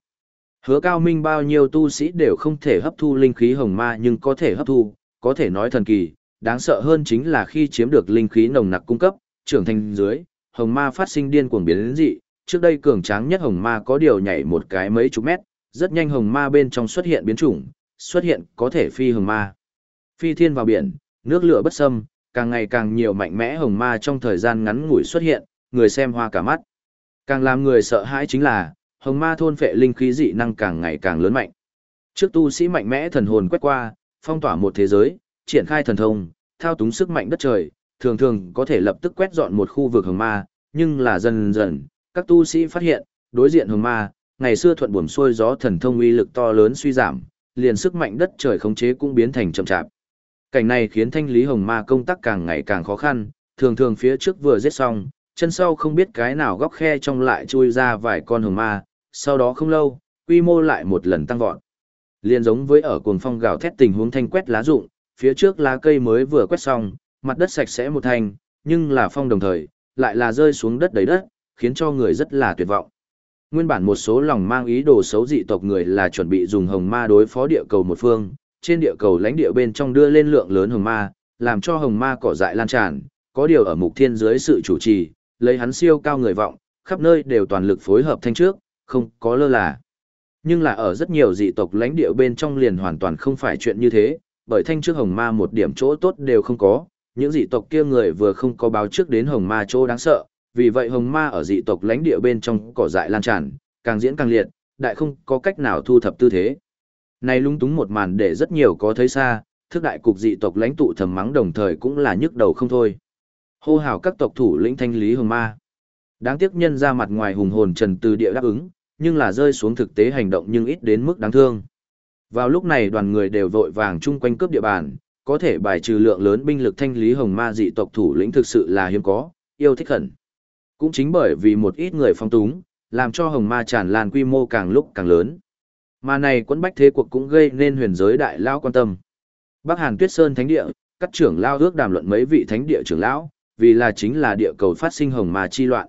Hứa cao minh bao nhiêu tu sĩ đều không thể hấp thu linh khí hồng ma nhưng có thể hấp thu, có thể nói thần kỳ, đáng sợ hơn chính là khi chiếm được linh khí nồng nặc cung cấp, trưởng thành dưới, hồng ma phát sinh điên cuồng biến đến dị, trước đây cường tráng nhất hồng ma có điều nhảy một cái mấy chục mét, rất nhanh hồng ma bên trong xuất hiện biến chủng, xuất hiện có thể phi hồng ma. Phi thiên vào biển, nước lửa bất xâm, càng ngày càng nhiều mạnh mẽ hồng ma trong thời gian ngắn ngủi xuất hiện, người xem hoa cả mắt. Càng làm người sợ hãi chính là, hồng ma thôn phệ linh khí dị năng càng ngày càng lớn mạnh. Trước tu sĩ mạnh mẽ thần hồn quét qua, phong tỏa một thế giới, triển khai thần thông, thao túng sức mạnh đất trời, thường thường có thể lập tức quét dọn một khu vực hồng ma, nhưng là dần dần, các tu sĩ phát hiện, đối diện hồng ma, ngày xưa thuận buồm xuôi gió thần thông uy lực to lớn suy giảm, liền sức mạnh đất trời khống chế cũng biến thành chậm chạp. Cảnh này khiến thanh lý hồng ma công tác càng ngày càng khó khăn, thường thường phía trước vừa giết xong, chân sau không biết cái nào góc khe trong lại chui ra vài con hồng ma, sau đó không lâu, quy mô lại một lần tăng vọt. Liên giống với ở cuồng phong gào thét tình huống thanh quét lá rụng, phía trước lá cây mới vừa quét xong, mặt đất sạch sẽ một thành, nhưng là phong đồng thời, lại là rơi xuống đất đầy đất, khiến cho người rất là tuyệt vọng. Nguyên bản một số lòng mang ý đồ xấu dị tộc người là chuẩn bị dùng hồng ma đối phó địa cầu một phương, trên địa cầu lãnh địa bên trong đưa lên lượng lớn hồng ma, làm cho hồng ma cỏ dại lan tràn, có điều ở mục thiên dưới sự chủ trì, lấy hắn siêu cao người vọng, khắp nơi đều toàn lực phối hợp thanh trước, không có lơ là. Nhưng là ở rất nhiều dị tộc lãnh địa bên trong liền hoàn toàn không phải chuyện như thế, bởi thanh trước hồng ma một điểm chỗ tốt đều không có, những dị tộc kia người vừa không có báo trước đến hồng ma chỗ đáng sợ, vì vậy hồng ma ở dị tộc lãnh địa bên trong cỏ dại lan tràn, càng diễn càng liệt, đại không có cách nào thu thập tư thế. Này lung túng một màn để rất nhiều có thấy xa, thức đại cục dị tộc lãnh tụ thầm mắng đồng thời cũng là nhức đầu không thôi. Hô hào các tộc thủ lĩnh thanh lý hồng ma. Đáng tiếc nhân ra mặt ngoài hùng hồn trần từ địa đáp ứng, nhưng là rơi xuống thực tế hành động nhưng ít đến mức đáng thương. Vào lúc này đoàn người đều vội vàng chung quanh cướp địa bàn, có thể bài trừ lượng lớn binh lực thanh lý hồng ma dị tộc thủ lĩnh thực sự là hiếm có, yêu thích khẩn. Cũng chính bởi vì một ít người phong túng, làm cho hồng ma tràn lan quy mô càng lúc càng lớn. Mà này quân bách thế cuộc cũng gây nên huyền giới đại lao quan tâm. Bắc Hàn Tuyết Sơn Thánh Địa, các trưởng lao ước đàm luận mấy vị thánh địa trưởng lão, vì là chính là địa cầu phát sinh hồng mà chi loạn.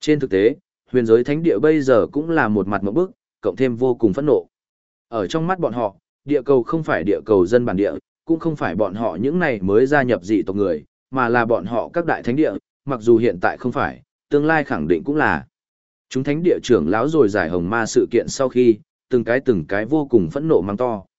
Trên thực tế, huyền giới thánh địa bây giờ cũng là một mặt một bức, cộng thêm vô cùng phẫn nộ. Ở trong mắt bọn họ, địa cầu không phải địa cầu dân bản địa, cũng không phải bọn họ những này mới gia nhập dị tộc người, mà là bọn họ các đại thánh địa, mặc dù hiện tại không phải, tương lai khẳng định cũng là. Chúng thánh địa trưởng lão rồi giải hồng ma sự kiện sau khi, từng cái từng cái vô cùng phẫn nộ mang to.